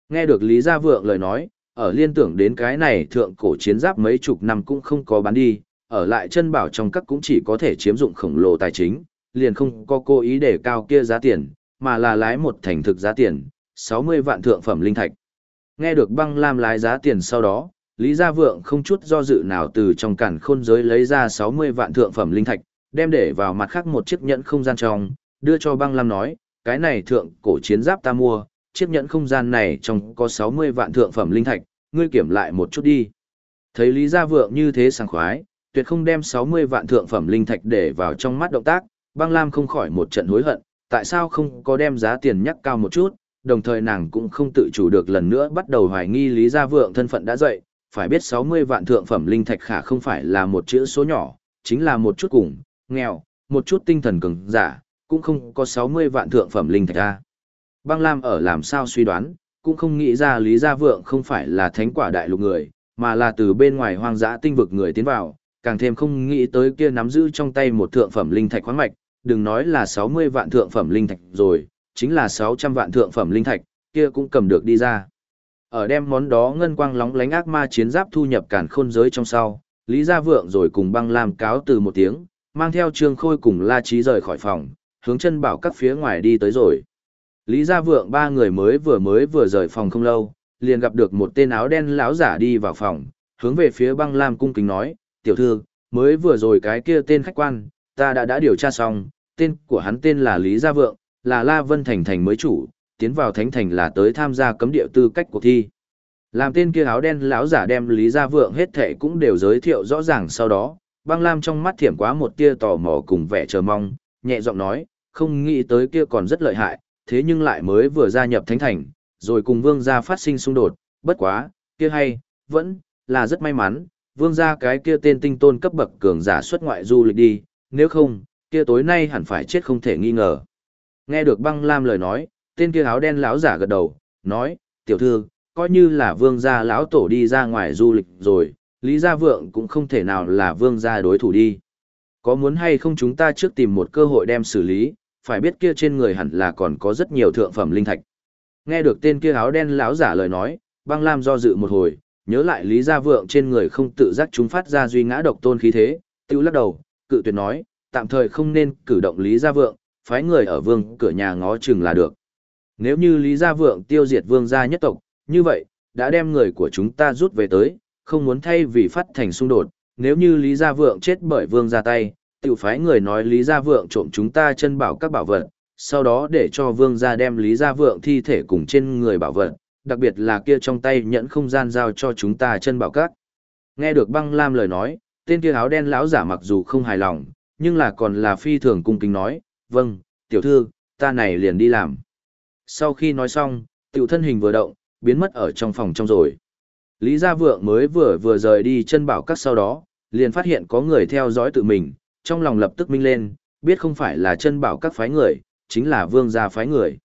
Nghe được Lý Gia Vượng lời nói, ở liên tưởng đến cái này thượng cổ chiến giáp mấy chục năm cũng không có bán đi, ở lại chân bảo trong các cũng chỉ có thể chiếm dụng khổng lồ tài chính, liền không có cố ý để cao kia giá tiền, mà là lái một thành thực giá tiền, 60 vạn thượng phẩm linh thạch. Nghe được băng lam lái giá tiền sau đó, Lý Gia Vượng không chút do dự nào từ trong cản khôn giới lấy ra 60 vạn thượng phẩm linh thạch, đem để vào mặt khác một chiếc nhẫn không gian trong, đưa cho băng lam nói, cái này thượng cổ chiến giáp ta mua, chiếc nhẫn không gian này trong có 60 vạn thượng phẩm linh thạch, ngươi kiểm lại một chút đi. Thấy Lý Gia Vượng như thế sảng khoái, tuyệt không đem 60 vạn thượng phẩm linh thạch để vào trong mắt động tác, băng lam không khỏi một trận hối hận, tại sao không có đem giá tiền nhắc cao một chút, đồng thời nàng cũng không tự chủ được lần nữa bắt đầu hoài nghi Lý Gia Vượng thân phận đã dậy, phải biết 60 vạn thượng phẩm linh thạch khả không phải là một chữ số nhỏ, chính là một chút cùng, nghèo, một chút tinh thần cường giả, cũng không có 60 vạn thượng phẩm linh thạch ra. Băng Lam ở làm sao suy đoán, cũng không nghĩ ra Lý Gia Vượng không phải là thánh quả đại lục người, mà là từ bên ngoài hoang dã tinh vực người tiến vào, càng thêm không nghĩ tới kia nắm giữ trong tay một thượng phẩm linh thạch khoáng mạch, đừng nói là 60 vạn thượng phẩm linh thạch rồi, chính là 600 vạn thượng phẩm linh thạch, kia cũng cầm được đi ra. Ở đem món đó ngân quang lóng lánh ác ma chiến giáp thu nhập cản khôn giới trong sau, Lý Gia Vượng rồi cùng băng lam cáo từ một tiếng, mang theo Trương Khôi cùng La Trí rời khỏi phòng, hướng chân bảo các phía ngoài đi tới rồi. Lý Gia Vượng ba người mới vừa mới vừa rời phòng không lâu, liền gặp được một tên áo đen lão giả đi vào phòng, hướng về phía băng lam cung kính nói, tiểu thư, mới vừa rồi cái kia tên khách quan, ta đã đã điều tra xong, tên của hắn tên là Lý Gia Vượng, là La Vân Thành Thành mới chủ, tiến vào Thánh Thành là tới tham gia cấm địa tư cách cuộc thi. Làm tên kia áo đen lão giả đem Lý Gia Vượng hết thệ cũng đều giới thiệu rõ ràng sau đó, băng lam trong mắt thiểm quá một tia tò mò cùng vẻ chờ mong, nhẹ giọng nói, không nghĩ tới kia còn rất lợi hại, thế nhưng lại mới vừa gia nhập Thánh Thành, rồi cùng vương gia phát sinh xung đột, bất quá, kia hay, vẫn, là rất may mắn, vương gia cái kia tên tinh tôn cấp bậc cường giả xuất ngoại du lịch đi, nếu không, kia tối nay hẳn phải chết không thể nghi ngờ. Nghe được băng lam lời nói, tên kia áo đen lão giả gật đầu, nói, tiểu thư, coi như là vương gia lão tổ đi ra ngoài du lịch rồi, Lý Gia Vượng cũng không thể nào là vương gia đối thủ đi. Có muốn hay không chúng ta trước tìm một cơ hội đem xử lý, phải biết kia trên người hẳn là còn có rất nhiều thượng phẩm linh thạch. Nghe được tên kia áo đen lão giả lời nói, băng lam do dự một hồi, nhớ lại Lý Gia Vượng trên người không tự giác chúng phát ra duy ngã độc tôn khí thế, tiêu lắc đầu, cự tuyệt nói, tạm thời không nên cử động Lý Gia Vượng, phái người ở vương cửa nhà ngó chừng là được. Nếu như Lý Gia Vượng tiêu diệt vương gia nhất tộc, như vậy, đã đem người của chúng ta rút về tới, không muốn thay vì phát thành xung đột, nếu như Lý Gia Vượng chết bởi vương Gia tay, tiểu phái người nói Lý Gia Vượng trộm chúng ta chân bảo các bảo vật, sau đó để cho vương gia đem Lý Gia Vượng thi thể cùng trên người bảo vật, đặc biệt là kia trong tay nhẫn không gian giao cho chúng ta chân bảo các. Nghe được băng lam lời nói, tên kia áo đen lão giả mặc dù không hài lòng, nhưng là còn là phi thường cung kính nói, vâng, tiểu thư, ta này liền đi làm. Sau khi nói xong, tiểu thân hình vừa động, biến mất ở trong phòng trong rồi. Lý Gia Vượng mới vừa vừa rời đi chân bảo các sau đó, liền phát hiện có người theo dõi tự mình, trong lòng lập tức minh lên, biết không phải là chân bảo các phái người, chính là vương gia phái người.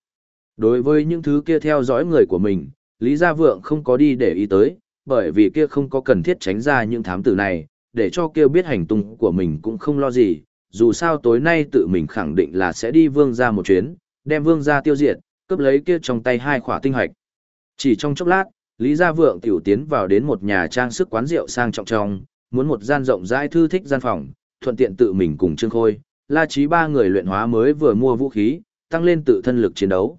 Đối với những thứ kia theo dõi người của mình, Lý Gia Vượng không có đi để ý tới, bởi vì kia không có cần thiết tránh ra những thám tử này, để cho kia biết hành tung của mình cũng không lo gì, dù sao tối nay tự mình khẳng định là sẽ đi vương gia một chuyến, đem vương gia tiêu diệt, cướp lấy kia trong tay hai khỏa tinh hoạch. Chỉ trong chốc lát, Lý Gia Vượng tiểu tiến vào đến một nhà trang sức quán rượu sang trọng trong, muốn một gian rộng rãi thư thích gian phòng, thuận tiện tự mình cùng Trương Khôi, La Chí ba người luyện hóa mới vừa mua vũ khí, tăng lên tự thân lực chiến đấu.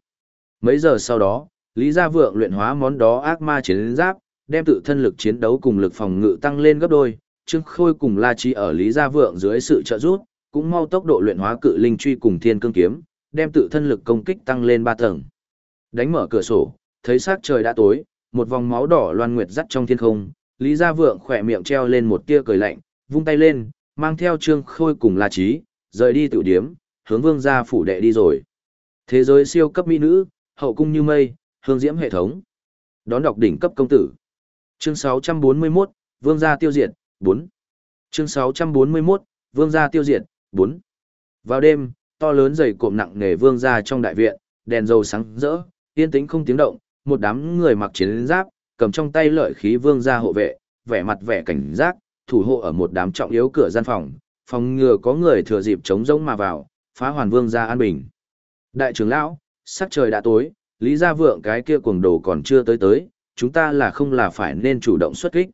Mấy giờ sau đó, Lý Gia Vượng luyện hóa món đó ác ma chiến giáp, đem tự thân lực chiến đấu cùng lực phòng ngự tăng lên gấp đôi, Trương Khôi cùng La Chí ở Lý Gia Vượng dưới sự trợ giúp, cũng mau tốc độ luyện hóa cự linh truy cùng thiên cương kiếm, đem tự thân lực công kích tăng lên 3 tầng. Đánh mở cửa sổ, thấy sắc trời đã tối, một vòng máu đỏ loan nguyệt dắt trong thiên không, Lý Gia Vượng khỏe miệng treo lên một tia cười lạnh, vung tay lên, mang theo Trương Khôi cùng La Chí, rời đi tiểu điếm, hướng vương gia phủ đệ đi rồi. Thế giới siêu cấp mỹ nữ, hậu cung như mây, hương diễm hệ thống. Đón đọc đỉnh cấp công tử. Chương 641, vương gia tiêu diệt, 4. Chương 641, vương gia tiêu diệt, 4. Vào đêm, to lớn dày cộm nặng nề vương ra trong đại viện, đèn dầu sáng rỡ, yên tĩnh không tiếng động, một đám người mặc chiến giáp, cầm trong tay lợi khí vương ra hộ vệ, vẻ mặt vẻ cảnh giác, thủ hộ ở một đám trọng yếu cửa gian phòng, phòng ngừa có người thừa dịp chống rỗng mà vào, phá hoàn vương gia an bình. Đại trưởng lão, sắc trời đã tối, Lý Gia Vượng cái kia cuồng đồ còn chưa tới tới, chúng ta là không là phải nên chủ động xuất kích.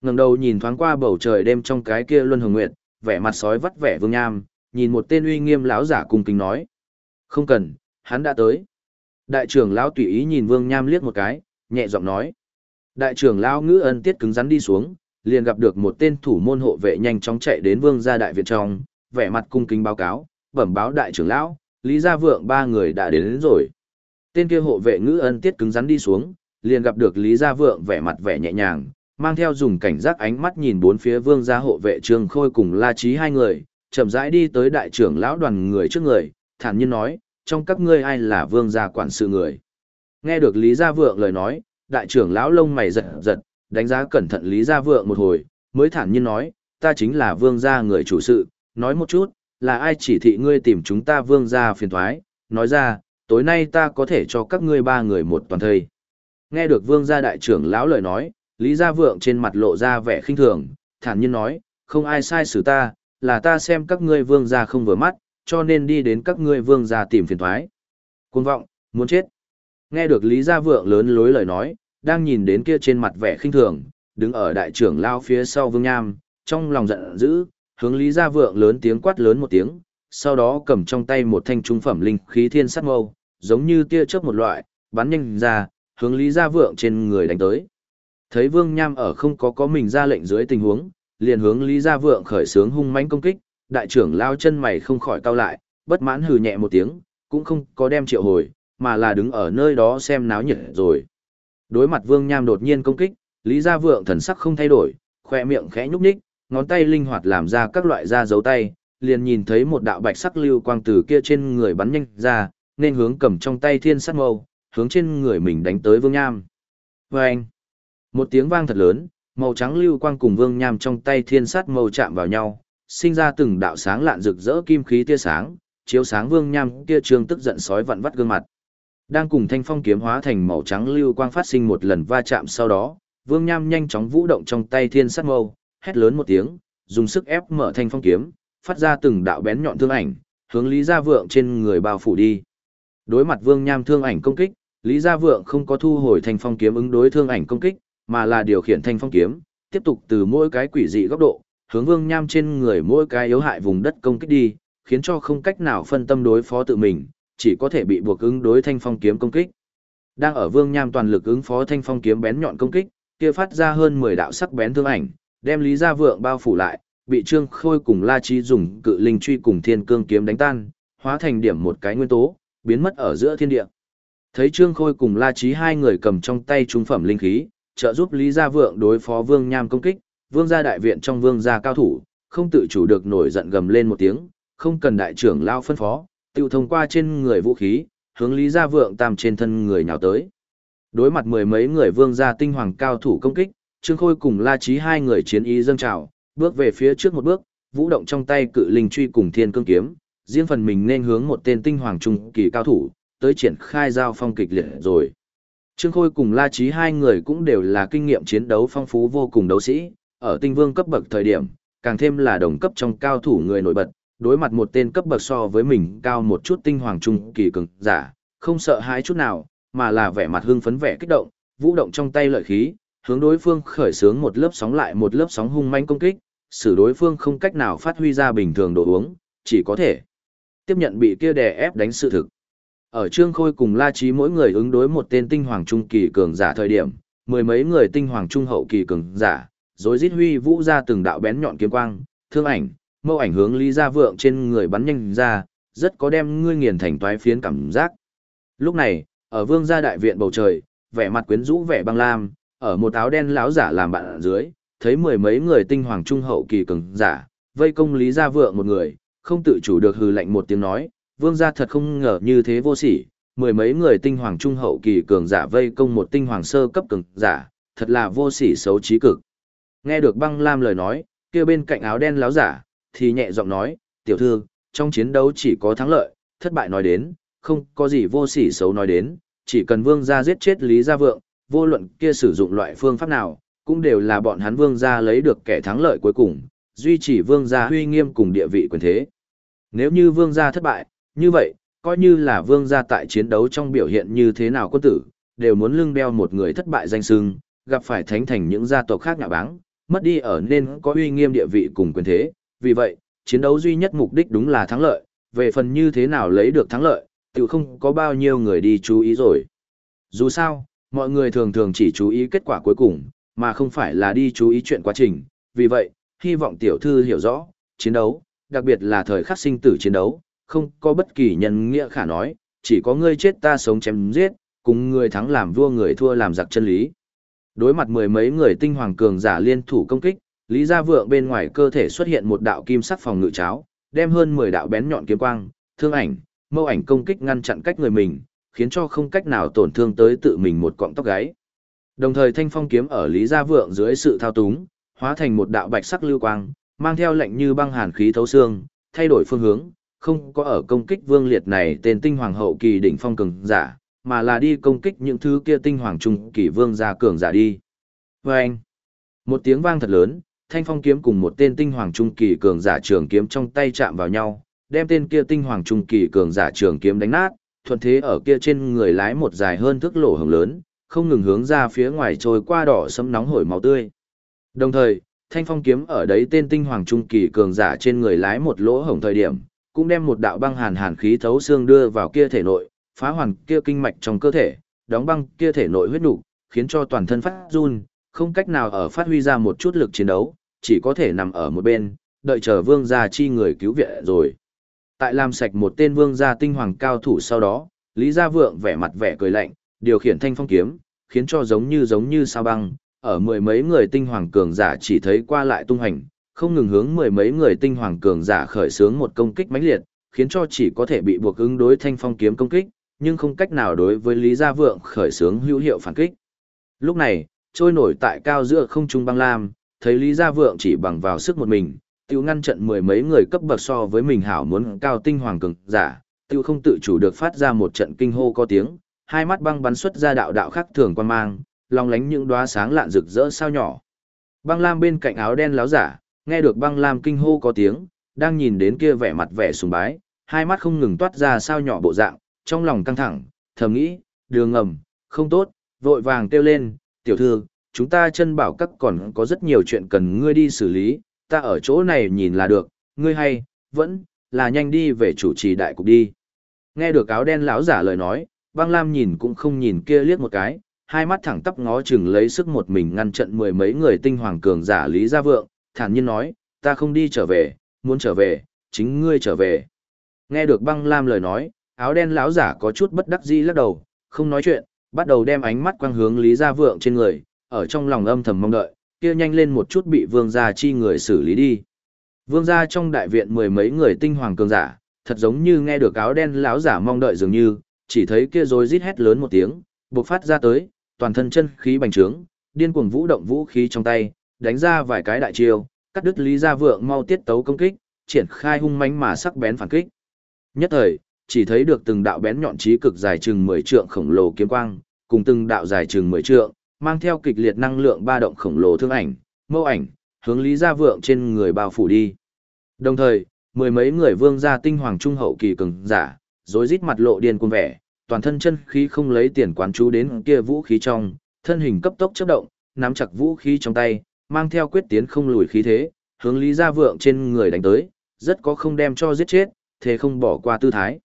Ngẩng đầu nhìn thoáng qua bầu trời đêm trong cái kia luân hồng nguyệt, vẻ mặt sói vắt vẻ vương nham, nhìn một tên uy nghiêm lão giả cung kính nói: "Không cần, hắn đã tới." Đại trưởng lão tùy ý nhìn Vương Nham liếc một cái, nhẹ giọng nói: Đại trưởng lão ngữ ân tiết cứng rắn đi xuống, liền gặp được một tên thủ môn hộ vệ nhanh chóng chạy đến vương gia đại viện trong, vẻ mặt cung kính báo cáo, bẩm báo đại trưởng lão, Lý Gia Vượng ba người đã đến, đến rồi. Tên kia hộ vệ ngữ ân tiết cứng rắn đi xuống, liền gặp được Lý Gia Vượng vẻ mặt vẻ nhẹ nhàng, mang theo dùng cảnh giác ánh mắt nhìn bốn phía vương gia hộ vệ Trương Khôi cùng La trí hai người, chậm rãi đi tới đại trưởng lão đoàn người trước người, thản nhiên nói, trong các ngươi ai là vương gia quản sự người. Nghe được Lý Gia Vượng lời nói, đại trưởng lão lông mày giật giật, đánh giá cẩn thận Lý Gia Vượng một hồi, mới thản nhiên nói, ta chính là vương gia người chủ sự, nói một chút, là ai chỉ thị ngươi tìm chúng ta vương gia phiền thoái, nói ra, tối nay ta có thể cho các ngươi ba người một toàn thây. Nghe được vương gia đại trưởng lão lời nói, Lý Gia Vượng trên mặt lộ ra vẻ khinh thường, thản nhiên nói, không ai sai xử ta, là ta xem các ngươi vương gia không vừa mắt, cho nên đi đến các ngươi vương gia tìm phiền thoái. Cuồng vọng, muốn chết. Nghe được Lý Gia Vượng lớn lối lời nói, đang nhìn đến kia trên mặt vẻ khinh thường, đứng ở đại trưởng lao phía sau Vương Nham, trong lòng giận dữ, hướng Lý Gia Vượng lớn tiếng quát lớn một tiếng, sau đó cầm trong tay một thanh trung phẩm linh khí thiên sát mâu, giống như tia chớp một loại, bắn nhanh ra, hướng Lý Gia Vượng trên người đánh tới. Thấy Vương Nham ở không có có mình ra lệnh dưới tình huống, liền hướng Lý Gia Vượng khởi sướng hung mãnh công kích, đại trưởng lao chân mày không khỏi cau lại, bất mãn hừ nhẹ một tiếng, cũng không có đem triệu hồi, mà là đứng ở nơi đó xem náo nhiệt rồi. Đối mặt Vương Nham đột nhiên công kích, Lý Gia Vượng thần sắc không thay đổi, khoe miệng khẽ nhúc nhích, ngón tay linh hoạt làm ra các loại da dấu tay, liền nhìn thấy một đạo bạch sắc lưu quang từ kia trên người bắn nhanh ra, nên hướng cầm trong tay thiên sát mâu, hướng trên người mình đánh tới Vương Nham. Vâng! Một tiếng vang thật lớn, màu trắng lưu quang cùng Vương Nham trong tay thiên sát màu chạm vào nhau, sinh ra từng đạo sáng lạn rực rỡ kim khí tia sáng, chiếu sáng Vương Nham kia trương tức giận sói vặn vắt gương mặt. Đang cùng thanh phong kiếm hóa thành màu trắng lưu quang phát sinh một lần va chạm sau đó, Vương Nham nhanh chóng vũ động trong tay thiên sát mâu, hét lớn một tiếng, dùng sức ép mở thanh phong kiếm, phát ra từng đạo bén nhọn thương ảnh, hướng Lý Gia Vượng trên người bao phủ đi. Đối mặt Vương Nham thương ảnh công kích, Lý Gia Vượng không có thu hồi thanh phong kiếm ứng đối thương ảnh công kích, mà là điều khiển thanh phong kiếm, tiếp tục từ mỗi cái quỷ dị góc độ, hướng Vương Nham trên người mỗi cái yếu hại vùng đất công kích đi, khiến cho không cách nào phân tâm đối phó tự mình, chỉ có thể bị buộc ứng đối thanh phong kiếm công kích. Đang ở Vương Nham toàn lực ứng phó thanh phong kiếm bén nhọn công kích, kia phát ra hơn 10 đạo sắc bén thương ảnh, đem Lý Gia Vượng bao phủ lại, bị Trương Khôi cùng La Chí dùng cự linh truy cùng thiên cương kiếm đánh tan, hóa thành điểm một cái nguyên tố, biến mất ở giữa thiên địa. Thấy Trương Khôi cùng La Chí hai người cầm trong tay trung phẩm linh khí, trợ giúp Lý Gia Vượng đối phó Vương Nham công kích, Vương gia đại viện trong Vương gia cao thủ, không tự chủ được nổi giận gầm lên một tiếng, không cần đại trưởng lao phân phó, tiêu thông qua trên người vũ khí, hướng Lý Gia Vượng tam trên thân người nhào tới. Đối mặt mười mấy người Vương gia tinh hoàng cao thủ công kích, Trương Khôi cùng La Chí hai người chiến ý dâng trào, bước về phía trước một bước, vũ động trong tay cự linh truy cùng thiên cương kiếm, riêng phần mình nên hướng một tên tinh hoàng trung kỳ cao thủ, tới triển khai giao phong kịch liệt rồi. Trương Khôi cùng La Chí hai người cũng đều là kinh nghiệm chiến đấu phong phú vô cùng đấu sĩ, ở tinh vương cấp bậc thời điểm, càng thêm là đồng cấp trong cao thủ người nổi bật, đối mặt một tên cấp bậc so với mình cao một chút tinh hoàng trung kỳ cường giả, không sợ hãi chút nào, mà là vẻ mặt hưng phấn vẻ kích động, vũ động trong tay lợi khí, hướng đối phương khởi xướng một lớp sóng lại một lớp sóng hung manh công kích, xử đối phương không cách nào phát huy ra bình thường đồ uống, chỉ có thể tiếp nhận bị kia đè ép đánh sự thực. Ở Trương Khôi cùng La Chí mỗi người ứng đối một tên tinh hoàng trung kỳ cường giả thời điểm, mười mấy người tinh hoàng trung hậu kỳ cường giả, rồi rít huy vũ ra từng đạo bén nhọn kiếm quang, thương ảnh, mâu ảnh hướng Lý Gia Vượng trên người bắn nhanh ra, rất có đem ngươi nghiền thành toái phiến cảm giác. Lúc này, ở Vương gia đại viện bầu trời, vẻ mặt quyến rũ vẻ băng lam, ở một áo đen láo giả làm bạn ở dưới, thấy mười mấy người tinh hoàng trung hậu kỳ cường giả, vây công Lý Gia Vượng một người, không tự chủ được hừ lạnh một tiếng nói, vương gia thật không ngờ như thế vô sỉ, mười mấy người tinh hoàng trung hậu kỳ cường giả vây công một tinh hoàng sơ cấp cường giả, thật là vô sỉ xấu trí cực. Nghe được băng lam lời nói, kia bên cạnh áo đen láo giả, thì nhẹ giọng nói, tiểu thư, trong chiến đấu chỉ có thắng lợi, thất bại nói đến, không có gì vô sỉ xấu nói đến, chỉ cần vương gia giết chết Lý Gia Vượng, vô luận kia sử dụng loại phương pháp nào, cũng đều là bọn hắn vương gia lấy được kẻ thắng lợi cuối cùng, duy trì vương gia huy nghiêm cùng địa vị quyền thế. Nếu như vương gia thất bại, như vậy, coi như là vương gia tại chiến đấu trong biểu hiện như thế nào quân tử, đều muốn lưng đeo một người thất bại danh sưng, gặp phải thánh thành những gia tộc khác nhà báng, mất đi ở nên có uy nghiêm địa vị cùng quyền thế. Vì vậy, chiến đấu duy nhất mục đích đúng là thắng lợi, về phần như thế nào lấy được thắng lợi, tự không có bao nhiêu người đi chú ý rồi. Dù sao, mọi người thường thường chỉ chú ý kết quả cuối cùng, mà không phải là đi chú ý chuyện quá trình. Vì vậy, hy vọng tiểu thư hiểu rõ, chiến đấu, đặc biệt là thời khắc sinh tử chiến đấu, không có bất kỳ nhân nghĩa khả nói, chỉ có ngươi chết ta sống chém giết, cùng người thắng làm vua người thua làm giặc chân lý. Đối mặt mười mấy người tinh hoàng cường giả liên thủ công kích, Lý Gia Vượng bên ngoài cơ thể xuất hiện một đạo kim sắc phòng ngự cháo, đem hơn 10 đạo bén nhọn kiếm quang, thương ảnh, mâu ảnh công kích ngăn chặn cách người mình, khiến cho không cách nào tổn thương tới tự mình một cọng tóc gáy. Đồng thời thanh phong kiếm ở Lý Gia Vượng dưới sự thao túng, hóa thành một đạo bạch sắc lưu quang, mang theo lệnh như băng hàn khí thấu xương, thay đổi phương hướng, không có ở công kích vương liệt này tên tinh hoàng hậu kỳ đỉnh phong cường giả, mà là đi công kích những thứ kia tinh hoàng trung kỳ vương gia cường giả đi. Và anh, một tiếng vang thật lớn, thanh phong kiếm cùng một tên tinh hoàng trung kỳ cường giả trường kiếm trong tay chạm vào nhau, đem tên kia tinh hoàng trung kỳ cường giả trường kiếm đánh nát, thuận thế ở kia trên người lái một dài hơn thước lỗ hồng lớn, không ngừng hướng ra phía ngoài trôi qua đỏ sẫm nóng hổi máu tươi. Đồng thời, thanh phong kiếm ở đấy tên tinh hoàng trung kỳ cường giả trên người lái một lỗ hồng thời điểm, cũng đem một đạo băng hàn hàn khí thấu xương đưa vào kia thể nội, phá hoàn kia kinh mạch trong cơ thể, đóng băng kia thể nội huyết nục, khiến cho toàn thân phát run, không cách nào ở phát huy ra một chút lực chiến đấu, chỉ có thể nằm ở một bên, đợi chờ vương gia chi người cứu viện rồi. Tại làm sạch một tên vương gia tinh hoàng cao thủ sau đó, Lý Gia Vượng vẻ mặt vẻ cười lạnh, điều khiển thanh phong kiếm, khiến cho giống như giống như sao băng, ở mười mấy người tinh hoàng cường giả chỉ thấy qua lại tung hành, không ngừng hướng mười mấy người tinh hoàng cường giả khởi xướng một công kích mãnh liệt, khiến cho chỉ có thể bị buộc ứng đối thanh phong kiếm công kích, nhưng không cách nào đối với Lý Gia Vượng khởi xướng hữu hiệu phản kích. Lúc này, trôi nổi tại cao giữa không trung băng lam, thấy Lý Gia Vượng chỉ bằng vào sức một mình, tiêu ngăn trận mười mấy người cấp bậc so với mình hảo muốn cao tinh hoàng cường giả, tiêu không tự chủ được phát ra một trận kinh hô có tiếng, hai mắt băng bắn xuất ra đạo đạo khắc thường quan mang, long lánh những đóa sáng lạn rực rỡ sao nhỏ. Băng lam bên cạnh áo đen láo giả, nghe được băng lam kinh hô có tiếng, đang nhìn đến kia vẻ mặt vẻ sùng bái, hai mắt không ngừng toát ra sao nhỏ bộ dạng, trong lòng căng thẳng, thầm nghĩ, đường ngầm, không tốt, vội vàng kêu lên, tiểu thư, chúng ta chân bảo các còn có rất nhiều chuyện cần ngươi đi xử lý, ta ở chỗ này nhìn là được, ngươi hay, vẫn, là nhanh đi về chủ trì đại cục đi. Nghe được áo đen lão giả lời nói, băng lam nhìn cũng không nhìn kia liếc một cái, hai mắt thẳng tắp ngó chừng lấy sức một mình ngăn trận mười mấy người tinh hoàng cường giả lý gia vượng, thản nhiên nói, ta không đi trở về, muốn trở về, chính ngươi trở về. Nghe được băng lam lời nói, áo đen lão giả có chút bất đắc dĩ lắc đầu, không nói chuyện, bắt đầu đem ánh mắt quang hướng lý gia vượng trên người, ở trong lòng âm thầm mong đợi, kia nhanh lên một chút bị vương gia chi người xử lý đi. Vương gia trong đại viện mười mấy người tinh hoàng cường giả, thật giống như nghe được áo đen lão giả mong đợi dường như, chỉ thấy kia rồi rít hét lớn một tiếng, bộc phát ra tới, toàn thân chân khí bành trướng, điên cuồng vũ động vũ khí trong tay, đánh ra vài cái đại chiêu, cắt đứt Lý Gia Vượng mau tiết tấu công kích, triển khai hung mãnh mà sắc bén phản kích. Nhất thời, chỉ thấy được từng đạo bén nhọn chí cực dài chừng 10 trượng khổng lồ kiếm quang, cùng từng đạo dài chừng 10 trượng, mang theo kịch liệt năng lượng ba động khổng lồ thương ảnh, mâu ảnh, hướng Lý Gia Vượng trên người bao phủ đi. Đồng thời, mười mấy người vương gia tinh hoàng trung hậu kỳ cường giả, rối rít mặt lộ điên cuồng vẻ, toàn thân chân khí không lấy tiền quán chú đến kia vũ khí trong, thân hình cấp tốc chớp động, nắm chặt vũ khí trong tay, mang theo quyết tiến không lùi khí thế, hướng Lý Gia Vượng trên người đánh tới, rất có không đem cho giết chết, thế không bỏ qua tư thái.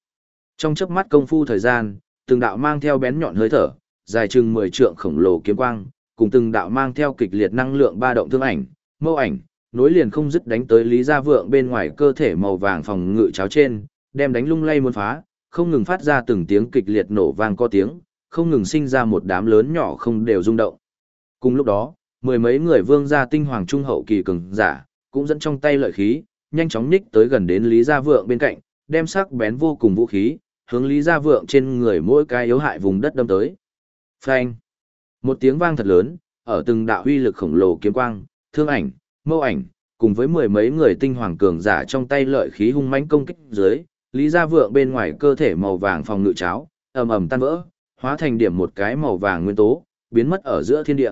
Trong chớp mắt công phu thời gian, từng đạo mang theo bén nhọn hơi thở, dài chừng 10 trượng khổng lồ kiếm quang, cùng từng đạo mang theo kịch liệt năng lượng ba động thương ảnh, mâu ảnh, nối liền không dứt đánh tới Lý Gia Vượng bên ngoài cơ thể màu vàng phòng ngự cháo trên, đem đánh lung lay muốn phá, không ngừng phát ra từng tiếng kịch liệt nổ vang có tiếng, không ngừng sinh ra một đám lớn nhỏ không đều rung động. Cùng lúc đó, mười mấy người vương gia tinh hoàng trung hậu kỳ cường giả, cũng dẫn trong tay lợi khí, nhanh chóng nhích tới gần đến Lý Gia Vượng bên cạnh, đem sắc bén vô cùng vũ khí, hướng Lý Gia Vượng trên người mỗi cái yếu hại vùng đất đâm tới. Phanh! Một tiếng vang thật lớn, ở từng đạo huy lực khổng lồ kiếm quang, thương ảnh, mâu ảnh, cùng với mười mấy người tinh hoàng cường giả trong tay lợi khí hung mãnh công kích dưới, Lý Gia Vượng bên ngoài cơ thể màu vàng phòng ngự cháo, ầm ầm tan vỡ, hóa thành điểm một cái màu vàng nguyên tố, biến mất ở giữa thiên địa.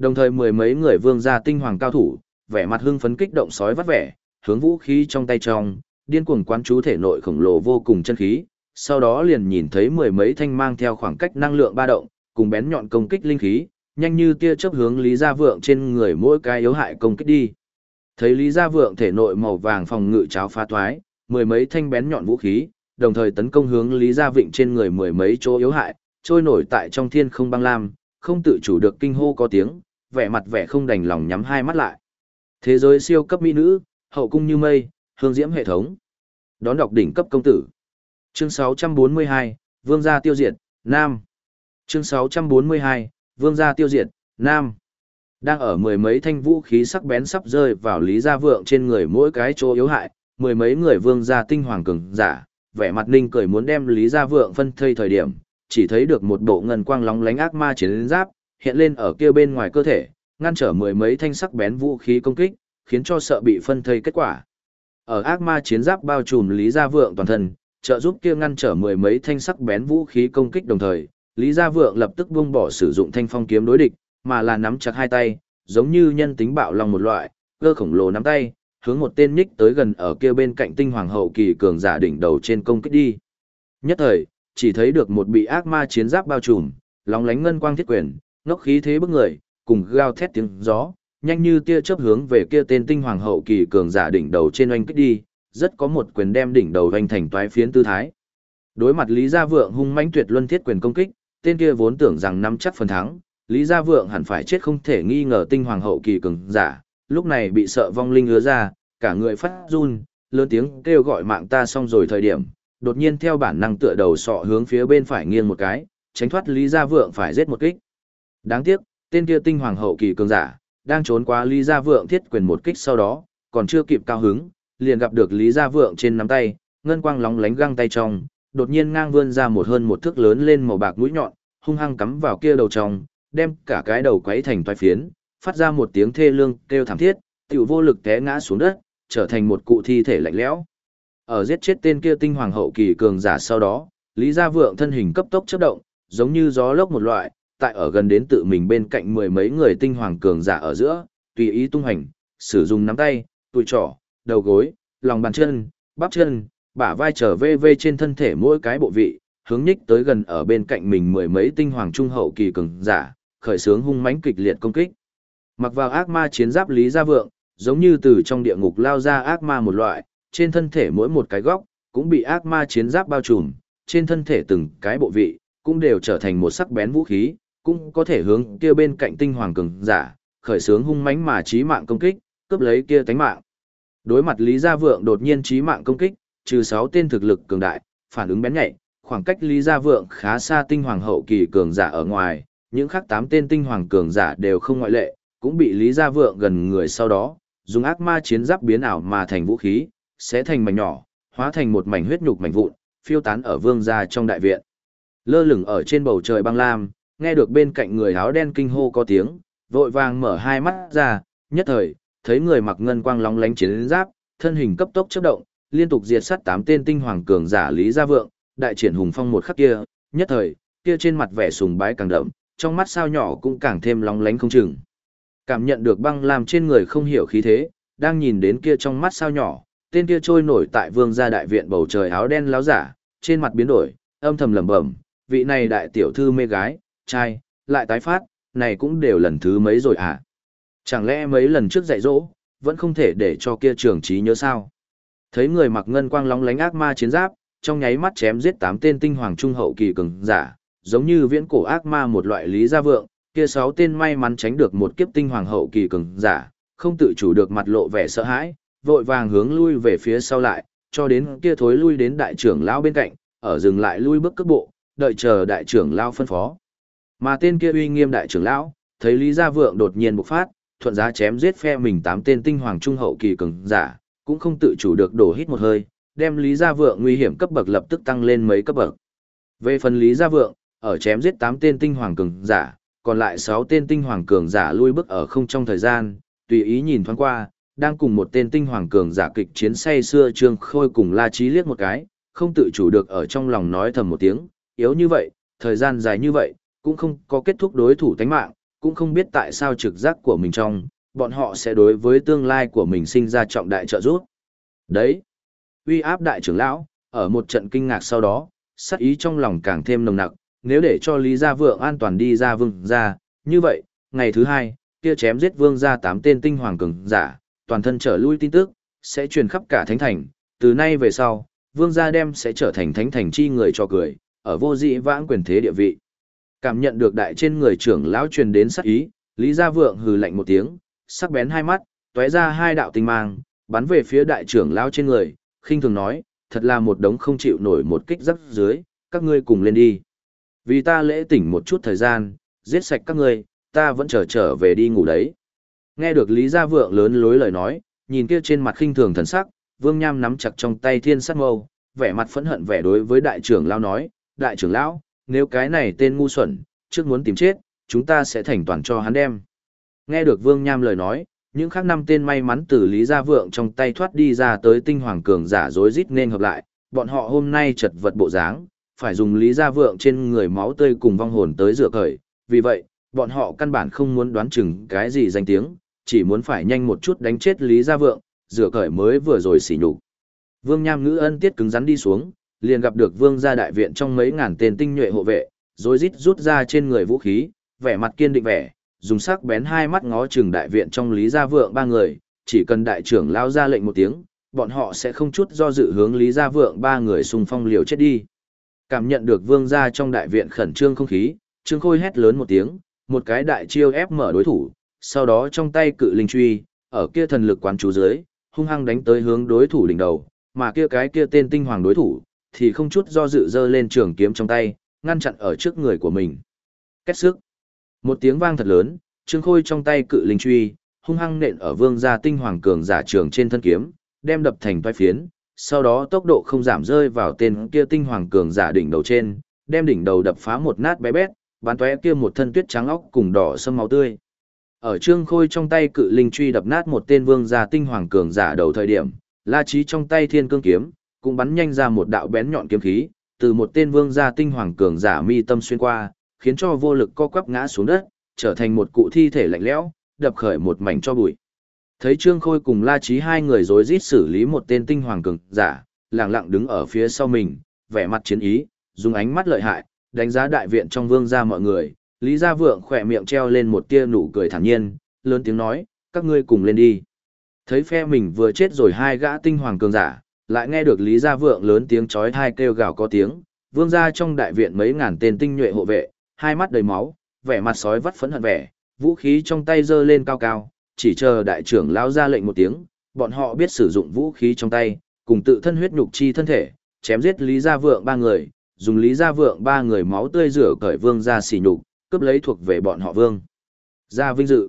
Đồng thời mười mấy người vương gia tinh hoàng cao thủ, vẻ mặt hưng phấn kích động sói vắt vẻ, hướng vũ khí trong tay trong, điên cuồng quán chú thể nội khổng lồ vô cùng chân khí, sau đó liền nhìn thấy mười mấy thanh mang theo khoảng cách năng lượng ba động, cùng bén nhọn công kích linh khí, nhanh như tia chớp hướng Lý Gia Vượng trên người mỗi cái yếu hại công kích đi. Thấy Lý Gia Vượng thể nội màu vàng phòng ngự cháo phá thoái, mười mấy thanh bén nhọn vũ khí, đồng thời tấn công hướng Lý Gia Vịnh trên người mười mấy chỗ yếu hại, trôi nổi tại trong thiên không băng lam, không tự chủ được kinh hô có tiếng, vẻ mặt vẻ không đành lòng nhắm hai mắt lại. Thế giới siêu cấp mỹ nữ, hậu cung như mây, hương diễm hệ thống. Đón đọc đỉnh cấp công tử. Chương 642, Vương gia tiêu diệt, Nam. Chương 642, Vương gia tiêu diệt, Nam. Đang ở mười mấy thanh vũ khí sắc bén sắp rơi vào Lý Gia Vượng trên người mỗi cái chỗ yếu hại, mười mấy người vương gia tinh hoàng cường giả, vẻ mặt ninh cười muốn đem Lý Gia Vượng phân thây thời điểm, chỉ thấy được một bộ ngân quang lóng lánh ác ma chiến giáp, hiện lên ở kia bên ngoài cơ thể, ngăn trở mười mấy thanh sắc bén vũ khí công kích, khiến cho sợ bị phân thây kết quả. Ở ác ma chiến giáp bao trùm Lý Gia Vượng toàn thân, trợ giúp kia ngăn trở mười mấy thanh sắc bén vũ khí công kích đồng thời, Lý Gia Vượng lập tức buông bỏ sử dụng thanh phong kiếm đối địch, mà là nắm chặt hai tay, giống như nhân tính bạo lòng một loại, cơ khổng lồ nắm tay, hướng một tên nhích tới gần ở kia bên cạnh tinh hoàng hậu kỳ cường giả đỉnh đầu trên công kích đi. Nhất thời, chỉ thấy được một bị ác ma chiến giáp bao trùm, lóng lánh ngân quang thiết quyền, ngốc khí thế bức người, cùng gào thét tiếng gió, nhanh như tia chớp hướng về kia tên tinh hoàng hậu kỳ cường giả đỉnh đầu trên oanh kích đi, rất có một quyền đem đỉnh đầu hoành thành toái phiến tư thái. Đối mặt Lý Gia Vượng hung mãnh tuyệt luân thiết quyền công kích, tên kia vốn tưởng rằng nắm chắc phần thắng, Lý Gia Vượng hẳn phải chết không thể nghi ngờ tinh hoàng hậu kỳ cường giả, lúc này bị sợ vong linh hứa ra, cả người phát run, lớn tiếng kêu gọi mạng ta xong rồi thời điểm, đột nhiên theo bản năng tựa đầu sọ hướng phía bên phải nghiêng một cái, tránh thoát Lý Gia Vượng phải giết một kích. Đáng tiếc, tên kia tinh hoàng hậu kỳ cường giả, đang trốn qua Lý Gia Vượng thiết quyền một kích sau đó, còn chưa kịp cao hứng, liền gặp được Lý Gia Vượng trên nắm tay, ngân quang lóng lánh găng tay trong, đột nhiên ngang vươn ra một hơn một thước lớn lên màu bạc mũi nhọn, hung hăng cắm vào kia đầu trong, đem cả cái đầu quấy thành toái phiến, phát ra một tiếng thê lương kêu thảm thiết, tiểu vô lực té ngã xuống đất, trở thành một cụ thi thể lạnh lẽo. Ở giết chết tên kia tinh hoàng hậu kỳ cường giả sau đó, Lý Gia Vượng thân hình cấp tốc chớp động, giống như gió lốc một loại, tại ở gần đến tự mình bên cạnh mười mấy người tinh hoàng cường giả ở giữa, tùy ý tung hành, sử dụng nắm tay, tụi trỏ, đầu gối, lòng bàn chân, bắp chân, bả vai trở vê vê trên thân thể mỗi cái bộ vị, hướng nhích tới gần ở bên cạnh mình mười mấy tinh hoàng trung hậu kỳ cường giả, khởi sướng hung mãnh kịch liệt công kích. Mặc vào ác ma chiến giáp Lý Gia Vượng, giống như từ trong địa ngục lao ra ác ma một loại, trên thân thể mỗi một cái góc, cũng bị ác ma chiến giáp bao trùm, trên thân thể từng cái bộ vị, cũng đều trở thành một sắc bén vũ khí, cũng có thể hướng kia bên cạnh tinh hoàng cường giả, khởi xướng hung mãnh mà chí mạng công kích, cướp lấy kia tánh mạng. Đối mặt Lý Gia Vượng đột nhiên chí mạng công kích, trừ 6 tên thực lực cường đại, phản ứng bén nhạy, khoảng cách Lý Gia Vượng khá xa tinh hoàng hậu kỳ cường giả ở ngoài, những khác 8 tên tinh hoàng cường giả đều không ngoại lệ, cũng bị Lý Gia Vượng gần người sau đó, dùng ác ma chiến giáp biến ảo mà thành vũ khí, sẽ thành mảnh nhỏ, hóa thành một mảnh huyết nhục mảnh vụn, phiêu tán ở vương gia trong đại viện. Lơ lửng ở trên bầu trời băng lam, nghe được bên cạnh người áo đen kinh hô có tiếng, vội vàng mở hai mắt ra, nhất thời, thấy người mặc ngân quang lóng lánh chiến giáp, thân hình cấp tốc chớp động, liên tục diệt sát tám tên tinh hoàng cường giả Lý Gia Vượng, đại triển hùng phong một khắc kia, nhất thời, kia trên mặt vẻ sùng bái càng đậm, trong mắt sao nhỏ cũng càng thêm lóng lánh không chừng. Cảm nhận được băng làm trên người không hiểu khí thế, đang nhìn đến kia trong mắt sao nhỏ, tên kia trôi nổi tại vương gia đại viện bầu trời áo đen láo giả, trên mặt biến đổi, âm thầm lẩm bẩm, vị này đại tiểu thư mê gái, trai, lại tái phát, này cũng đều lần thứ mấy rồi à? Chẳng lẽ mấy lần trước dạy dỗ, vẫn không thể để cho kia trường trí nhớ sao? Thấy người mặc ngân quang lóng lánh ác ma chiến giáp, trong nháy mắt chém giết tám tên tinh hoàng trung hậu kỳ cường giả, giống như viễn cổ ác ma một loại lý gia vượng, kia sáu tên may mắn tránh được một kiếp tinh hoàng hậu kỳ cường giả, không tự chủ được mặt lộ vẻ sợ hãi, vội vàng hướng lui về phía sau lại, cho đến kia thối lui đến đại trưởng lão bên cạnh, ở dừng lại lui bước cước bộ, đợi chờ đại trưởng lão phân phó. Mà tên kia uy nghiêm đại trưởng lão, thấy Lý Gia Vượng đột nhiên bộc phát, thuận giá chém giết phe mình tám tên tinh hoàng trung hậu kỳ cường giả, cũng không tự chủ được đổ hít một hơi, đem Lý Gia Vượng nguy hiểm cấp bậc lập tức tăng lên mấy cấp bậc. Về phần Lý Gia Vượng, ở chém giết tám tên tinh hoàng cường giả, còn lại 6 tên tinh hoàng cường giả lui bước ở không trong thời gian, tùy ý nhìn thoáng qua, đang cùng một tên tinh hoàng cường giả kịch chiến say xưa Trương Khôi cùng La Chí liếc một cái, không tự chủ được ở trong lòng nói thầm một tiếng, yếu như vậy, thời gian dài như vậy, cũng không có kết thúc đối thủ tánh mạng, cũng không biết tại sao trực giác của mình trong, bọn họ sẽ đối với tương lai của mình sinh ra trọng đại trợ giúp. Đấy, uy áp đại trưởng lão, ở một trận kinh ngạc sau đó, sát ý trong lòng càng thêm nồng nặc, nếu để cho Lý Gia Vượng an toàn đi ra vương gia, như vậy, ngày thứ hai, kia chém giết vương gia tám tên tinh hoàng cường giả, toàn thân trở lui tin tức, sẽ truyền khắp cả thánh thành, từ nay về sau, vương gia đem sẽ trở thành thánh thành chi người cho cười, ở vô dị vãng quyền thế địa vị. Cảm nhận được đại trên người trưởng lão truyền đến sát ý, Lý Gia Vượng hừ lạnh một tiếng, sắc bén hai mắt, tóe ra hai đạo tinh mang, bắn về phía đại trưởng lão trên người, khinh thường nói, thật là một đống không chịu nổi một kích rắc dưới, các ngươi cùng lên đi. Vì ta lễ tỉnh một chút thời gian, giết sạch các ngươi, ta vẫn chờ trở, trở về đi ngủ đấy. Nghe được Lý Gia Vượng lớn lối lời nói, nhìn kia trên mặt khinh thường thần sắc, Vương Nham nắm chặt trong tay thiên sát mâu, vẻ mặt phẫn hận vẻ đối với đại trưởng lão nói, đại trưởng lão, nếu cái này tên ngu xuẩn, trước muốn tìm chết, chúng ta sẽ thành toàn cho hắn đem. Nghe được Vương Nham lời nói, những khác năm tên may mắn từ Lý Gia Vượng trong tay thoát đi ra tới tinh hoàng cường giả dối rít nên hợp lại, bọn họ hôm nay chật vật bộ dáng, phải dùng Lý Gia Vượng trên người máu tươi cùng vong hồn tới rửa cởi, vì vậy, bọn họ căn bản không muốn đoán chừng cái gì danh tiếng, chỉ muốn phải nhanh một chút đánh chết Lý Gia Vượng, rửa cởi mới vừa rồi xỉ nhục. Vương Nham Ngữ ân tiết cứng rắn đi xuống, liền gặp được Vương gia đại viện trong mấy ngàn tên tinh nhuệ hộ vệ, rồi rít rút ra trên người vũ khí, vẻ mặt kiên định vẻ, dùng sắc bén hai mắt ngó chừng đại viện trong Lý Gia Vượng ba người, chỉ cần đại trưởng lao ra lệnh một tiếng, bọn họ sẽ không chút do dự hướng Lý Gia Vượng ba người xung phong liều chết đi. Cảm nhận được vương gia trong đại viện khẩn trương không khí, Trương Khôi hét lớn một tiếng, một cái đại chiêu ép mở đối thủ, sau đó trong tay cự linh truy, ở kia thần lực quán chú dưới, hung hăng đánh tới hướng đối thủ đỉnh đầu, mà kia cái kia tên tinh hoàng đối thủ, thì không chút do dự dơ lên trường kiếm trong tay, ngăn chặn ở trước người của mình. Kết sức. Một tiếng vang thật lớn, Trương Khôi trong tay cự linh truy, hung hăng nện ở vương gia tinh hoàng cường giả trường trên thân kiếm, đem đập thành toái phiến, sau đó tốc độ không giảm rơi vào tên kia tinh hoàng cường giả đỉnh đầu trên, đem đỉnh đầu đập phá một nát bé bét, bán tóe kia một thân tuyết trắng óc cùng đỏ sâm máu tươi. Ở Trương Khôi trong tay cự linh truy đập nát một tên vương gia tinh hoàng cường giả đầu thời điểm, La Chí trong tay thiên cương kiếm, cũng bắn nhanh ra một đạo bén nhọn kiếm khí, từ một tên vương gia tinh hoàng cường giả mi tâm xuyên qua, khiến cho vô lực co quắp ngã xuống đất, trở thành một cụ thi thể lạnh lẽo, đập khởi một mảnh cho bụi. Thấy Trương Khôi cùng La Chí hai người rối rít xử lý một tên tinh hoàng cường giả, lặng lặng đứng ở phía sau mình, vẻ mặt chiến ý, dùng ánh mắt lợi hại, đánh giá đại viện trong vương gia mọi người, Lý Gia Vượng khỏe miệng treo lên một tia nụ cười thản nhiên, lớn tiếng nói, các ngươi cùng lên đi. Thấy phe mình vừa chết rồi hai gã tinh hoàng cường giả, lại nghe được Lý Gia Vượng lớn tiếng chói tai kêu gào có tiếng, vương gia trong đại viện mấy ngàn tên tinh nhuệ hộ vệ, hai mắt đầy máu, vẻ mặt sói vắt phẫn hận vẻ, vũ khí trong tay giơ lên cao cao, chỉ chờ đại trưởng lão ra lệnh một tiếng, bọn họ biết sử dụng vũ khí trong tay, cùng tự thân huyết nhục chi thân thể, chém giết Lý Gia Vượng ba người, dùng Lý Gia Vượng ba người máu tươi rửa cởi vương gia xỉ nhục, cướp lấy thuộc về bọn họ vương. Gia vinh dự.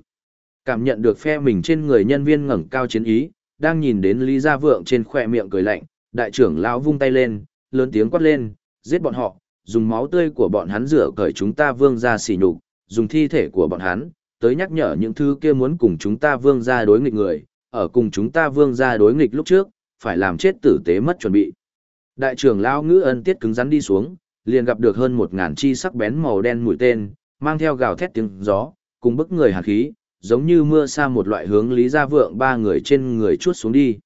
Cảm nhận được phe mình trên người nhân viên ngẩng cao chiến ý, đang nhìn đến Lý Gia Vượng trên khỏe miệng cười lạnh, đại trưởng lão vung tay lên, lớn tiếng quát lên, giết bọn họ, dùng máu tươi của bọn hắn rửa cởi chúng ta vương gia xỉ nhục, dùng thi thể của bọn hắn, tới nhắc nhở những thứ kia muốn cùng chúng ta vương gia đối nghịch người, ở cùng chúng ta vương gia đối nghịch lúc trước, phải làm chết tử tế mất chuẩn bị. Đại trưởng lão ngữ ân tiết cứng rắn đi xuống, liền gặp được hơn một ngàn chi sắc bén màu đen mũi tên, mang theo gào thét tiếng gió, cùng bức người hàn khí, giống như mưa sa một loại hướng Lý Gia Vượng ba người trên người chuốt xuống đi.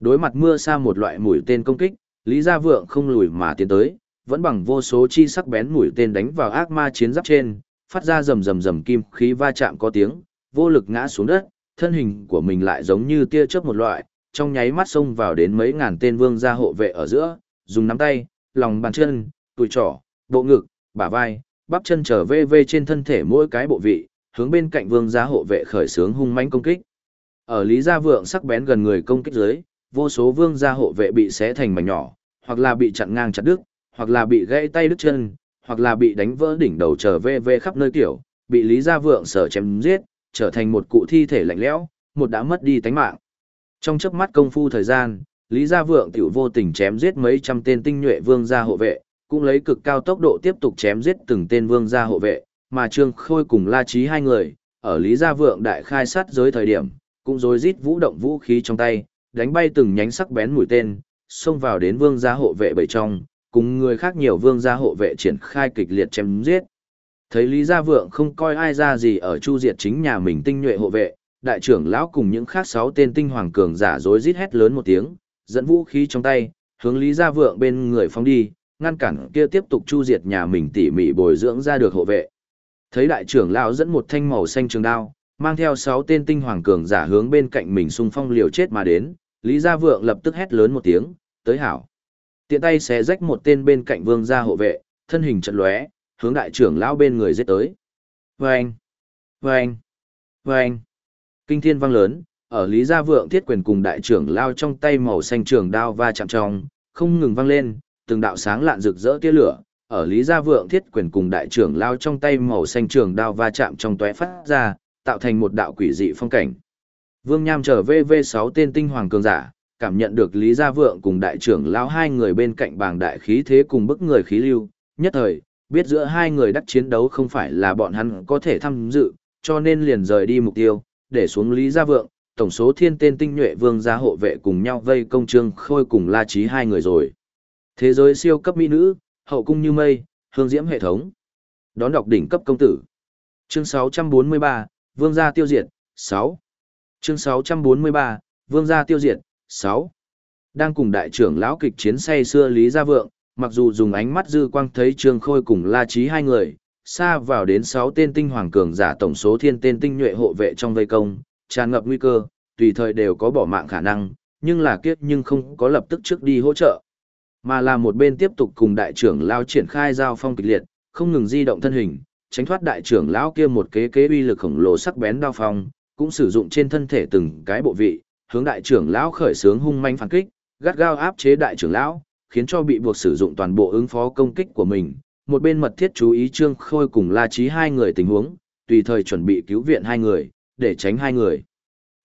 Đối mặt mưa sa một loại mũi tên công kích, Lý Gia Vượng không lùi mà tiến tới, vẫn bằng vô số chi sắc bén mũi tên đánh vào ác ma chiến giáp trên, phát ra rầm rầm rầm kim khí va chạm có tiếng, vô lực ngã xuống đất, thân hình của mình lại giống như tia chớp một loại, trong nháy mắt xông vào đến mấy ngàn tên vương gia hộ vệ ở giữa, dùng nắm tay, lòng bàn chân, tùi trỏ, bộ ngực, bả vai, bắp chân trở vê vê trên thân thể mỗi cái bộ vị, hướng bên cạnh vương gia hộ vệ khởi sướng hung mãnh công kích. Ở Lý Gia Vượng sắc bén gần người công kích dưới, vô số vương gia hộ vệ bị xé thành mảnh nhỏ, hoặc là bị chặn ngang chặt đứt, hoặc là bị gãy tay đứt chân, hoặc là bị đánh vỡ đỉnh đầu trở về về khắp nơi tiểu, bị Lý Gia Vượng sở chém giết, trở thành một cụ thi thể lạnh lẽo, một đã mất đi tánh mạng. Trong chớp mắt công phu thời gian, Lý Gia Vượng tiểu vô tình chém giết mấy trăm tên tinh nhuệ vương gia hộ vệ, cũng lấy cực cao tốc độ tiếp tục chém giết từng tên vương gia hộ vệ, mà Trương Khôi cùng La Chí hai người, ở Lý Gia Vượng đại khai sát giới thời điểm, cũng rối rít vũ động vũ khí trong tay, đánh bay từng nhánh sắc bén mũi tên, xông vào đến vương gia hộ vệ bảy trong, cùng người khác nhiều vương gia hộ vệ triển khai kịch liệt chém giết. Thấy Lý Gia Vượng không coi ai ra gì ở chu diệt chính nhà mình tinh nhuệ hộ vệ, đại trưởng lão cùng những khác sáu tên tinh hoàng cường giả rối rít hét lớn một tiếng, dẫn vũ khí trong tay, hướng Lý Gia Vượng bên người phóng đi, ngăn cản kia tiếp tục chu diệt nhà mình tỉ mỉ bồi dưỡng ra được hộ vệ. Thấy đại trưởng lão dẫn một thanh màu xanh trường đao, mang theo sáu tên tinh hoàng cường giả hướng bên cạnh mình xung phong liều chết mà đến, Lý Gia Vượng lập tức hét lớn một tiếng, tới hảo. Tiện tay xé rách một tên bên cạnh vương gia hộ vệ, thân hình chật lóe, hướng đại trưởng lão bên người giết tới. Vâng! Vâng! Vâng! Kinh thiên vang lớn, ở Lý Gia Vượng thiết quyền cùng đại trưởng lao trong tay màu xanh trường đao va chạm trong, không ngừng vang lên, từng đạo sáng lạn rực rỡ tia lửa, ở Lý Gia Vượng thiết quyền cùng đại trưởng lao trong tay màu xanh trường đao va chạm trong tóe phát ra, tạo thành một đạo quỷ dị phong cảnh. Vương Nham trở VV6 tên tinh hoàng cường giả, cảm nhận được Lý Gia Vượng cùng đại trưởng lao hai người bên cạnh bàng đại khí thế cùng bức người khí lưu, nhất thời, biết giữa hai người đắc chiến đấu không phải là bọn hắn có thể tham dự, cho nên liền rời đi mục tiêu, để xuống Lý Gia Vượng, tổng số thiên tên tinh nhuệ vương gia hộ vệ cùng nhau vây công trương khôi cùng la trí hai người rồi. Thế giới siêu cấp mỹ nữ, hậu cung như mây, hương diễm hệ thống. Đón đọc đỉnh cấp công tử. Chương 643, Vương gia tiêu diệt, 6. Chương 643, Vương gia tiêu diệt, 6. Đang cùng đại trưởng lão kịch chiến say xưa Lý Gia Vượng, mặc dù dùng ánh mắt dư quang thấy Trương Khôi cùng La Chí hai người, xa vào đến 6 tên tinh hoàng cường giả tổng số thiên tên tinh nhuệ hộ vệ trong vây công, tràn ngập nguy cơ, tùy thời đều có bỏ mạng khả năng, nhưng là kiếp nhưng không có lập tức trước đi hỗ trợ. Mà là một bên tiếp tục cùng đại trưởng lão triển khai giao phong kịch liệt, không ngừng di động thân hình, tránh thoát đại trưởng lão kia một kế kế uy lực khổng lồ sắc bén đao phong, cũng sử dụng trên thân thể từng cái bộ vị, hướng đại trưởng lão khởi sướng hung manh phản kích, gắt gao áp chế đại trưởng lão, khiến cho bị buộc sử dụng toàn bộ ứng phó công kích của mình. Một bên mật thiết chú ý Trương Khôi cùng La Chí hai người tình huống, tùy thời chuẩn bị cứu viện hai người, để tránh hai người.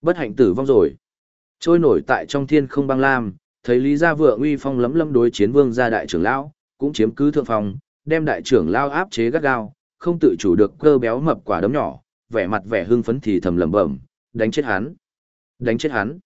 Bất hạnh tử vong rồi. Trôi nổi tại trong thiên không băng lam, thấy Lý Gia Vượng uy phong lấm lấm đối chiến vương gia đại trưởng lão, cũng chiếm cứ thượng phòng, đem đại trưởng lão áp chế gắt gao, không tự chủ được cơ béo mập quả đấm nhỏ, vẻ mặt vẻ hưng phấn thì thầm lẩm bẩm, đánh chết hắn, đánh chết hắn.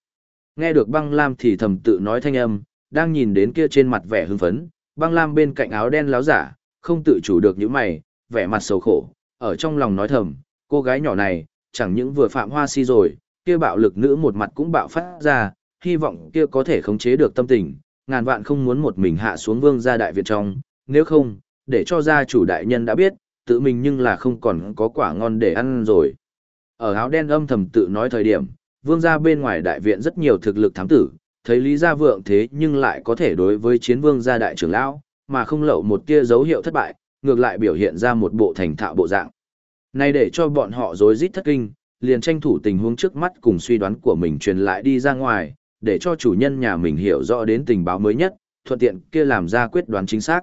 Nghe được băng lam thì thầm tự nói thanh âm, đang nhìn đến kia trên mặt vẻ hưng phấn, băng lam bên cạnh áo đen láo giả, không tự chủ được những mày, vẻ mặt sầu khổ, ở trong lòng nói thầm, cô gái nhỏ này, chẳng những vừa phạm hoa si rồi, kia bạo lực nữ một mặt cũng bạo phát ra, hy vọng kia có thể khống chế được tâm tình, ngàn vạn không muốn một mình hạ xuống vương gia đại viện trong, nếu không, để cho gia chủ đại nhân đã biết, tự mình nhưng là không còn có quả ngon để ăn rồi. Ở áo đen âm thầm tự nói thời điểm, vương gia bên ngoài đại viện rất nhiều thực lực thám tử, thấy Lý Gia Vượng thế nhưng lại có thể đối với chiến vương gia đại trưởng lão, mà không lậu một tia dấu hiệu thất bại, ngược lại biểu hiện ra một bộ thành thạo bộ dạng. Này để cho bọn họ rối rít thất kinh, liền tranh thủ tình huống trước mắt cùng suy đoán của mình truyền lại đi ra ngoài, để cho chủ nhân nhà mình hiểu rõ đến tình báo mới nhất, thuận tiện kia làm ra quyết đoán chính xác.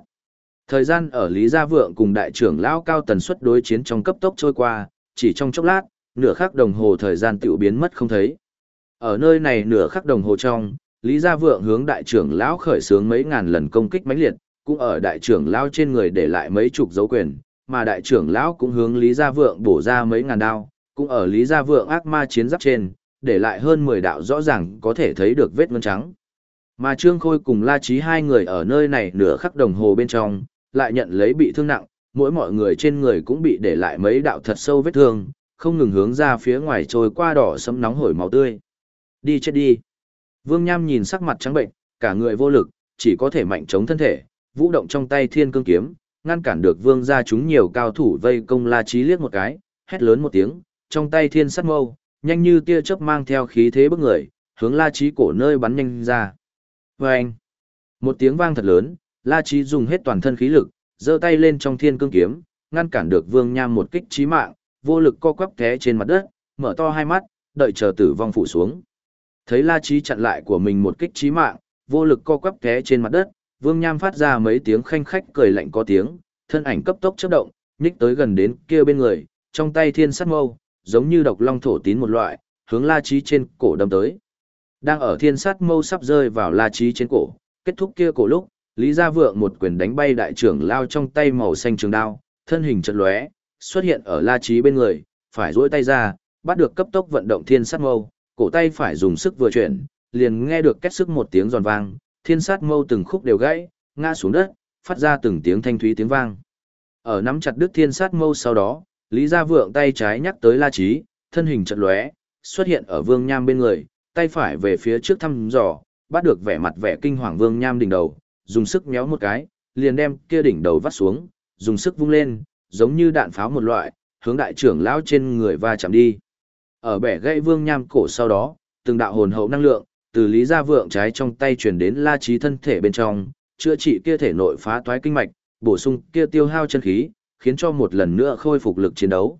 Thời gian ở Lý Gia Vượng cùng đại trưởng lão cao tần suất đối chiến trong cấp tốc trôi qua, chỉ trong chốc lát, nửa khắc đồng hồ thời gian tiểu biến mất không thấy. Ở nơi này nửa khắc đồng hồ trong, Lý Gia Vượng hướng đại trưởng lão khởi xướng mấy ngàn lần công kích mãnh liệt, cũng ở đại trưởng lão trên người để lại mấy chục dấu quyền, mà đại trưởng lão cũng hướng Lý Gia Vượng bổ ra mấy ngàn đao, cũng ở Lý Gia Vượng ác ma chiến giáp trên, để lại hơn 10 đạo rõ ràng có thể thấy được vết ngân trắng. Mà Trương Khôi cùng La Chí hai người ở nơi này nửa khắc đồng hồ bên trong, lại nhận lấy bị thương nặng, mỗi mọi người trên người cũng bị để lại mấy đạo thật sâu vết thương, không ngừng hướng ra phía ngoài trôi qua đỏ sẫm nóng hổi máu tươi. Đi chết đi. Vương Nham nhìn sắc mặt trắng bệnh, cả người vô lực, chỉ có thể mạnh chống thân thể, vũ động trong tay thiên cương kiếm, ngăn cản được vương gia chúng nhiều cao thủ vây công La Chí liếc một cái, hét lớn một tiếng, trong tay thiên sắt mâu, nhanh như tia chớp mang theo khí thế bức người, hướng La Chí cổ nơi bắn nhanh ra. Vâng! Một tiếng vang thật lớn, La Chí dùng hết toàn thân khí lực, giơ tay lên trong thiên cương kiếm, ngăn cản được Vương Nham một kích chí mạng, vô lực co quắp té trên mặt đất, mở to hai mắt, đợi chờ tử vong phủ xuống. Thấy La Chí chặn lại của mình một kích chí mạng, vô lực co quắp té trên mặt đất, Vương Nham phát ra mấy tiếng khanh khách cười lạnh có tiếng, thân ảnh cấp tốc chớp động, nhích tới gần đến kia bên người, trong tay thiên sắt mâu, giống như độc long thổ tín một loại, hướng La Chí trên cổ đâm tới. Đang ở thiên sát mâu sắp rơi vào La Chí trên cổ, kết thúc kia cổ lúc, Lý Gia Vượng một quyền đánh bay đại trưởng lao trong tay màu xanh trường đao, thân hình chợt lóe, xuất hiện ở La Chí bên người, phải duỗi tay ra, bắt được cấp tốc vận động thiên sát mâu, cổ tay phải dùng sức vừa chuyển, liền nghe được két sức một tiếng giòn vang, thiên sát mâu từng khúc đều gãy, ngã xuống đất, phát ra từng tiếng thanh thúy tiếng vang. Ở nắm chặt đứt thiên sát mâu sau đó, Lý Gia Vượng tay trái nhắc tới La Chí, thân hình chợt lóe, xuất hiện ở Vương Nham bên người, tay phải về phía trước thăm dò, bắt được vẻ mặt vẻ kinh hoàng Vương Nham đỉnh đầu, dùng sức méo một cái, liền đem kia đỉnh đầu vắt xuống, dùng sức vung lên, giống như đạn pháo một loại, hướng đại trưởng lão trên người va chạm đi. Ở bẻ gãy Vương Nham cổ sau đó, từng đạo hồn hậu năng lượng từ Lý Gia Vượng trái trong tay truyền đến La Chí thân thể bên trong, chữa trị kia thể nội phá toái kinh mạch, bổ sung kia tiêu hao chân khí, khiến cho một lần nữa khôi phục lực chiến đấu.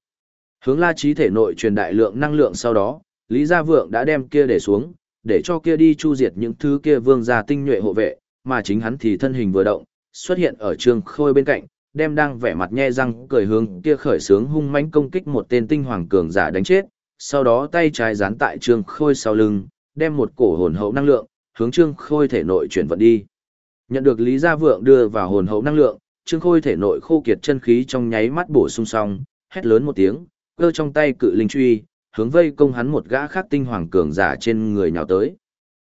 Hướng La Chí thể nội truyền đại lượng năng lượng sau đó, Lý Gia Vượng đã đem kia để xuống, để cho kia đi chu diệt những thứ kia vương gia tinh nhuệ hộ vệ, mà chính hắn thì thân hình vừa động, xuất hiện ở Trương Khôi bên cạnh, đem đang vẻ mặt nhe răng cười hướng kia khởi sướng hung mãnh công kích một tên tinh hoàng cường giả đánh chết, sau đó tay trái dán tại Trương Khôi sau lưng, đem một cổ hồn hậu năng lượng hướng Trương Khôi thể nội chuyển vận đi. Nhận được Lý Gia Vượng đưa vào hồn hậu năng lượng, Trương Khôi thể nội khô kiệt chân khí trong nháy mắt bổ sung xong, hét lớn một tiếng, cơ trong tay cự linh truy, hướng vây công hắn một gã khác tinh hoàng cường giả trên người nhào tới.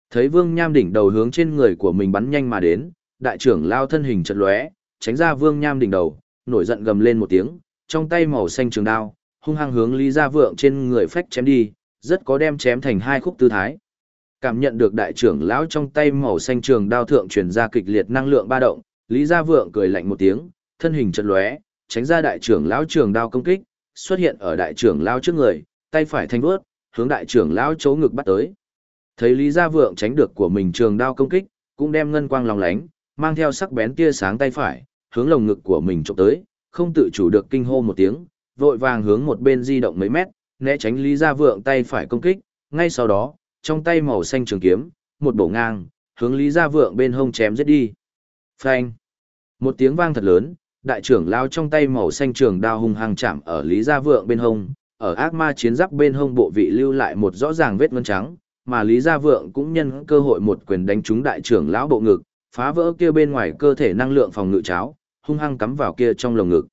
Thấy Vương Nham đỉnh đầu hướng trên người của mình bắn nhanh mà đến, đại trưởng lao thân hình chật lóe, tránh ra Vương Nham đỉnh đầu, nổi giận gầm lên một tiếng, trong tay màu xanh trường đao, hung hăng hướng Lý Gia Vượng trên người phách chém đi, rất có đem chém thành hai khúc tư thái. Cảm nhận được đại trưởng lão trong tay màu xanh trường đao thượng truyền ra kịch liệt năng lượng ba động, Lý Gia Vượng cười lạnh một tiếng, thân hình chợt lóe, tránh ra đại trưởng lão trường đao công kích, xuất hiện ở đại trưởng lão trước người, tay phải thanh đuốt, hướng đại trưởng lão chỗ ngực bắt tới. Thấy Lý Gia Vượng tránh được của mình trường đao công kích, cũng đem ngân quang lòng lánh, mang theo sắc bén tia sáng tay phải, hướng lồng ngực của mình chụp tới, không tự chủ được kinh hô một tiếng, vội vàng hướng một bên di động mấy mét, né tránh Lý Gia Vượng tay phải công kích, ngay sau đó, trong tay màu xanh trường kiếm, một bổ ngang, hướng Lý Gia Vượng bên hông chém giết đi. Phanh! Một tiếng vang thật lớn, đại trưởng lao trong tay màu xanh trường đao hung hăng chạm ở Lý Gia Vượng bên hông, ở ác ma chiến giáp bên hông bộ vị lưu lại một rõ ràng vết ngân trắng, mà Lý Gia Vượng cũng nhân cơ hội một quyền đánh trúng đại trưởng lão bộ ngực, phá vỡ kia bên ngoài cơ thể năng lượng phòng ngự cháo, hung hăng cắm vào kia trong lồng ngực.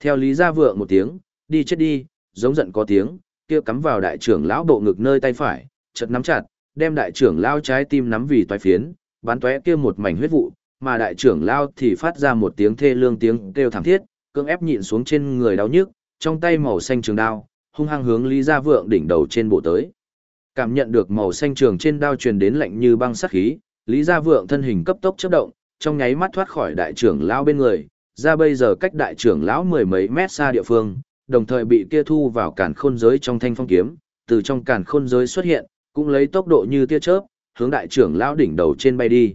Theo Lý Gia Vượng một tiếng, đi chết đi, giống giận có tiếng, kia cắm vào đại trưởng lão bộ ngực nơi tay phải, chợt nắm chặt, đem đại trưởng lão trái tim nắm vì toái phiến, bắn tóe kia một mảnh huyết vụ, mà đại trưởng lão thì phát ra một tiếng thê lương tiếng kêu thảm thiết, cưỡng ép nhịn xuống trên người đau nhức, trong tay màu xanh trường đao, hung hăng hướng Lý Gia Vượng đỉnh đầu trên bộ tới. Cảm nhận được màu xanh trường trên đao truyền đến lạnh như băng sát khí, Lý Gia Vượng thân hình cấp tốc chớp động, trong nháy mắt thoát khỏi đại trưởng lão bên người, ra bây giờ cách đại trưởng lão mười mấy mét xa địa phương, đồng thời bị kia thu vào càn khôn giới trong thanh phong kiếm, từ trong càn khôn giới xuất hiện, cũng lấy tốc độ như tia chớp, hướng đại trưởng lão đỉnh đầu trên bay đi.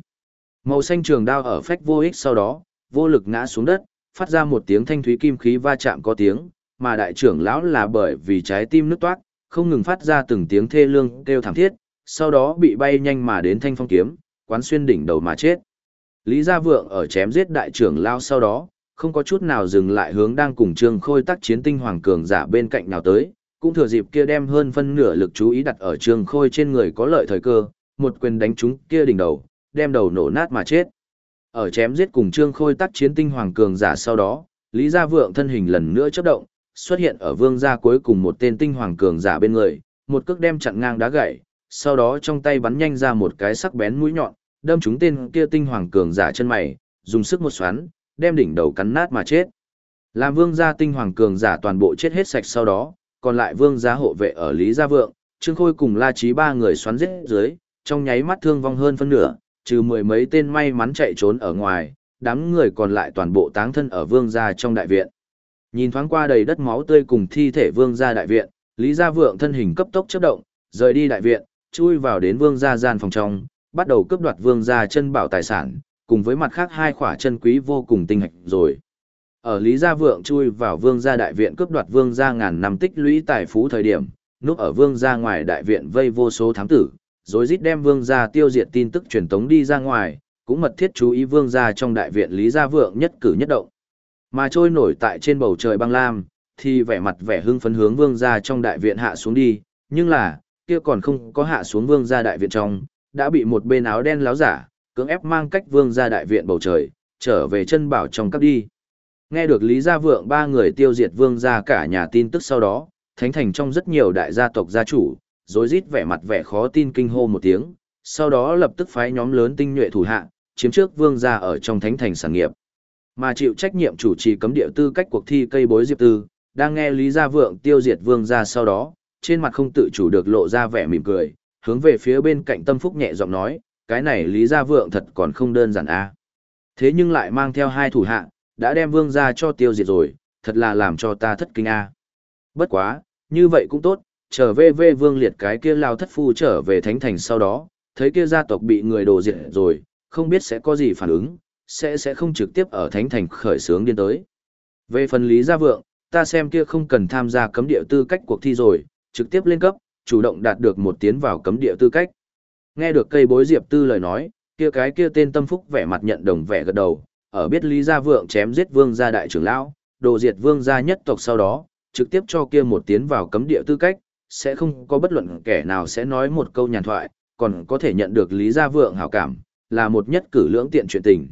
Màu xanh trường đao ở phách vô ích sau đó, vô lực ngã xuống đất, phát ra một tiếng thanh thúy kim khí va chạm có tiếng, mà đại trưởng lão là bởi vì trái tim nứt toát, không ngừng phát ra từng tiếng thê lương kêu thảm thiết, sau đó bị bay nhanh mà đến thanh phong kiếm, quán xuyên đỉnh đầu mà chết. Lý Gia Vượng ở chém giết đại trưởng lão sau đó, không có chút nào dừng lại hướng đang cùng Trương Khôi tác chiến tinh hoàng cường giả bên cạnh nào tới, cũng thừa dịp kia đem hơn phân nửa lực chú ý đặt ở Trương Khôi trên người có lợi thời cơ, một quyền đánh trúng kia đỉnh đầu, đem đầu nổ nát mà chết. Ở chém giết cùng Trương Khôi tác chiến tinh hoàng cường giả sau đó, Lý Gia Vượng thân hình lần nữa chớp động, xuất hiện ở vương gia cuối cùng một tên tinh hoàng cường giả bên người, một cước đem chặn ngang đá gãy, sau đó trong tay bắn nhanh ra một cái sắc bén mũi nhọn, đâm trúng tên kia tinh hoàng cường giả chân mày, dùng sức một xoắn, đem đỉnh đầu cắn nát mà chết. Làm vương gia tinh hoàng cường giả toàn bộ chết hết sạch sau đó, còn lại vương gia hộ vệ ở Lý Gia Vượng, Trương Khôi cùng La Chí ba người xoắn giết dưới, trong nháy mắt thương vong hơn phân nửa, trừ mười mấy tên may mắn chạy trốn ở ngoài, đám người còn lại toàn bộ táng thân ở vương gia trong đại viện. Nhìn thoáng qua đầy đất máu tươi cùng thi thể vương gia đại viện, Lý Gia Vượng thân hình cấp tốc chớp động, rời đi đại viện, chui vào đến vương gia gian phòng trong, bắt đầu cướp đoạt vương gia chân bảo tài sản, cùng với mặt khác hai khỏa chân quý vô cùng tinh hạch rồi. Ở Lý Gia Vượng chui vào vương gia đại viện cướp đoạt vương gia ngàn năm tích lũy tài phú thời điểm, núp ở vương gia ngoài đại viện vây vô số thám tử, rồi rít đem vương gia tiêu diệt tin tức truyền tống đi ra ngoài, cũng mật thiết chú ý vương gia trong đại viện Lý Gia Vượng nhất cử nhất động. Mà trôi nổi tại trên bầu trời băng lam, thì vẻ mặt vẻ hưng phấn hướng vương gia trong đại viện hạ xuống đi, nhưng là, kia còn không có hạ xuống vương gia đại viện trong, đã bị một bên áo đen láo giả, cưỡng ép mang cách vương gia đại viện bầu trời, trở về chân bảo trong cấp đi. Nghe được Lý Gia Vượng ba người tiêu diệt vương gia cả nhà tin tức sau đó, thánh thành trong rất nhiều đại gia tộc gia chủ, rối rít vẻ mặt vẻ khó tin kinh hô một tiếng, sau đó lập tức phái nhóm lớn tinh nhuệ thủ hạ, chiếm trước vương gia ở trong thánh thành sản nghiệp. Mà chịu trách nhiệm chủ trì cấm địa tư cách cuộc thi cây bối diệp tư, đang nghe Lý Gia Vượng tiêu diệt vương gia sau đó, trên mặt không tự chủ được lộ ra vẻ mỉm cười, hướng về phía bên cạnh tâm phúc nhẹ giọng nói, cái này Lý Gia Vượng thật còn không đơn giản a. Thế nhưng lại mang theo hai thủ hạ, đã đem vương gia cho tiêu diệt rồi, thật là làm cho ta thất kinh a. Bất quá, như vậy cũng tốt, trở về vê vương liệt cái kia lao thất phu trở về thánh thành sau đó, thấy kia gia tộc bị người đồ diệt rồi, không biết sẽ có gì phản ứng, sẽ sẽ không trực tiếp ở thánh thành khởi sướng điên tới. Về phần lý gia vượng, ta xem kia không cần tham gia cấm địa tư cách cuộc thi rồi, trực tiếp lên cấp, chủ động đạt được một tiến vào cấm địa tư cách. Nghe được cây bối diệp tư lời nói, kia cái kia tên tâm phúc vẻ mặt nhận đồng vẻ gật đầu, ở biết lý gia vượng chém giết vương gia đại trưởng lão, đồ diệt vương gia nhất tộc sau đó, trực tiếp cho kia một tiến vào cấm địa tư cách, sẽ không có bất luận kẻ nào sẽ nói một câu nhàn thoại, còn có thể nhận được lý gia vượng hảo cảm, là một nhất cử lưỡng tiện chuyện tình.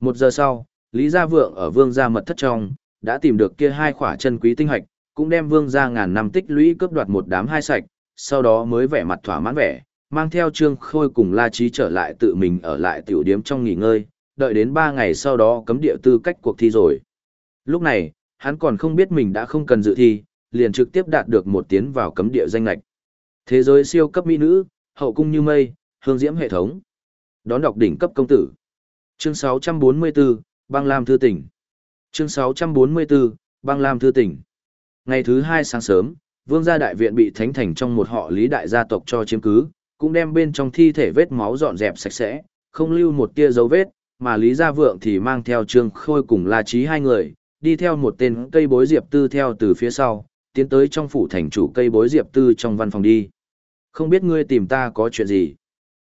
Một giờ sau, Lý Gia Vượng ở vương gia mật thất trong, đã tìm được kia hai khỏa chân quý tinh hạch, cũng đem vương gia ngàn năm tích lũy cướp đoạt một đám hai sạch, sau đó mới vẻ mặt thỏa mãn vẻ, mang theo Trương Khôi cùng La Trí trở lại tự mình ở lại tiểu điếm trong nghỉ ngơi, đợi đến ba ngày sau đó cấm địa tư cách cuộc thi rồi. Lúc này, hắn còn không biết mình đã không cần dự thi, liền trực tiếp đạt được một tiến vào cấm địa danh lệch. Thế giới siêu cấp mỹ nữ, hậu cung như mây, hương diễm hệ thống. Đón đọc đỉnh cấp công tử. Chương 644, Băng Lam Thư Tỉnh. Chương 644, Băng Lam Thư Tỉnh. Ngày thứ hai sáng sớm, vương gia đại viện bị thánh thành trong một họ lý đại gia tộc cho chiếm cứ, cũng đem bên trong thi thể vết máu dọn dẹp sạch sẽ, không lưu một tia dấu vết, mà lý gia vượng thì mang theo trương khôi cùng la trí hai người, đi theo một tên cây bối diệp tư theo từ phía sau, tiến tới trong phủ thành chủ cây bối diệp tư trong văn phòng đi. Không biết ngươi tìm ta có chuyện gì?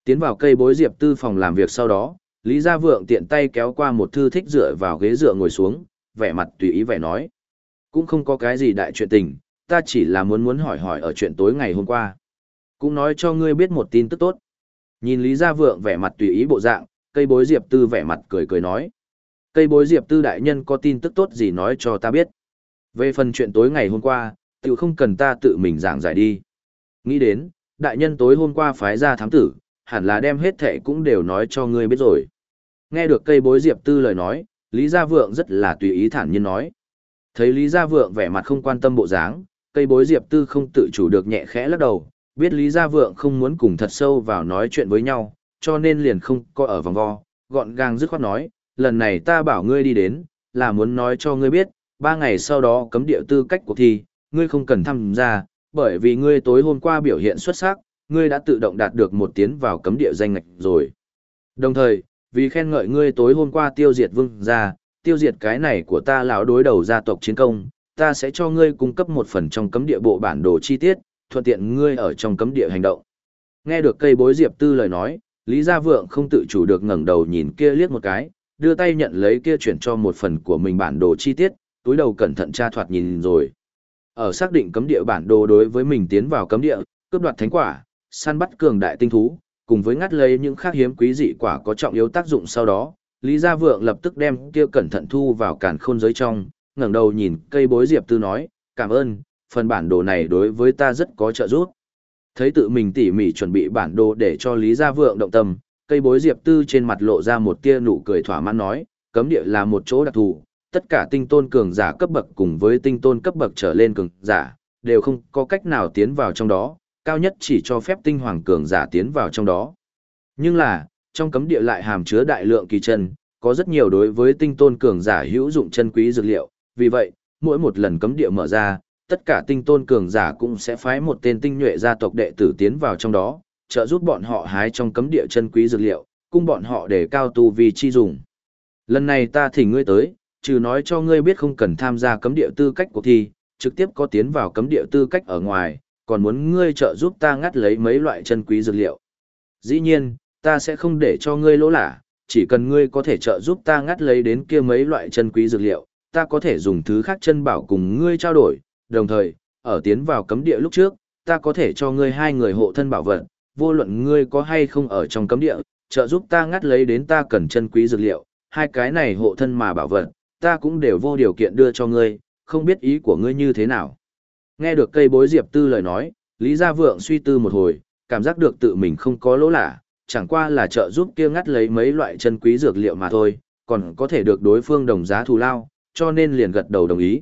Tiến vào cây bối diệp tư phòng làm việc sau đó, Lý Gia Vượng tiện tay kéo qua một thư thích dựa vào ghế dựa ngồi xuống, vẻ mặt tùy ý vẻ nói. Cũng không có cái gì đại chuyện tình, ta chỉ là muốn muốn hỏi hỏi ở chuyện tối ngày hôm qua. Cũng nói cho ngươi biết một tin tức tốt. Nhìn Lý Gia Vượng vẻ mặt tùy ý bộ dạng, cây bối diệp tư vẻ mặt cười cười nói. Cây bối diệp tư đại nhân có tin tức tốt gì nói cho ta biết. Về phần chuyện tối ngày hôm qua, tự không cần ta tự mình giảng giải đi. Nghĩ đến, đại nhân tối hôm qua phái ra thám tử, hẳn là đem hết thệ cũng đều nói cho ngươi biết rồi. Nghe được cây bối diệp tư lời nói, Lý Gia Vượng rất là tùy ý thản nhiên nói. Thấy Lý Gia Vượng vẻ mặt không quan tâm bộ dáng, cây bối diệp tư không tự chủ được nhẹ khẽ lắc đầu, biết Lý Gia Vượng không muốn cùng thật sâu vào nói chuyện với nhau, cho nên liền không có ở vòng vo, gọn gàng dứt khoát nói, lần này ta bảo ngươi đi đến, là muốn nói cho ngươi biết, ba ngày sau đó cấm địa tư cách cuộc thi, ngươi không cần tham gia, bởi vì ngươi tối hôm qua biểu hiện xuất sắc, ngươi đã tự động đạt được một tiến vào cấm địa danh ngạch rồi. Đồng thời, vì khen ngợi ngươi tối hôm qua tiêu diệt vương gia, tiêu diệt cái này của ta lão đối đầu gia tộc chiến công, ta sẽ cho ngươi cung cấp một phần trong cấm địa bộ bản đồ chi tiết, thuận tiện ngươi ở trong cấm địa hành động. Nghe được cây bối diệp tư lời nói, Lý Gia Vượng không tự chủ được ngẩng đầu nhìn kia liếc một cái, đưa tay nhận lấy kia chuyển cho một phần của mình bản đồ chi tiết, túi đầu cẩn thận tra thoạt nhìn rồi. Ở xác định cấm địa bản đồ đối với mình tiến vào cấm địa, cướp đoạt thánh quả, săn bắt cường đại tinh thú, cùng với ngắt lấy những khác hiếm quý dị quả có trọng yếu tác dụng sau đó, Lý Gia Vượng lập tức đem kia cẩn thận thu vào càn khôn giới trong, ngẩng đầu nhìn cây bối diệp tư nói, cảm ơn, phần bản đồ này đối với ta rất có trợ giúp. Thấy tự mình tỉ mỉ chuẩn bị bản đồ để cho Lý Gia Vượng động tâm, cây bối diệp tư trên mặt lộ ra một tia nụ cười thỏa mãn nói, cấm địa là một chỗ đặc thù, tất cả tinh tôn cường giả cấp bậc cùng với tinh tôn cấp bậc trở lên cường giả, đều không có cách nào tiến vào trong đó, cao nhất chỉ cho phép tinh hoàng cường giả tiến vào trong đó. Nhưng là, trong cấm địa lại hàm chứa đại lượng kỳ chân, có rất nhiều đối với tinh tôn cường giả hữu dụng chân quý dược liệu, vì vậy, mỗi một lần cấm địa mở ra, tất cả tinh tôn cường giả cũng sẽ phái một tên tinh nhuệ gia tộc đệ tử tiến vào trong đó, trợ giúp bọn họ hái trong cấm địa chân quý dược liệu, cung bọn họ để cao tu vi chi dùng. Lần này ta thỉnh ngươi tới, trừ nói cho ngươi biết không cần tham gia cấm địa tư cách cuộc thi, trực tiếp có tiến vào cấm địa tư cách ở ngoài, còn muốn ngươi trợ giúp ta ngắt lấy mấy loại chân quý dược liệu. Dĩ nhiên, ta sẽ không để cho ngươi lỗ lả, chỉ cần ngươi có thể trợ giúp ta ngắt lấy đến kia mấy loại chân quý dược liệu, ta có thể dùng thứ khác chân bảo cùng ngươi trao đổi, đồng thời, ở tiến vào cấm địa lúc trước, ta có thể cho ngươi hai người hộ thân bảo vật, vô luận ngươi có hay không ở trong cấm địa, trợ giúp ta ngắt lấy đến ta cần chân quý dược liệu, hai cái này hộ thân mà bảo vật, ta cũng đều vô điều kiện đưa cho ngươi, không biết ý của ngươi như thế nào. Nghe được cây bối diệp tư lời nói, Lý Gia Vượng suy tư một hồi, cảm giác được tự mình không có lỗ lạ, chẳng qua là trợ giúp kia ngắt lấy mấy loại chân quý dược liệu mà thôi, còn có thể được đối phương đồng giá thù lao, cho nên liền gật đầu đồng ý.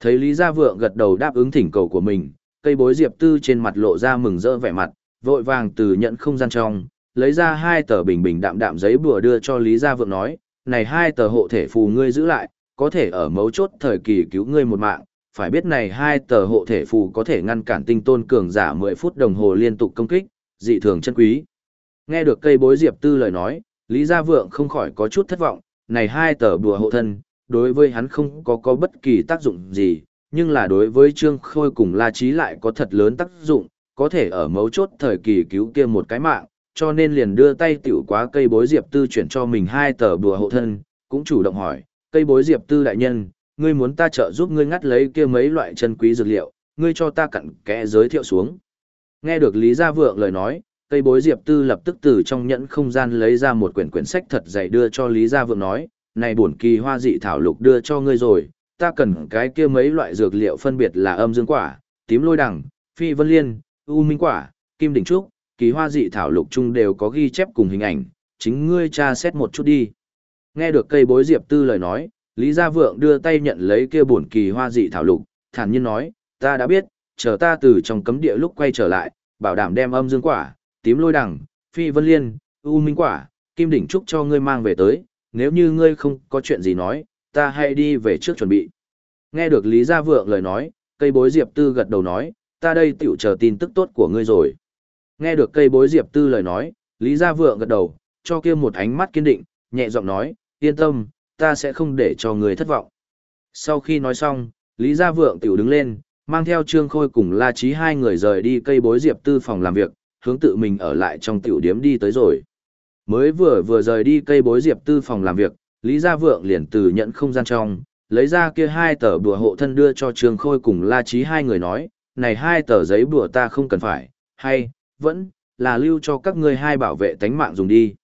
Thấy Lý Gia Vượng gật đầu đáp ứng thỉnh cầu của mình, cây bối diệp tư trên mặt lộ ra mừng rỡ vẻ mặt, vội vàng từ nhận không gian trong, lấy ra hai tờ bình bình đạm đạm giấy bùa đưa cho Lý Gia Vượng nói, này hai tờ hộ thể phù ngươi giữ lại, có thể ở mấu chốt thời kỳ cứu ngươi một mạng, phải biết này hai tờ hộ thể phù có thể ngăn cản tinh tôn cường giả 10 phút đồng hồ liên tục công kích, dị thường chân quý. Nghe được cây bối diệp tư lời nói, Lý Gia Vượng không khỏi có chút thất vọng, này hai tờ bùa hộ thân, đối với hắn không có có bất kỳ tác dụng gì, nhưng là đối với Trương Khôi cùng La trí lại có thật lớn tác dụng, có thể ở mấu chốt thời kỳ cứu kia một cái mạng, cho nên liền đưa tay tiểu quá cây bối diệp tư chuyển cho mình hai tờ bùa hộ thân, cũng chủ động hỏi, cây bối diệp tư đại nhân, ngươi muốn ta trợ giúp ngươi ngắt lấy kia mấy loại chân quý dược liệu, ngươi cho ta cặn kẽ giới thiệu xuống. Nghe được Lý Gia Vượng lời nói, cây bối diệp tư lập tức từ trong nhẫn không gian lấy ra một quyển quyển sách thật dày đưa cho Lý Gia Vượng nói, này bổn kỳ hoa dị thảo lục đưa cho ngươi rồi, ta cần cái kia mấy loại dược liệu phân biệt là âm dương quả, tím lôi đằng, phi vân liên, u minh quả, kim đỉnh trúc, kỳ hoa dị thảo lục chung đều có ghi chép cùng hình ảnh, chính ngươi tra xét một chút đi. Nghe được cây bối diệp tư lời nói, Lý Gia Vượng đưa tay nhận lấy kia bổn kỳ hoa dị thảo lục, thản nhiên nói, ta đã biết, chờ ta từ trong cấm địa lúc quay trở lại, bảo đảm đem âm dương quả, tím lôi đằng, phi vân liên, u minh quả, kim đỉnh trúc cho ngươi mang về tới, nếu như ngươi không có chuyện gì nói, ta hãy đi về trước chuẩn bị. Nghe được Lý Gia Vượng lời nói, cây bối diệp tư gật đầu nói, ta đây tiểu chờ tin tức tốt của ngươi rồi. Nghe được cây bối diệp tư lời nói, Lý Gia Vượng gật đầu, cho kia một ánh mắt kiên định, nhẹ giọng nói, yên tâm, ta sẽ không để cho người thất vọng. Sau khi nói xong, Lý Gia Vượng tiểu đứng lên, mang theo Trương Khôi cùng La Chí hai người rời đi cây bối diệp tư phòng làm việc, hướng tự mình ở lại trong tiểu điếm đi tới rồi. Mới vừa vừa rời đi cây bối diệp tư phòng làm việc, Lý Gia Vượng liền từ nhận không gian trong, lấy ra kia hai tờ bùa hộ thân đưa cho Trương Khôi cùng La Chí hai người nói, này hai tờ giấy bùa ta không cần phải, hay, vẫn, là lưu cho các ngươi hai bảo vệ tánh mạng dùng đi.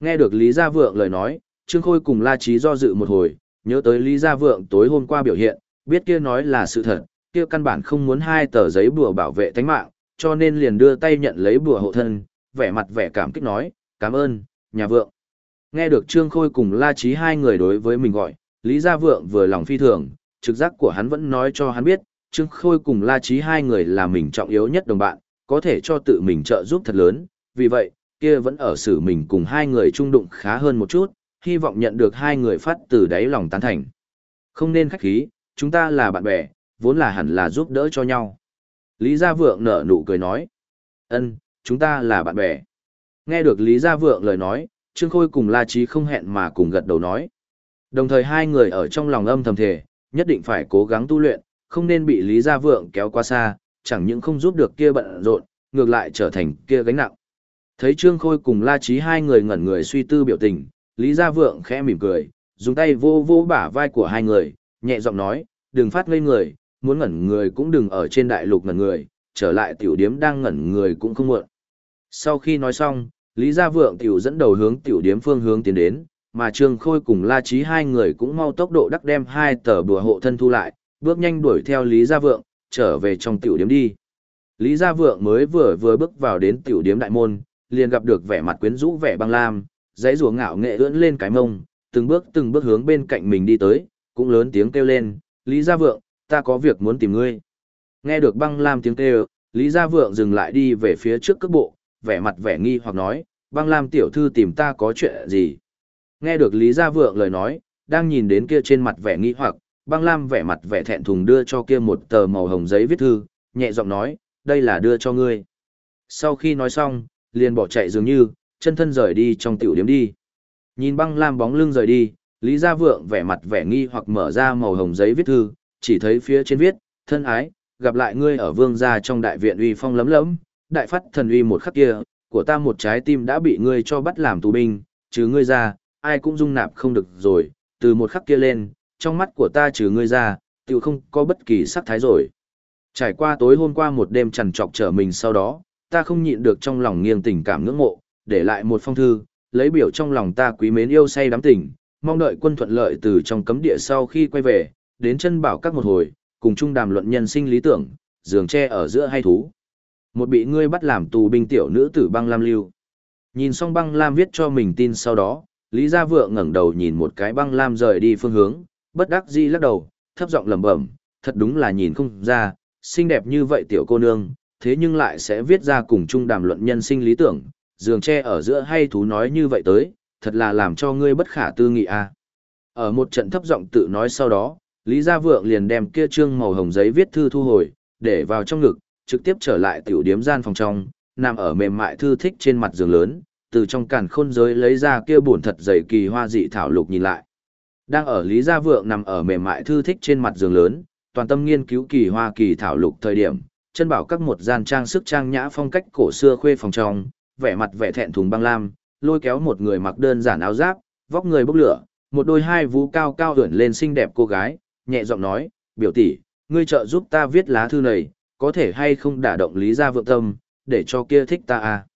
Nghe được Lý Gia Vượng lời nói, Trương Khôi cùng La Chí do dự một hồi, nhớ tới Lý Gia Vượng tối hôm qua biểu hiện, biết kia nói là sự thật, kia căn bản không muốn hai tờ giấy bùa bảo vệ tánh mạng, cho nên liền đưa tay nhận lấy bùa hộ thân, vẻ mặt vẻ cảm kích nói, cảm ơn, nhà vượng. Nghe được Trương Khôi cùng La Chí hai người đối với mình gọi, Lý Gia Vượng vừa lòng phi thường, trực giác của hắn vẫn nói cho hắn biết, Trương Khôi cùng La Chí hai người là mình trọng yếu nhất đồng bạn, có thể cho tự mình trợ giúp thật lớn, vì vậy, kia vẫn ở xử mình cùng hai người trung đụng khá hơn một chút, hy vọng nhận được hai người phát từ đáy lòng tán thành. Không nên khách khí, chúng ta là bạn bè, vốn là hẳn là giúp đỡ cho nhau. Lý Gia Vượng nở nụ cười nói. ân chúng ta là bạn bè. Nghe được Lý Gia Vượng lời nói, Trương Khôi cùng La Trí không hẹn mà cùng gật đầu nói. Đồng thời hai người ở trong lòng âm thầm thề, nhất định phải cố gắng tu luyện, không nên bị Lý Gia Vượng kéo qua xa, chẳng những không giúp được kia bận rộn, ngược lại trở thành kia gánh nặng. Thấy Trương Khôi cùng La Trí hai người ngẩn người suy tư biểu tình, Lý Gia Vượng khẽ mỉm cười, dùng tay vô vô bả vai của hai người, nhẹ giọng nói, đừng phát ngây người, muốn ngẩn người cũng đừng ở trên đại lục ngẩn người, trở lại tiểu điếm đang ngẩn người cũng không muộn. Sau khi nói xong, Lý Gia Vượng tiểu dẫn đầu hướng tiểu điếm phương hướng tiến đến, mà Trương Khôi cùng La Chí hai người cũng mau tốc độ đắc đem hai tờ bùa hộ thân thu lại, bước nhanh đuổi theo Lý Gia Vượng, trở về trong tiểu điếm đi. Lý Gia Vượng mới vừa vừa bước vào đến tiểu điếm đại môn, liền gặp được vẻ mặt quyến rũ vẻ băng lam, dãy rùa ngạo nghệ ưỡn lên cái mông, từng bước từng bước hướng bên cạnh mình đi tới, cũng lớn tiếng kêu lên, Lý Gia Vượng, ta có việc muốn tìm ngươi. Nghe được băng lam tiếng kêu, Lý Gia Vượng dừng lại đi về phía trước cước bộ, vẻ mặt vẻ nghi hoặc nói, băng lam tiểu thư tìm ta có chuyện gì. Nghe được Lý Gia Vượng lời nói, đang nhìn đến kia trên mặt vẻ nghi hoặc, băng lam vẻ mặt vẻ thẹn thùng đưa cho kia một tờ màu hồng giấy viết thư, nhẹ giọng nói, đây là đưa cho ngươi. Sau khi nói xong, liền bỏ chạy dường như, chân thân rời đi trong tiểu điếm đi. Nhìn băng lam bóng lưng rời đi, Lý Gia Vượng vẻ mặt vẻ nghi hoặc mở ra màu hồng giấy viết thư, chỉ thấy phía trên viết, thân ái, gặp lại ngươi ở vương gia trong đại viện uy phong lấm lấm, đại phát thần uy một khắc kia, của ta một trái tim đã bị ngươi cho bắt làm tù binh, trừ ngươi ra, ai cũng dung nạp không được rồi, từ một khắc kia lên, trong mắt của ta trừ ngươi ra, tự không có bất kỳ sắc thái rồi. Trải qua tối hôm qua một đêm trằn trọc trở mình sau đó, ta không nhịn được trong lòng nghiêng tình cảm ngưỡng mộ, để lại một phong thư, lấy biểu trong lòng ta quý mến yêu say đắm tình, mong đợi quân thuận lợi từ trong cấm địa sau khi quay về, đến chân bảo các một hồi, cùng chung đàm luận nhân sinh lý tưởng, giường tre ở giữa hay thú. Một bị ngươi bắt làm tù binh tiểu nữ tử băng lam lưu. Nhìn xong băng lam viết cho mình tin sau đó, Lý Gia Vượng ngẩng đầu nhìn một cái băng lam rời đi phương hướng, bất đắc dĩ lắc đầu, thấp giọng lẩm bẩm, thật đúng là nhìn không ra, xinh đẹp như vậy tiểu cô nương, thế nhưng lại sẽ viết ra cùng chung đàm luận nhân sinh lý tưởng, giường tre ở giữa hay thú nói như vậy tới, thật là làm cho ngươi bất khả tư nghị a. Ở một trận thấp giọng tự nói sau đó, Lý Gia Vượng liền đem kia trương màu hồng giấy viết thư thu hồi, để vào trong ngực, trực tiếp trở lại tiểu điếm gian phòng trong, nằm ở mềm mại thư thích trên mặt giường lớn, từ trong càn khôn giới lấy ra kia buồn thật dày kỳ hoa dị thảo lục nhìn lại. Đang ở Lý Gia Vượng nằm ở mềm mại thư thích trên mặt giường lớn, toàn tâm nghiên cứu kỳ hoa kỳ thảo lục thời điểm, chân bảo các một gian trang sức trang nhã phong cách cổ xưa khuê phòng trong, vẻ mặt vẻ thẹn thùng băng lam, lôi kéo một người mặc đơn giản áo giáp, vóc người bốc lửa, một đôi hai vú cao cao ưỡn lên xinh đẹp cô gái, nhẹ giọng nói, biểu tỷ, ngươi trợ giúp ta viết lá thư này, có thể hay không đả động lý gia vượng tâm, để cho kia thích ta à.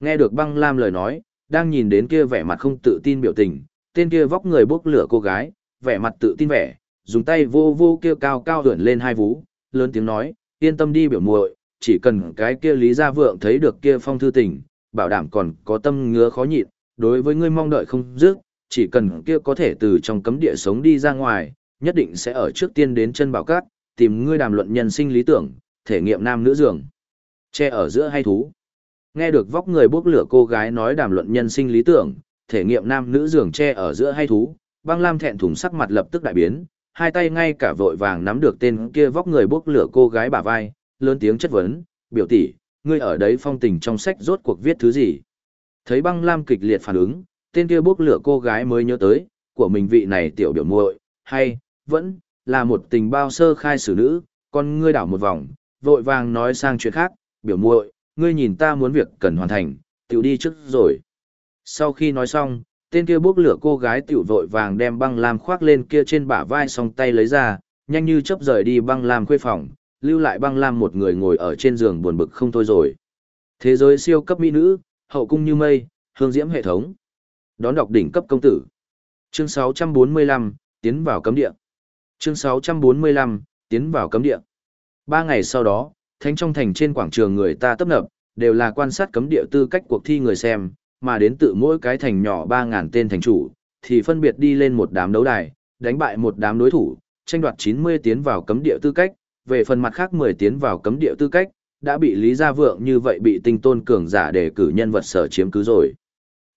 Nghe được băng lam lời nói, đang nhìn đến kia vẻ mặt không tự tin biểu tình, tên kia vóc người bốc lửa cô gái, vẻ mặt tự tin vẻ, dùng tay vô vô kia cao cao ưỡn lên hai vú, lớn tiếng nói, yên tâm đi biểu muội, chỉ cần cái kia lý gia vượng thấy được kia phong thư tình, bảo đảm còn có tâm ngứa khó nhịn, đối với ngươi mong đợi không dứt, chỉ cần kia có thể từ trong cấm địa sống đi ra ngoài, nhất định sẽ ở trước tiên đến chân bảo cát, tìm ngươi đàm luận nhân sinh lý tưởng, thể nghiệm nam nữ giường. Che ở giữa hay thú. Nghe được vóc người bốc lửa cô gái nói đàm luận nhân sinh lý tưởng, thể nghiệm nam nữ giường tre ở giữa hay thú, băng lam thẹn thùng sắc mặt lập tức đại biến, hai tay ngay cả vội vàng nắm được tên kia vóc người bốc lửa cô gái bả vai, lớn tiếng chất vấn, biểu tỷ, ngươi ở đấy phong tình trong sách rốt cuộc viết thứ gì? Thấy băng lam kịch liệt phản ứng, tên kia bốc lửa cô gái mới nhớ tới, của mình vị này tiểu biểu muội hay, vẫn, là một tình bao sơ khai xử nữ, con ngươi đảo một vòng, vội vàng nói sang chuyện khác, biểu muội ngươi nhìn ta muốn việc cần hoàn thành, tiểu đi trước rồi. Sau khi nói xong, tên kia bốc lửa cô gái tiểu vội vàng đem băng lam khoác lên kia trên bả vai song tay lấy ra, nhanh như chớp rời đi băng lam khuê phòng, lưu lại băng lam một người ngồi ở trên giường buồn bực không thôi rồi. Thế giới siêu cấp mỹ nữ, hậu cung như mây, hương diễm hệ thống. Đón đọc đỉnh cấp công tử. Chương 645, tiến vào cấm địa. Chương 645, tiến vào cấm địa. Ba ngày sau đó, thánh trong thành trên quảng trường người ta tấp nập, đều là quan sát cấm địa tư cách cuộc thi người xem, mà đến tự mỗi cái thành nhỏ 3.000 tên thành chủ, thì phân biệt đi lên một đám đấu đài, đánh bại một đám đối thủ, tranh đoạt 90 tiến vào cấm địa tư cách, về phần mặt khác 10 tiến vào cấm địa tư cách, đã bị Lý Gia Vượng như vậy bị tinh tôn cường giả để cử nhân vật sở chiếm cứ rồi.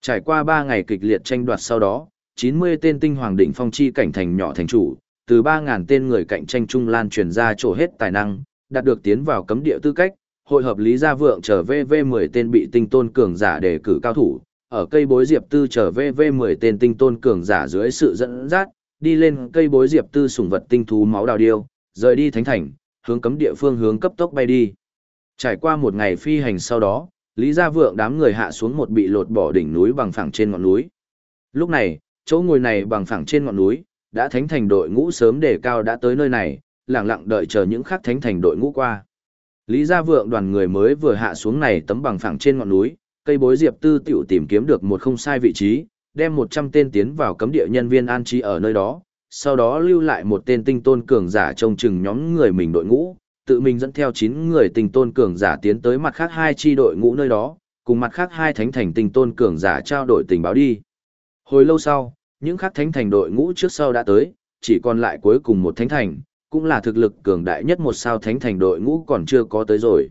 Trải qua 3 ngày kịch liệt tranh đoạt sau đó, 90 tên tinh hoàng đỉnh phong chi cảnh thành nhỏ thành chủ, từ 3.000 tên người cạnh tranh trung lan truyền ra trổ hết tài năng, đạt được tiến vào cấm địa tư cách, hội hợp Lý Gia Vượng trở VV 10 tên bị tinh tôn cường giả đề cử cao thủ, ở cây bối diệp tư trở VV 10 tên tinh tôn cường giả dưới sự dẫn dắt, đi lên cây bối diệp tư sủng vật tinh thú máu đào điêu, rời đi thánh thành, hướng cấm địa phương hướng cấp tốc bay đi. Trải qua một ngày phi hành sau đó, Lý Gia Vượng đám người hạ xuống một bị lột bỏ đỉnh núi bằng phẳng trên ngọn núi. Lúc này, chỗ ngồi này bằng phẳng trên ngọn núi, đã thánh thành đội ngũ sớm đề cao đã tới nơi này, lặng lặng đợi chờ những khác thánh thành đội ngũ qua. Lý Gia Vượng đoàn người mới vừa hạ xuống này tấm bằng phẳng trên ngọn núi, cây bối diệp tư tiểu tìm kiếm được một không sai vị trí, đem 100 tên tiến vào cấm địa nhân viên an trí ở nơi đó, sau đó lưu lại một tên tinh tôn cường giả trông chừng nhóm người mình đội ngũ, tự mình dẫn theo 9 người tinh tôn cường giả tiến tới mặt khác hai chi đội ngũ nơi đó, cùng mặt khác hai thánh thành tinh tôn cường giả trao đổi tình báo đi. Hồi lâu sau, những khác thánh thành đội ngũ trước sau đã tới, chỉ còn lại cuối cùng một thánh thành, cũng là thực lực cường đại nhất một sao thánh thành đội ngũ còn chưa có tới rồi.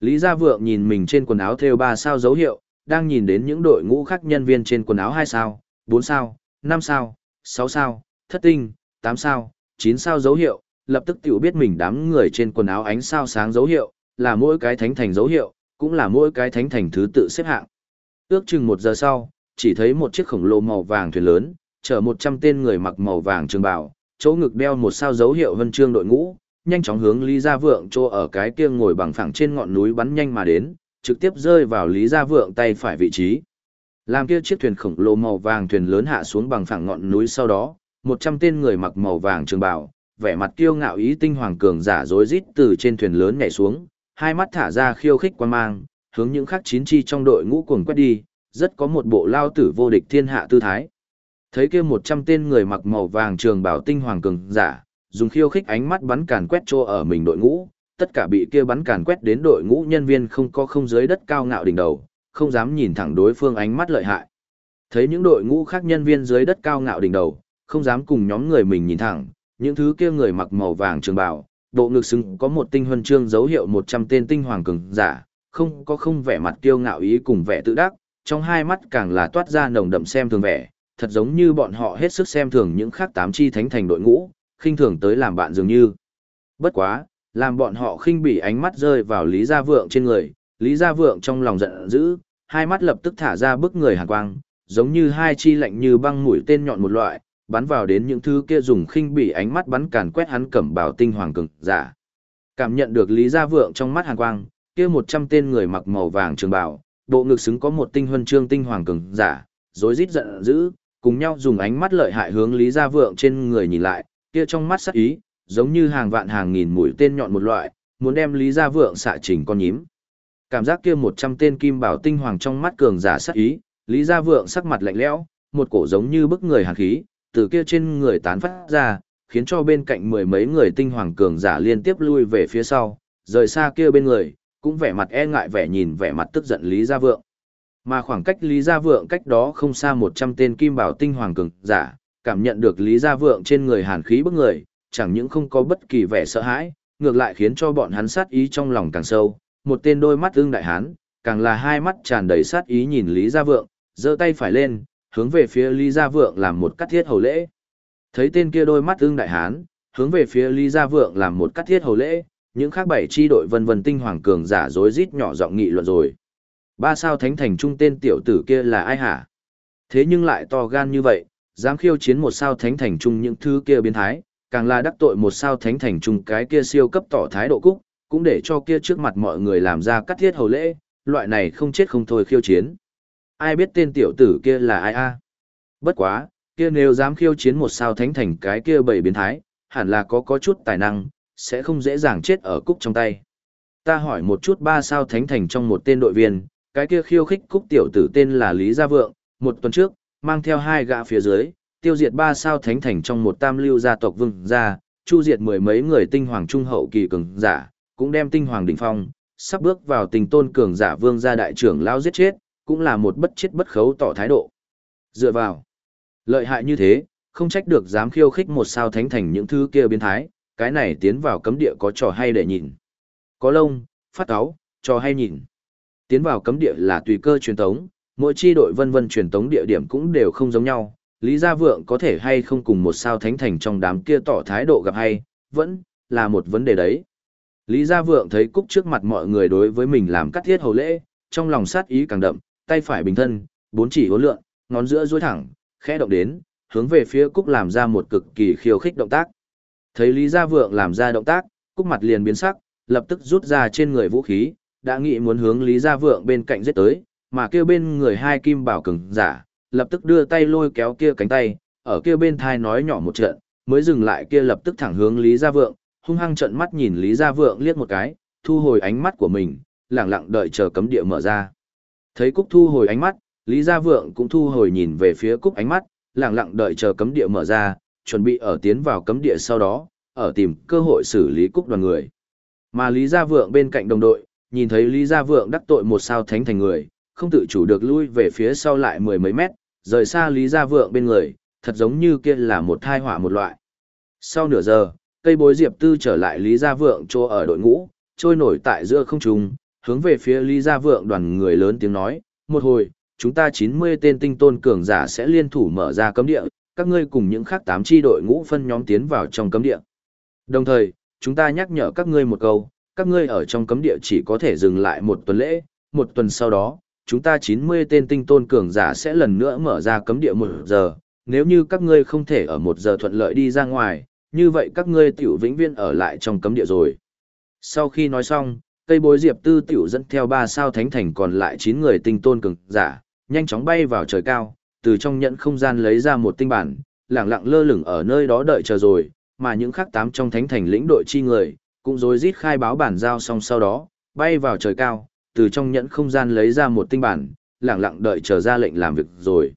Lý Gia Vượng nhìn mình trên quần áo theo ba sao dấu hiệu, đang nhìn đến những đội ngũ khác nhân viên trên quần áo hai sao, bốn sao, năm sao, sáu sao, thất tinh, tám sao, chín sao dấu hiệu, lập tức tiểu biết mình đám người trên quần áo ánh sao sáng dấu hiệu, là mỗi cái thánh thành dấu hiệu, cũng là mỗi cái thánh thành thứ tự xếp hạng. Ước chừng một giờ sau, chỉ thấy một chiếc khổng lồ màu vàng thuyền lớn, chở một trăm tên người mặc màu vàng trường bào, chỗ ngực đeo một sao dấu hiệu vân chương đội ngũ, nhanh chóng hướng Lý Gia Vượng chỗ ở cái kia ngồi bằng phẳng trên ngọn núi bắn nhanh mà đến, trực tiếp rơi vào Lý Gia Vượng tay phải vị trí. Làm kia chiếc thuyền khổng lồ màu vàng thuyền lớn hạ xuống bằng phẳng ngọn núi sau đó, một trăm tên người mặc màu vàng trường bào, vẻ mặt kiêu ngạo ý tinh hoàng cường giả rối rít từ trên thuyền lớn nhảy xuống, hai mắt thả ra khiêu khích quan mang, hướng những khắc chín chi trong đội ngũ cuồng quét đi, rất có một bộ lao tử vô địch thiên hạ tư thái. Thấy kia một trăm tên người mặc màu vàng trường bảo tinh hoàng cường giả, dùng khiêu khích ánh mắt bắn càn quét trô ở mình đội ngũ, tất cả bị kia bắn càn quét đến đội ngũ nhân viên không có không dưới đất cao ngạo đỉnh đầu, không dám nhìn thẳng đối phương ánh mắt lợi hại. Thấy những đội ngũ khác nhân viên dưới đất cao ngạo đỉnh đầu, không dám cùng nhóm người mình nhìn thẳng, những thứ kia người mặc màu vàng trường bào, bộ ngực xứng có một tinh huân chương dấu hiệu 100 tên tinh hoàng cường giả, không có không vẻ mặt kiêu ngạo ý cùng vẻ tự đắc, trong hai mắt càng là toát ra nồng đậm xem thường vẻ, thật giống như bọn họ hết sức xem thường những khác tám chi thánh thành đội ngũ, khinh thường tới làm bạn dường như. Bất quá, làm bọn họ khinh bỉ ánh mắt rơi vào Lý Gia Vượng trên người, Lý Gia Vượng trong lòng giận dữ, hai mắt lập tức thả ra bức người hàn quang, giống như hai chi lạnh như băng mũi tên nhọn một loại, bắn vào đến những thứ kia dùng khinh bỉ ánh mắt bắn càn quét hắn cẩm bào tinh hoàng cường giả. Cảm nhận được Lý Gia Vượng trong mắt hàn quang, kia một trăm tên người mặc màu vàng trường bào, bộ ngực xứng có một tinh huân chương tinh hoàng cường giả, rối rít giận dữ, cùng nhau dùng ánh mắt lợi hại hướng Lý Gia Vượng trên người nhìn lại, kia trong mắt sắc ý, giống như hàng vạn hàng nghìn mũi tên nhọn một loại, muốn đem Lý Gia Vượng xạ chỉnh con nhím. Cảm giác kia một trăm tên kim bảo tinh hoàng trong mắt cường giả sắc ý, Lý Gia Vượng sắc mặt lạnh lẽo, một cổ giống như bức người hàn khí, từ kia trên người tán phát ra, khiến cho bên cạnh mười mấy người tinh hoàng cường giả liên tiếp lui về phía sau, rời xa kia bên người, cũng vẻ mặt e ngại vẻ nhìn vẻ mặt tức giận Lý Gia Vượng. Mà khoảng cách Lý Gia Vượng cách đó không xa 100 tên kim bảo tinh hoàng cường giả, cảm nhận được Lý Gia Vượng trên người hàn khí bức người, chẳng những không có bất kỳ vẻ sợ hãi, ngược lại khiến cho bọn hắn sát ý trong lòng càng sâu, một tên đôi mắt ương đại hán, càng là hai mắt tràn đầy sát ý nhìn Lý Gia Vượng, giơ tay phải lên, hướng về phía Lý Gia Vượng làm một cắt thiết hầu lễ. Thấy tên kia đôi mắt ương đại hán, hướng về phía Lý Gia Vượng làm một cắt thiết hầu lễ, những khác bảy chi đội vân vân tinh hoàng cường giả rối rít nhỏ giọng nghị luận rồi. Ba sao thánh thành trung tên tiểu tử kia là ai hả? Thế nhưng lại to gan như vậy, dám khiêu chiến một sao thánh thành trung những thứ kia biến thái, càng là đắc tội một sao thánh thành trung cái kia siêu cấp tỏ thái độ cúc, cũng để cho kia trước mặt mọi người làm ra cắt thiết hầu lễ, loại này không chết không thôi khiêu chiến. Ai biết tên tiểu tử kia là ai a? Bất quá, kia nếu dám khiêu chiến một sao thánh thành cái kia bảy biến thái, hẳn là có có chút tài năng, sẽ không dễ dàng chết ở cúc trong tay. Ta hỏi một chút ba sao thánh thành trong một tên đội viên, cái kia khiêu khích cúc tiểu tử tên là Lý Gia Vượng, một tuần trước, mang theo hai gã phía dưới, tiêu diệt ba sao thánh thành trong một tam lưu gia tộc vương gia, chu diệt mười mấy người tinh hoàng trung hậu kỳ cường giả, cũng đem tinh hoàng đỉnh phong, sắp bước vào tình tôn cường giả vương gia đại trưởng lao giết chết, cũng là một bất chết bất khấu tỏ thái độ. Dựa vào, lợi hại như thế, không trách được dám khiêu khích một sao thánh thành những thứ kia biến thái, cái này tiến vào cấm địa có trò hay để nhìn. Có lông, phát áo, trò hay nhìn. Tiến vào cấm địa là tùy cơ truyền tống, mỗi chi đội vân vân truyền tống địa điểm cũng đều không giống nhau. Lý Gia Vượng có thể hay không cùng một sao thánh thành trong đám kia tỏ thái độ gặp hay, vẫn là một vấn đề đấy. Lý Gia Vượng thấy Cúc trước mặt mọi người đối với mình làm cắt thiết hầu lễ, trong lòng sát ý càng đậm, tay phải bình thân, bốn chỉ hỗn lượn, ngón giữa duỗi thẳng, khẽ động đến, hướng về phía Cúc làm ra một cực kỳ khiêu khích động tác. Thấy Lý Gia Vượng làm ra động tác, Cúc mặt liền biến sắc, lập tức rút ra trên người vũ khí, đã nghĩ muốn hướng Lý Gia Vượng bên cạnh giết tới, mà kêu bên người hai kim bảo cứng giả, lập tức đưa tay lôi kéo kia cánh tay, ở kia bên thai nói nhỏ một trận, mới dừng lại kia lập tức thẳng hướng Lý Gia Vượng, hung hăng trận mắt nhìn Lý Gia Vượng liếc một cái, thu hồi ánh mắt của mình, lặng lặng đợi chờ cấm địa mở ra. Thấy Cúc thu hồi ánh mắt, Lý Gia Vượng cũng thu hồi nhìn về phía Cúc ánh mắt, lặng lặng đợi chờ cấm địa mở ra, chuẩn bị ở tiến vào cấm địa sau đó, ở tìm cơ hội xử lý Cúc đoàn người. Mà Lý Gia Vượng bên cạnh đồng đội, nhìn thấy Lý Gia Vượng đắc tội một sao thánh thành người, không tự chủ được lui về phía sau lại mười mấy mét, rời xa Lý Gia Vượng bên người, thật giống như kia là một thai hỏa một loại. Sau nửa giờ, cây bối diệp tư trở lại Lý Gia Vượng chỗ ở đội ngũ, trôi nổi tại giữa không trung, hướng về phía Lý Gia Vượng đoàn người lớn tiếng nói, một hồi, chúng ta 90 tên tinh tôn cường giả sẽ liên thủ mở ra cấm địa, các ngươi cùng những khác 8 chi đội ngũ phân nhóm tiến vào trong cấm địa. Đồng thời, chúng ta nhắc nhở các ngươi một câu, các ngươi ở trong cấm địa chỉ có thể dừng lại một tuần lễ, một tuần sau đó, chúng ta 90 tên tinh tôn cường giả sẽ lần nữa mở ra cấm địa một giờ, nếu như các ngươi không thể ở một giờ thuận lợi đi ra ngoài, như vậy các ngươi tiểu vĩnh viên ở lại trong cấm địa rồi. Sau khi nói xong, cây bối diệp tư tiểu dẫn theo ba sao thánh thành còn lại 9 người tinh tôn cường giả, nhanh chóng bay vào trời cao, từ trong nhận không gian lấy ra một tinh bản, lặng lặng lơ lửng ở nơi đó đợi chờ rồi, mà những khác tám trong thánh thành lĩnh đội chi người, cũng rối rít khai báo bản giao xong sau đó, bay vào trời cao, từ trong nhẫn không gian lấy ra một tinh bản, lặng lặng đợi chờ ra lệnh làm việc rồi.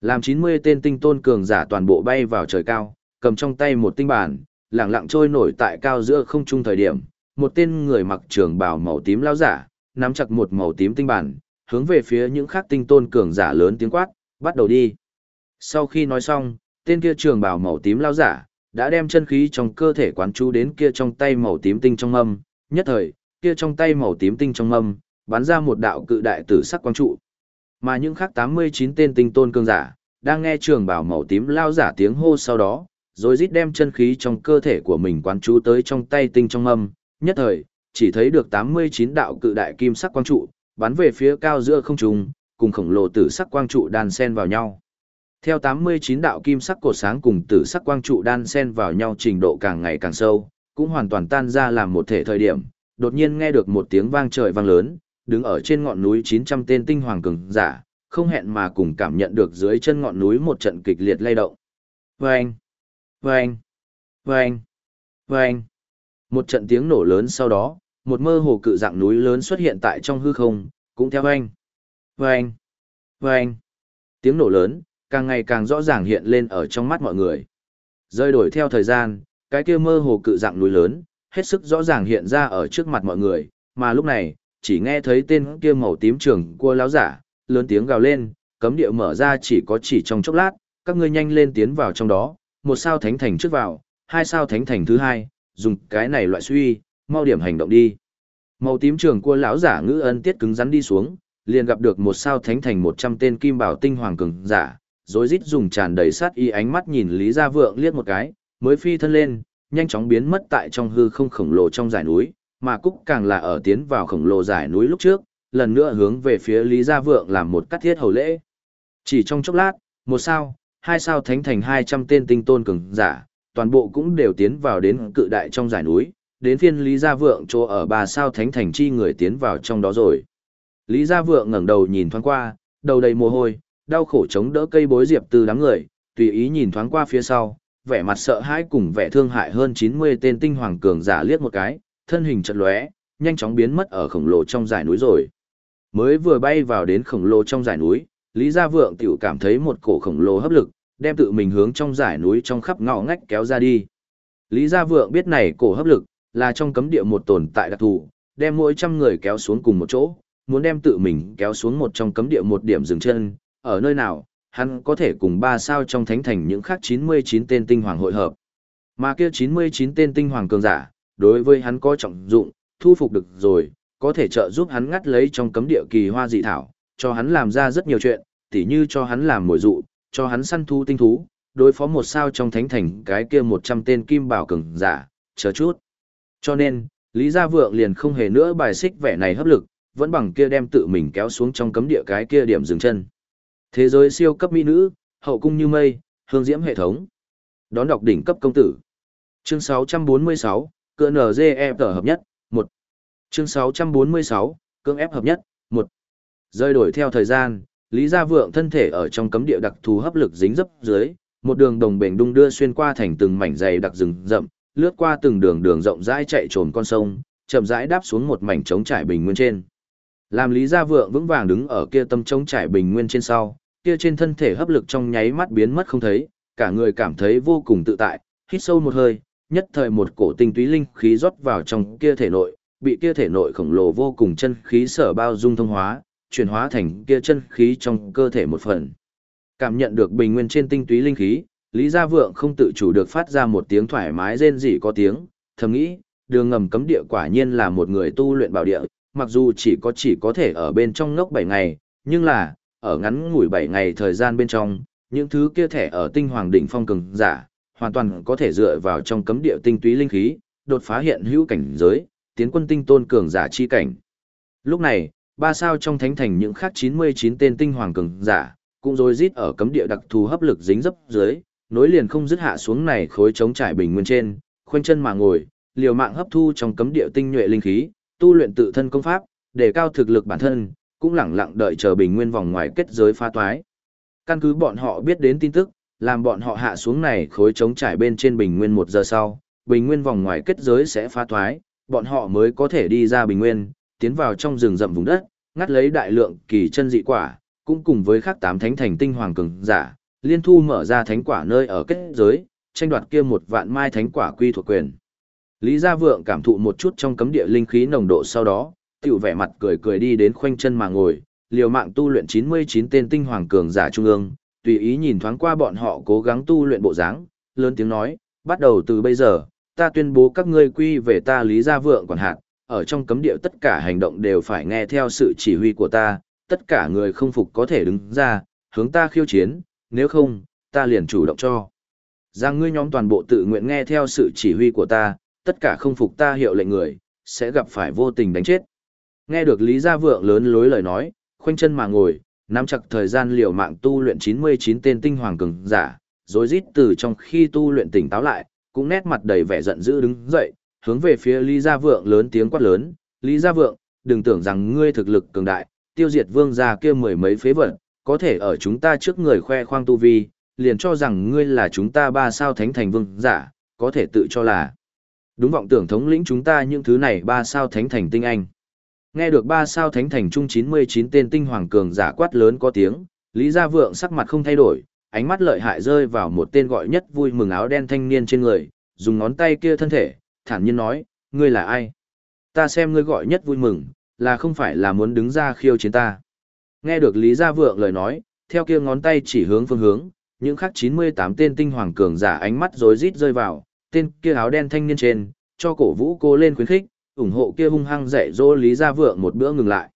Làm 90 tên tinh tôn cường giả toàn bộ bay vào trời cao, cầm trong tay một tinh bản, lặng lặng trôi nổi tại cao giữa không trung thời điểm, một tên người mặc trường bào màu tím lao giả, nắm chặt một màu tím tinh bản, hướng về phía những khác tinh tôn cường giả lớn tiếng quát, bắt đầu đi. Sau khi nói xong, tên kia trường bào màu tím lao giả, đã đem chân khí trong cơ thể quán chú đến kia trong tay màu tím tinh trong mâm, nhất thời, kia trong tay màu tím tinh trong mâm, bắn ra một đạo cự đại tử sắc quang trụ. Mà những khác 89 tên tinh tôn cường giả, đang nghe trường bảo màu tím lao giả tiếng hô sau đó, rồi rít đem chân khí trong cơ thể của mình quán chú tới trong tay tinh trong mâm, nhất thời, chỉ thấy được 89 đạo cự đại kim sắc quang trụ, bắn về phía cao giữa không trung, cùng khổng lồ tử sắc quang trụ đan xen vào nhau. Theo 89 đạo kim sắc cột sáng cùng tử sắc quang trụ đan xen vào nhau trình độ càng ngày càng sâu, cũng hoàn toàn tan ra làm một thể thời điểm, đột nhiên nghe được một tiếng vang trời vang lớn, đứng ở trên ngọn núi 900 tên tinh hoàng cường giả, không hẹn mà cùng cảm nhận được dưới chân ngọn núi một trận kịch liệt lay động. Vâng! Vâng! Vâng! Vâng! Một trận tiếng nổ lớn sau đó, một mơ hồ cự dạng núi lớn xuất hiện tại trong hư không, cũng theo vang. Vâng! Vâng! Tiếng nổ lớn, càng ngày càng rõ ràng hiện lên ở trong mắt mọi người. Rơi đổi theo thời gian, cái kia mơ hồ cự dạng núi lớn, hết sức rõ ràng hiện ra ở trước mặt mọi người, mà lúc này, chỉ nghe thấy tên kia màu tím trưởng cua láo giả, lớn tiếng gào lên, cấm địa mở ra chỉ có chỉ trong chốc lát, các ngươi nhanh lên tiến vào trong đó, một sao thánh thành trước vào, hai sao thánh thành thứ hai, dùng cái này loại suy, mau điểm hành động đi. Màu tím trưởng cua lão giả ngữ ân tiết cứng rắn đi xuống, liền gặp được một sao thánh thành 100 tên kim bảo tinh hoàng cường giả, rồi rít dùng tràn đầy sát y ánh mắt nhìn Lý Gia Vượng liếc một cái, mới phi thân lên, nhanh chóng biến mất tại trong hư không khổng lồ trong dải núi, mà Cúc càng là ở tiến vào khổng lồ dải núi lúc trước, lần nữa hướng về phía Lý Gia Vượng làm một cắt thiết hầu lễ. Chỉ trong chốc lát, một sao, hai sao thánh thành 200 tên tinh tôn cường giả, toàn bộ cũng đều tiến vào đến cự đại trong dải núi, đến phiên Lý Gia Vượng chỗ ở ba sao thánh thành chi người tiến vào trong đó rồi. Lý Gia Vượng ngẩng đầu nhìn thoáng qua, đầu đầy mồ hôi, đau khổ chống đỡ cây bối diệp từ đám người, tùy ý nhìn thoáng qua phía sau, vẻ mặt sợ hãi cùng vẻ thương hại hơn 90 tên tinh hoàng cường giả liếc một cái, thân hình chật lóe, nhanh chóng biến mất ở khổng lồ trong dải núi rồi. Mới vừa bay vào đến khổng lồ trong dải núi, Lý Gia Vượng tiểu cảm thấy một cổ khổng lồ hấp lực, đem tự mình hướng trong dải núi trong khắp ngõ ngách kéo ra đi. Lý Gia Vượng biết này cổ hấp lực, là trong cấm địa một tồn tại đặc thù, đem mỗi trăm người kéo xuống cùng một chỗ, muốn đem tự mình kéo xuống một trong cấm địa một điểm dừng chân, ở nơi nào, hắn có thể cùng ba sao trong thánh thành những khác 99 tên tinh hoàng hội hợp. Mà kia 99 tên tinh hoàng cường giả, đối với hắn có trọng dụng, thu phục được rồi, có thể trợ giúp hắn ngắt lấy trong cấm địa kỳ hoa dị thảo, cho hắn làm ra rất nhiều chuyện, tỉ như cho hắn làm mồi dụ, cho hắn săn thu tinh thú, đối phó một sao trong thánh thành cái kia 100 tên kim bảo cường giả, chờ chút. Cho nên, Lý Gia Vượng liền không hề nữa bài xích vẻ này hấp lực, vẫn bằng kia đem tự mình kéo xuống trong cấm địa cái kia điểm dừng chân. Thế giới siêu cấp mỹ nữ, hậu cung như mây, hương diễm hệ thống. Đón đọc đỉnh cấp công tử. Chương 646, cỡ NGE tờ hợp nhất, 1. Chương 646, cưỡng ép hợp nhất, 1. Rơi đổi theo thời gian, Lý Gia Vượng thân thể ở trong cấm địa đặc thù hấp lực dính dấp dưới, một đường đồng bền đung đưa xuyên qua thành từng mảnh dày đặc rừng rậm, lướt qua từng đường đường rộng rãi chạy trồn con sông, chậm rãi đáp xuống một mảnh trống trải bình nguyên trên. Làm Lý Gia Vượng vững vàng đứng ở kia tâm trống trải bình nguyên trên sau, kia trên thân thể hấp lực trong nháy mắt biến mất không thấy, cả người cảm thấy vô cùng tự tại, hít sâu một hơi, nhất thời một cổ tinh túy linh khí rót vào trong kia thể nội, bị kia thể nội khổng lồ vô cùng chân khí sở bao dung thông hóa, chuyển hóa thành kia chân khí trong cơ thể một phần. Cảm nhận được bình nguyên trên tinh túy linh khí, Lý Gia Vượng không tự chủ được phát ra một tiếng thoải mái rên rỉ có tiếng, thầm nghĩ, đường ngầm cấm địa quả nhiên là một người tu luyện bảo địa, mặc dù chỉ có chỉ có thể ở bên trong ngốc 7 ngày, nhưng là, ở ngắn ngủi 7 ngày thời gian bên trong, những thứ kia thẻ ở tinh hoàng đỉnh phong cường giả, hoàn toàn có thể dựa vào trong cấm địa tinh túy linh khí, đột phá hiện hữu cảnh giới, tiến quân tinh tôn cường giả chi cảnh. Lúc này, ba sao trong thánh thành những khác 99 tên tinh hoàng cường giả, cũng rồi rít ở cấm địa đặc thù hấp lực dính dấp dưới, nối liền không dứt hạ xuống này khối chống trải bình nguyên trên, khoanh chân mà ngồi, liều mạng hấp thu trong cấm địa tinh nhuệ linh khí, tu luyện tự thân công pháp, để cao thực lực bản thân, cũng lẳng lặng đợi chờ bình nguyên vòng ngoài kết giới phá toái. Căn cứ bọn họ biết đến tin tức, làm bọn họ hạ xuống này khối chống trải bên trên bình nguyên một giờ sau, bình nguyên vòng ngoài kết giới sẽ phá toái, bọn họ mới có thể đi ra bình nguyên, tiến vào trong rừng rậm vùng đất, ngắt lấy đại lượng kỳ chân dị quả, cũng cùng với khác tám thánh thành tinh hoàng cường giả, liên thu mở ra thánh quả nơi ở kết giới, tranh đoạt kia một vạn mai thánh quả quy thuộc quyền. Lý Gia Vượng cảm thụ một chút trong cấm địa linh khí nồng độ sau đó, tiểu vẻ mặt cười cười đi đến khoanh chân mà ngồi, liều mạng tu luyện 99 tên tinh hoàng cường giả trung ương, tùy ý nhìn thoáng qua bọn họ cố gắng tu luyện bộ dáng, lớn tiếng nói, bắt đầu từ bây giờ, ta tuyên bố các ngươi quy về ta Lý Gia Vượng quản hạt, ở trong cấm địa tất cả hành động đều phải nghe theo sự chỉ huy của ta, tất cả người không phục có thể đứng ra, hướng ta khiêu chiến, nếu không, ta liền chủ động cho. Rằng ngươi nhóm toàn bộ tự nguyện nghe theo sự chỉ huy của ta, tất cả không phục ta hiệu lệnh người, sẽ gặp phải vô tình đánh chết. Nghe được Lý Gia Vượng lớn lối lời nói, khoanh chân mà ngồi, nắm chặt thời gian liều mạng tu luyện 99 tên tinh hoàng cường giả, rồi rít từ trong khi tu luyện tỉnh táo lại, cũng nét mặt đầy vẻ giận dữ đứng dậy, hướng về phía Lý Gia Vượng lớn tiếng quát lớn, Lý Gia Vượng, đừng tưởng rằng ngươi thực lực cường đại, tiêu diệt vương gia kia mười mấy phế vật, có thể ở chúng ta trước người khoe khoang tu vi, liền cho rằng ngươi là chúng ta ba sao thánh thành vương giả, có thể tự cho là. Đúng vọng tưởng thống lĩnh chúng ta những thứ này ba sao thánh thành tinh anh. Nghe được ba sao thánh thành chung 99 tên tinh hoàng cường giả quát lớn có tiếng, Lý Gia Vượng sắc mặt không thay đổi, ánh mắt lợi hại rơi vào một tên gọi nhất vui mừng áo đen thanh niên trên người, dùng ngón tay kia thân thể, thản nhiên nói, ngươi là ai? Ta xem ngươi gọi nhất vui mừng, là không phải là muốn đứng ra khiêu chiến ta. Nghe được Lý Gia Vượng lời nói, theo kia ngón tay chỉ hướng phương hướng, những khắc 98 tên tinh hoàng cường giả ánh mắt rối rít rơi vào, tên kia áo đen thanh niên trên, cho cổ vũ cô lên khuyến khích, ủng hộ kia hung hăng dạy dỗ Lý Gia Vượng một bữa ngừng lại.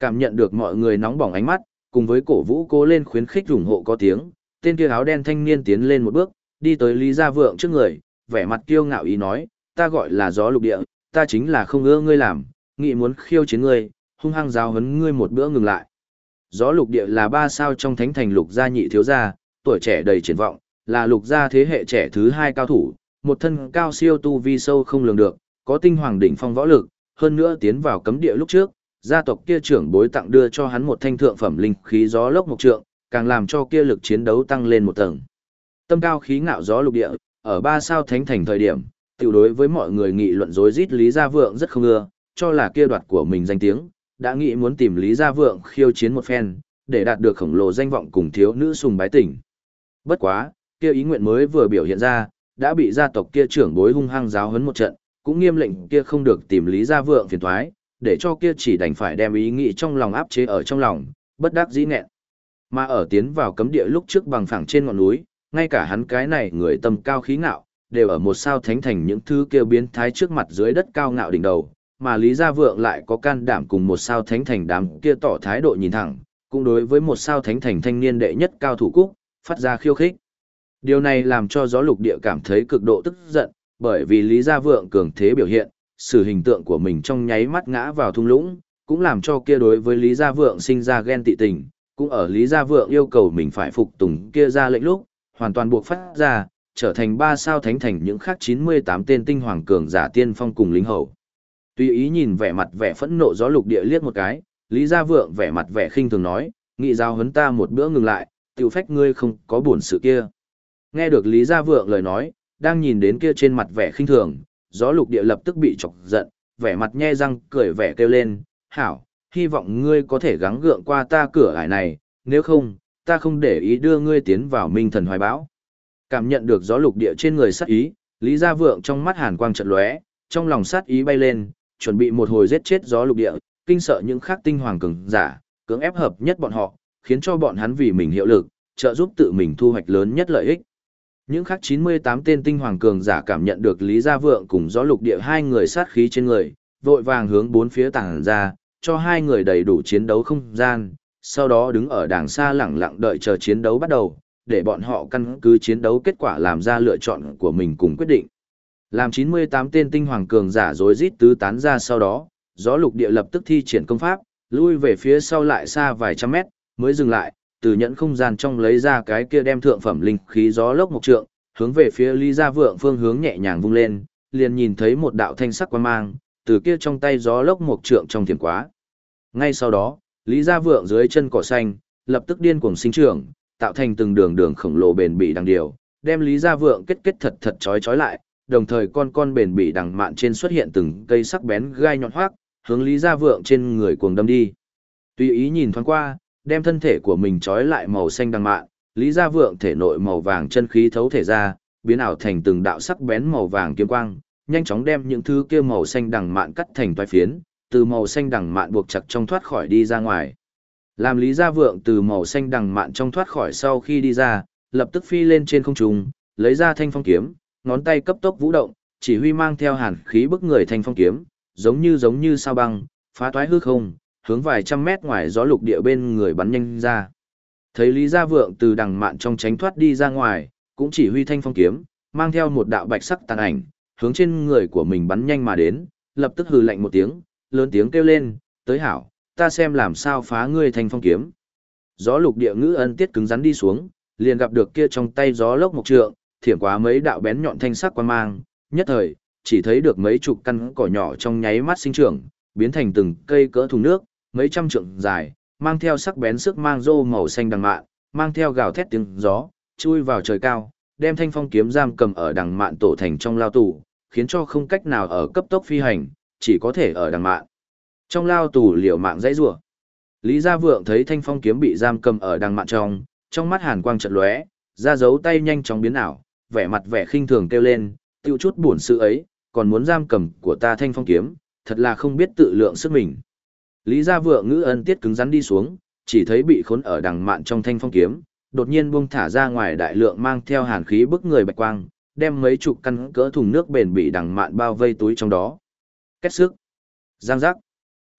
Cảm nhận được mọi người nóng bỏng ánh mắt, cùng với cổ vũ cô lên khuyến khích ủng hộ có tiếng, tên kia áo đen thanh niên tiến lên một bước, đi tới Lý Gia Vượng trước người, vẻ mặt kiêu ngạo ý nói, ta gọi là gió lục địa, ta chính là không ưa ngươi làm, nghị muốn khiêu chiến ngươi, hung hăng giáo huấn ngươi một bữa ngừng lại. Gió lục địa là ba sao trong thánh thành lục gia nhị thiếu gia, tuổi trẻ đầy triển vọng, là lục gia thế hệ trẻ thứ hai cao thủ, một thân cao siêu tu vi sâu không lường được, có tinh hoàng đỉnh phong võ lực, hơn nữa tiến vào cấm địa lúc trước, gia tộc kia trưởng bối tặng đưa cho hắn một thanh thượng phẩm linh khí gió lốc mộc trượng, càng làm cho kia lực chiến đấu tăng lên một tầng. Tâm cao khí ngạo gió lục địa, ở ba sao thánh thành thời điểm, tiểu đối với mọi người nghị luận rối rít Lý Gia Vượng rất không ưa, cho là kia đoạt của mình danh tiếng, đã nghĩ muốn tìm Lý Gia Vượng khiêu chiến một phen, để đạt được khổng lồ danh vọng cùng thiếu nữ sùng bái tỉnh. Bất quá, kia ý nguyện mới vừa biểu hiện ra, đã bị gia tộc kia trưởng bối hung hăng giáo huấn một trận, cũng nghiêm lệnh kia không được tìm Lý Gia Vượng phiền toái, để cho kia chỉ đành phải đem ý nghĩ trong lòng áp chế ở trong lòng, bất đắc dĩ nghẹn. Mà ở tiến vào cấm địa lúc trước bằng phẳng trên ngọn núi, ngay cả hắn cái này người tầm cao khí ngạo, đều ở một sao thánh thành những thứ kia biến thái trước mặt dưới đất cao ngạo đỉnh đầu, mà Lý Gia Vượng lại có can đảm cùng một sao thánh thành đám kia tỏ thái độ nhìn thẳng, cũng đối với một sao thánh thành thanh niên đệ nhất cao thủ cúc, phát ra khiêu khích. Điều này làm cho gió lục địa cảm thấy cực độ tức giận, bởi vì Lý Gia Vượng cường thế biểu hiện, sự hình tượng của mình trong nháy mắt ngã vào thung lũng, cũng làm cho kia đối với Lý Gia Vượng sinh ra ghen tị tình, cũng ở Lý Gia Vượng yêu cầu mình phải phục tùng kia ra lệnh lúc, hoàn toàn buộc phát ra, trở thành ba sao thánh thành những khác 98 tên tinh hoàng cường giả tiên phong cùng lính hầu. Tuy ý nhìn vẻ mặt vẻ phẫn nộ gió lục địa liếc một cái, Lý Gia Vượng vẻ mặt vẻ khinh thường nói, nghị giao hấn ta một bữa ngừng lại, tiểu phách ngươi không có buồn sự kia. Nghe được Lý Gia Vượng lời nói, đang nhìn đến kia trên mặt vẻ khinh thường, gió lục địa lập tức bị chọc giận, vẻ mặt nhe răng cười vẻ kêu lên, hảo, hy vọng ngươi có thể gắng gượng qua ta cửa ải này, nếu không, ta không để ý đưa ngươi tiến vào minh thần hoài bão. Cảm nhận được gió lục địa trên người sát ý, Lý Gia Vượng trong mắt hàn quang trận lóe, trong lòng sát ý bay lên, chuẩn bị một hồi giết chết gió lục địa, kinh sợ những khác tinh hoàng cường giả, cưỡng ép hợp nhất bọn họ, khiến cho bọn hắn vì mình hiệu lực, trợ giúp tự mình thu hoạch lớn nhất lợi ích. Những khác 98 tên tinh hoàng cường giả cảm nhận được Lý Gia Vượng cùng gió lục địa hai người sát khí trên người, vội vàng hướng bốn phía tàng ra, cho hai người đầy đủ chiến đấu không gian, sau đó đứng ở đàng xa lặng lặng đợi chờ chiến đấu bắt đầu, để bọn họ căn cứ chiến đấu kết quả làm ra lựa chọn của mình cùng quyết định. Làm 98 tên tinh hoàng cường giả rối rít tứ tán ra sau đó, gió lục địa lập tức thi triển công pháp, lui về phía sau lại xa vài trăm mét, mới dừng lại, từ nhẫn không gian trong lấy ra cái kia đem thượng phẩm linh khí gió lốc mộc trượng, hướng về phía Lý Gia Vượng phương hướng nhẹ nhàng vung lên, liền nhìn thấy một đạo thanh sắc quang mang, từ kia trong tay gió lốc mộc trượng trong thiểm quá. Ngay sau đó, Lý Gia Vượng dưới chân cỏ xanh, lập tức điên cuồng sinh trưởng, tạo thành từng đường đường khổng lồ bền bỉ đằng điều, đem Lý Gia Vượng kết kết thật thật chói chói lại, đồng thời con con bền bỉ đằng mạn trên xuất hiện từng cây sắc bén gai nhọn hoác, hướng Lý Gia Vượng trên người cuồng đâm đi. Tùy ý nhìn thoáng qua, đem thân thể của mình trói lại màu xanh đằng mạn, Lý Gia Vượng thể nội màu vàng chân khí thấu thể ra, biến ảo thành từng đạo sắc bén màu vàng kiếm quang, nhanh chóng đem những thứ kia màu xanh đằng mạn cắt thành toái phiến, từ màu xanh đằng mạn buộc chặt trong thoát khỏi đi ra ngoài. Làm Lý Gia Vượng từ màu xanh đằng mạn trong thoát khỏi sau khi đi ra, lập tức phi lên trên không trung, lấy ra thanh phong kiếm, ngón tay cấp tốc vũ động, chỉ huy mang theo hàn khí bức người thanh phong kiếm, giống như giống như sao băng, phá toái hư không, hướng vài trăm mét ngoài gió lục địa bên người bắn nhanh ra. Thấy Lý Gia Vượng từ đằng mạn trong tránh thoát đi ra ngoài, cũng chỉ huy thanh phong kiếm, mang theo một đạo bạch sắc tàn ảnh, hướng trên người của mình bắn nhanh mà đến, lập tức hừ lạnh một tiếng, lớn tiếng kêu lên, tới hảo, ta xem làm sao phá ngươi thanh phong kiếm. Gió lục địa ngữ ân tiết cứng rắn đi xuống, liền gặp được kia trong tay gió lốc một trượng, thiểm quá mấy đạo bén nhọn thanh sắc quan mang, nhất thời, chỉ thấy được mấy chục căn cỏ nhỏ trong nháy mắt sinh trưởng, biến thành từng cây cỡ thùng nước, mấy trăm trượng dài, mang theo sắc bén sức mang rô màu xanh đằng mạn, mang theo gào thét tiếng gió, chui vào trời cao, đem thanh phong kiếm giam cầm ở đằng mạn tổ thành trong lao tù, khiến cho không cách nào ở cấp tốc phi hành, chỉ có thể ở đằng mạn. Trong lao tù liều mạng dãy rủa. Lý Gia Vượng thấy thanh phong kiếm bị giam cầm ở đằng mạn trong, trong mắt hàn quang chợt lóe, ra dấu tay nhanh chóng biến ảo, vẻ mặt vẻ khinh thường kêu lên, tiêu chút buồn sự ấy, còn muốn giam cầm của ta thanh phong kiếm, thật là không biết tự lượng sức mình. Lý Gia Vượng ngữ ân tiết cứng rắn đi xuống, chỉ thấy bị khốn ở đằng mạn trong thanh phong kiếm, đột nhiên buông thả ra ngoài đại lượng mang theo hàn khí bức người bạch quang, đem mấy chục căn cỡ thùng nước bền bị đằng mạn bao vây túi trong đó. Kết sức. Giang giác.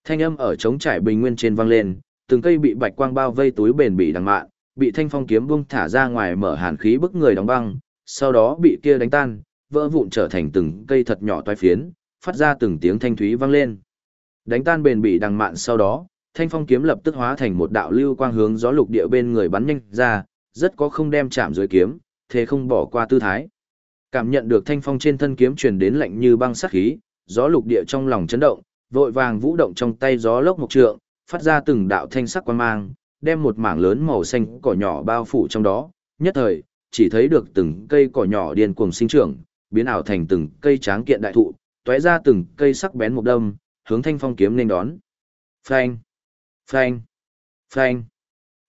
Thanh âm ở trống trải bình nguyên trên vang lên, từng cây bị bạch quang bao vây túi bền bị đằng mạn, bị thanh phong kiếm buông thả ra ngoài mở hàn khí bức người đóng băng, sau đó bị kia đánh tan, vỡ vụn trở thành từng cây thật nhỏ toái phiến, phát ra từng tiếng thanh thúy vang lên. Đánh tan bền bỉ đằng mạn sau đó, thanh phong kiếm lập tức hóa thành một đạo lưu quang hướng gió lục địa bên người bắn nhanh ra, rất có không đem chạm dưới kiếm, thế không bỏ qua tư thái. Cảm nhận được thanh phong trên thân kiếm truyền đến lạnh như băng sát khí, gió lục địa trong lòng chấn động, vội vàng vũ động trong tay gió lốc một trượng, phát ra từng đạo thanh sắc quang mang, đem một mảng lớn màu xanh cỏ nhỏ bao phủ trong đó, nhất thời, chỉ thấy được từng cây cỏ nhỏ điên cuồng sinh trưởng, biến ảo thành từng cây tráng kiện đại thụ, tóe ra từng cây sắc bén một đâm, hướng thanh phong kiếm nên đón. Phanh, phanh, phanh.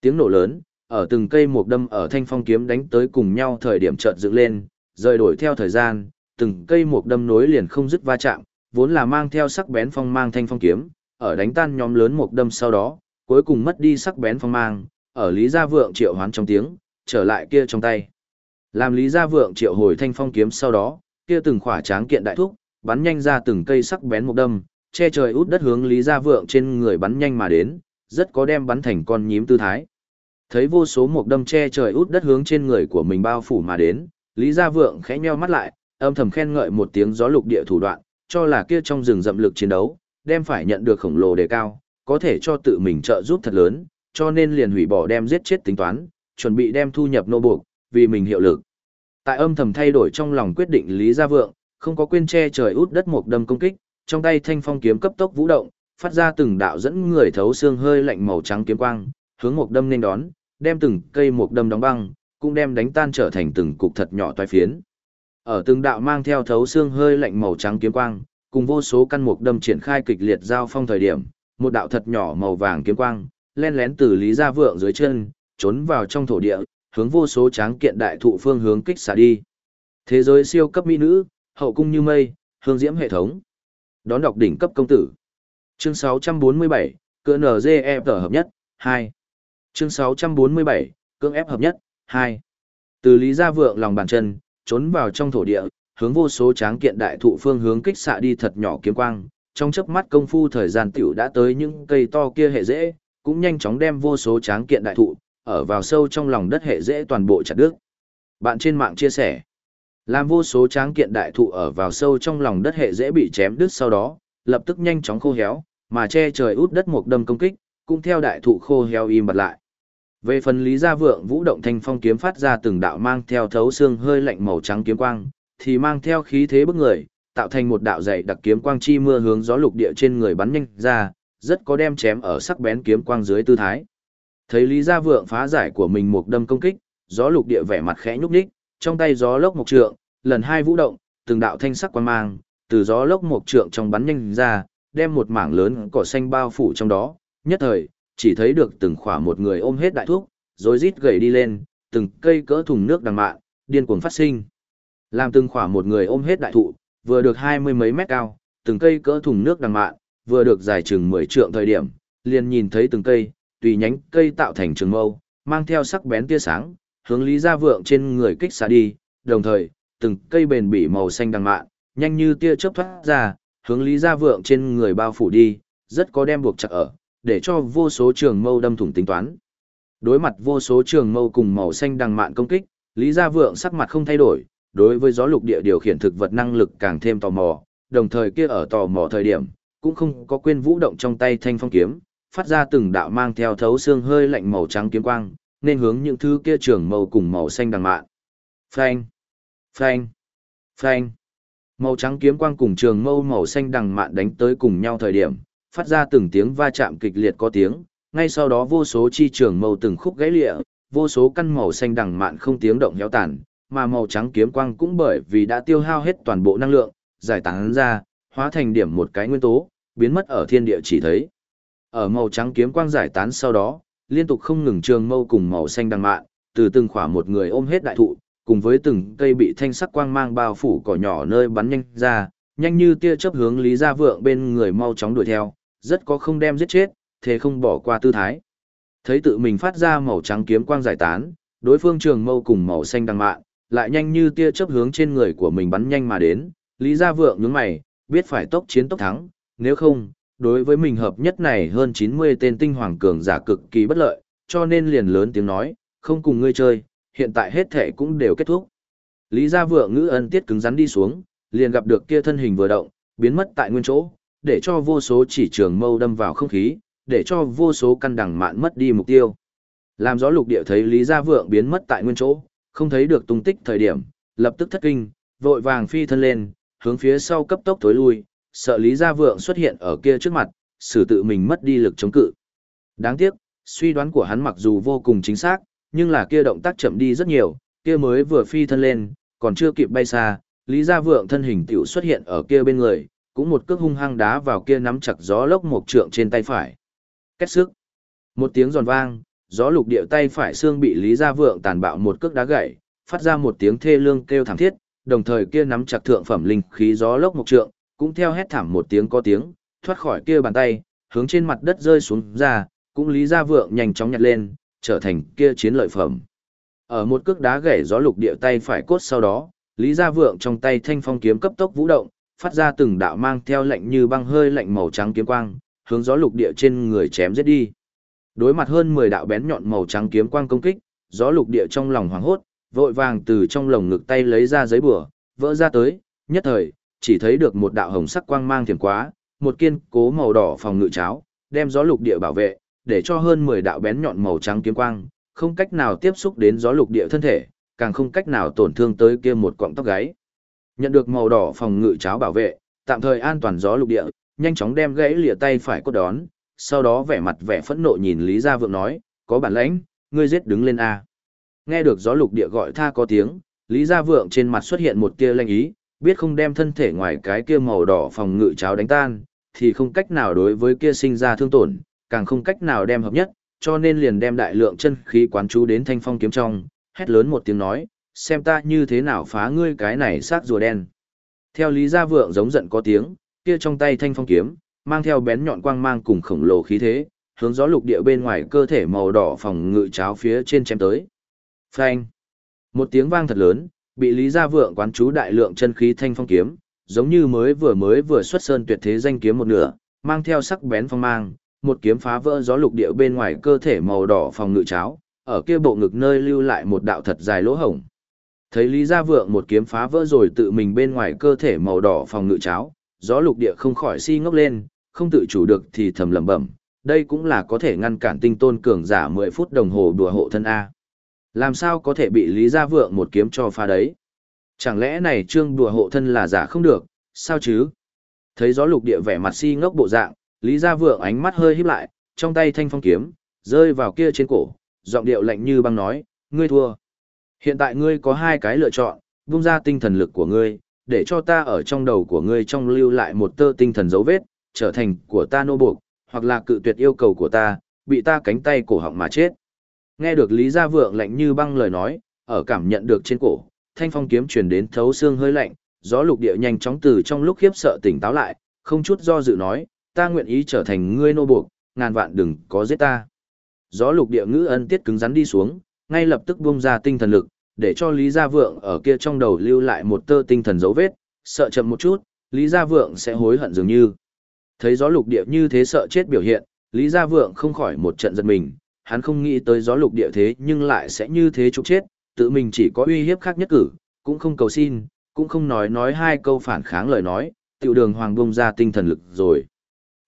Tiếng nổ lớn, ở từng cây một đâm ở thanh phong kiếm đánh tới cùng nhau thời điểm chợt dựng lên, rời đổi theo thời gian, từng cây một đâm nối liền không dứt va chạm, vốn là mang theo sắc bén phong mang thanh phong kiếm, ở đánh tan nhóm lớn một đâm sau đó, cuối cùng mất đi sắc bén phong mang, ở Lý Gia Vượng triệu hoán trong tiếng, trở lại kia trong tay. Làm Lý Gia Vượng triệu hồi thanh phong kiếm sau đó, kia từng khỏa tráng kiện đại thúc, bắn nhanh ra từng cây sắc bén một đâm, che trời út đất hướng Lý Gia Vượng trên người bắn nhanh mà đến, rất có đem bắn thành con nhím tư thái. Thấy vô số một đâm che trời út đất hướng trên người của mình bao phủ mà đến, Lý Gia Vượng khẽ nheo mắt lại, âm thầm khen ngợi một tiếng gió lục địa thủ đoạn, cho là kia trong rừng rậm lực chiến đấu, đem phải nhận được khổng lồ đề cao, có thể cho tự mình trợ giúp thật lớn, cho nên liền hủy bỏ đem giết chết tính toán, chuẩn bị đem thu nhập nô buộc, vì mình hiệu lực. Tại âm thầm thay đổi trong lòng quyết định Lý Gia Vượng, không có quên che trời út đất một đâm công kích, trong tay thanh phong kiếm cấp tốc vũ động, phát ra từng đạo dẫn người thấu xương hơi lạnh màu trắng kiếm quang, hướng một đâm nên đón, đem từng cây một đâm đóng băng, cũng đem đánh tan trở thành từng cục thật nhỏ toái phiến. Ở từng đạo mang theo thấu xương hơi lạnh màu trắng kiếm quang, cùng vô số căn mục đâm triển khai kịch liệt giao phong thời điểm, một đạo thật nhỏ màu vàng kiếm quang, len lén từ Lý Gia Vượng dưới chân, trốn vào trong thổ địa, hướng vô số tráng kiện đại thụ phương hướng kích xả đi. Thế giới siêu cấp mỹ nữ, hậu cung như mây, hương diễm hệ thống. Đón đọc đỉnh cấp công tử. Chương 647, cỡ NGF hợp nhất, 2. Chương 647, cưỡng ép hợp nhất, 2. Từ Lý Gia Vượng lòng bàn chân, trốn vào trong thổ địa, hướng vô số tráng kiện đại thụ phương hướng kích xạ đi thật nhỏ kiếm quang, trong chớp mắt công phu thời gian tiểu đã tới những cây to kia hệ dễ, cũng nhanh chóng đem vô số tráng kiện đại thụ, ở vào sâu trong lòng đất hệ dễ toàn bộ chặt đứt. Bạn trên mạng chia sẻ, làm vô số tráng kiện đại thụ ở vào sâu trong lòng đất hệ dễ bị chém đứt sau đó, lập tức nhanh chóng khô héo, mà che trời út đất một đâm công kích, cũng theo đại thụ khô héo im bật lại. Về phần Lý Gia Vượng vũ động thanh phong kiếm phát ra từng đạo mang theo thấu xương hơi lạnh màu trắng kiếm quang, thì mang theo khí thế bức người, tạo thành một đạo dày đặc kiếm quang chi mưa hướng gió lục địa trên người bắn nhanh ra, rất có đem chém ở sắc bén kiếm quang dưới tư thái. Thấy Lý Gia Vượng phá giải của mình một đâm công kích, gió lục địa vẻ mặt khẽ nhúc nhích, trong tay gió lốc mộc trượng, lần hai vũ động, từng đạo thanh sắc quang mang, từ gió lốc mộc trượng trong bắn nhanh ra, đem một mảng lớn cỏ xanh bao phủ trong đó, nhất thời, chỉ thấy được từng khỏa một người ôm hết đại thuốc, rồi rít gầy đi lên, từng cây cỡ thùng nước đằng mạn, điên cuồng phát sinh. Làm từng khỏa một người ôm hết đại thụ, vừa được hai mươi mấy mét cao, từng cây cỡ thùng nước đằng mạn, vừa được dài chừng mười trượng thời điểm, liền nhìn thấy từng cây, tùy nhánh cây tạo thành trường mâu, mang theo sắc bén tia sáng, hướng Lý Gia Vượng trên người kích xả đi, đồng thời, từng cây bền bỉ màu xanh đằng mạn, nhanh như tia chớp thoát ra, hướng Lý Gia Vượng trên người bao phủ đi, rất có đem buộc chặt ở, để cho vô số trường mâu đâm thủng tính toán. Đối mặt vô số trường mâu cùng màu xanh đằng mạn công kích, Lý Gia Vượng sắc mặt không thay đổi, đối với gió lục địa điều khiển thực vật năng lực càng thêm tò mò, đồng thời kia ở tò mò thời điểm, cũng không có quên vũ động trong tay thanh phong kiếm, phát ra từng đạo mang theo thấu xương hơi lạnh màu trắng kiếm quang, nên hướng những thứ kia trường màu cùng màu xanh đằng mạn. Phanh, phanh, phanh. Màu trắng kiếm quang cùng trường mâu màu xanh đằng mạn đánh tới cùng nhau thời điểm, phát ra từng tiếng va chạm kịch liệt có tiếng, ngay sau đó vô số chi trường màu từng khúc gãy lịa, vô số căn màu xanh đằng mạn không tiếng động héo tàn, mà màu trắng kiếm quang cũng bởi vì đã tiêu hao hết toàn bộ năng lượng, giải tán ra, hóa thành điểm một cái nguyên tố, biến mất ở thiên địa chỉ thấy. Ở màu trắng kiếm quang giải tán sau đó, liên tục không ngừng trường mâu cùng màu xanh đằng mạn, từ từng khỏa một người ôm hết đại thụ, cùng với từng cây bị thanh sắc quang mang bao phủ cỏ nhỏ nơi bắn nhanh ra, nhanh như tia chớp hướng Lý Gia Vượng bên người mau chóng đuổi theo, rất có không đem giết chết, thế không bỏ qua tư thái. Thấy tự mình phát ra màu trắng kiếm quang giải tán, đối phương trường mâu cùng màu xanh đằng mạn, lại nhanh như tia chớp hướng trên người của mình bắn nhanh mà đến, Lý Gia Vượng nhướng mày, biết phải tốc chiến tốc thắng, nếu không, đối với mình hợp nhất này hơn 90 tên tinh hoàng cường giả cực kỳ bất lợi, cho nên liền lớn tiếng nói, không cùng ngươi chơi, hiện tại hết thể cũng đều kết thúc. Lý Gia Vượng ngữ ân tiết cứng rắn đi xuống, liền gặp được kia thân hình vừa động, biến mất tại nguyên chỗ, để cho vô số chỉ trường mâu đâm vào không khí, để cho vô số căn đằng mạn mất đi mục tiêu. Làm gió lục địa thấy Lý Gia Vượng biến mất tại nguyên chỗ, không thấy được tung tích thời điểm, lập tức thất kinh, vội vàng phi thân lên, hướng phía sau cấp tốc tối lui, sợ Lý Gia Vượng xuất hiện ở kia trước mặt, xử tự mình mất đi lực chống cự. Đáng tiếc, suy đoán của hắn mặc dù vô cùng chính xác, nhưng là kia động tác chậm đi rất nhiều, kia mới vừa phi thân lên, còn chưa kịp bay xa, Lý Gia Vượng thân hình tiểu xuất hiện ở kia bên người, cũng một cước hung hăng đá vào kia nắm chặt gió lốc một trượng trên tay phải. Kết sức. Một tiếng giòn vang, gió lục điệu tay phải xương bị Lý Gia Vượng tàn bạo một cước đá gãy, phát ra một tiếng thê lương kêu thảm thiết, đồng thời kia nắm chặt thượng phẩm linh khí gió lốc một trượng, cũng theo hét thảm một tiếng có tiếng, thoát khỏi kia bàn tay, hướng trên mặt đất rơi xuống ra, cũng Lý Gia Vượng nhanh chóng nhặt lên, trở thành kia chiến lợi phẩm. Ở một cước đá gãy gió lục địa tay phải cốt sau đó, Lý Gia Vượng trong tay thanh phong kiếm cấp tốc vũ động, phát ra từng đạo mang theo lạnh như băng hơi lạnh màu trắng kiếm quang, hướng gió lục địa trên người chém giết đi. Đối mặt hơn 10 đạo bén nhọn màu trắng kiếm quang công kích, gió lục địa trong lòng hoảng hốt, vội vàng từ trong lồng ngực tay lấy ra giấy bùa, vỡ ra tới, nhất thời, chỉ thấy được một đạo hồng sắc quang mang thiểm quá, một kiên cố màu đỏ phòng ngự cháo, đem gió lục địa bảo vệ, để cho hơn 10 đạo bén nhọn màu trắng kiếm quang, không cách nào tiếp xúc đến gió lục địa thân thể, càng không cách nào tổn thương tới kia một cọng tóc gáy. Nhận được màu đỏ phòng ngự cháo bảo vệ, tạm thời an toàn gió lục địa, nhanh chóng đem gãy lìa tay phải cốt đón, sau đó vẻ mặt vẻ phẫn nộ nhìn Lý Gia Vượng nói, có bản lãnh, ngươi giết đứng lên A. Nghe được gió lục địa gọi tha có tiếng, Lý Gia Vượng trên mặt xuất hiện một tia lanh ý, biết không đem thân thể ngoài cái kia màu đỏ phòng ngự cháo đánh tan, thì không cách nào đối với kia sinh ra thương tổn, càng không cách nào đem hợp nhất, cho nên liền đem đại lượng chân khí quán chú đến thanh phong kiếm trong, hét lớn một tiếng nói, xem ta như thế nào phá ngươi cái này xác rùa đen. Theo Lý Gia Vượng giống giận có tiếng, kia trong tay thanh phong kiếm, mang theo bén nhọn quang mang cùng khổng lồ khí thế, hướng gió lục địa bên ngoài cơ thể màu đỏ phòng ngự cháo phía trên chém tới. Phanh! Một tiếng vang thật lớn, bị Lý Gia Vượng quán chú đại lượng chân khí thanh phong kiếm, giống như mới vừa mới vừa xuất sơn tuyệt thế danh kiếm một nửa, mang theo sắc bén phong mang, một kiếm phá vỡ gió lục địa bên ngoài cơ thể màu đỏ phòng ngự cháo, ở kia bộ ngực nơi lưu lại một đạo thật dài lỗ hổng. Thấy Lý Gia Vượng một kiếm phá vỡ rồi tự mình bên ngoài cơ thể màu đỏ phòng ngự cháo, gió lục địa không khỏi si ngốc lên, không tự chủ được thì thầm lẩm bẩm, đây cũng là có thể ngăn cản tinh tôn cường giả 10 phút đồng hồ đùa hộ thân A. Làm sao có thể bị Lý Gia Vượng một kiếm cho pha đấy? Chẳng lẽ này trương đùa hộ thân là giả không được, sao chứ? Thấy gió lục địa vẻ mặt si ngốc bộ dạng, Lý Gia Vượng ánh mắt hơi híp lại, trong tay thanh phong kiếm, rơi vào kia trên cổ, giọng điệu lạnh như băng nói, ngươi thua. Hiện tại ngươi có hai cái lựa chọn, vung ra tinh thần lực của ngươi, để cho ta ở trong đầu của ngươi trong lưu lại một tơ tinh thần dấu vết, trở thành của ta nô buộc, hoặc là cự tuyệt yêu cầu của ta, bị ta cánh tay cổ họng mà chết. Nghe được Lý Gia Vượng lạnh như băng lời nói, ở cảm nhận được trên cổ, thanh phong kiếm truyền đến thấu xương hơi lạnh, gió lục địa nhanh chóng từ trong lúc khiếp sợ tỉnh táo lại, không chút do dự nói, ta nguyện ý trở thành ngươi nô buộc, ngàn vạn đừng có giết ta. Gió lục địa ngữ ân tiết cứng rắn đi xuống, ngay lập tức buông ra tinh thần lực, để cho Lý Gia Vượng ở kia trong đầu lưu lại một tơ tinh thần dấu vết, sợ chậm một chút, Lý Gia Vượng sẽ hối hận dường như. Thấy gió lục địa như thế sợ chết biểu hiện, Lý Gia Vượng không khỏi một trận giật mình, hắn không nghĩ tới gió lục địa thế nhưng lại sẽ như thế trục chết, tự mình chỉ có uy hiếp khác nhất cử, cũng không cầu xin, cũng không nói nói hai câu phản kháng lời nói, tiểu đường hoàng bông ra tinh thần lực rồi.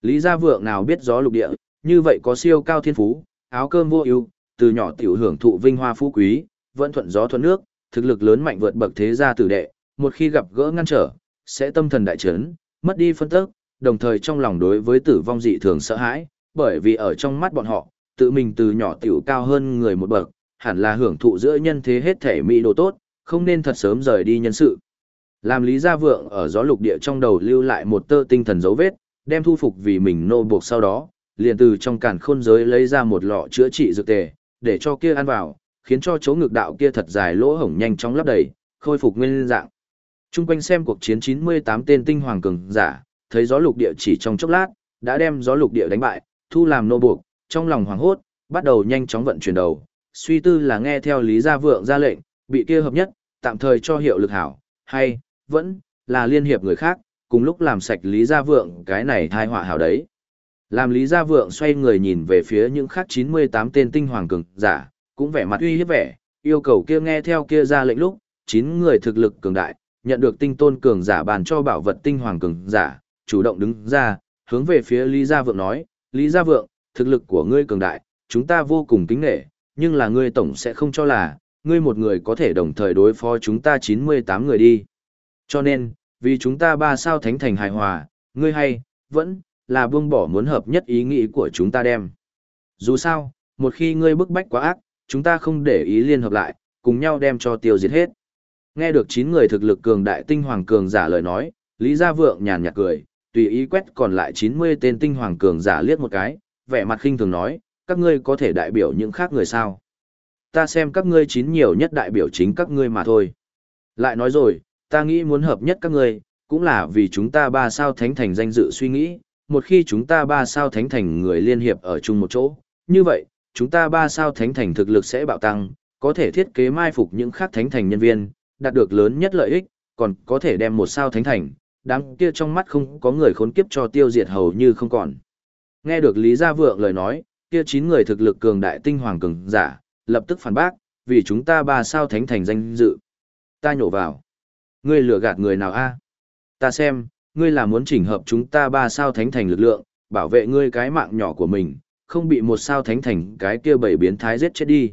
Lý Gia Vượng nào biết gió lục địa, như vậy có siêu cao thiên phú, áo cơm vô ưu, từ nhỏ tiểu hưởng thụ vinh hoa phú quý, vẫn thuận gió thuận nước, thực lực lớn mạnh vượt bậc thế gia tử đệ, một khi gặp gỡ ngăn trở, sẽ tâm thần đại chấn, mất đi phân tức, đồng thời trong lòng đối với tử vong dị thường sợ hãi, bởi vì ở trong mắt bọn họ, tự mình từ nhỏ tiểu cao hơn người một bậc, hẳn là hưởng thụ giữa nhân thế hết thể mỹ đồ tốt, không nên thật sớm rời đi nhân sự. Làm Lý Gia Vượng ở gió lục địa trong đầu lưu lại một tơ tinh thần dấu vết, đem thu phục vì mình nô buộc sau đó, liền từ trong càn khôn giới lấy ra một lọ chữa trị dược tề, để cho kia ăn vào, khiến cho chỗ ngực đạo kia thật dài lỗ hổng nhanh chóng lấp đầy, khôi phục nguyên dạng. Trung quanh xem cuộc chiến 98 tên tinh hoàng cường giả, thấy gió lục địa chỉ trong chốc lát, đã đem gió lục địa đánh bại, thu làm nô buộc, trong lòng hoảng hốt, bắt đầu nhanh chóng vận chuyển đầu, suy tư là nghe theo Lý Gia Vượng ra lệnh, bị kia hợp nhất, tạm thời cho hiệu lực hảo, hay, vẫn, là liên hiệp người khác, cùng lúc làm sạch Lý Gia Vượng cái này thai họa hảo đấy. Làm Lý Gia Vượng xoay người nhìn về phía những khác 98 tên tinh hoàng cường giả, cũng vẻ mặt uy hiếp vẻ, yêu cầu kia nghe theo kia ra lệnh lúc, 9 người thực lực cường đại, nhận được tinh tôn cường giả bàn cho bảo vật tinh hoàng cường giả, chủ động đứng ra, hướng về phía Lý Gia Vượng nói, Lý Gia Vượng, thực lực của ngươi cường đại, chúng ta vô cùng kính nghệ, nhưng là ngươi tổng sẽ không cho là, ngươi một người có thể đồng thời đối phó chúng ta 98 người đi. Cho nên, vì chúng ta ba sao thánh thành hài hòa, ngươi hay, vẫn, là buông bỏ muốn hợp nhất ý nghĩ của chúng ta đem. Dù sao, một khi ngươi bức bách quá ác, chúng ta không để ý liên hợp lại, cùng nhau đem cho tiêu diệt hết. Nghe được 9 người thực lực cường đại tinh hoàng cường giả lời nói, Lý Gia Vượng nhàn nhạt cười, tùy ý quét còn lại 90 tên tinh hoàng cường giả liếc một cái, vẻ mặt khinh thường nói, các ngươi có thể đại biểu những khác người sao? Ta xem các ngươi chín nhiều nhất đại biểu chính các ngươi mà thôi. Lại nói rồi, ta nghĩ muốn hợp nhất các ngươi, cũng là vì chúng ta ba sao thánh thành danh dự suy nghĩ, một khi chúng ta ba sao thánh thành người liên hiệp ở chung một chỗ, như vậy, chúng ta ba sao thánh thành thực lực sẽ bạo tăng, có thể thiết kế mai phục những khác thánh thành nhân viên, đạt được lớn nhất lợi ích, còn có thể đem một sao thánh thành, đám kia trong mắt không có người khốn kiếp cho tiêu diệt hầu như không còn. Nghe được Lý Gia Vượng lời nói, kia chín người thực lực cường đại tinh hoàng cường giả, lập tức phản bác, vì chúng ta ba sao thánh thành danh dự. Ta nhổ vào. Ngươi lừa gạt người nào a? Ta xem, ngươi là muốn chỉnh hợp chúng ta ba sao thánh thành lực lượng, bảo vệ ngươi cái mạng nhỏ của mình, không bị một sao thánh thành cái kia bảy biến thái giết chết đi.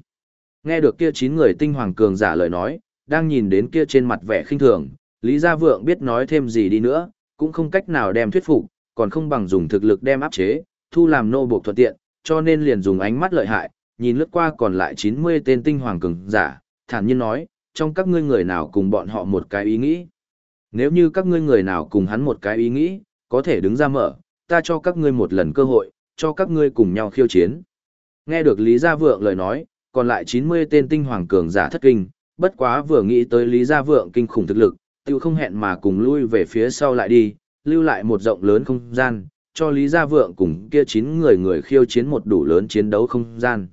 Nghe được kia chín người tinh hoàng cường giả lời nói, đang nhìn đến kia trên mặt vẻ khinh thường, Lý Gia Vượng biết nói thêm gì đi nữa, cũng không cách nào đem thuyết phục, còn không bằng dùng thực lực đem áp chế, thu làm nô buộc thuận tiện, cho nên liền dùng ánh mắt lợi hại, nhìn lướt qua còn lại 90 tên tinh hoàng cường giả, thản nhiên nói, trong các ngươi người nào cùng bọn họ một cái ý nghĩ. Nếu như các ngươi người nào cùng hắn một cái ý nghĩ, có thể đứng ra mở, ta cho các ngươi một lần cơ hội, cho các ngươi cùng nhau khiêu chiến. Nghe được Lý Gia Vượng lời nói, còn lại 90 tên tinh hoàng cường giả thất kinh, bất quá vừa nghĩ tới Lý Gia Vượng kinh khủng thực lực, tiêu không hẹn mà cùng lui về phía sau lại đi, lưu lại một rộng lớn không gian, cho Lý Gia Vượng cùng kia 9 người người khiêu chiến một đủ lớn chiến đấu không gian.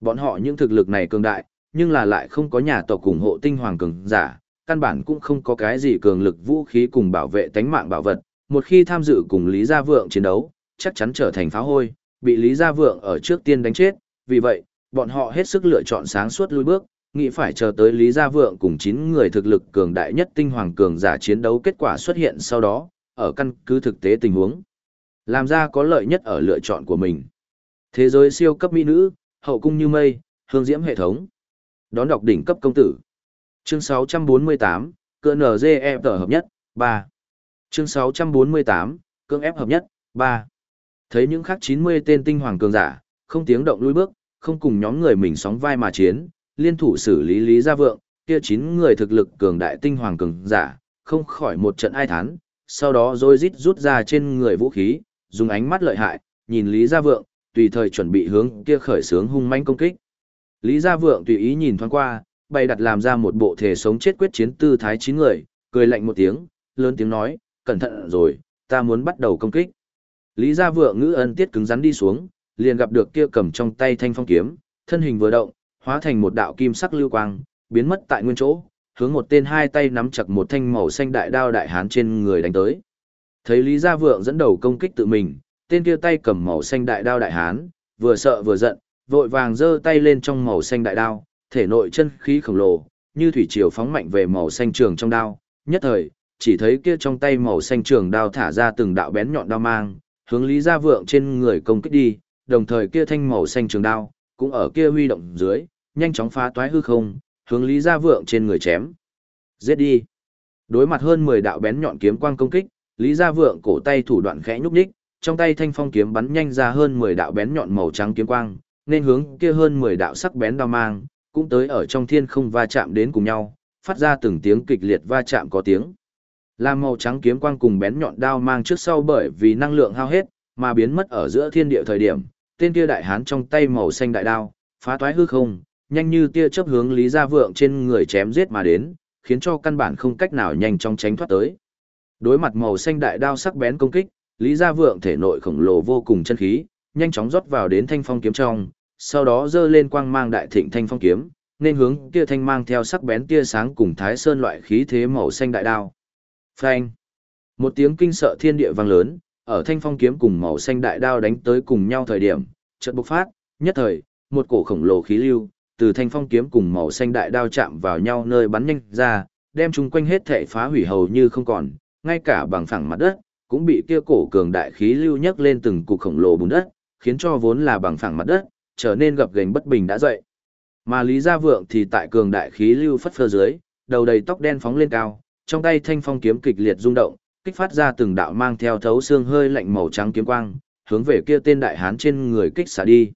Bọn họ những thực lực này cường đại, nhưng là lại không có nhà tộc ủng hộ tinh hoàng cường giả, căn bản cũng không có cái gì cường lực vũ khí cùng bảo vệ tánh mạng bảo vật, một khi tham dự cùng Lý Gia Vượng chiến đấu, chắc chắn trở thành pháo hôi, bị Lý Gia Vượng ở trước tiên đánh chết, vì vậy, bọn họ hết sức lựa chọn sáng suốt lui bước, nghĩ phải chờ tới Lý Gia Vượng cùng 9 người thực lực cường đại nhất tinh hoàng cường giả chiến đấu kết quả xuất hiện sau đó, ở căn cứ thực tế tình huống. Làm ra có lợi nhất ở lựa chọn của mình. Thế giới siêu cấp mỹ nữ, hậu cung như mây, hương diễm hệ thống. Đón đọc đỉnh cấp công tử. Chương 648, cỡ NGE tờ hợp nhất, 3. Chương 648, cưỡng ép hợp nhất, 3. Thấy những khác 90 tên tinh hoàng cường giả, không tiếng động lùi bước, không cùng nhóm người mình sóng vai mà chiến, liên thủ xử lý Lý Gia Vượng, kia 9 người thực lực cường đại tinh hoàng cường giả, không khỏi một trận ai thán, sau đó rồi rít rút ra trên người vũ khí, dùng ánh mắt lợi hại, nhìn Lý Gia Vượng, tùy thời chuẩn bị hướng kia khởi sướng hung manh công kích. Lý Gia Vượng tùy ý nhìn thoáng qua, bày đặt làm ra một bộ thể sống chết quyết chiến tư thái chín người, cười lạnh một tiếng, lớn tiếng nói, cẩn thận rồi, ta muốn bắt đầu công kích. Lý Gia Vượng ngữ ân tiết cứng rắn đi xuống, liền gặp được kia cầm trong tay thanh phong kiếm, thân hình vừa động, hóa thành một đạo kim sắc lưu quang, biến mất tại nguyên chỗ, hướng một tên hai tay nắm chặt một thanh màu xanh đại đao đại hán trên người đánh tới. Thấy Lý Gia Vượng dẫn đầu công kích tự mình, tên kia tay cầm màu xanh đại đao đại hán, vừa sợ vừa giận, vội vàng giơ tay lên trong màu xanh đại đao, thể nội chân khí khổng lồ, như thủy triều phóng mạnh về màu xanh trường trong đao, nhất thời, chỉ thấy kia trong tay màu xanh trường đao thả ra từng đạo bén nhọn đao mang, hướng Lý Gia Vượng trên người công kích đi, đồng thời kia thanh màu xanh trường đao, cũng ở kia huy động dưới, nhanh chóng phá toái hư không, hướng Lý Gia Vượng trên người chém. Giết đi. Đối mặt hơn 10 đạo bén nhọn kiếm quang công kích, Lý Gia Vượng cổ tay thủ đoạn khẽ nhúc nhích, trong tay thanh phong kiếm bắn nhanh ra hơn 10 đạo bén nhọn màu trắng kiếm quang, nên hướng kia hơn 10 đạo sắc bén đao mang, cũng tới ở trong thiên không va chạm đến cùng nhau, phát ra từng tiếng kịch liệt va chạm có tiếng. Lam màu trắng kiếm quang cùng bén nhọn đao mang trước sau bởi vì năng lượng hao hết, mà biến mất ở giữa thiên địa thời điểm, tên kia đại hán trong tay màu xanh đại đao, phá toái hư không, nhanh như tia chớp hướng Lý Gia Vượng trên người chém giết mà đến, khiến cho căn bản không cách nào nhanh chóng tránh thoát tới. Đối mặt màu xanh đại đao sắc bén công kích, Lý Gia Vượng thể nội khổng lồ vô cùng chân khí, nhanh chóng rót vào đến thanh phong kiếm trong, sau đó giơ lên quang mang đại thịnh thanh phong kiếm, nên hướng kia thanh mang theo sắc bén tia sáng cùng thái sơn loại khí thế màu xanh đại đao. Phanh! Một tiếng kinh sợ thiên địa vang lớn, ở thanh phong kiếm cùng màu xanh đại đao đánh tới cùng nhau thời điểm, chợt bộc phát, nhất thời, một cổ khổng lồ khí lưu, từ thanh phong kiếm cùng màu xanh đại đao chạm vào nhau nơi bắn nhanh ra, đem chúng quanh hết thể phá hủy hầu như không còn, ngay cả bằng phẳng mặt đất, cũng bị kia cổ cường đại khí lưu nhấc lên từng cục khổng lồ bùn đất, khiến cho vốn là bằng phẳng mặt đất, trở nên gập ghềnh bất bình đã dậy. Mà Lý Gia Vượng thì tại cường đại khí lưu phất phơ dưới, đầu đầy tóc đen phóng lên cao, trong tay thanh phong kiếm kịch liệt rung động, kích phát ra từng đạo mang theo thấu xương hơi lạnh màu trắng kiếm quang, hướng về kia tên đại hán trên người kích xả đi.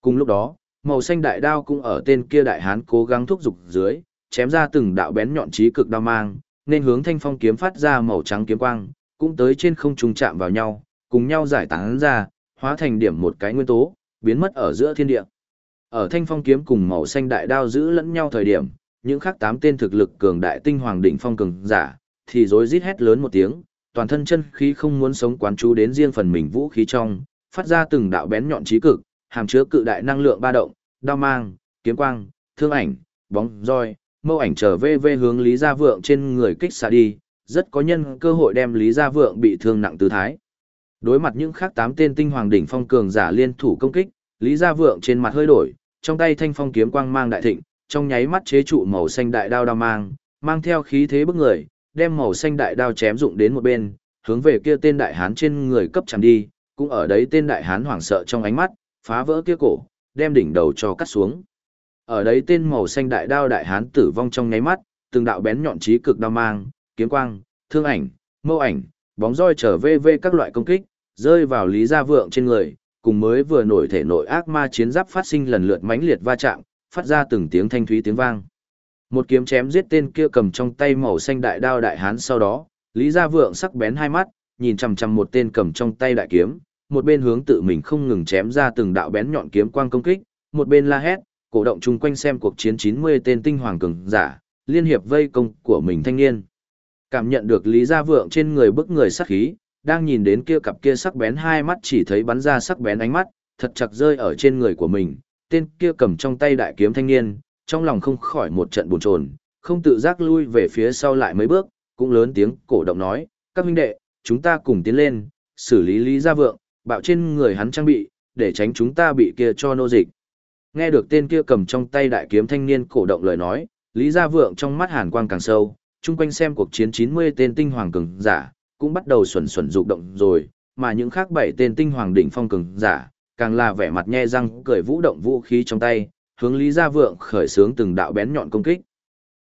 Cùng lúc đó, màu xanh đại đao cũng ở tên kia đại hán cố gắng thúc giục dưới, chém ra từng đạo bén nhọn chí cực đao mang, nên hướng thanh phong kiếm phát ra màu trắng kiếm quang, cũng tới trên không trung chạm vào nhau, cùng nhau giải tán ra, hóa thành điểm một cái nguyên tố, biến mất ở giữa thiên địa. Ở thanh phong kiếm cùng màu xanh đại đao giữ lẫn nhau thời điểm, những khác tám tên thực lực cường đại tinh hoàng đỉnh phong cường giả, thì rối rít hét lớn một tiếng, toàn thân chân khí không muốn sống quán chú đến riêng phần mình vũ khí trong, phát ra từng đạo bén nhọn chí cực, hàm chứa cự đại năng lượng ba động, đao mang, kiếm quang, thương ảnh, bóng roi, mâu ảnh trở về về hướng Lý Gia Vượng trên người kích xạ đi, rất có nhân cơ hội đem Lý Gia Vượng bị thương nặng tư thái. Đối mặt những khác tám tên tinh hoàng đỉnh phong cường giả liên thủ công kích, Lý Gia Vượng trên mặt hơi đổi, trong tay thanh phong kiếm quang mang đại thịnh, trong nháy mắt chế trụ màu xanh đại đao đao mang, mang theo khí thế bức người, đem màu xanh đại đao chém dụng đến một bên, hướng về kia tên đại hán trên người cấp chạm đi, cũng ở đấy tên đại hán hoảng sợ trong ánh mắt, phá vỡ kia cổ, đem đỉnh đầu cho cắt xuống. Ở đấy tên màu xanh đại đao đại hán tử vong trong nháy mắt, từng đạo bén nhọn chí cực đao mang, kiếm quang, thương ảnh, mâu ảnh, bóng roi trở về về các loại công kích, rơi vào Lý Gia Vượng trên người, cùng mới vừa nổi thể nội ác ma chiến giáp phát sinh lần lượt mãnh liệt va chạm, phát ra từng tiếng thanh thúy tiếng vang. Một kiếm chém giết tên kia cầm trong tay màu xanh đại đao đại hán sau đó, Lý Gia Vượng sắc bén hai mắt, nhìn chằm chằm một tên cầm trong tay đại kiếm, một bên hướng tự mình không ngừng chém ra từng đạo bén nhọn kiếm quang công kích, một bên la hét, cổ động chung quanh xem cuộc chiến 90 tên tinh hoàng cường giả, liên hiệp vây công của mình thanh niên. Cảm nhận được Lý Gia Vượng trên người bức người sắc khí, đang nhìn đến kia cặp kia sắc bén hai mắt chỉ thấy bắn ra sắc bén ánh mắt, thật chặt rơi ở trên người của mình, tên kia cầm trong tay đại kiếm thanh niên, trong lòng không khỏi một trận buồn chồn, không tự giác lui về phía sau lại mấy bước, cũng lớn tiếng cổ động nói, các huynh đệ, chúng ta cùng tiến lên, xử lý Lý Gia Vượng, bạo trên người hắn trang bị, để tránh chúng ta bị kia cho nô dịch. Nghe được tên kia cầm trong tay đại kiếm thanh niên cổ động lời nói, Lý Gia Vượng trong mắt hàn quang càng sâu, chung quanh xem cuộc chiến 90 tên tinh hoàng cường giả, cũng bắt đầu xuẩn xuẩn dục động rồi, mà những khác bảy tên tinh hoàng đỉnh phong cường giả, càng là vẻ mặt nhe răng cười vũ động vũ khí trong tay, hướng Lý Gia Vượng khởi xướng từng đạo bén nhọn công kích.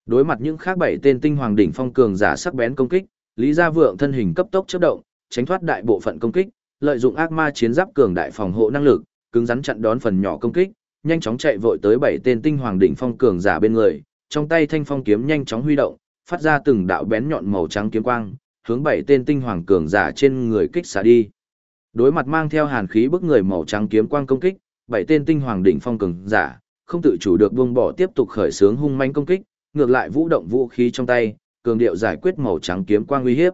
Đối mặt những khác bảy tên tinh hoàng đỉnh phong cường giả sắc bén công kích, Lý Gia Vượng thân hình cấp tốc chớp động, tránh thoát đại bộ phận công kích, lợi dụng ác ma chiến giáp cường đại phòng hộ năng lực, cứng rắn chặn đón phần nhỏ công kích, nhanh chóng chạy vội tới bảy tên tinh hoàng đỉnh phong cường giả bên người, trong tay thanh phong kiếm nhanh chóng huy động, phát ra từng đạo bén nhọn màu trắng kiếm quang, hướng bảy tên tinh hoàng cường giả trên người kích xả đi. Đối mặt mang theo hàn khí bức người màu trắng kiếm quang công kích, bảy tên tinh hoàng đỉnh phong cường giả, không tự chủ được buông bỏ tiếp tục khởi sướng hung manh công kích, ngược lại vũ động vũ khí trong tay, cường điệu giải quyết màu trắng kiếm quang uy hiếp.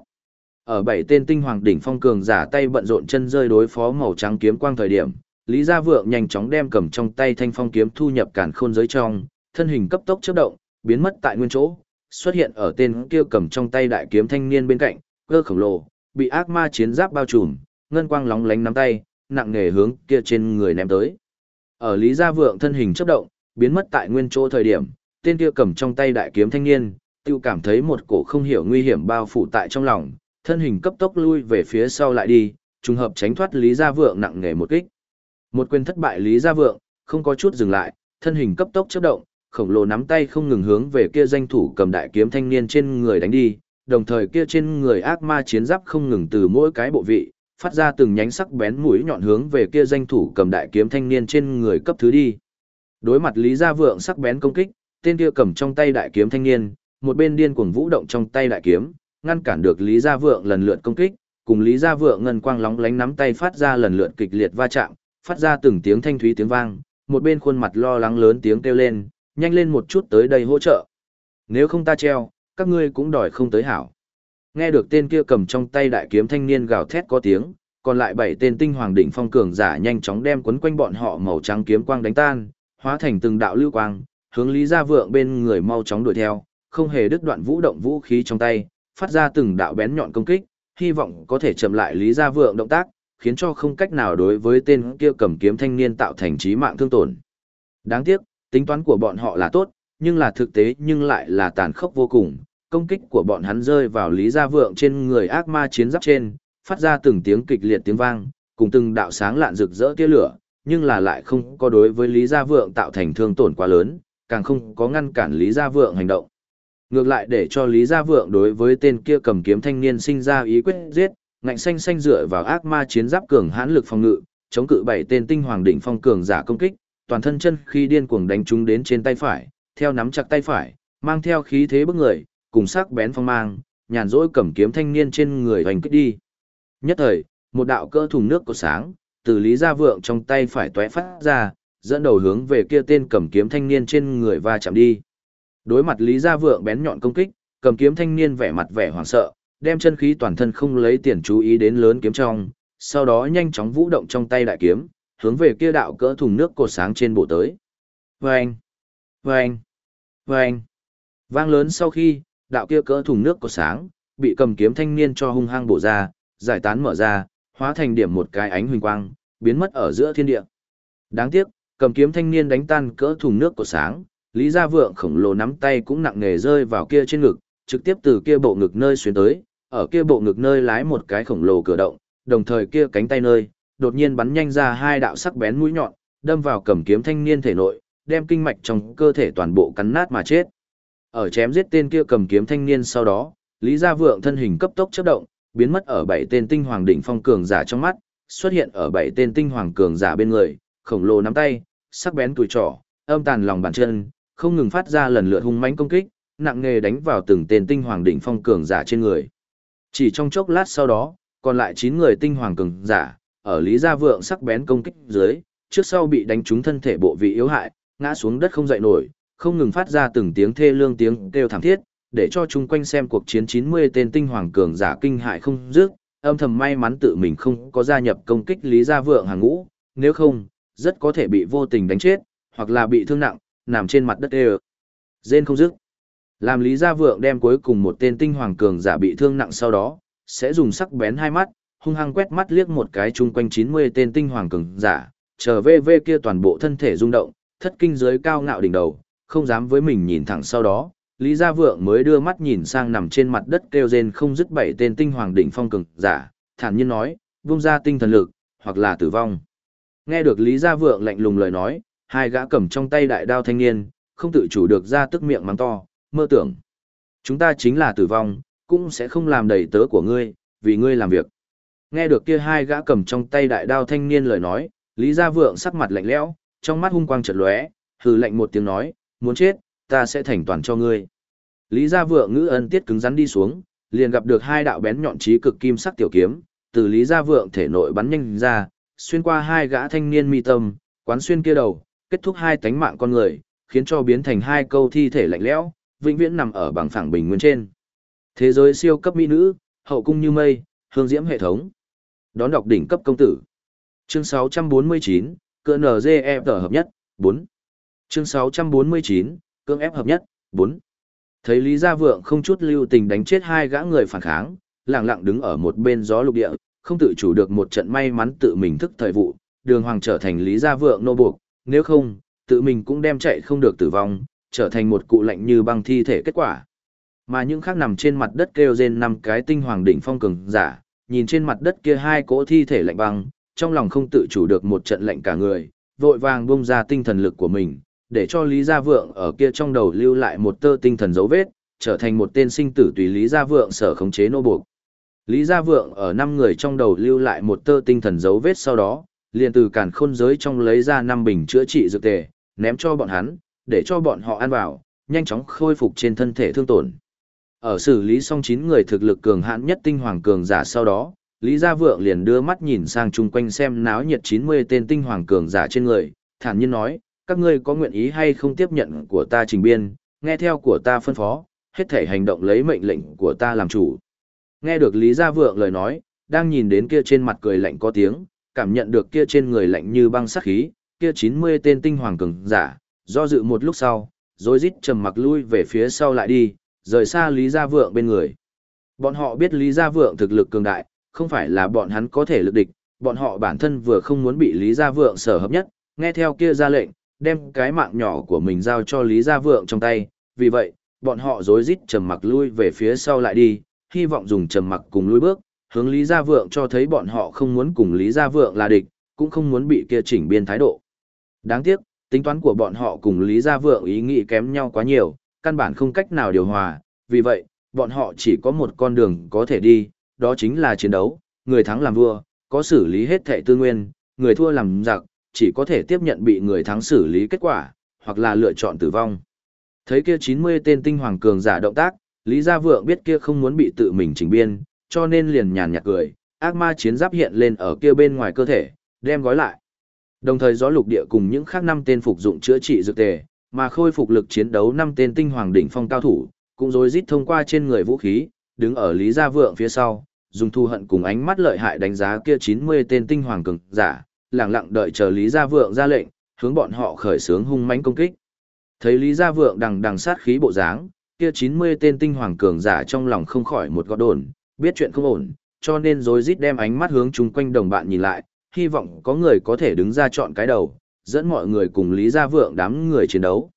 Ở bảy tên tinh hoàng đỉnh phong cường giả tay bận rộn chân rơi đối phó màu trắng kiếm quang thời điểm, Lý Gia Vượng nhanh chóng đem cầm trong tay thanh phong kiếm thu nhập cản khôn giới trong, thân hình cấp tốc chớp động, biến mất tại nguyên chỗ, xuất hiện ở tên kia cầm trong tay đại kiếm thanh niên bên cạnh, cơ khổng lồ, bị ác ma chiến giáp bao trùm, ngân quang lóng lánh nắm tay, nặng nề hướng kia trên người ném tới. Ở Lý Gia Vượng thân hình chớp động, biến mất tại nguyên chỗ thời điểm, tên kia cầm trong tay đại kiếm thanh niên, tiêu cảm thấy một cổ không hiểu nguy hiểm bao phủ tại trong lòng, thân hình cấp tốc lui về phía sau lại đi, trùng hợp tránh thoát Lý Gia Vượng nặng nề một kích. Một quyền thất bại Lý Gia Vượng, không có chút dừng lại, thân hình cấp tốc chớp động, khổng lồ nắm tay không ngừng hướng về kia danh thủ cầm đại kiếm thanh niên trên người đánh đi, đồng thời kia trên người ác ma chiến giáp không ngừng từ mỗi cái bộ vị, phát ra từng nhánh sắc bén mũi nhọn hướng về kia danh thủ cầm đại kiếm thanh niên trên người cấp thứ đi. Đối mặt Lý Gia Vượng sắc bén công kích, tên kia cầm trong tay đại kiếm thanh niên, một bên điên cuồng vũ động trong tay đại kiếm, ngăn cản được Lý Gia Vượng lần lượt công kích, cùng Lý Gia Vượng ngân quang lóng lánh nắm tay phát ra lần lượt kịch liệt va chạm, phát ra từng tiếng thanh thúy tiếng vang, một bên khuôn mặt lo lắng lớn tiếng kêu lên, nhanh lên một chút tới đây hỗ trợ. Nếu không ta treo, các ngươi cũng đòi không tới hảo. Nghe được tên kia cầm trong tay đại kiếm thanh niên gào thét có tiếng, còn lại bảy tên tinh hoàng đỉnh phong cường giả nhanh chóng đem quấn quanh bọn họ màu trắng kiếm quang đánh tan, hóa thành từng đạo lưu quang, hướng Lý Gia Vượng bên người mau chóng đuổi theo, không hề đứt đoạn vũ động vũ khí trong tay, phát ra từng đạo bén nhọn công kích, hy vọng có thể chậm lại Lý Gia Vượng động tác, khiến cho không cách nào đối với tên kia cầm kiếm thanh niên tạo thành trí mạng thương tổn. Đáng tiếc, tính toán của bọn họ là tốt, nhưng là thực tế nhưng lại là tàn khốc vô cùng. Công kích của bọn hắn rơi vào Lý Gia Vượng trên người ác ma chiến giáp trên, phát ra từng tiếng kịch liệt tiếng vang, cùng từng đạo sáng lạn rực rỡ tia lửa, nhưng là lại không có đối với Lý Gia Vượng tạo thành thương tổn quá lớn, càng không có ngăn cản Lý Gia Vượng hành động. Ngược lại để cho Lý Gia Vượng đối với tên kia cầm kiếm thanh niên sinh ra ý quyết giết, ngạnh xanh xanh dựa vào ác ma chiến giáp cường hãn lực phòng ngự, chống cự bảy tên tinh hoàng đỉnh phong cường giả công kích, toàn thân chân khi điên cuồng đánh chúng đến trên tay phải, theo nắm chặt tay phải, mang theo khí thế bức người, cùng sắc bén phong mang, nhàn rỗi cầm kiếm thanh niên trên người hoành kích đi. Nhất thời, một đạo cơ thùng nước của sáng, từ Lý Gia Vượng trong tay phải tóe phát ra, dẫn đầu hướng về kia tên cầm kiếm thanh niên trên người va chạm đi. Đối mặt Lý Gia Vượng bén nhọn công kích, cầm kiếm thanh niên vẻ mặt vẻ hoảng sợ, đem chân khí toàn thân không lấy tiền chú ý đến lớn kiếm trong, sau đó nhanh chóng vũ động trong tay đại kiếm, hướng về kia đạo cỡ thùng nước cột sáng trên bộ tới. Vâng! Vâng! Vâng! Vang lớn sau khi, đạo kia cỡ thùng nước cột sáng, bị cầm kiếm thanh niên cho hung hăng bổ ra, giải tán mở ra, hóa thành điểm một cái ánh huỳnh quang, biến mất ở giữa thiên địa. Đáng tiếc, cầm kiếm thanh niên đánh tan cỡ thùng nước của sáng, Lý Gia Vượng khổng lồ nắm tay cũng nặng nề rơi vào kia trên ngực, trực tiếp từ kia bộ ngực nơi xuyên tới, ở kia bộ ngực nơi lái một cái khổng lồ cửa động, đồng thời kia cánh tay nơi, đột nhiên bắn nhanh ra hai đạo sắc bén mũi nhọn, đâm vào cầm kiếm thanh niên thể nội, đem kinh mạch trong cơ thể toàn bộ cắn nát mà chết. Ở chém giết tên kia cầm kiếm thanh niên sau đó, Lý Gia Vượng thân hình cấp tốc chớp động, biến mất ở bảy tên tinh hoàng đỉnh phong cường giả trong mắt, xuất hiện ở bảy tên tinh hoàng cường giả bên người, khổng lồ nắm tay, sắc bén tuổi trỏ, âm tàn lòng bàn chân, không ngừng phát ra lần lượt hung mãnh công kích, nặng nề đánh vào từng tên tinh hoàng đỉnh phong cường giả trên người. Chỉ trong chốc lát sau đó, còn lại 9 người tinh hoàng cường giả, ở Lý Gia Vượng sắc bén công kích dưới, trước sau bị đánh trúng thân thể bộ vị yếu hại, ngã xuống đất không dậy nổi, không ngừng phát ra từng tiếng thê lương tiếng kêu thảm thiết, để cho chúng quanh xem cuộc chiến 90 tên tinh hoàng cường giả kinh hại không dứt, âm thầm may mắn tự mình không có gia nhập công kích Lý Gia Vượng hàng ngũ, nếu không, rất có thể bị vô tình đánh chết, hoặc là bị thương nặng, nằm trên mặt đất đều. Dên không dứt. Làm Lý Gia Vượng đem cuối cùng một tên tinh hoàng cường giả bị thương nặng sau đó, sẽ dùng sắc bén hai mắt, hung hăng quét mắt liếc một cái chung quanh 90 tên tinh hoàng cường giả, trở về về kia toàn bộ thân thể rung động, thất kinh dưới cao ngạo đỉnh đầu, không dám với mình nhìn thẳng sau đó, Lý Gia Vượng mới đưa mắt nhìn sang nằm trên mặt đất kêu rên không dứt bảy tên tinh hoàng đỉnh phong cường giả, thản nhiên nói, vung ra tinh thần lực, hoặc là tử vong. Nghe được Lý Gia Vượng lạnh lùng lời nói, hai gã cầm trong tay đại đao thanh niên, không tự chủ được ra tức miệng mắng to, mơ tưởng. Chúng ta chính là tử vong, cũng sẽ không làm đầy tớ của ngươi, vì ngươi làm việc. Nghe được kia hai gã cầm trong tay đại đao thanh niên lời nói, Lý Gia Vượng sắc mặt lạnh lẽo, trong mắt hung quang chợt lóe, hừ lạnh một tiếng nói, muốn chết, ta sẽ thành toàn cho ngươi. Lý Gia Vượng ngữ ân tiết cứng rắn đi xuống, liền gặp được hai đạo bén nhọn chí cực kim sắc tiểu kiếm, từ Lý Gia Vượng thể nội bắn nhanh ra, xuyên qua hai gã thanh niên mi tâm, quán xuyên kia đầu, kết thúc hai tánh mạng con người, khiến cho biến thành hai câu thi thể lạnh lẽo, vĩnh viễn nằm ở bằng phẳng bình nguyên trên. Thế giới siêu cấp mỹ nữ, hậu cung như mây, hương diễm hệ thống. Đón đọc đỉnh cấp công tử. Chương 649, cỡ NGF hợp nhất, 4. Chương 649, cưỡng ép hợp nhất, 4. Thấy Lý Gia Vượng không chút lưu tình đánh chết hai gã người phản kháng, lặng lặng đứng ở một bên gió lục địa, không tự chủ được một trận may mắn tự mình thức thời vụ, đường hoàng trở thành Lý Gia Vượng nô buộc, nếu không, tự mình cũng đem chạy không được tử vong, trở thành một cụ lạnh như băng thi thể kết quả. Mà những khác nằm trên mặt đất kêu rên năm cái tinh hoàng đỉnh phong cường giả, nhìn trên mặt đất kia hai cỗ thi thể lạnh băng, trong lòng không tự chủ được một trận lạnh cả người, vội vàng bung ra tinh thần lực của mình, để cho Lý Gia Vượng ở kia trong đầu lưu lại một tơ tinh thần dấu vết, trở thành một tên sinh tử tùy Lý Gia Vượng sở khống chế nô buộc. Lý Gia Vượng ở năm người trong đầu lưu lại một tơ tinh thần dấu vết sau đó, liền từ cản khôn giới trong lấy ra năm bình chữa trị dược tề, ném cho bọn hắn, để cho bọn họ ăn vào, nhanh chóng khôi phục trên thân thể thương tổn. Ở xử lý xong 9 người thực lực cường hãn nhất tinh hoàng cường giả sau đó, Lý Gia Vượng liền đưa mắt nhìn sang chung quanh xem náo nhiệt 90 tên tinh hoàng cường giả trên người, thản nhiên nói, các ngươi có nguyện ý hay không tiếp nhận của ta trình biên, nghe theo của ta phân phó, hết thể hành động lấy mệnh lệnh của ta làm chủ. Nghe được Lý Gia Vượng lời nói, đang nhìn đến kia trên mặt cười lạnh có tiếng, cảm nhận được kia trên người lạnh như băng sắc khí, kia 90 tên tinh hoàng cường giả, do dự một lúc sau, rồi rít trầm mặc lui về phía sau lại đi, rời xa Lý Gia Vượng bên người. Bọn họ biết Lý Gia Vượng thực lực cường đại, không phải là bọn hắn có thể lực địch, bọn họ bản thân vừa không muốn bị Lý Gia Vượng sở hợp nhất, nghe theo kia ra lệnh, đem cái mạng nhỏ của mình giao cho Lý Gia Vượng trong tay, vì vậy, bọn họ rối rít trầm mặc lui về phía sau lại đi, hy vọng dùng trầm mặc cùng lui bước, hướng Lý Gia Vượng cho thấy bọn họ không muốn cùng Lý Gia Vượng là địch, cũng không muốn bị kia chỉnh biên thái độ. Đáng tiếc, tính toán của bọn họ cùng Lý Gia Vượng ý nghĩ kém nhau quá nhiều, căn bản không cách nào điều hòa, vì vậy, bọn họ chỉ có một con đường có thể đi, đó chính là chiến đấu, người thắng làm vua, có xử lý hết thệ tư nguyên, người thua làm giặc, chỉ có thể tiếp nhận bị người thắng xử lý kết quả, hoặc là lựa chọn tử vong. Thấy kia 90 tên tinh hoàng cường giả động tác, Lý Gia Vượng biết kia không muốn bị tự mình chỉnh biên, cho nên liền nhàn nhạt cười, ác ma chiến giáp hiện lên ở kia bên ngoài cơ thể, đem gói lại. Đồng thời gió lục địa cùng những khác năm tên phục dụng chữa trị dược tề, mà khôi phục lực chiến đấu năm tên tinh hoàng đỉnh phong cao thủ, cũng rối rít thông qua trên người vũ khí, đứng ở Lý Gia Vượng phía sau, dùng thu hận cùng ánh mắt lợi hại đánh giá kia 90 tên tinh hoàng cường giả, lặng lặng đợi chờ Lý Gia Vượng ra lệnh, hướng bọn họ khởi xướng hung mãnh công kích. Thấy Lý Gia Vượng đằng đằng sát khí bộ dáng, kia 90 tên tinh hoàng cường giả trong lòng không khỏi một gọt đồn, biết chuyện không ổn, cho nên rồi rít đem ánh mắt hướng chung quanh đồng bạn nhìn lại, hy vọng có người có thể đứng ra chọn cái đầu, dẫn mọi người cùng Lý Gia Vượng đám người chiến đấu.